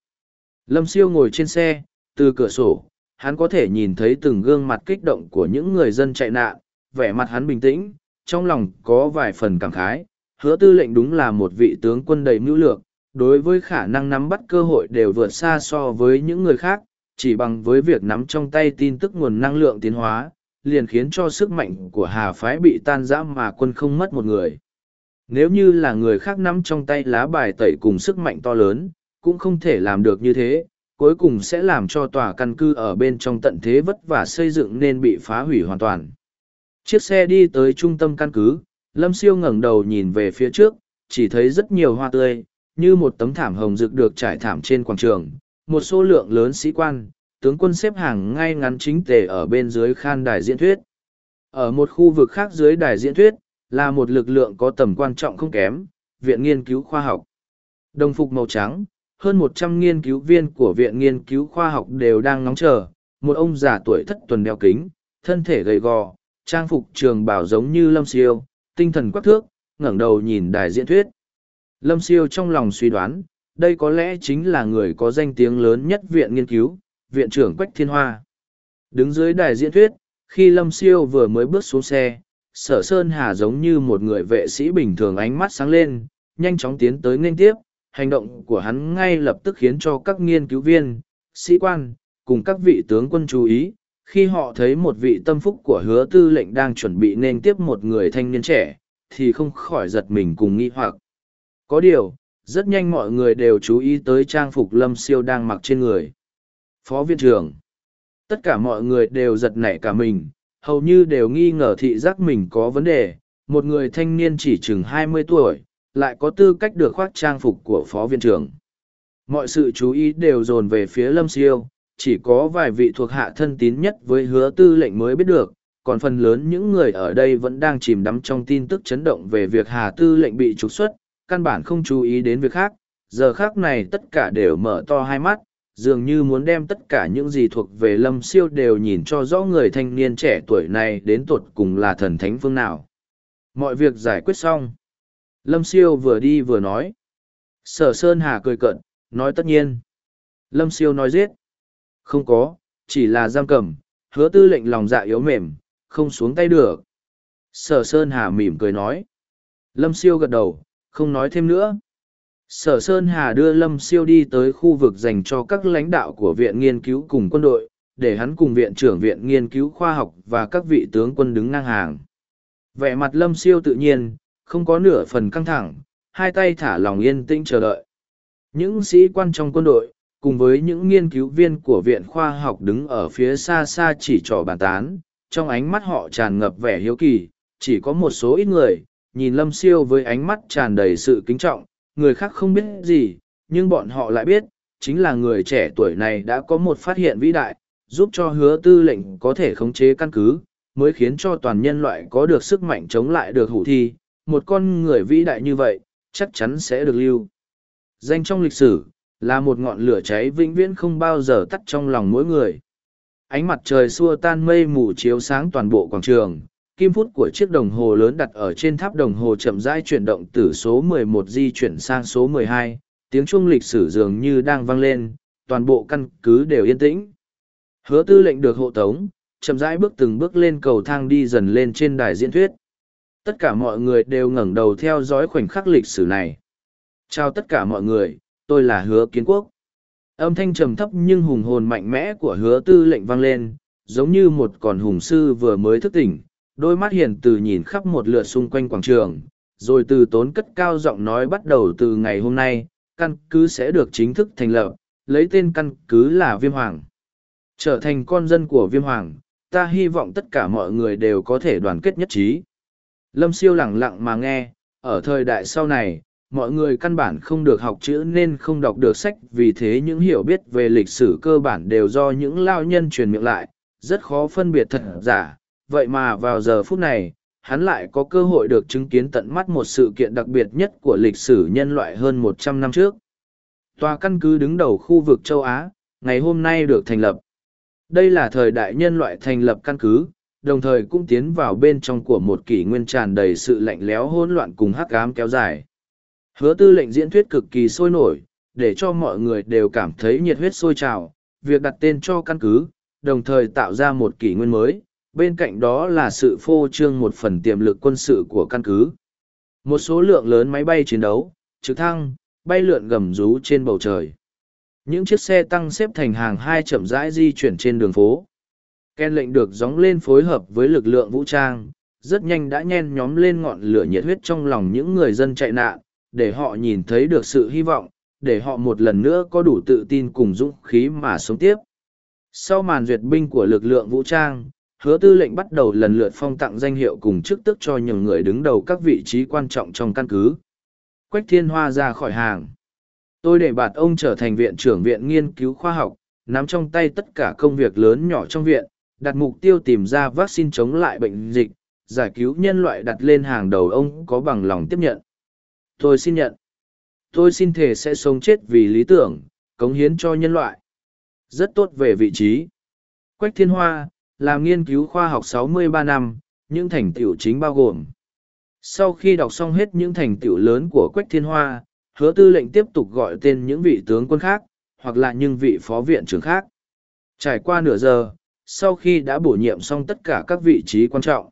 Lâm siêu ngồi trên xe, từ cửa sổ, hắn có thể nhìn thấy từng gương mặt kích động của những người dân chạy nạn, vẻ mặt hắn bình tĩnh, trong lòng có vài phần cảm khái. Hứa tư lệnh đúng là một vị tướng quân đầy mưu lược, đối với khả năng nắm bắt cơ hội đều vượt xa so với những người khác, chỉ bằng với việc nắm trong tay tin tức nguồn năng lượng tiến hóa, liền khiến cho sức mạnh của hà phái bị tan rã mà quân không mất một người. Nếu như là người khác nắm trong tay lá bài tẩy cùng sức mạnh to lớn, cũng không thể làm được như thế, cuối cùng sẽ làm cho tòa căn cứ ở bên trong tận thế vất vả xây dựng nên bị phá hủy hoàn toàn. Chiếc xe đi tới trung tâm căn cứ, Lâm Siêu ngẩng đầu nhìn về phía trước, chỉ thấy rất nhiều hoa tươi, như một tấm thảm hồng rực được trải thảm trên quảng trường, một số lượng lớn sĩ quan, tướng quân xếp hàng ngay ngắn chính tề ở bên dưới khan đài diễn thuyết. Ở một khu vực khác dưới đài diễn thuyết, là một lực lượng có tầm quan trọng không kém, Viện Nghiên cứu Khoa học. Đồng phục màu trắng, hơn một trăm nghiên cứu viên của Viện Nghiên cứu Khoa học đều đang ngóng chờ, một ông già tuổi thất tuần đeo kính, thân thể gầy gò, trang phục trường bảo giống như lâm siêu, tinh thần quắc thước, ngẩng đầu nhìn đài diễn thuyết. Lâm siêu trong lòng suy đoán, đây có lẽ chính là người có danh tiếng lớn nhất viện nghiên cứu, viện trưởng Quách Thiên Hoa. Đứng dưới đài diễn thuyết, khi Lâm siêu vừa mới bước xuống xe, sở sơn hà giống như một người vệ sĩ bình thường ánh mắt sáng lên, nhanh chóng tiến tới nên tiếp, hành động của hắn ngay lập tức khiến cho các nghiên cứu viên, sĩ quan, cùng các vị tướng quân chú ý, khi họ thấy một vị tâm phúc của hứa tư lệnh đang chuẩn bị nên tiếp một người thanh niên trẻ thì không khỏi giật mình cùng nghi hoặc. Có điều rất nhanh mọi người đều chú ý tới trang phục lâm siêu đang mặc trên người. Phó viên trưởng. Tất cả mọi người đều giật nảy cả mình hầu như đều nghi ngờ thị giác mình có vấn đề. Một người thanh niên chỉ chừng hai mươi tuổi lại có tư cách được khoác trang phục của phó viên trưởng mọi sự chú ý đều dồn về phía lâm siêu chỉ có vài vị thuộc hạ thân tín nhất với hứa tư lệnh mới biết được, còn phần lớn những người ở đây vẫn đang chìm đắm trong tin tức chấn động về việc Hà tư lệnh bị trục xuất, căn bản không chú ý đến việc khác, giờ khác này tất cả đều mở to hai mắt, dường như muốn đem tất cả những gì thuộc về lâm siêu đều nhìn cho rõ người thanh niên trẻ tuổi này đến tột cùng là thần thánh phương nào. Mọi việc giải quyết xong. Lâm siêu vừa đi vừa nói. Sở Sơn Hà cười cận, nói tất nhiên. Lâm siêu nói giết. Không có, chỉ là giam cầm, hứa tư lệnh lòng dạ yếu mềm, không xuống tay được. Sở Sơn Hà mỉm cười nói. Lâm Siêu gật đầu, không nói thêm nữa. Sở Sơn Hà đưa Lâm Siêu đi tới khu vực dành cho các lãnh đạo của Viện Nghiên cứu cùng quân đội, để hắn cùng Viện trưởng Viện Nghiên cứu khoa học và các vị tướng quân đứng ngang hàng. Vẻ mặt Lâm Siêu tự nhiên, không có nửa phần căng thẳng, hai tay thả lòng yên tĩnh chờ đợi. Những sĩ quan trong quân đội, cùng với những nghiên cứu viên của viện khoa học đứng ở phía xa xa chỉ trỏ bàn tán trong ánh mắt họ tràn ngập vẻ hiếu kỳ chỉ có một số ít người nhìn lâm siêu với ánh mắt tràn đầy sự kính trọng người khác không biết gì nhưng bọn họ lại biết chính là người trẻ tuổi này đã có một phát hiện vĩ đại giúp cho hứa tư lệnh có thể khống chế căn cứ mới khiến cho toàn nhân loại có được sức mạnh chống lại được hủ thi một con người vĩ đại như vậy chắc chắn sẽ được lưu. Danh trong lịch sử là một ngọn lửa cháy vĩnh viễn không bao giờ tắt trong lòng mỗi người. Ánh mặt trời xua tan mây mù chiếu sáng toàn bộ quảng trường kim phút của chiếc đồng hồ lớn đặt ở trên tháp đồng hồ chậm rãi chuyển động từ số 11 di chuyển sang số 12, tiếng chuông lịch sử dường như đang vang lên toàn bộ căn cứ đều yên tĩnh. Hứa tư lệnh được hộ tống chậm rãi bước từng bước lên cầu thang đi dần lên trên đài diễn thuyết tất cả mọi người đều ngẩng đầu theo dõi khoảnh khắc lịch sử này. Chào tất cả mọi người, tôi là hứa kiến quốc. Âm thanh trầm thấp nhưng hùng hồn mạnh mẽ của hứa tư lệnh vang lên, giống như một con hùng sư vừa mới thức tỉnh, đôi mắt hiền từ nhìn khắp một lượt xung quanh quảng trường, rồi từ tốn cất cao giọng nói bắt đầu từ ngày hôm nay, căn cứ sẽ được chính thức thành lập, lấy tên căn cứ là viêm hoàng. Trở thành con dân của viêm hoàng, ta hy vọng tất cả mọi người đều có thể đoàn kết nhất trí lâm siêu lẳng lặng mà nghe, ở thời đại sau này, mọi người căn bản không được học chữ nên không đọc được sách, vì thế những hiểu biết về lịch sử cơ bản đều do những lao nhân truyền miệng lại, rất khó phân biệt thật giả. Vậy mà vào giờ phút này, hắn lại có cơ hội được chứng kiến tận mắt một sự kiện đặc biệt nhất của lịch sử nhân loại hơn một trăm năm trước. Tòa căn cứ đứng đầu khu vực châu á, ngày hôm nay được thành lập. Đây là thời đại nhân loại thành lập căn cứ đồng thời cũng tiến vào bên trong của một kỷ nguyên tràn đầy sự lạnh lẽo hỗn loạn cùng hắc ám kéo dài Hứa tư lệnh diễn thuyết cực kỳ sôi nổi, để cho mọi người đều cảm thấy nhiệt huyết sôi trào, việc đặt tên cho căn cứ, đồng thời tạo ra một kỷ nguyên mới, bên cạnh đó là sự phô trương một phần tiềm lực quân sự của căn cứ. Một số lượng lớn máy bay chiến đấu, trực thăng, bay lượn gầm rú trên bầu trời. Những chiếc xe tăng xếp thành hàng hai chậm rãi di chuyển trên đường phố. Ken lệnh được gióng lên phối hợp với lực lượng vũ trang, rất nhanh đã nhen nhóm lên ngọn lửa nhiệt huyết trong lòng những người dân chạy nạn, để họ nhìn thấy được sự hy vọng, để họ một lần nữa có đủ tự tin cùng dũng khí mà sống tiếp. Sau màn duyệt binh của lực lượng vũ trang, hứa tư lệnh bắt đầu lần lượt phong tặng danh hiệu cùng chức tức cho nhiều người đứng đầu các vị trí quan trọng trong căn cứ. Quách thiên hoa ra khỏi hàng. Tôi để bạt ông trở thành viện trưởng viện nghiên cứu khoa học, nắm trong tay tất cả công việc lớn nhỏ trong viện, đặt mục tiêu tìm ra vaccine chống lại bệnh dịch, giải cứu nhân loại đặt lên hàng đầu ông có bằng lòng tiếp nhận. Tôi xin nhận. Tôi xin thề sẽ sống chết vì lý tưởng, cống hiến cho nhân loại. Rất tốt về vị trí. Quách Thiên Hoa, làm nghiên cứu khoa học 63 năm, những thành tựu chính bao gồm. Sau khi đọc xong hết những thành tựu lớn của Quách Thiên Hoa, hứa tư lệnh tiếp tục gọi tên những vị tướng quân khác, hoặc là những vị phó viện trưởng khác. Trải qua nửa giờ, sau khi đã bổ nhiệm xong tất cả các vị trí quan trọng,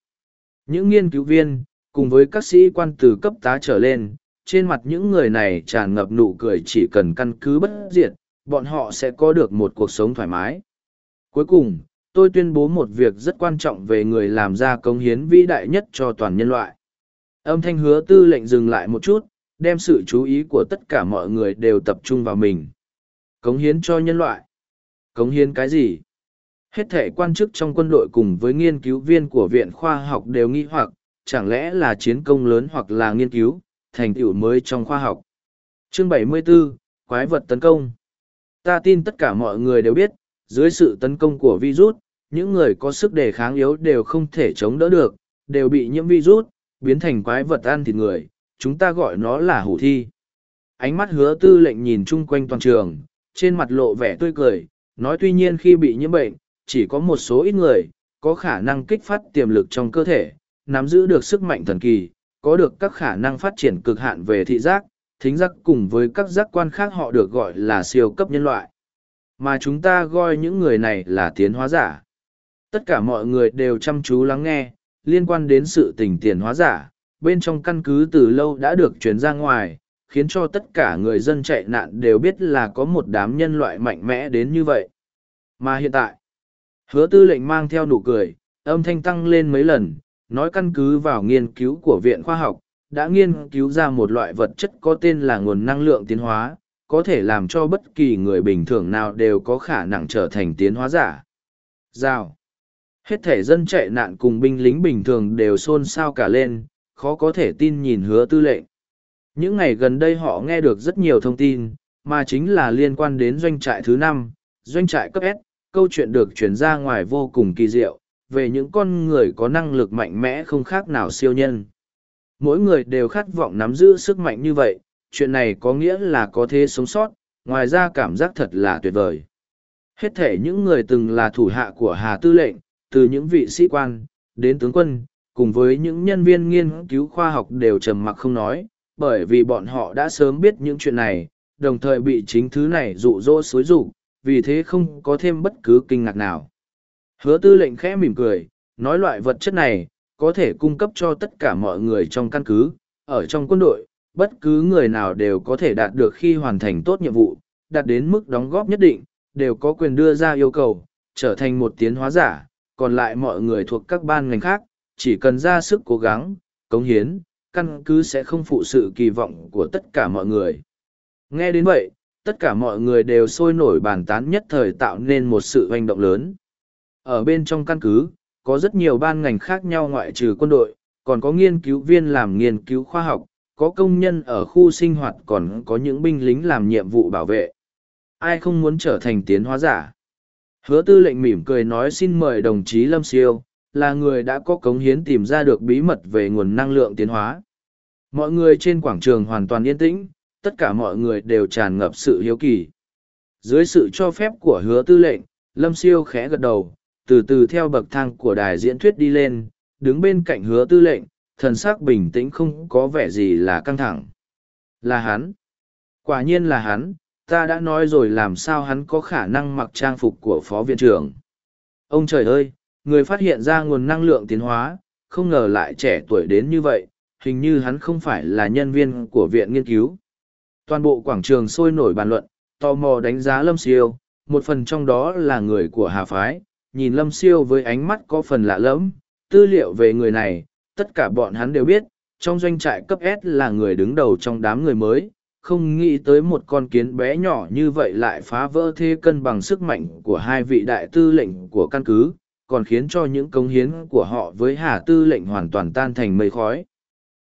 những nghiên cứu viên, cùng với các sĩ quan từ cấp tá trở lên, trên mặt những người này tràn ngập nụ cười chỉ cần căn cứ bất diệt, bọn họ sẽ có được một cuộc sống thoải mái. Cuối cùng, tôi tuyên bố một việc rất quan trọng về người làm ra công hiến vĩ đại nhất cho toàn nhân loại. Âm thanh hứa tư lệnh dừng lại một chút, đem sự chú ý của tất cả mọi người đều tập trung vào mình. Cống hiến cho nhân loại. Cống hiến cái gì? Hết thể quan chức trong quân đội cùng với nghiên cứu viên của Viện Khoa học đều nghi hoặc, chẳng lẽ là chiến công lớn hoặc là nghiên cứu, thành tựu mới trong khoa học. Chương 74, Quái vật tấn công Ta tin tất cả mọi người đều biết, dưới sự tấn công của virus, những người có sức đề kháng yếu đều không thể chống đỡ được, đều bị nhiễm virus, biến thành quái vật ăn thịt người, chúng ta gọi nó là hủ thi. Ánh mắt hứa tư lệnh nhìn chung quanh toàn trường, trên mặt lộ vẻ tươi cười, nói tuy nhiên khi bị nhiễm bệnh, chỉ có một số ít người, có khả năng kích phát tiềm lực trong cơ thể, nắm giữ được sức mạnh thần kỳ, có được các khả năng phát triển cực hạn về thị giác, thính giác cùng với các giác quan khác họ được gọi là siêu cấp nhân loại. Mà chúng ta gọi những người này là tiến hóa giả. Tất cả mọi người đều chăm chú lắng nghe, liên quan đến sự tình tiền hóa giả, bên trong căn cứ từ lâu đã được chuyển ra ngoài, khiến cho tất cả người dân chạy nạn đều biết là có một đám nhân loại mạnh mẽ đến như vậy. Mà hiện tại, hứa tư lệnh mang theo nụ cười, âm thanh tăng lên mấy lần, nói căn cứ vào nghiên cứu của Viện Khoa học, đã nghiên cứu ra một loại vật chất có tên là nguồn năng lượng tiến hóa, có thể làm cho bất kỳ người bình thường nào đều có khả năng trở thành tiến hóa giả. Giao. Hết thể dân chạy nạn cùng binh lính bình thường đều xôn xao cả lên, khó có thể tin nhìn hứa tư lệnh. Những ngày gần đây họ nghe được rất nhiều thông tin, mà chính là liên quan đến doanh trại thứ năm, doanh trại cấp S, câu chuyện được truyền ra ngoài vô cùng kỳ diệu, về những con người có năng lực mạnh mẽ không khác nào siêu nhân. Mỗi người đều khát vọng nắm giữ sức mạnh như vậy, chuyện này có nghĩa là có thể sống sót, ngoài ra cảm giác thật là tuyệt vời. Hết thể những người từng là thủ hạ của Hà Tư lệnh, từ những vị sĩ quan, đến tướng quân, cùng với những nhân viên nghiên cứu khoa học đều trầm mặc không nói, bởi vì bọn họ đã sớm biết những chuyện này, đồng thời bị chính thứ này dụ dỗ xối rủ, vì thế không có thêm bất cứ kinh ngạc nào. Hứa tư lệnh khẽ mỉm cười, nói loại vật chất này, có thể cung cấp cho tất cả mọi người trong căn cứ, ở trong quân đội, bất cứ người nào đều có thể đạt được khi hoàn thành tốt nhiệm vụ, đạt đến mức đóng góp nhất định, đều có quyền đưa ra yêu cầu, trở thành một tiến hóa giả, còn lại mọi người thuộc các ban ngành khác, chỉ cần ra sức cố gắng, cống hiến, căn cứ sẽ không phụ sự kỳ vọng của tất cả mọi người. Nghe đến vậy, tất cả mọi người đều sôi nổi bàn tán nhất thời tạo nên một sự hành động lớn. Ở bên trong căn cứ, có rất nhiều ban ngành khác nhau ngoại trừ quân đội, còn có nghiên cứu viên làm nghiên cứu khoa học, có công nhân ở khu sinh hoạt còn có những binh lính làm nhiệm vụ bảo vệ. Ai không muốn trở thành tiến hóa giả? Hứa tư lệnh mỉm cười nói xin mời đồng chí Lâm Siêu, là người đã có cống hiến tìm ra được bí mật về nguồn năng lượng tiến hóa. Mọi người trên quảng trường hoàn toàn yên tĩnh, tất cả mọi người đều tràn ngập sự hiếu kỳ. Dưới sự cho phép của hứa tư lệnh, Lâm Siêu khẽ gật đầu, từ từ theo bậc thang của đài diễn thuyết đi lên, đứng bên cạnh hứa tư lệnh, thần sắc bình tĩnh không có vẻ gì là căng thẳng. Là hắn. Quả nhiên là hắn, ta đã nói rồi làm sao hắn có khả năng mặc trang phục của phó viện trưởng. Ông trời ơi, người phát hiện ra nguồn năng lượng tiến hóa, không ngờ lại trẻ tuổi đến như vậy, hình như hắn không phải là nhân viên của viện nghiên cứu. Toàn bộ quảng trường sôi nổi bàn luận, tò mò đánh giá Lâm Siêu, một phần trong đó là người của Hà Phái, nhìn Lâm Siêu với ánh mắt có phần lạ lẫm, tư liệu về người này, tất cả bọn hắn đều biết, trong doanh trại cấp S là người đứng đầu trong đám người mới, không nghĩ tới một con kiến bé nhỏ như vậy lại phá vỡ thế cân bằng sức mạnh của hai vị đại tư lệnh của căn cứ, còn khiến cho những công hiến của họ với Hà tư lệnh hoàn toàn tan thành mây khói.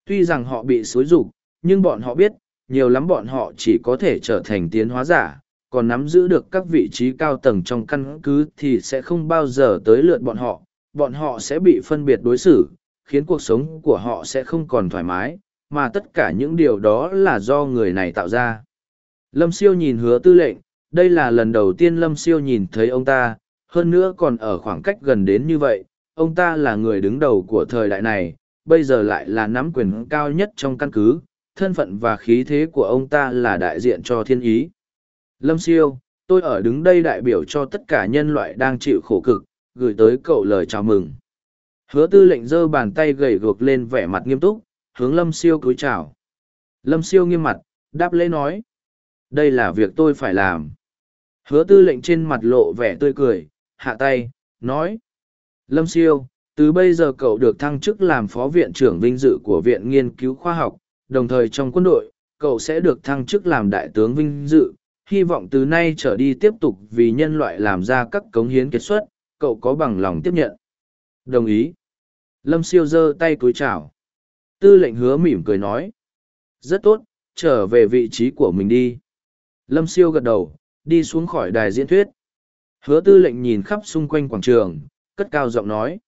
Tuy rằng họ bị xối rục, nhưng bọn họ biết, nhiều lắm bọn họ chỉ có thể trở thành tiến hóa giả, còn nắm giữ được các vị trí cao tầng trong căn cứ thì sẽ không bao giờ tới lượt bọn họ, bọn họ sẽ bị phân biệt đối xử, khiến cuộc sống của họ sẽ không còn thoải mái, mà tất cả những điều đó là do người này tạo ra. Lâm siêu nhìn hứa tư lệnh, đây là lần đầu tiên Lâm siêu nhìn thấy ông ta, hơn nữa còn ở khoảng cách gần đến như vậy, ông ta là người đứng đầu của thời đại này, bây giờ lại là nắm quyền cao nhất trong căn cứ, thân phận và khí thế của ông ta là đại diện cho thiên ý. Lâm siêu, tôi ở đứng đây đại biểu cho tất cả nhân loại đang chịu khổ cực, gửi tới cậu lời chào mừng. Hứa tư lệnh giơ bàn tay gầy gộc lên vẻ mặt nghiêm túc, hướng lâm siêu cúi chào. Lâm siêu nghiêm mặt, đáp lễ nói. Đây là việc tôi phải làm. Hứa tư lệnh trên mặt lộ vẻ tươi cười, hạ tay, nói. Lâm siêu, từ bây giờ cậu được thăng chức làm phó viện trưởng vinh dự của Viện Nghiên cứu Khoa học, đồng thời trong quân đội, cậu sẽ được thăng chức làm đại tướng vinh dự. Hy vọng từ nay trở đi tiếp tục vì nhân loại làm ra các cống hiến kết xuất, cậu có bằng lòng tiếp nhận. Đồng ý. Lâm siêu giơ tay cúi chào. Tư lệnh hứa mỉm cười nói. Rất tốt, trở về vị trí của mình đi. Lâm siêu gật đầu, đi xuống khỏi đài diễn thuyết. Hứa tư lệnh nhìn khắp xung quanh quảng trường, cất cao giọng nói.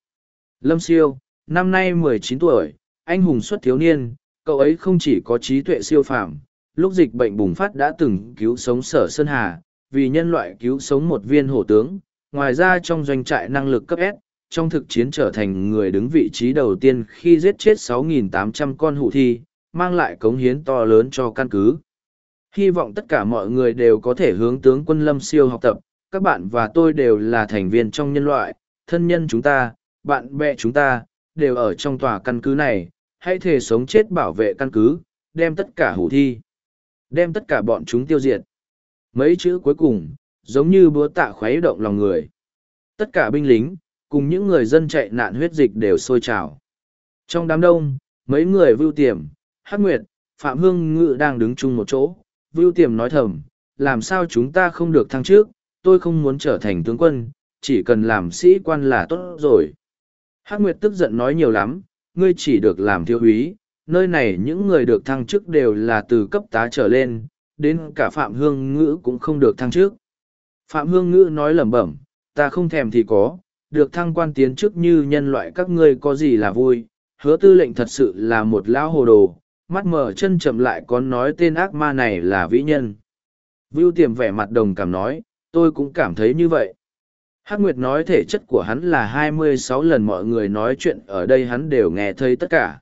Lâm siêu, năm nay mười chín tuổi, anh hùng xuất thiếu niên, cậu ấy không chỉ có trí tuệ siêu phàm, lúc dịch bệnh bùng phát đã từng cứu sống sở Sơn Hà, vì nhân loại cứu sống một viên hổ tướng, ngoài ra trong doanh trại năng lực cấp S, trong thực chiến trở thành người đứng vị trí đầu tiên khi giết chết 6.800 con hủ thi, mang lại cống hiến to lớn cho căn cứ. Hy vọng tất cả mọi người đều có thể hướng tướng quân Lâm Siêu học tập, các bạn và tôi đều là thành viên trong nhân loại, thân nhân chúng ta, bạn bè chúng ta, đều ở trong tòa căn cứ này, hãy thề sống chết bảo vệ căn cứ, đem tất cả hủ thi, đem tất cả bọn chúng tiêu diệt. Mấy chữ cuối cùng, giống như búa tạ khuấy động lòng người. Tất cả binh lính, cùng những người dân chạy nạn huyết dịch đều sôi trào. Trong đám đông, mấy người vưu tiềm, Hát nguyệt, phạm hương ngự đang đứng chung một chỗ. Vưu tiềm nói thầm, làm sao chúng ta không được thăng trước, tôi không muốn trở thành tướng quân, chỉ cần làm sĩ quan là tốt rồi. Hắc nguyệt tức giận nói nhiều lắm, ngươi chỉ được làm thiếu úy, nơi này những người được thăng chức đều là từ cấp tá trở lên, đến cả Phạm Hương Ngữ cũng không được thăng chức. Phạm Hương Ngữ nói lẩm bẩm, ta không thèm thì có, được thăng quan tiến chức như nhân loại các ngươi có gì là vui, hứa tư lệnh thật sự là một lão hồ đồ, mắt mở chân chậm lại còn nói tên ác ma này là vĩ nhân. Vưu tiềm vẻ mặt đồng cảm nói, tôi cũng cảm thấy như vậy. Hắc Nguyệt nói thể chất của hắn là hai mươi sáu lần mọi người nói chuyện ở đây hắn đều nghe thấy tất cả.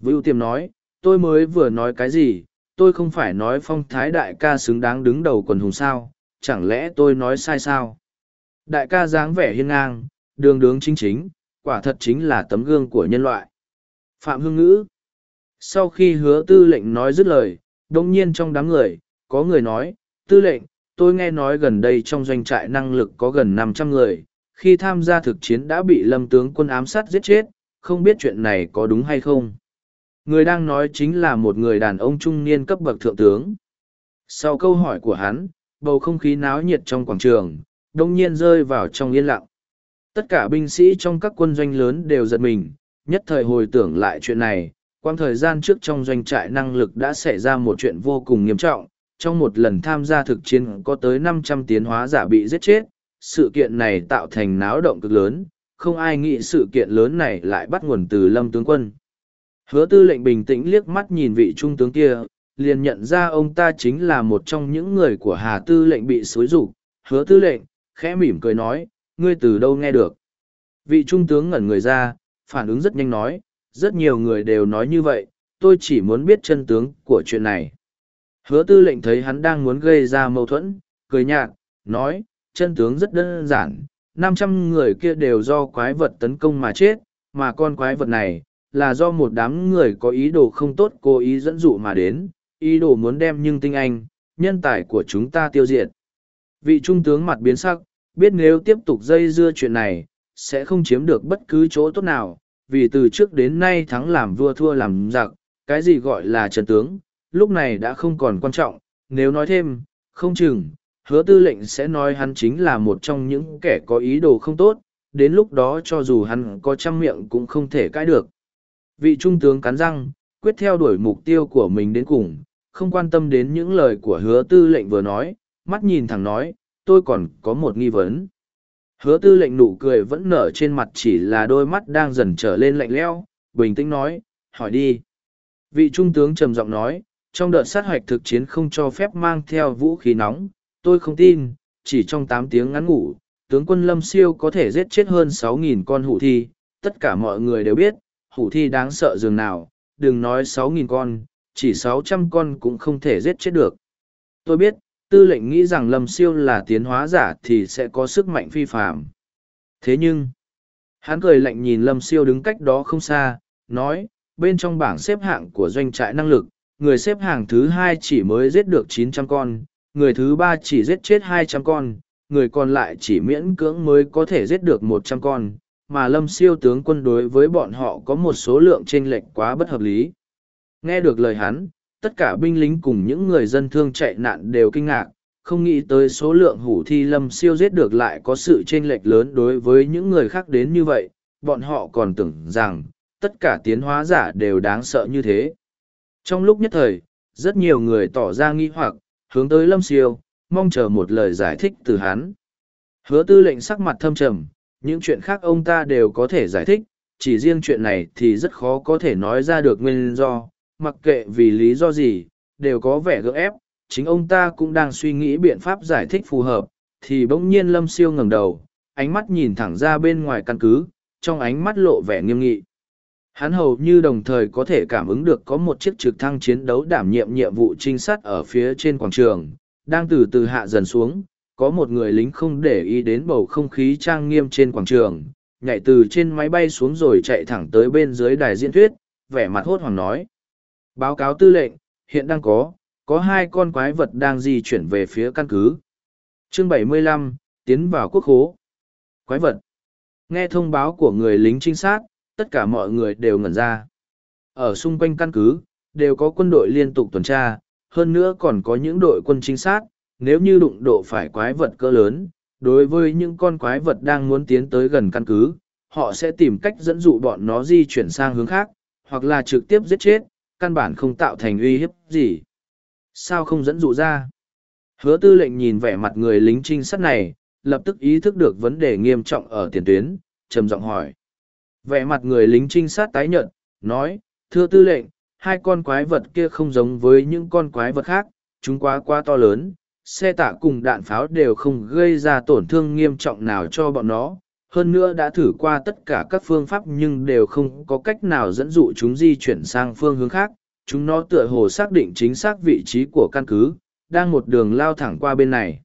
Vưu tiềm nói, tôi mới vừa nói cái gì, tôi không phải nói phong thái đại ca xứng đáng đứng đầu quần hùng sao, chẳng lẽ tôi nói sai sao? Đại ca dáng vẻ hiên ngang, đường đường chính chính, quả thật chính là tấm gương của nhân loại. Phạm Hương Ngữ Sau khi hứa tư lệnh nói dứt lời, đông nhiên trong đám người, có người nói, tư lệnh, tôi nghe nói gần đây trong doanh trại năng lực có gần năm trăm người, khi tham gia thực chiến đã bị lâm tướng quân ám sát giết chết, không biết chuyện này có đúng hay không. Người đang nói chính là một người đàn ông trung niên cấp bậc thượng tướng. Sau câu hỏi của hắn, bầu không khí náo nhiệt trong quảng trường, đông nhiên rơi vào trong yên lặng. Tất cả binh sĩ trong các quân doanh lớn đều giật mình, nhất thời hồi tưởng lại chuyện này, quang thời gian trước trong doanh trại năng lực đã xảy ra một chuyện vô cùng nghiêm trọng, trong một lần tham gia thực chiến có tới năm trăm tiến hóa giả bị giết chết, sự kiện này tạo thành náo động cực lớn, không ai nghĩ sự kiện lớn này lại bắt nguồn từ lâm tướng quân. Hứa tư lệnh bình tĩnh liếc mắt nhìn vị trung tướng kia, liền nhận ra ông ta chính là một trong những người của Hà tư lệnh bị xối rục. Hứa tư lệnh, khẽ mỉm cười nói, ngươi từ đâu nghe được. Vị trung tướng ngẩn người ra, phản ứng rất nhanh nói, rất nhiều người đều nói như vậy, tôi chỉ muốn biết chân tướng của chuyện này. Hứa tư lệnh thấy hắn đang muốn gây ra mâu thuẫn, cười nhạt, nói, chân tướng rất đơn giản, năm trăm người kia đều do quái vật tấn công mà chết, mà con quái vật này, là do một đám người có ý đồ không tốt cố ý dẫn dụ mà đến, ý đồ muốn đem nhưng tinh anh, nhân tài của chúng ta tiêu diệt. Vị trung tướng mặt biến sắc, biết nếu tiếp tục dây dưa chuyện này, sẽ không chiếm được bất cứ chỗ tốt nào, vì từ trước đến nay thắng làm vua thua làm giặc, cái gì gọi là trần tướng, lúc này đã không còn quan trọng, nếu nói thêm, không chừng, hứa tư lệnh sẽ nói hắn chính là một trong những kẻ có ý đồ không tốt, đến lúc đó cho dù hắn có trăm miệng cũng không thể cãi được. Vị trung tướng cắn răng, quyết theo đuổi mục tiêu của mình đến cùng, không quan tâm đến những lời của hứa tư lệnh vừa nói, mắt nhìn thẳng nói, tôi còn có một nghi vấn. Hứa tư lệnh nụ cười vẫn nở trên mặt chỉ là đôi mắt đang dần trở lên lạnh leo, bình tĩnh nói, hỏi đi. Vị trung tướng trầm giọng nói, trong đợt sát hoạch thực chiến không cho phép mang theo vũ khí nóng, tôi không tin, chỉ trong tám tiếng ngắn ngủ, tướng quân Lâm Siêu có thể giết chết hơn sáu nghìn con hủ thi, tất cả mọi người đều biết, hủ thi đáng sợ dường nào, đừng nói sáu nghìn con, chỉ sáu trăm con cũng không thể giết chết được. Tôi biết, tư lệnh nghĩ rằng Lâm Siêu là tiến hóa giả thì sẽ có sức mạnh phi phạm. Thế nhưng, hắn cười lạnh nhìn Lâm Siêu đứng cách đó không xa, nói, bên trong bảng xếp hạng của doanh trại năng lực, người xếp hàng thứ hai chỉ mới giết được chín trăm con, người thứ ba chỉ giết chết hai trăm con, người còn lại chỉ miễn cưỡng mới có thể giết được một trăm con, mà lâm siêu tướng quân đối với bọn họ có một số lượng chênh lệch quá bất hợp lý. Nghe được lời hắn, tất cả binh lính cùng những người dân thương chạy nạn đều kinh ngạc, không nghĩ tới số lượng hủ thi lâm siêu giết được lại có sự chênh lệch lớn đối với những người khác đến như vậy, bọn họ còn tưởng rằng, tất cả tiến hóa giả đều đáng sợ như thế. Trong lúc nhất thời, rất nhiều người tỏ ra nghi hoặc, hướng tới lâm siêu, mong chờ một lời giải thích từ hắn. Hứa tư lệnh sắc mặt thâm trầm, những chuyện khác ông ta đều có thể giải thích, chỉ riêng chuyện này thì rất khó có thể nói ra được nguyên do, mặc kệ vì lý do gì, đều có vẻ gỡ ép, chính ông ta cũng đang suy nghĩ biện pháp giải thích phù hợp, thì bỗng nhiên lâm siêu ngẩng đầu, ánh mắt nhìn thẳng ra bên ngoài căn cứ, trong ánh mắt lộ vẻ nghiêm nghị. Hắn hầu như đồng thời có thể cảm ứng được có một chiếc trực thăng chiến đấu đảm nhiệm nhiệm vụ trinh sát ở phía trên quảng trường, đang từ từ hạ dần xuống, có một người lính không để ý đến bầu không khí trang nghiêm trên quảng trường, nhảy từ trên máy bay xuống rồi chạy thẳng tới bên dưới đài diễn thuyết, vẻ mặt hốt hoảng nói. Báo cáo tư lệnh, hiện đang có, có hai con quái vật đang di chuyển về phía căn cứ. Chương 75, tiến vào quốc hố. Quái vật. Nghe thông báo của người lính trinh sát, tất cả mọi người đều ngẩn ra. Ở xung quanh căn cứ, đều có quân đội liên tục tuần tra, hơn nữa còn có những đội quân trinh sát, nếu như đụng độ phải quái vật cỡ lớn, đối với những con quái vật đang muốn tiến tới gần căn cứ, họ sẽ tìm cách dẫn dụ bọn nó di chuyển sang hướng khác, hoặc là trực tiếp giết chết, căn bản không tạo thành uy hiếp gì. Sao không dẫn dụ ra? Hứa tư lệnh nhìn vẻ mặt người lính trinh sát này, lập tức ý thức được vấn đề nghiêm trọng ở tiền tuyến, trầm giọng hỏi. Vẻ mặt người lính trinh sát tái nhợt, nói, thưa tư lệnh, hai con quái vật kia không giống với những con quái vật khác, chúng quá quá to lớn, xe tạ cùng đạn pháo đều không gây ra tổn thương nghiêm trọng nào cho bọn nó. Hơn nữa đã thử qua tất cả các phương pháp nhưng đều không có cách nào dẫn dụ chúng di chuyển sang phương hướng khác. Chúng nó tựa hồ xác định chính xác vị trí của căn cứ, đang một đường lao thẳng qua bên này.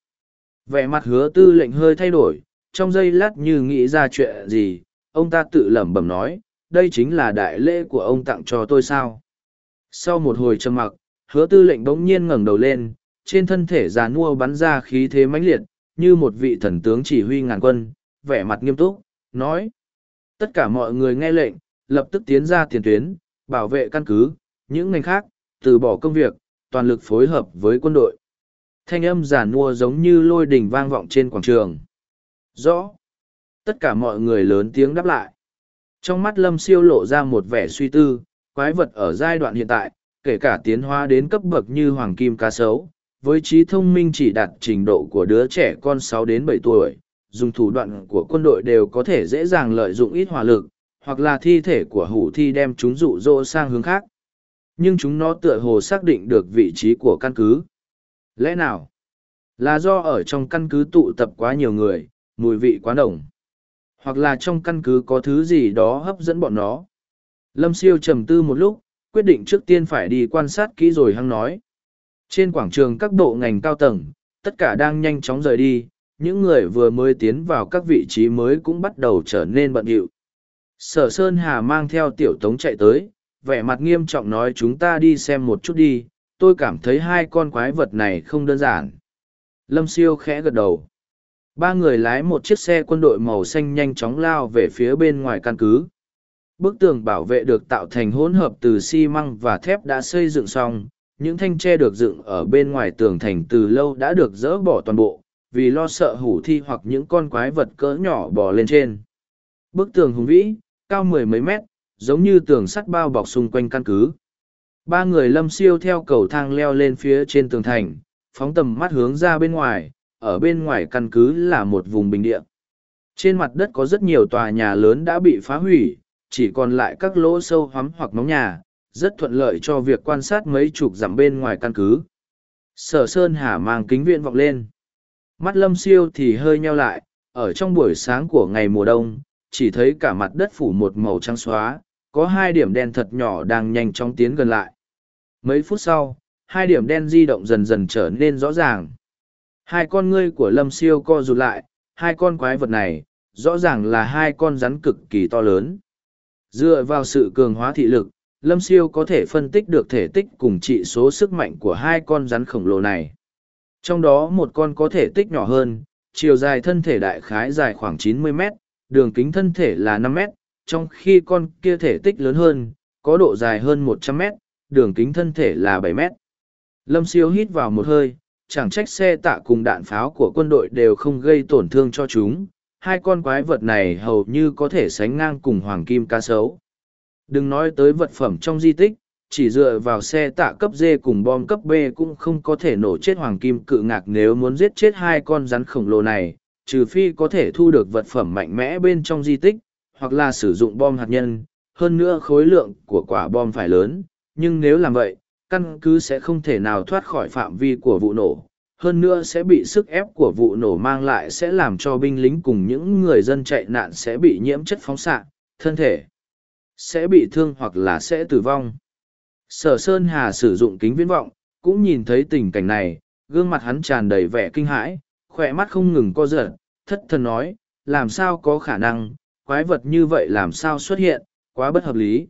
Vẻ mặt hứa tư lệnh hơi thay đổi, trong giây lát như nghĩ ra chuyện gì, ông ta tự lẩm bẩm nói, đây chính là đại lễ của ông tặng cho tôi sao. Sau một hồi trầm mặc, hứa tư lệnh bỗng nhiên ngẩng đầu lên, trên thân thể già nua bắn ra khí thế mãnh liệt, như một vị thần tướng chỉ huy ngàn quân, vẻ mặt nghiêm túc, nói. Tất cả mọi người nghe lệnh, lập tức tiến ra tiền tuyến, bảo vệ căn cứ, những ngành khác, từ bỏ công việc, toàn lực phối hợp với quân đội. Thanh âm giả nua giống như lôi đình vang vọng trên quảng trường. Rõ. Tất cả mọi người lớn tiếng đáp lại. Trong mắt lâm siêu lộ ra một vẻ suy tư, quái vật ở giai đoạn hiện tại, kể cả tiến hóa đến cấp bậc như hoàng kim cá sấu, với trí thông minh chỉ đạt trình độ của đứa trẻ con sáu đến bảy tuổi, dùng thủ đoạn của quân đội đều có thể dễ dàng lợi dụng ít hỏa lực, hoặc là thi thể của hủ thi đem chúng dụ dỗ sang hướng khác. Nhưng chúng nó tựa hồ xác định được vị trí của căn cứ. Lẽ nào? Là do ở trong căn cứ tụ tập quá nhiều người, mùi vị quá đồng. Hoặc là trong căn cứ có thứ gì đó hấp dẫn bọn nó. Lâm siêu trầm tư một lúc, quyết định trước tiên phải đi quan sát kỹ rồi hăng nói. Trên quảng trường các bộ ngành cao tầng, tất cả đang nhanh chóng rời đi, những người vừa mới tiến vào các vị trí mới cũng bắt đầu trở nên bận rộn. Sở Sơn Hà mang theo tiểu tống chạy tới, vẻ mặt nghiêm trọng nói chúng ta đi xem một chút đi, tôi cảm thấy hai con quái vật này không đơn giản. Lâm Siêu khẽ gật đầu. Ba người lái một chiếc xe quân đội màu xanh nhanh chóng lao về phía bên ngoài căn cứ. Bức tường bảo vệ được tạo thành hỗn hợp từ xi măng và thép đã xây dựng xong, những thanh tre được dựng ở bên ngoài tường thành từ lâu đã được dỡ bỏ toàn bộ, vì lo sợ hủ thi hoặc những con quái vật cỡ nhỏ bò lên trên. Bức tường hùng vĩ, cao mười mấy mét, giống như tường sắt bao bọc xung quanh căn cứ. Ba người lâm siêu theo cầu thang leo lên phía trên tường thành, phóng tầm mắt hướng ra bên ngoài, ở bên ngoài căn cứ là một vùng bình địa. Trên mặt đất có rất nhiều tòa nhà lớn đã bị phá hủy, chỉ còn lại các lỗ sâu hoắm hoặc móng nhà, rất thuận lợi cho việc quan sát mấy chục dặm bên ngoài căn cứ. Sở Sơn Hà mang kính viện vọng lên. Mắt lâm siêu thì hơi nheo lại, ở trong buổi sáng của ngày mùa đông, chỉ thấy cả mặt đất phủ một màu trắng xóa, có hai điểm đen thật nhỏ đang nhanh chóng tiến gần lại. Mấy phút sau, hai điểm đen di động dần dần trở nên rõ ràng. Hai con ngươi của lâm siêu co rụt lại, hai con quái vật này, rõ ràng là hai con rắn cực kỳ to lớn. Dựa vào sự cường hóa thị lực, lâm siêu có thể phân tích được thể tích cùng trị số sức mạnh của hai con rắn khổng lồ này. Trong đó một con có thể tích nhỏ hơn, chiều dài thân thể đại khái dài khoảng 90 mét, đường kính thân thể là 5 mét, trong khi con kia thể tích lớn hơn, có độ dài hơn 100 mét, đường kính thân thể là 7 mét. Lâm siêu hít vào một hơi, chẳng trách xe tạ cùng đạn pháo của quân đội đều không gây tổn thương cho chúng. Hai con quái vật này hầu như có thể sánh ngang cùng hoàng kim cá sấu. Đừng nói tới vật phẩm trong di tích, chỉ dựa vào xe tạ cấp D cùng bom cấp B cũng không có thể nổ chết hoàng kim cự ngạc nếu muốn giết chết hai con rắn khổng lồ này, trừ phi có thể thu được vật phẩm mạnh mẽ bên trong di tích, hoặc là sử dụng bom hạt nhân, hơn nữa khối lượng của quả bom phải lớn, nhưng nếu làm vậy, căn cứ sẽ không thể nào thoát khỏi phạm vi của vụ nổ. Hơn nữa sẽ bị sức ép của vụ nổ mang lại sẽ làm cho binh lính cùng những người dân chạy nạn sẽ bị nhiễm chất phóng xạ, thân thể sẽ bị thương hoặc là sẽ tử vong. Sở Sơn Hà sử dụng kính viễn vọng, cũng nhìn thấy tình cảnh này, gương mặt hắn tràn đầy vẻ kinh hãi, khỏe mắt không ngừng co giật, thất thần nói, làm sao có khả năng, quái vật như vậy làm sao xuất hiện, quá bất hợp lý.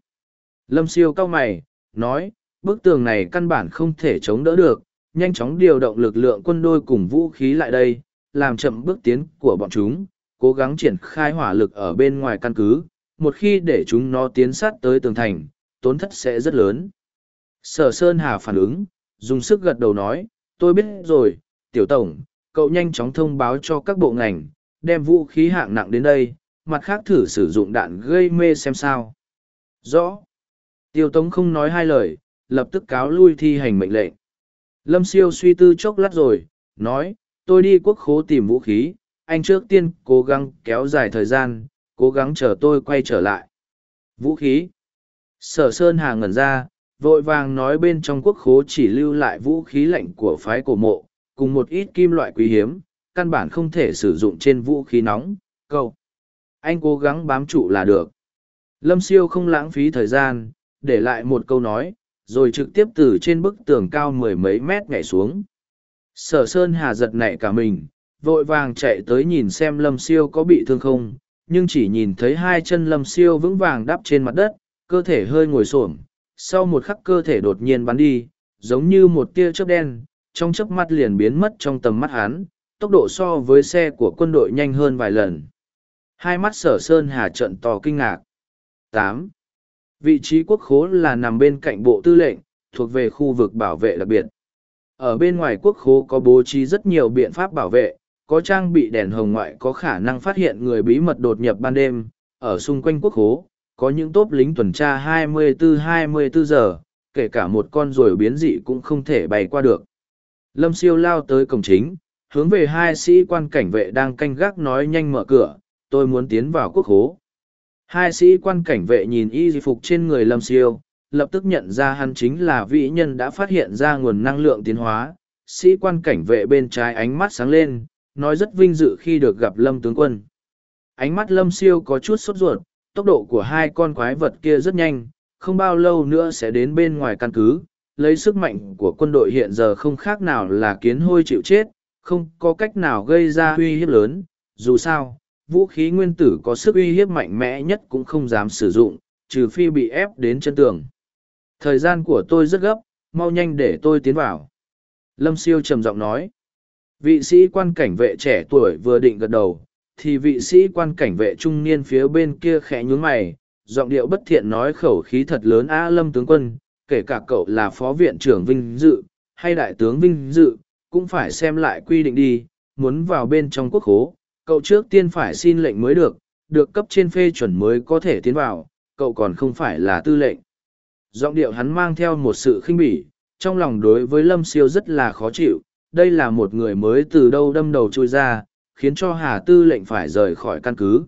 Lâm siêu cao mày, nói, bức tường này căn bản không thể chống đỡ được, nhanh chóng điều động lực lượng quân đôi cùng vũ khí lại đây, làm chậm bước tiến của bọn chúng, cố gắng triển khai hỏa lực ở bên ngoài căn cứ, một khi để chúng nó tiến sát tới tường thành, tốn thất sẽ rất lớn. Sở Sơn Hà phản ứng, dùng sức gật đầu nói, tôi biết rồi, tiểu tổng, cậu nhanh chóng thông báo cho các bộ ngành, đem vũ khí hạng nặng đến đây, mặt khác thử sử dụng đạn gây mê xem sao. Rõ. Tiêu tống không nói hai lời, lập tức cáo lui thi hành mệnh lệnh. Lâm siêu suy tư chốc lát rồi, nói, tôi đi quốc khố tìm vũ khí, anh trước tiên cố gắng kéo dài thời gian, cố gắng chờ tôi quay trở lại. Vũ khí. Sở Sơn Hà ngẩn ra, vội vàng nói bên trong quốc khố chỉ lưu lại vũ khí lạnh của phái cổ mộ, cùng một ít kim loại quý hiếm, căn bản không thể sử dụng trên vũ khí nóng. Câu. Anh cố gắng bám trụ là được. Lâm siêu không lãng phí thời gian, để lại một câu nói, rồi trực tiếp từ trên bức tường cao mười mấy mét nhảy xuống. Sở Sơn Hà giật nảy cả mình, vội vàng chạy tới nhìn xem Lâm siêu có bị thương không, nhưng chỉ nhìn thấy hai chân Lâm siêu vững vàng đắp trên mặt đất, cơ thể hơi ngồi xổm sau một khắc cơ thể đột nhiên bắn đi, giống như một tia chớp đen, trong chớp mắt liền biến mất trong tầm mắt hắn, tốc độ so với xe của quân đội nhanh hơn vài lần. Hai mắt sở sơn hà trận to kinh ngạc. tám Vị trí quốc khố là nằm bên cạnh bộ tư lệnh, thuộc về khu vực bảo vệ đặc biệt. Ở bên ngoài quốc khố có bố trí rất nhiều biện pháp bảo vệ, có trang bị đèn hồng ngoại có khả năng phát hiện người bí mật đột nhập ban đêm, ở xung quanh quốc khố, có những tốp lính tuần tra 24-24 giờ, kể cả một con ruồi biến dị cũng không thể bay qua được. Lâm siêu lao tới cổng chính, hướng về hai sĩ quan cảnh vệ đang canh gác nói nhanh mở cửa, tôi muốn tiến vào quốc hố. Hai sĩ quan cảnh vệ nhìn y phục trên người Lâm siêu, lập tức nhận ra hắn chính là vị nhân đã phát hiện ra nguồn năng lượng tiến hóa. Sĩ quan cảnh vệ bên trái ánh mắt sáng lên, nói rất vinh dự khi được gặp Lâm tướng quân. Ánh mắt Lâm siêu có chút sốt ruột, tốc độ của hai con quái vật kia rất nhanh, không bao lâu nữa sẽ đến bên ngoài căn cứ, lấy sức mạnh của quân đội hiện giờ không khác nào là kiến hôi chịu chết, không có cách nào gây ra uy hiếp lớn, dù sao, vũ khí nguyên tử có sức uy hiếp mạnh mẽ nhất cũng không dám sử dụng, trừ phi bị ép đến chân tường. Thời gian của tôi rất gấp, mau nhanh để tôi tiến vào. Lâm Siêu trầm giọng nói. Vị sĩ quan cảnh vệ trẻ tuổi vừa định gật đầu, thì vị sĩ quan cảnh vệ trung niên phía bên kia khẽ nhún mày, giọng điệu bất thiện nói khẩu khí thật lớn a lâm tướng quân kể cả cậu là phó viện trưởng vinh dự hay đại tướng vinh dự cũng phải xem lại quy định đi muốn vào bên trong quốc khố cậu trước tiên phải xin lệnh mới được được cấp trên phê chuẩn mới có thể tiến vào, cậu còn không phải là tư lệnh. Giọng điệu hắn mang theo một sự khinh bỉ, trong lòng đối với lâm siêu rất là khó chịu, đây là một người mới từ đâu đâm đầu trôi ra, khiến cho hà tư lệnh phải rời khỏi căn cứ.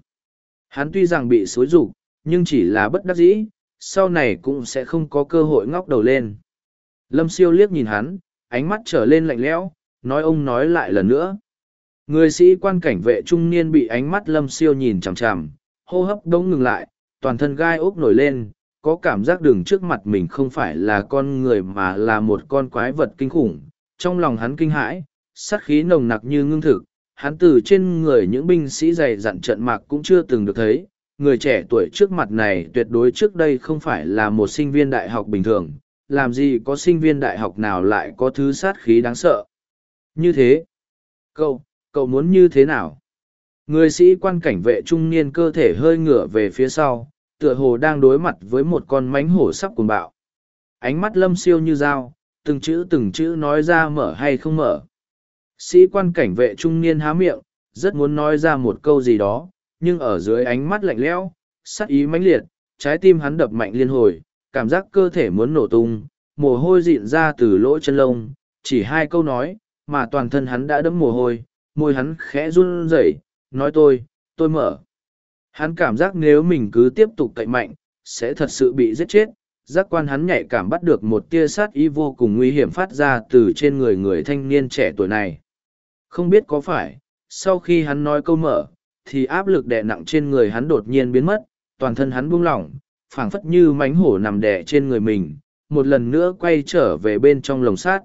Hắn tuy rằng bị xối rục nhưng chỉ là bất đắc dĩ, sau này cũng sẽ không có cơ hội ngóc đầu lên. Lâm siêu liếc nhìn hắn, ánh mắt trở lên lạnh lẽo, nói ông nói lại lần nữa người sĩ quan cảnh vệ trung niên bị ánh mắt lâm siêu nhìn chằm chằm, hô hấp đống ngừng lại, toàn thân gai ốc nổi lên, có cảm giác đường trước mặt mình không phải là con người mà là một con quái vật kinh khủng. Trong lòng hắn kinh hãi, sát khí nồng nặc như ngưng thực, hắn từ trên người những binh sĩ dày dặn trận mạc cũng chưa từng được thấy. Người trẻ tuổi trước mặt này tuyệt đối trước đây không phải là một sinh viên đại học bình thường, làm gì có sinh viên đại học nào lại có thứ sát khí đáng sợ. Như thế, cậu cậu muốn như thế nào? Người sĩ quan cảnh vệ trung niên cơ thể hơi ngửa về phía sau, tựa hồ đang đối mặt với một con mánh hổ sắp cuồng bạo. Ánh mắt lâm siêu như dao, từng chữ từng chữ nói ra mở hay không mở. Sĩ quan cảnh vệ trung niên há miệng, rất muốn nói ra một câu gì đó, nhưng ở dưới ánh mắt lạnh lẽo, sắc ý mãnh liệt, trái tim hắn đập mạnh liên hồi, cảm giác cơ thể muốn nổ tung, mồ hôi dịn ra từ lỗ chân lông, chỉ hai câu nói, mà toàn thân hắn đã đẫm mồ hôi môi hắn khẽ run rẩy, nói tôi tôi mở. Hắn cảm giác nếu mình cứ tiếp tục cậy mạnh, sẽ thật sự bị giết chết. Giác quan hắn nhạy cảm bắt được một tia sát ý vô cùng nguy hiểm phát ra từ trên người người thanh niên trẻ tuổi này. Không biết có phải, sau khi hắn nói câu mở, thì áp lực đè nặng trên người hắn đột nhiên biến mất, toàn thân hắn buông lỏng, phảng phất như mánh hổ nằm đè trên người mình, một lần nữa quay trở về bên trong lồng sát.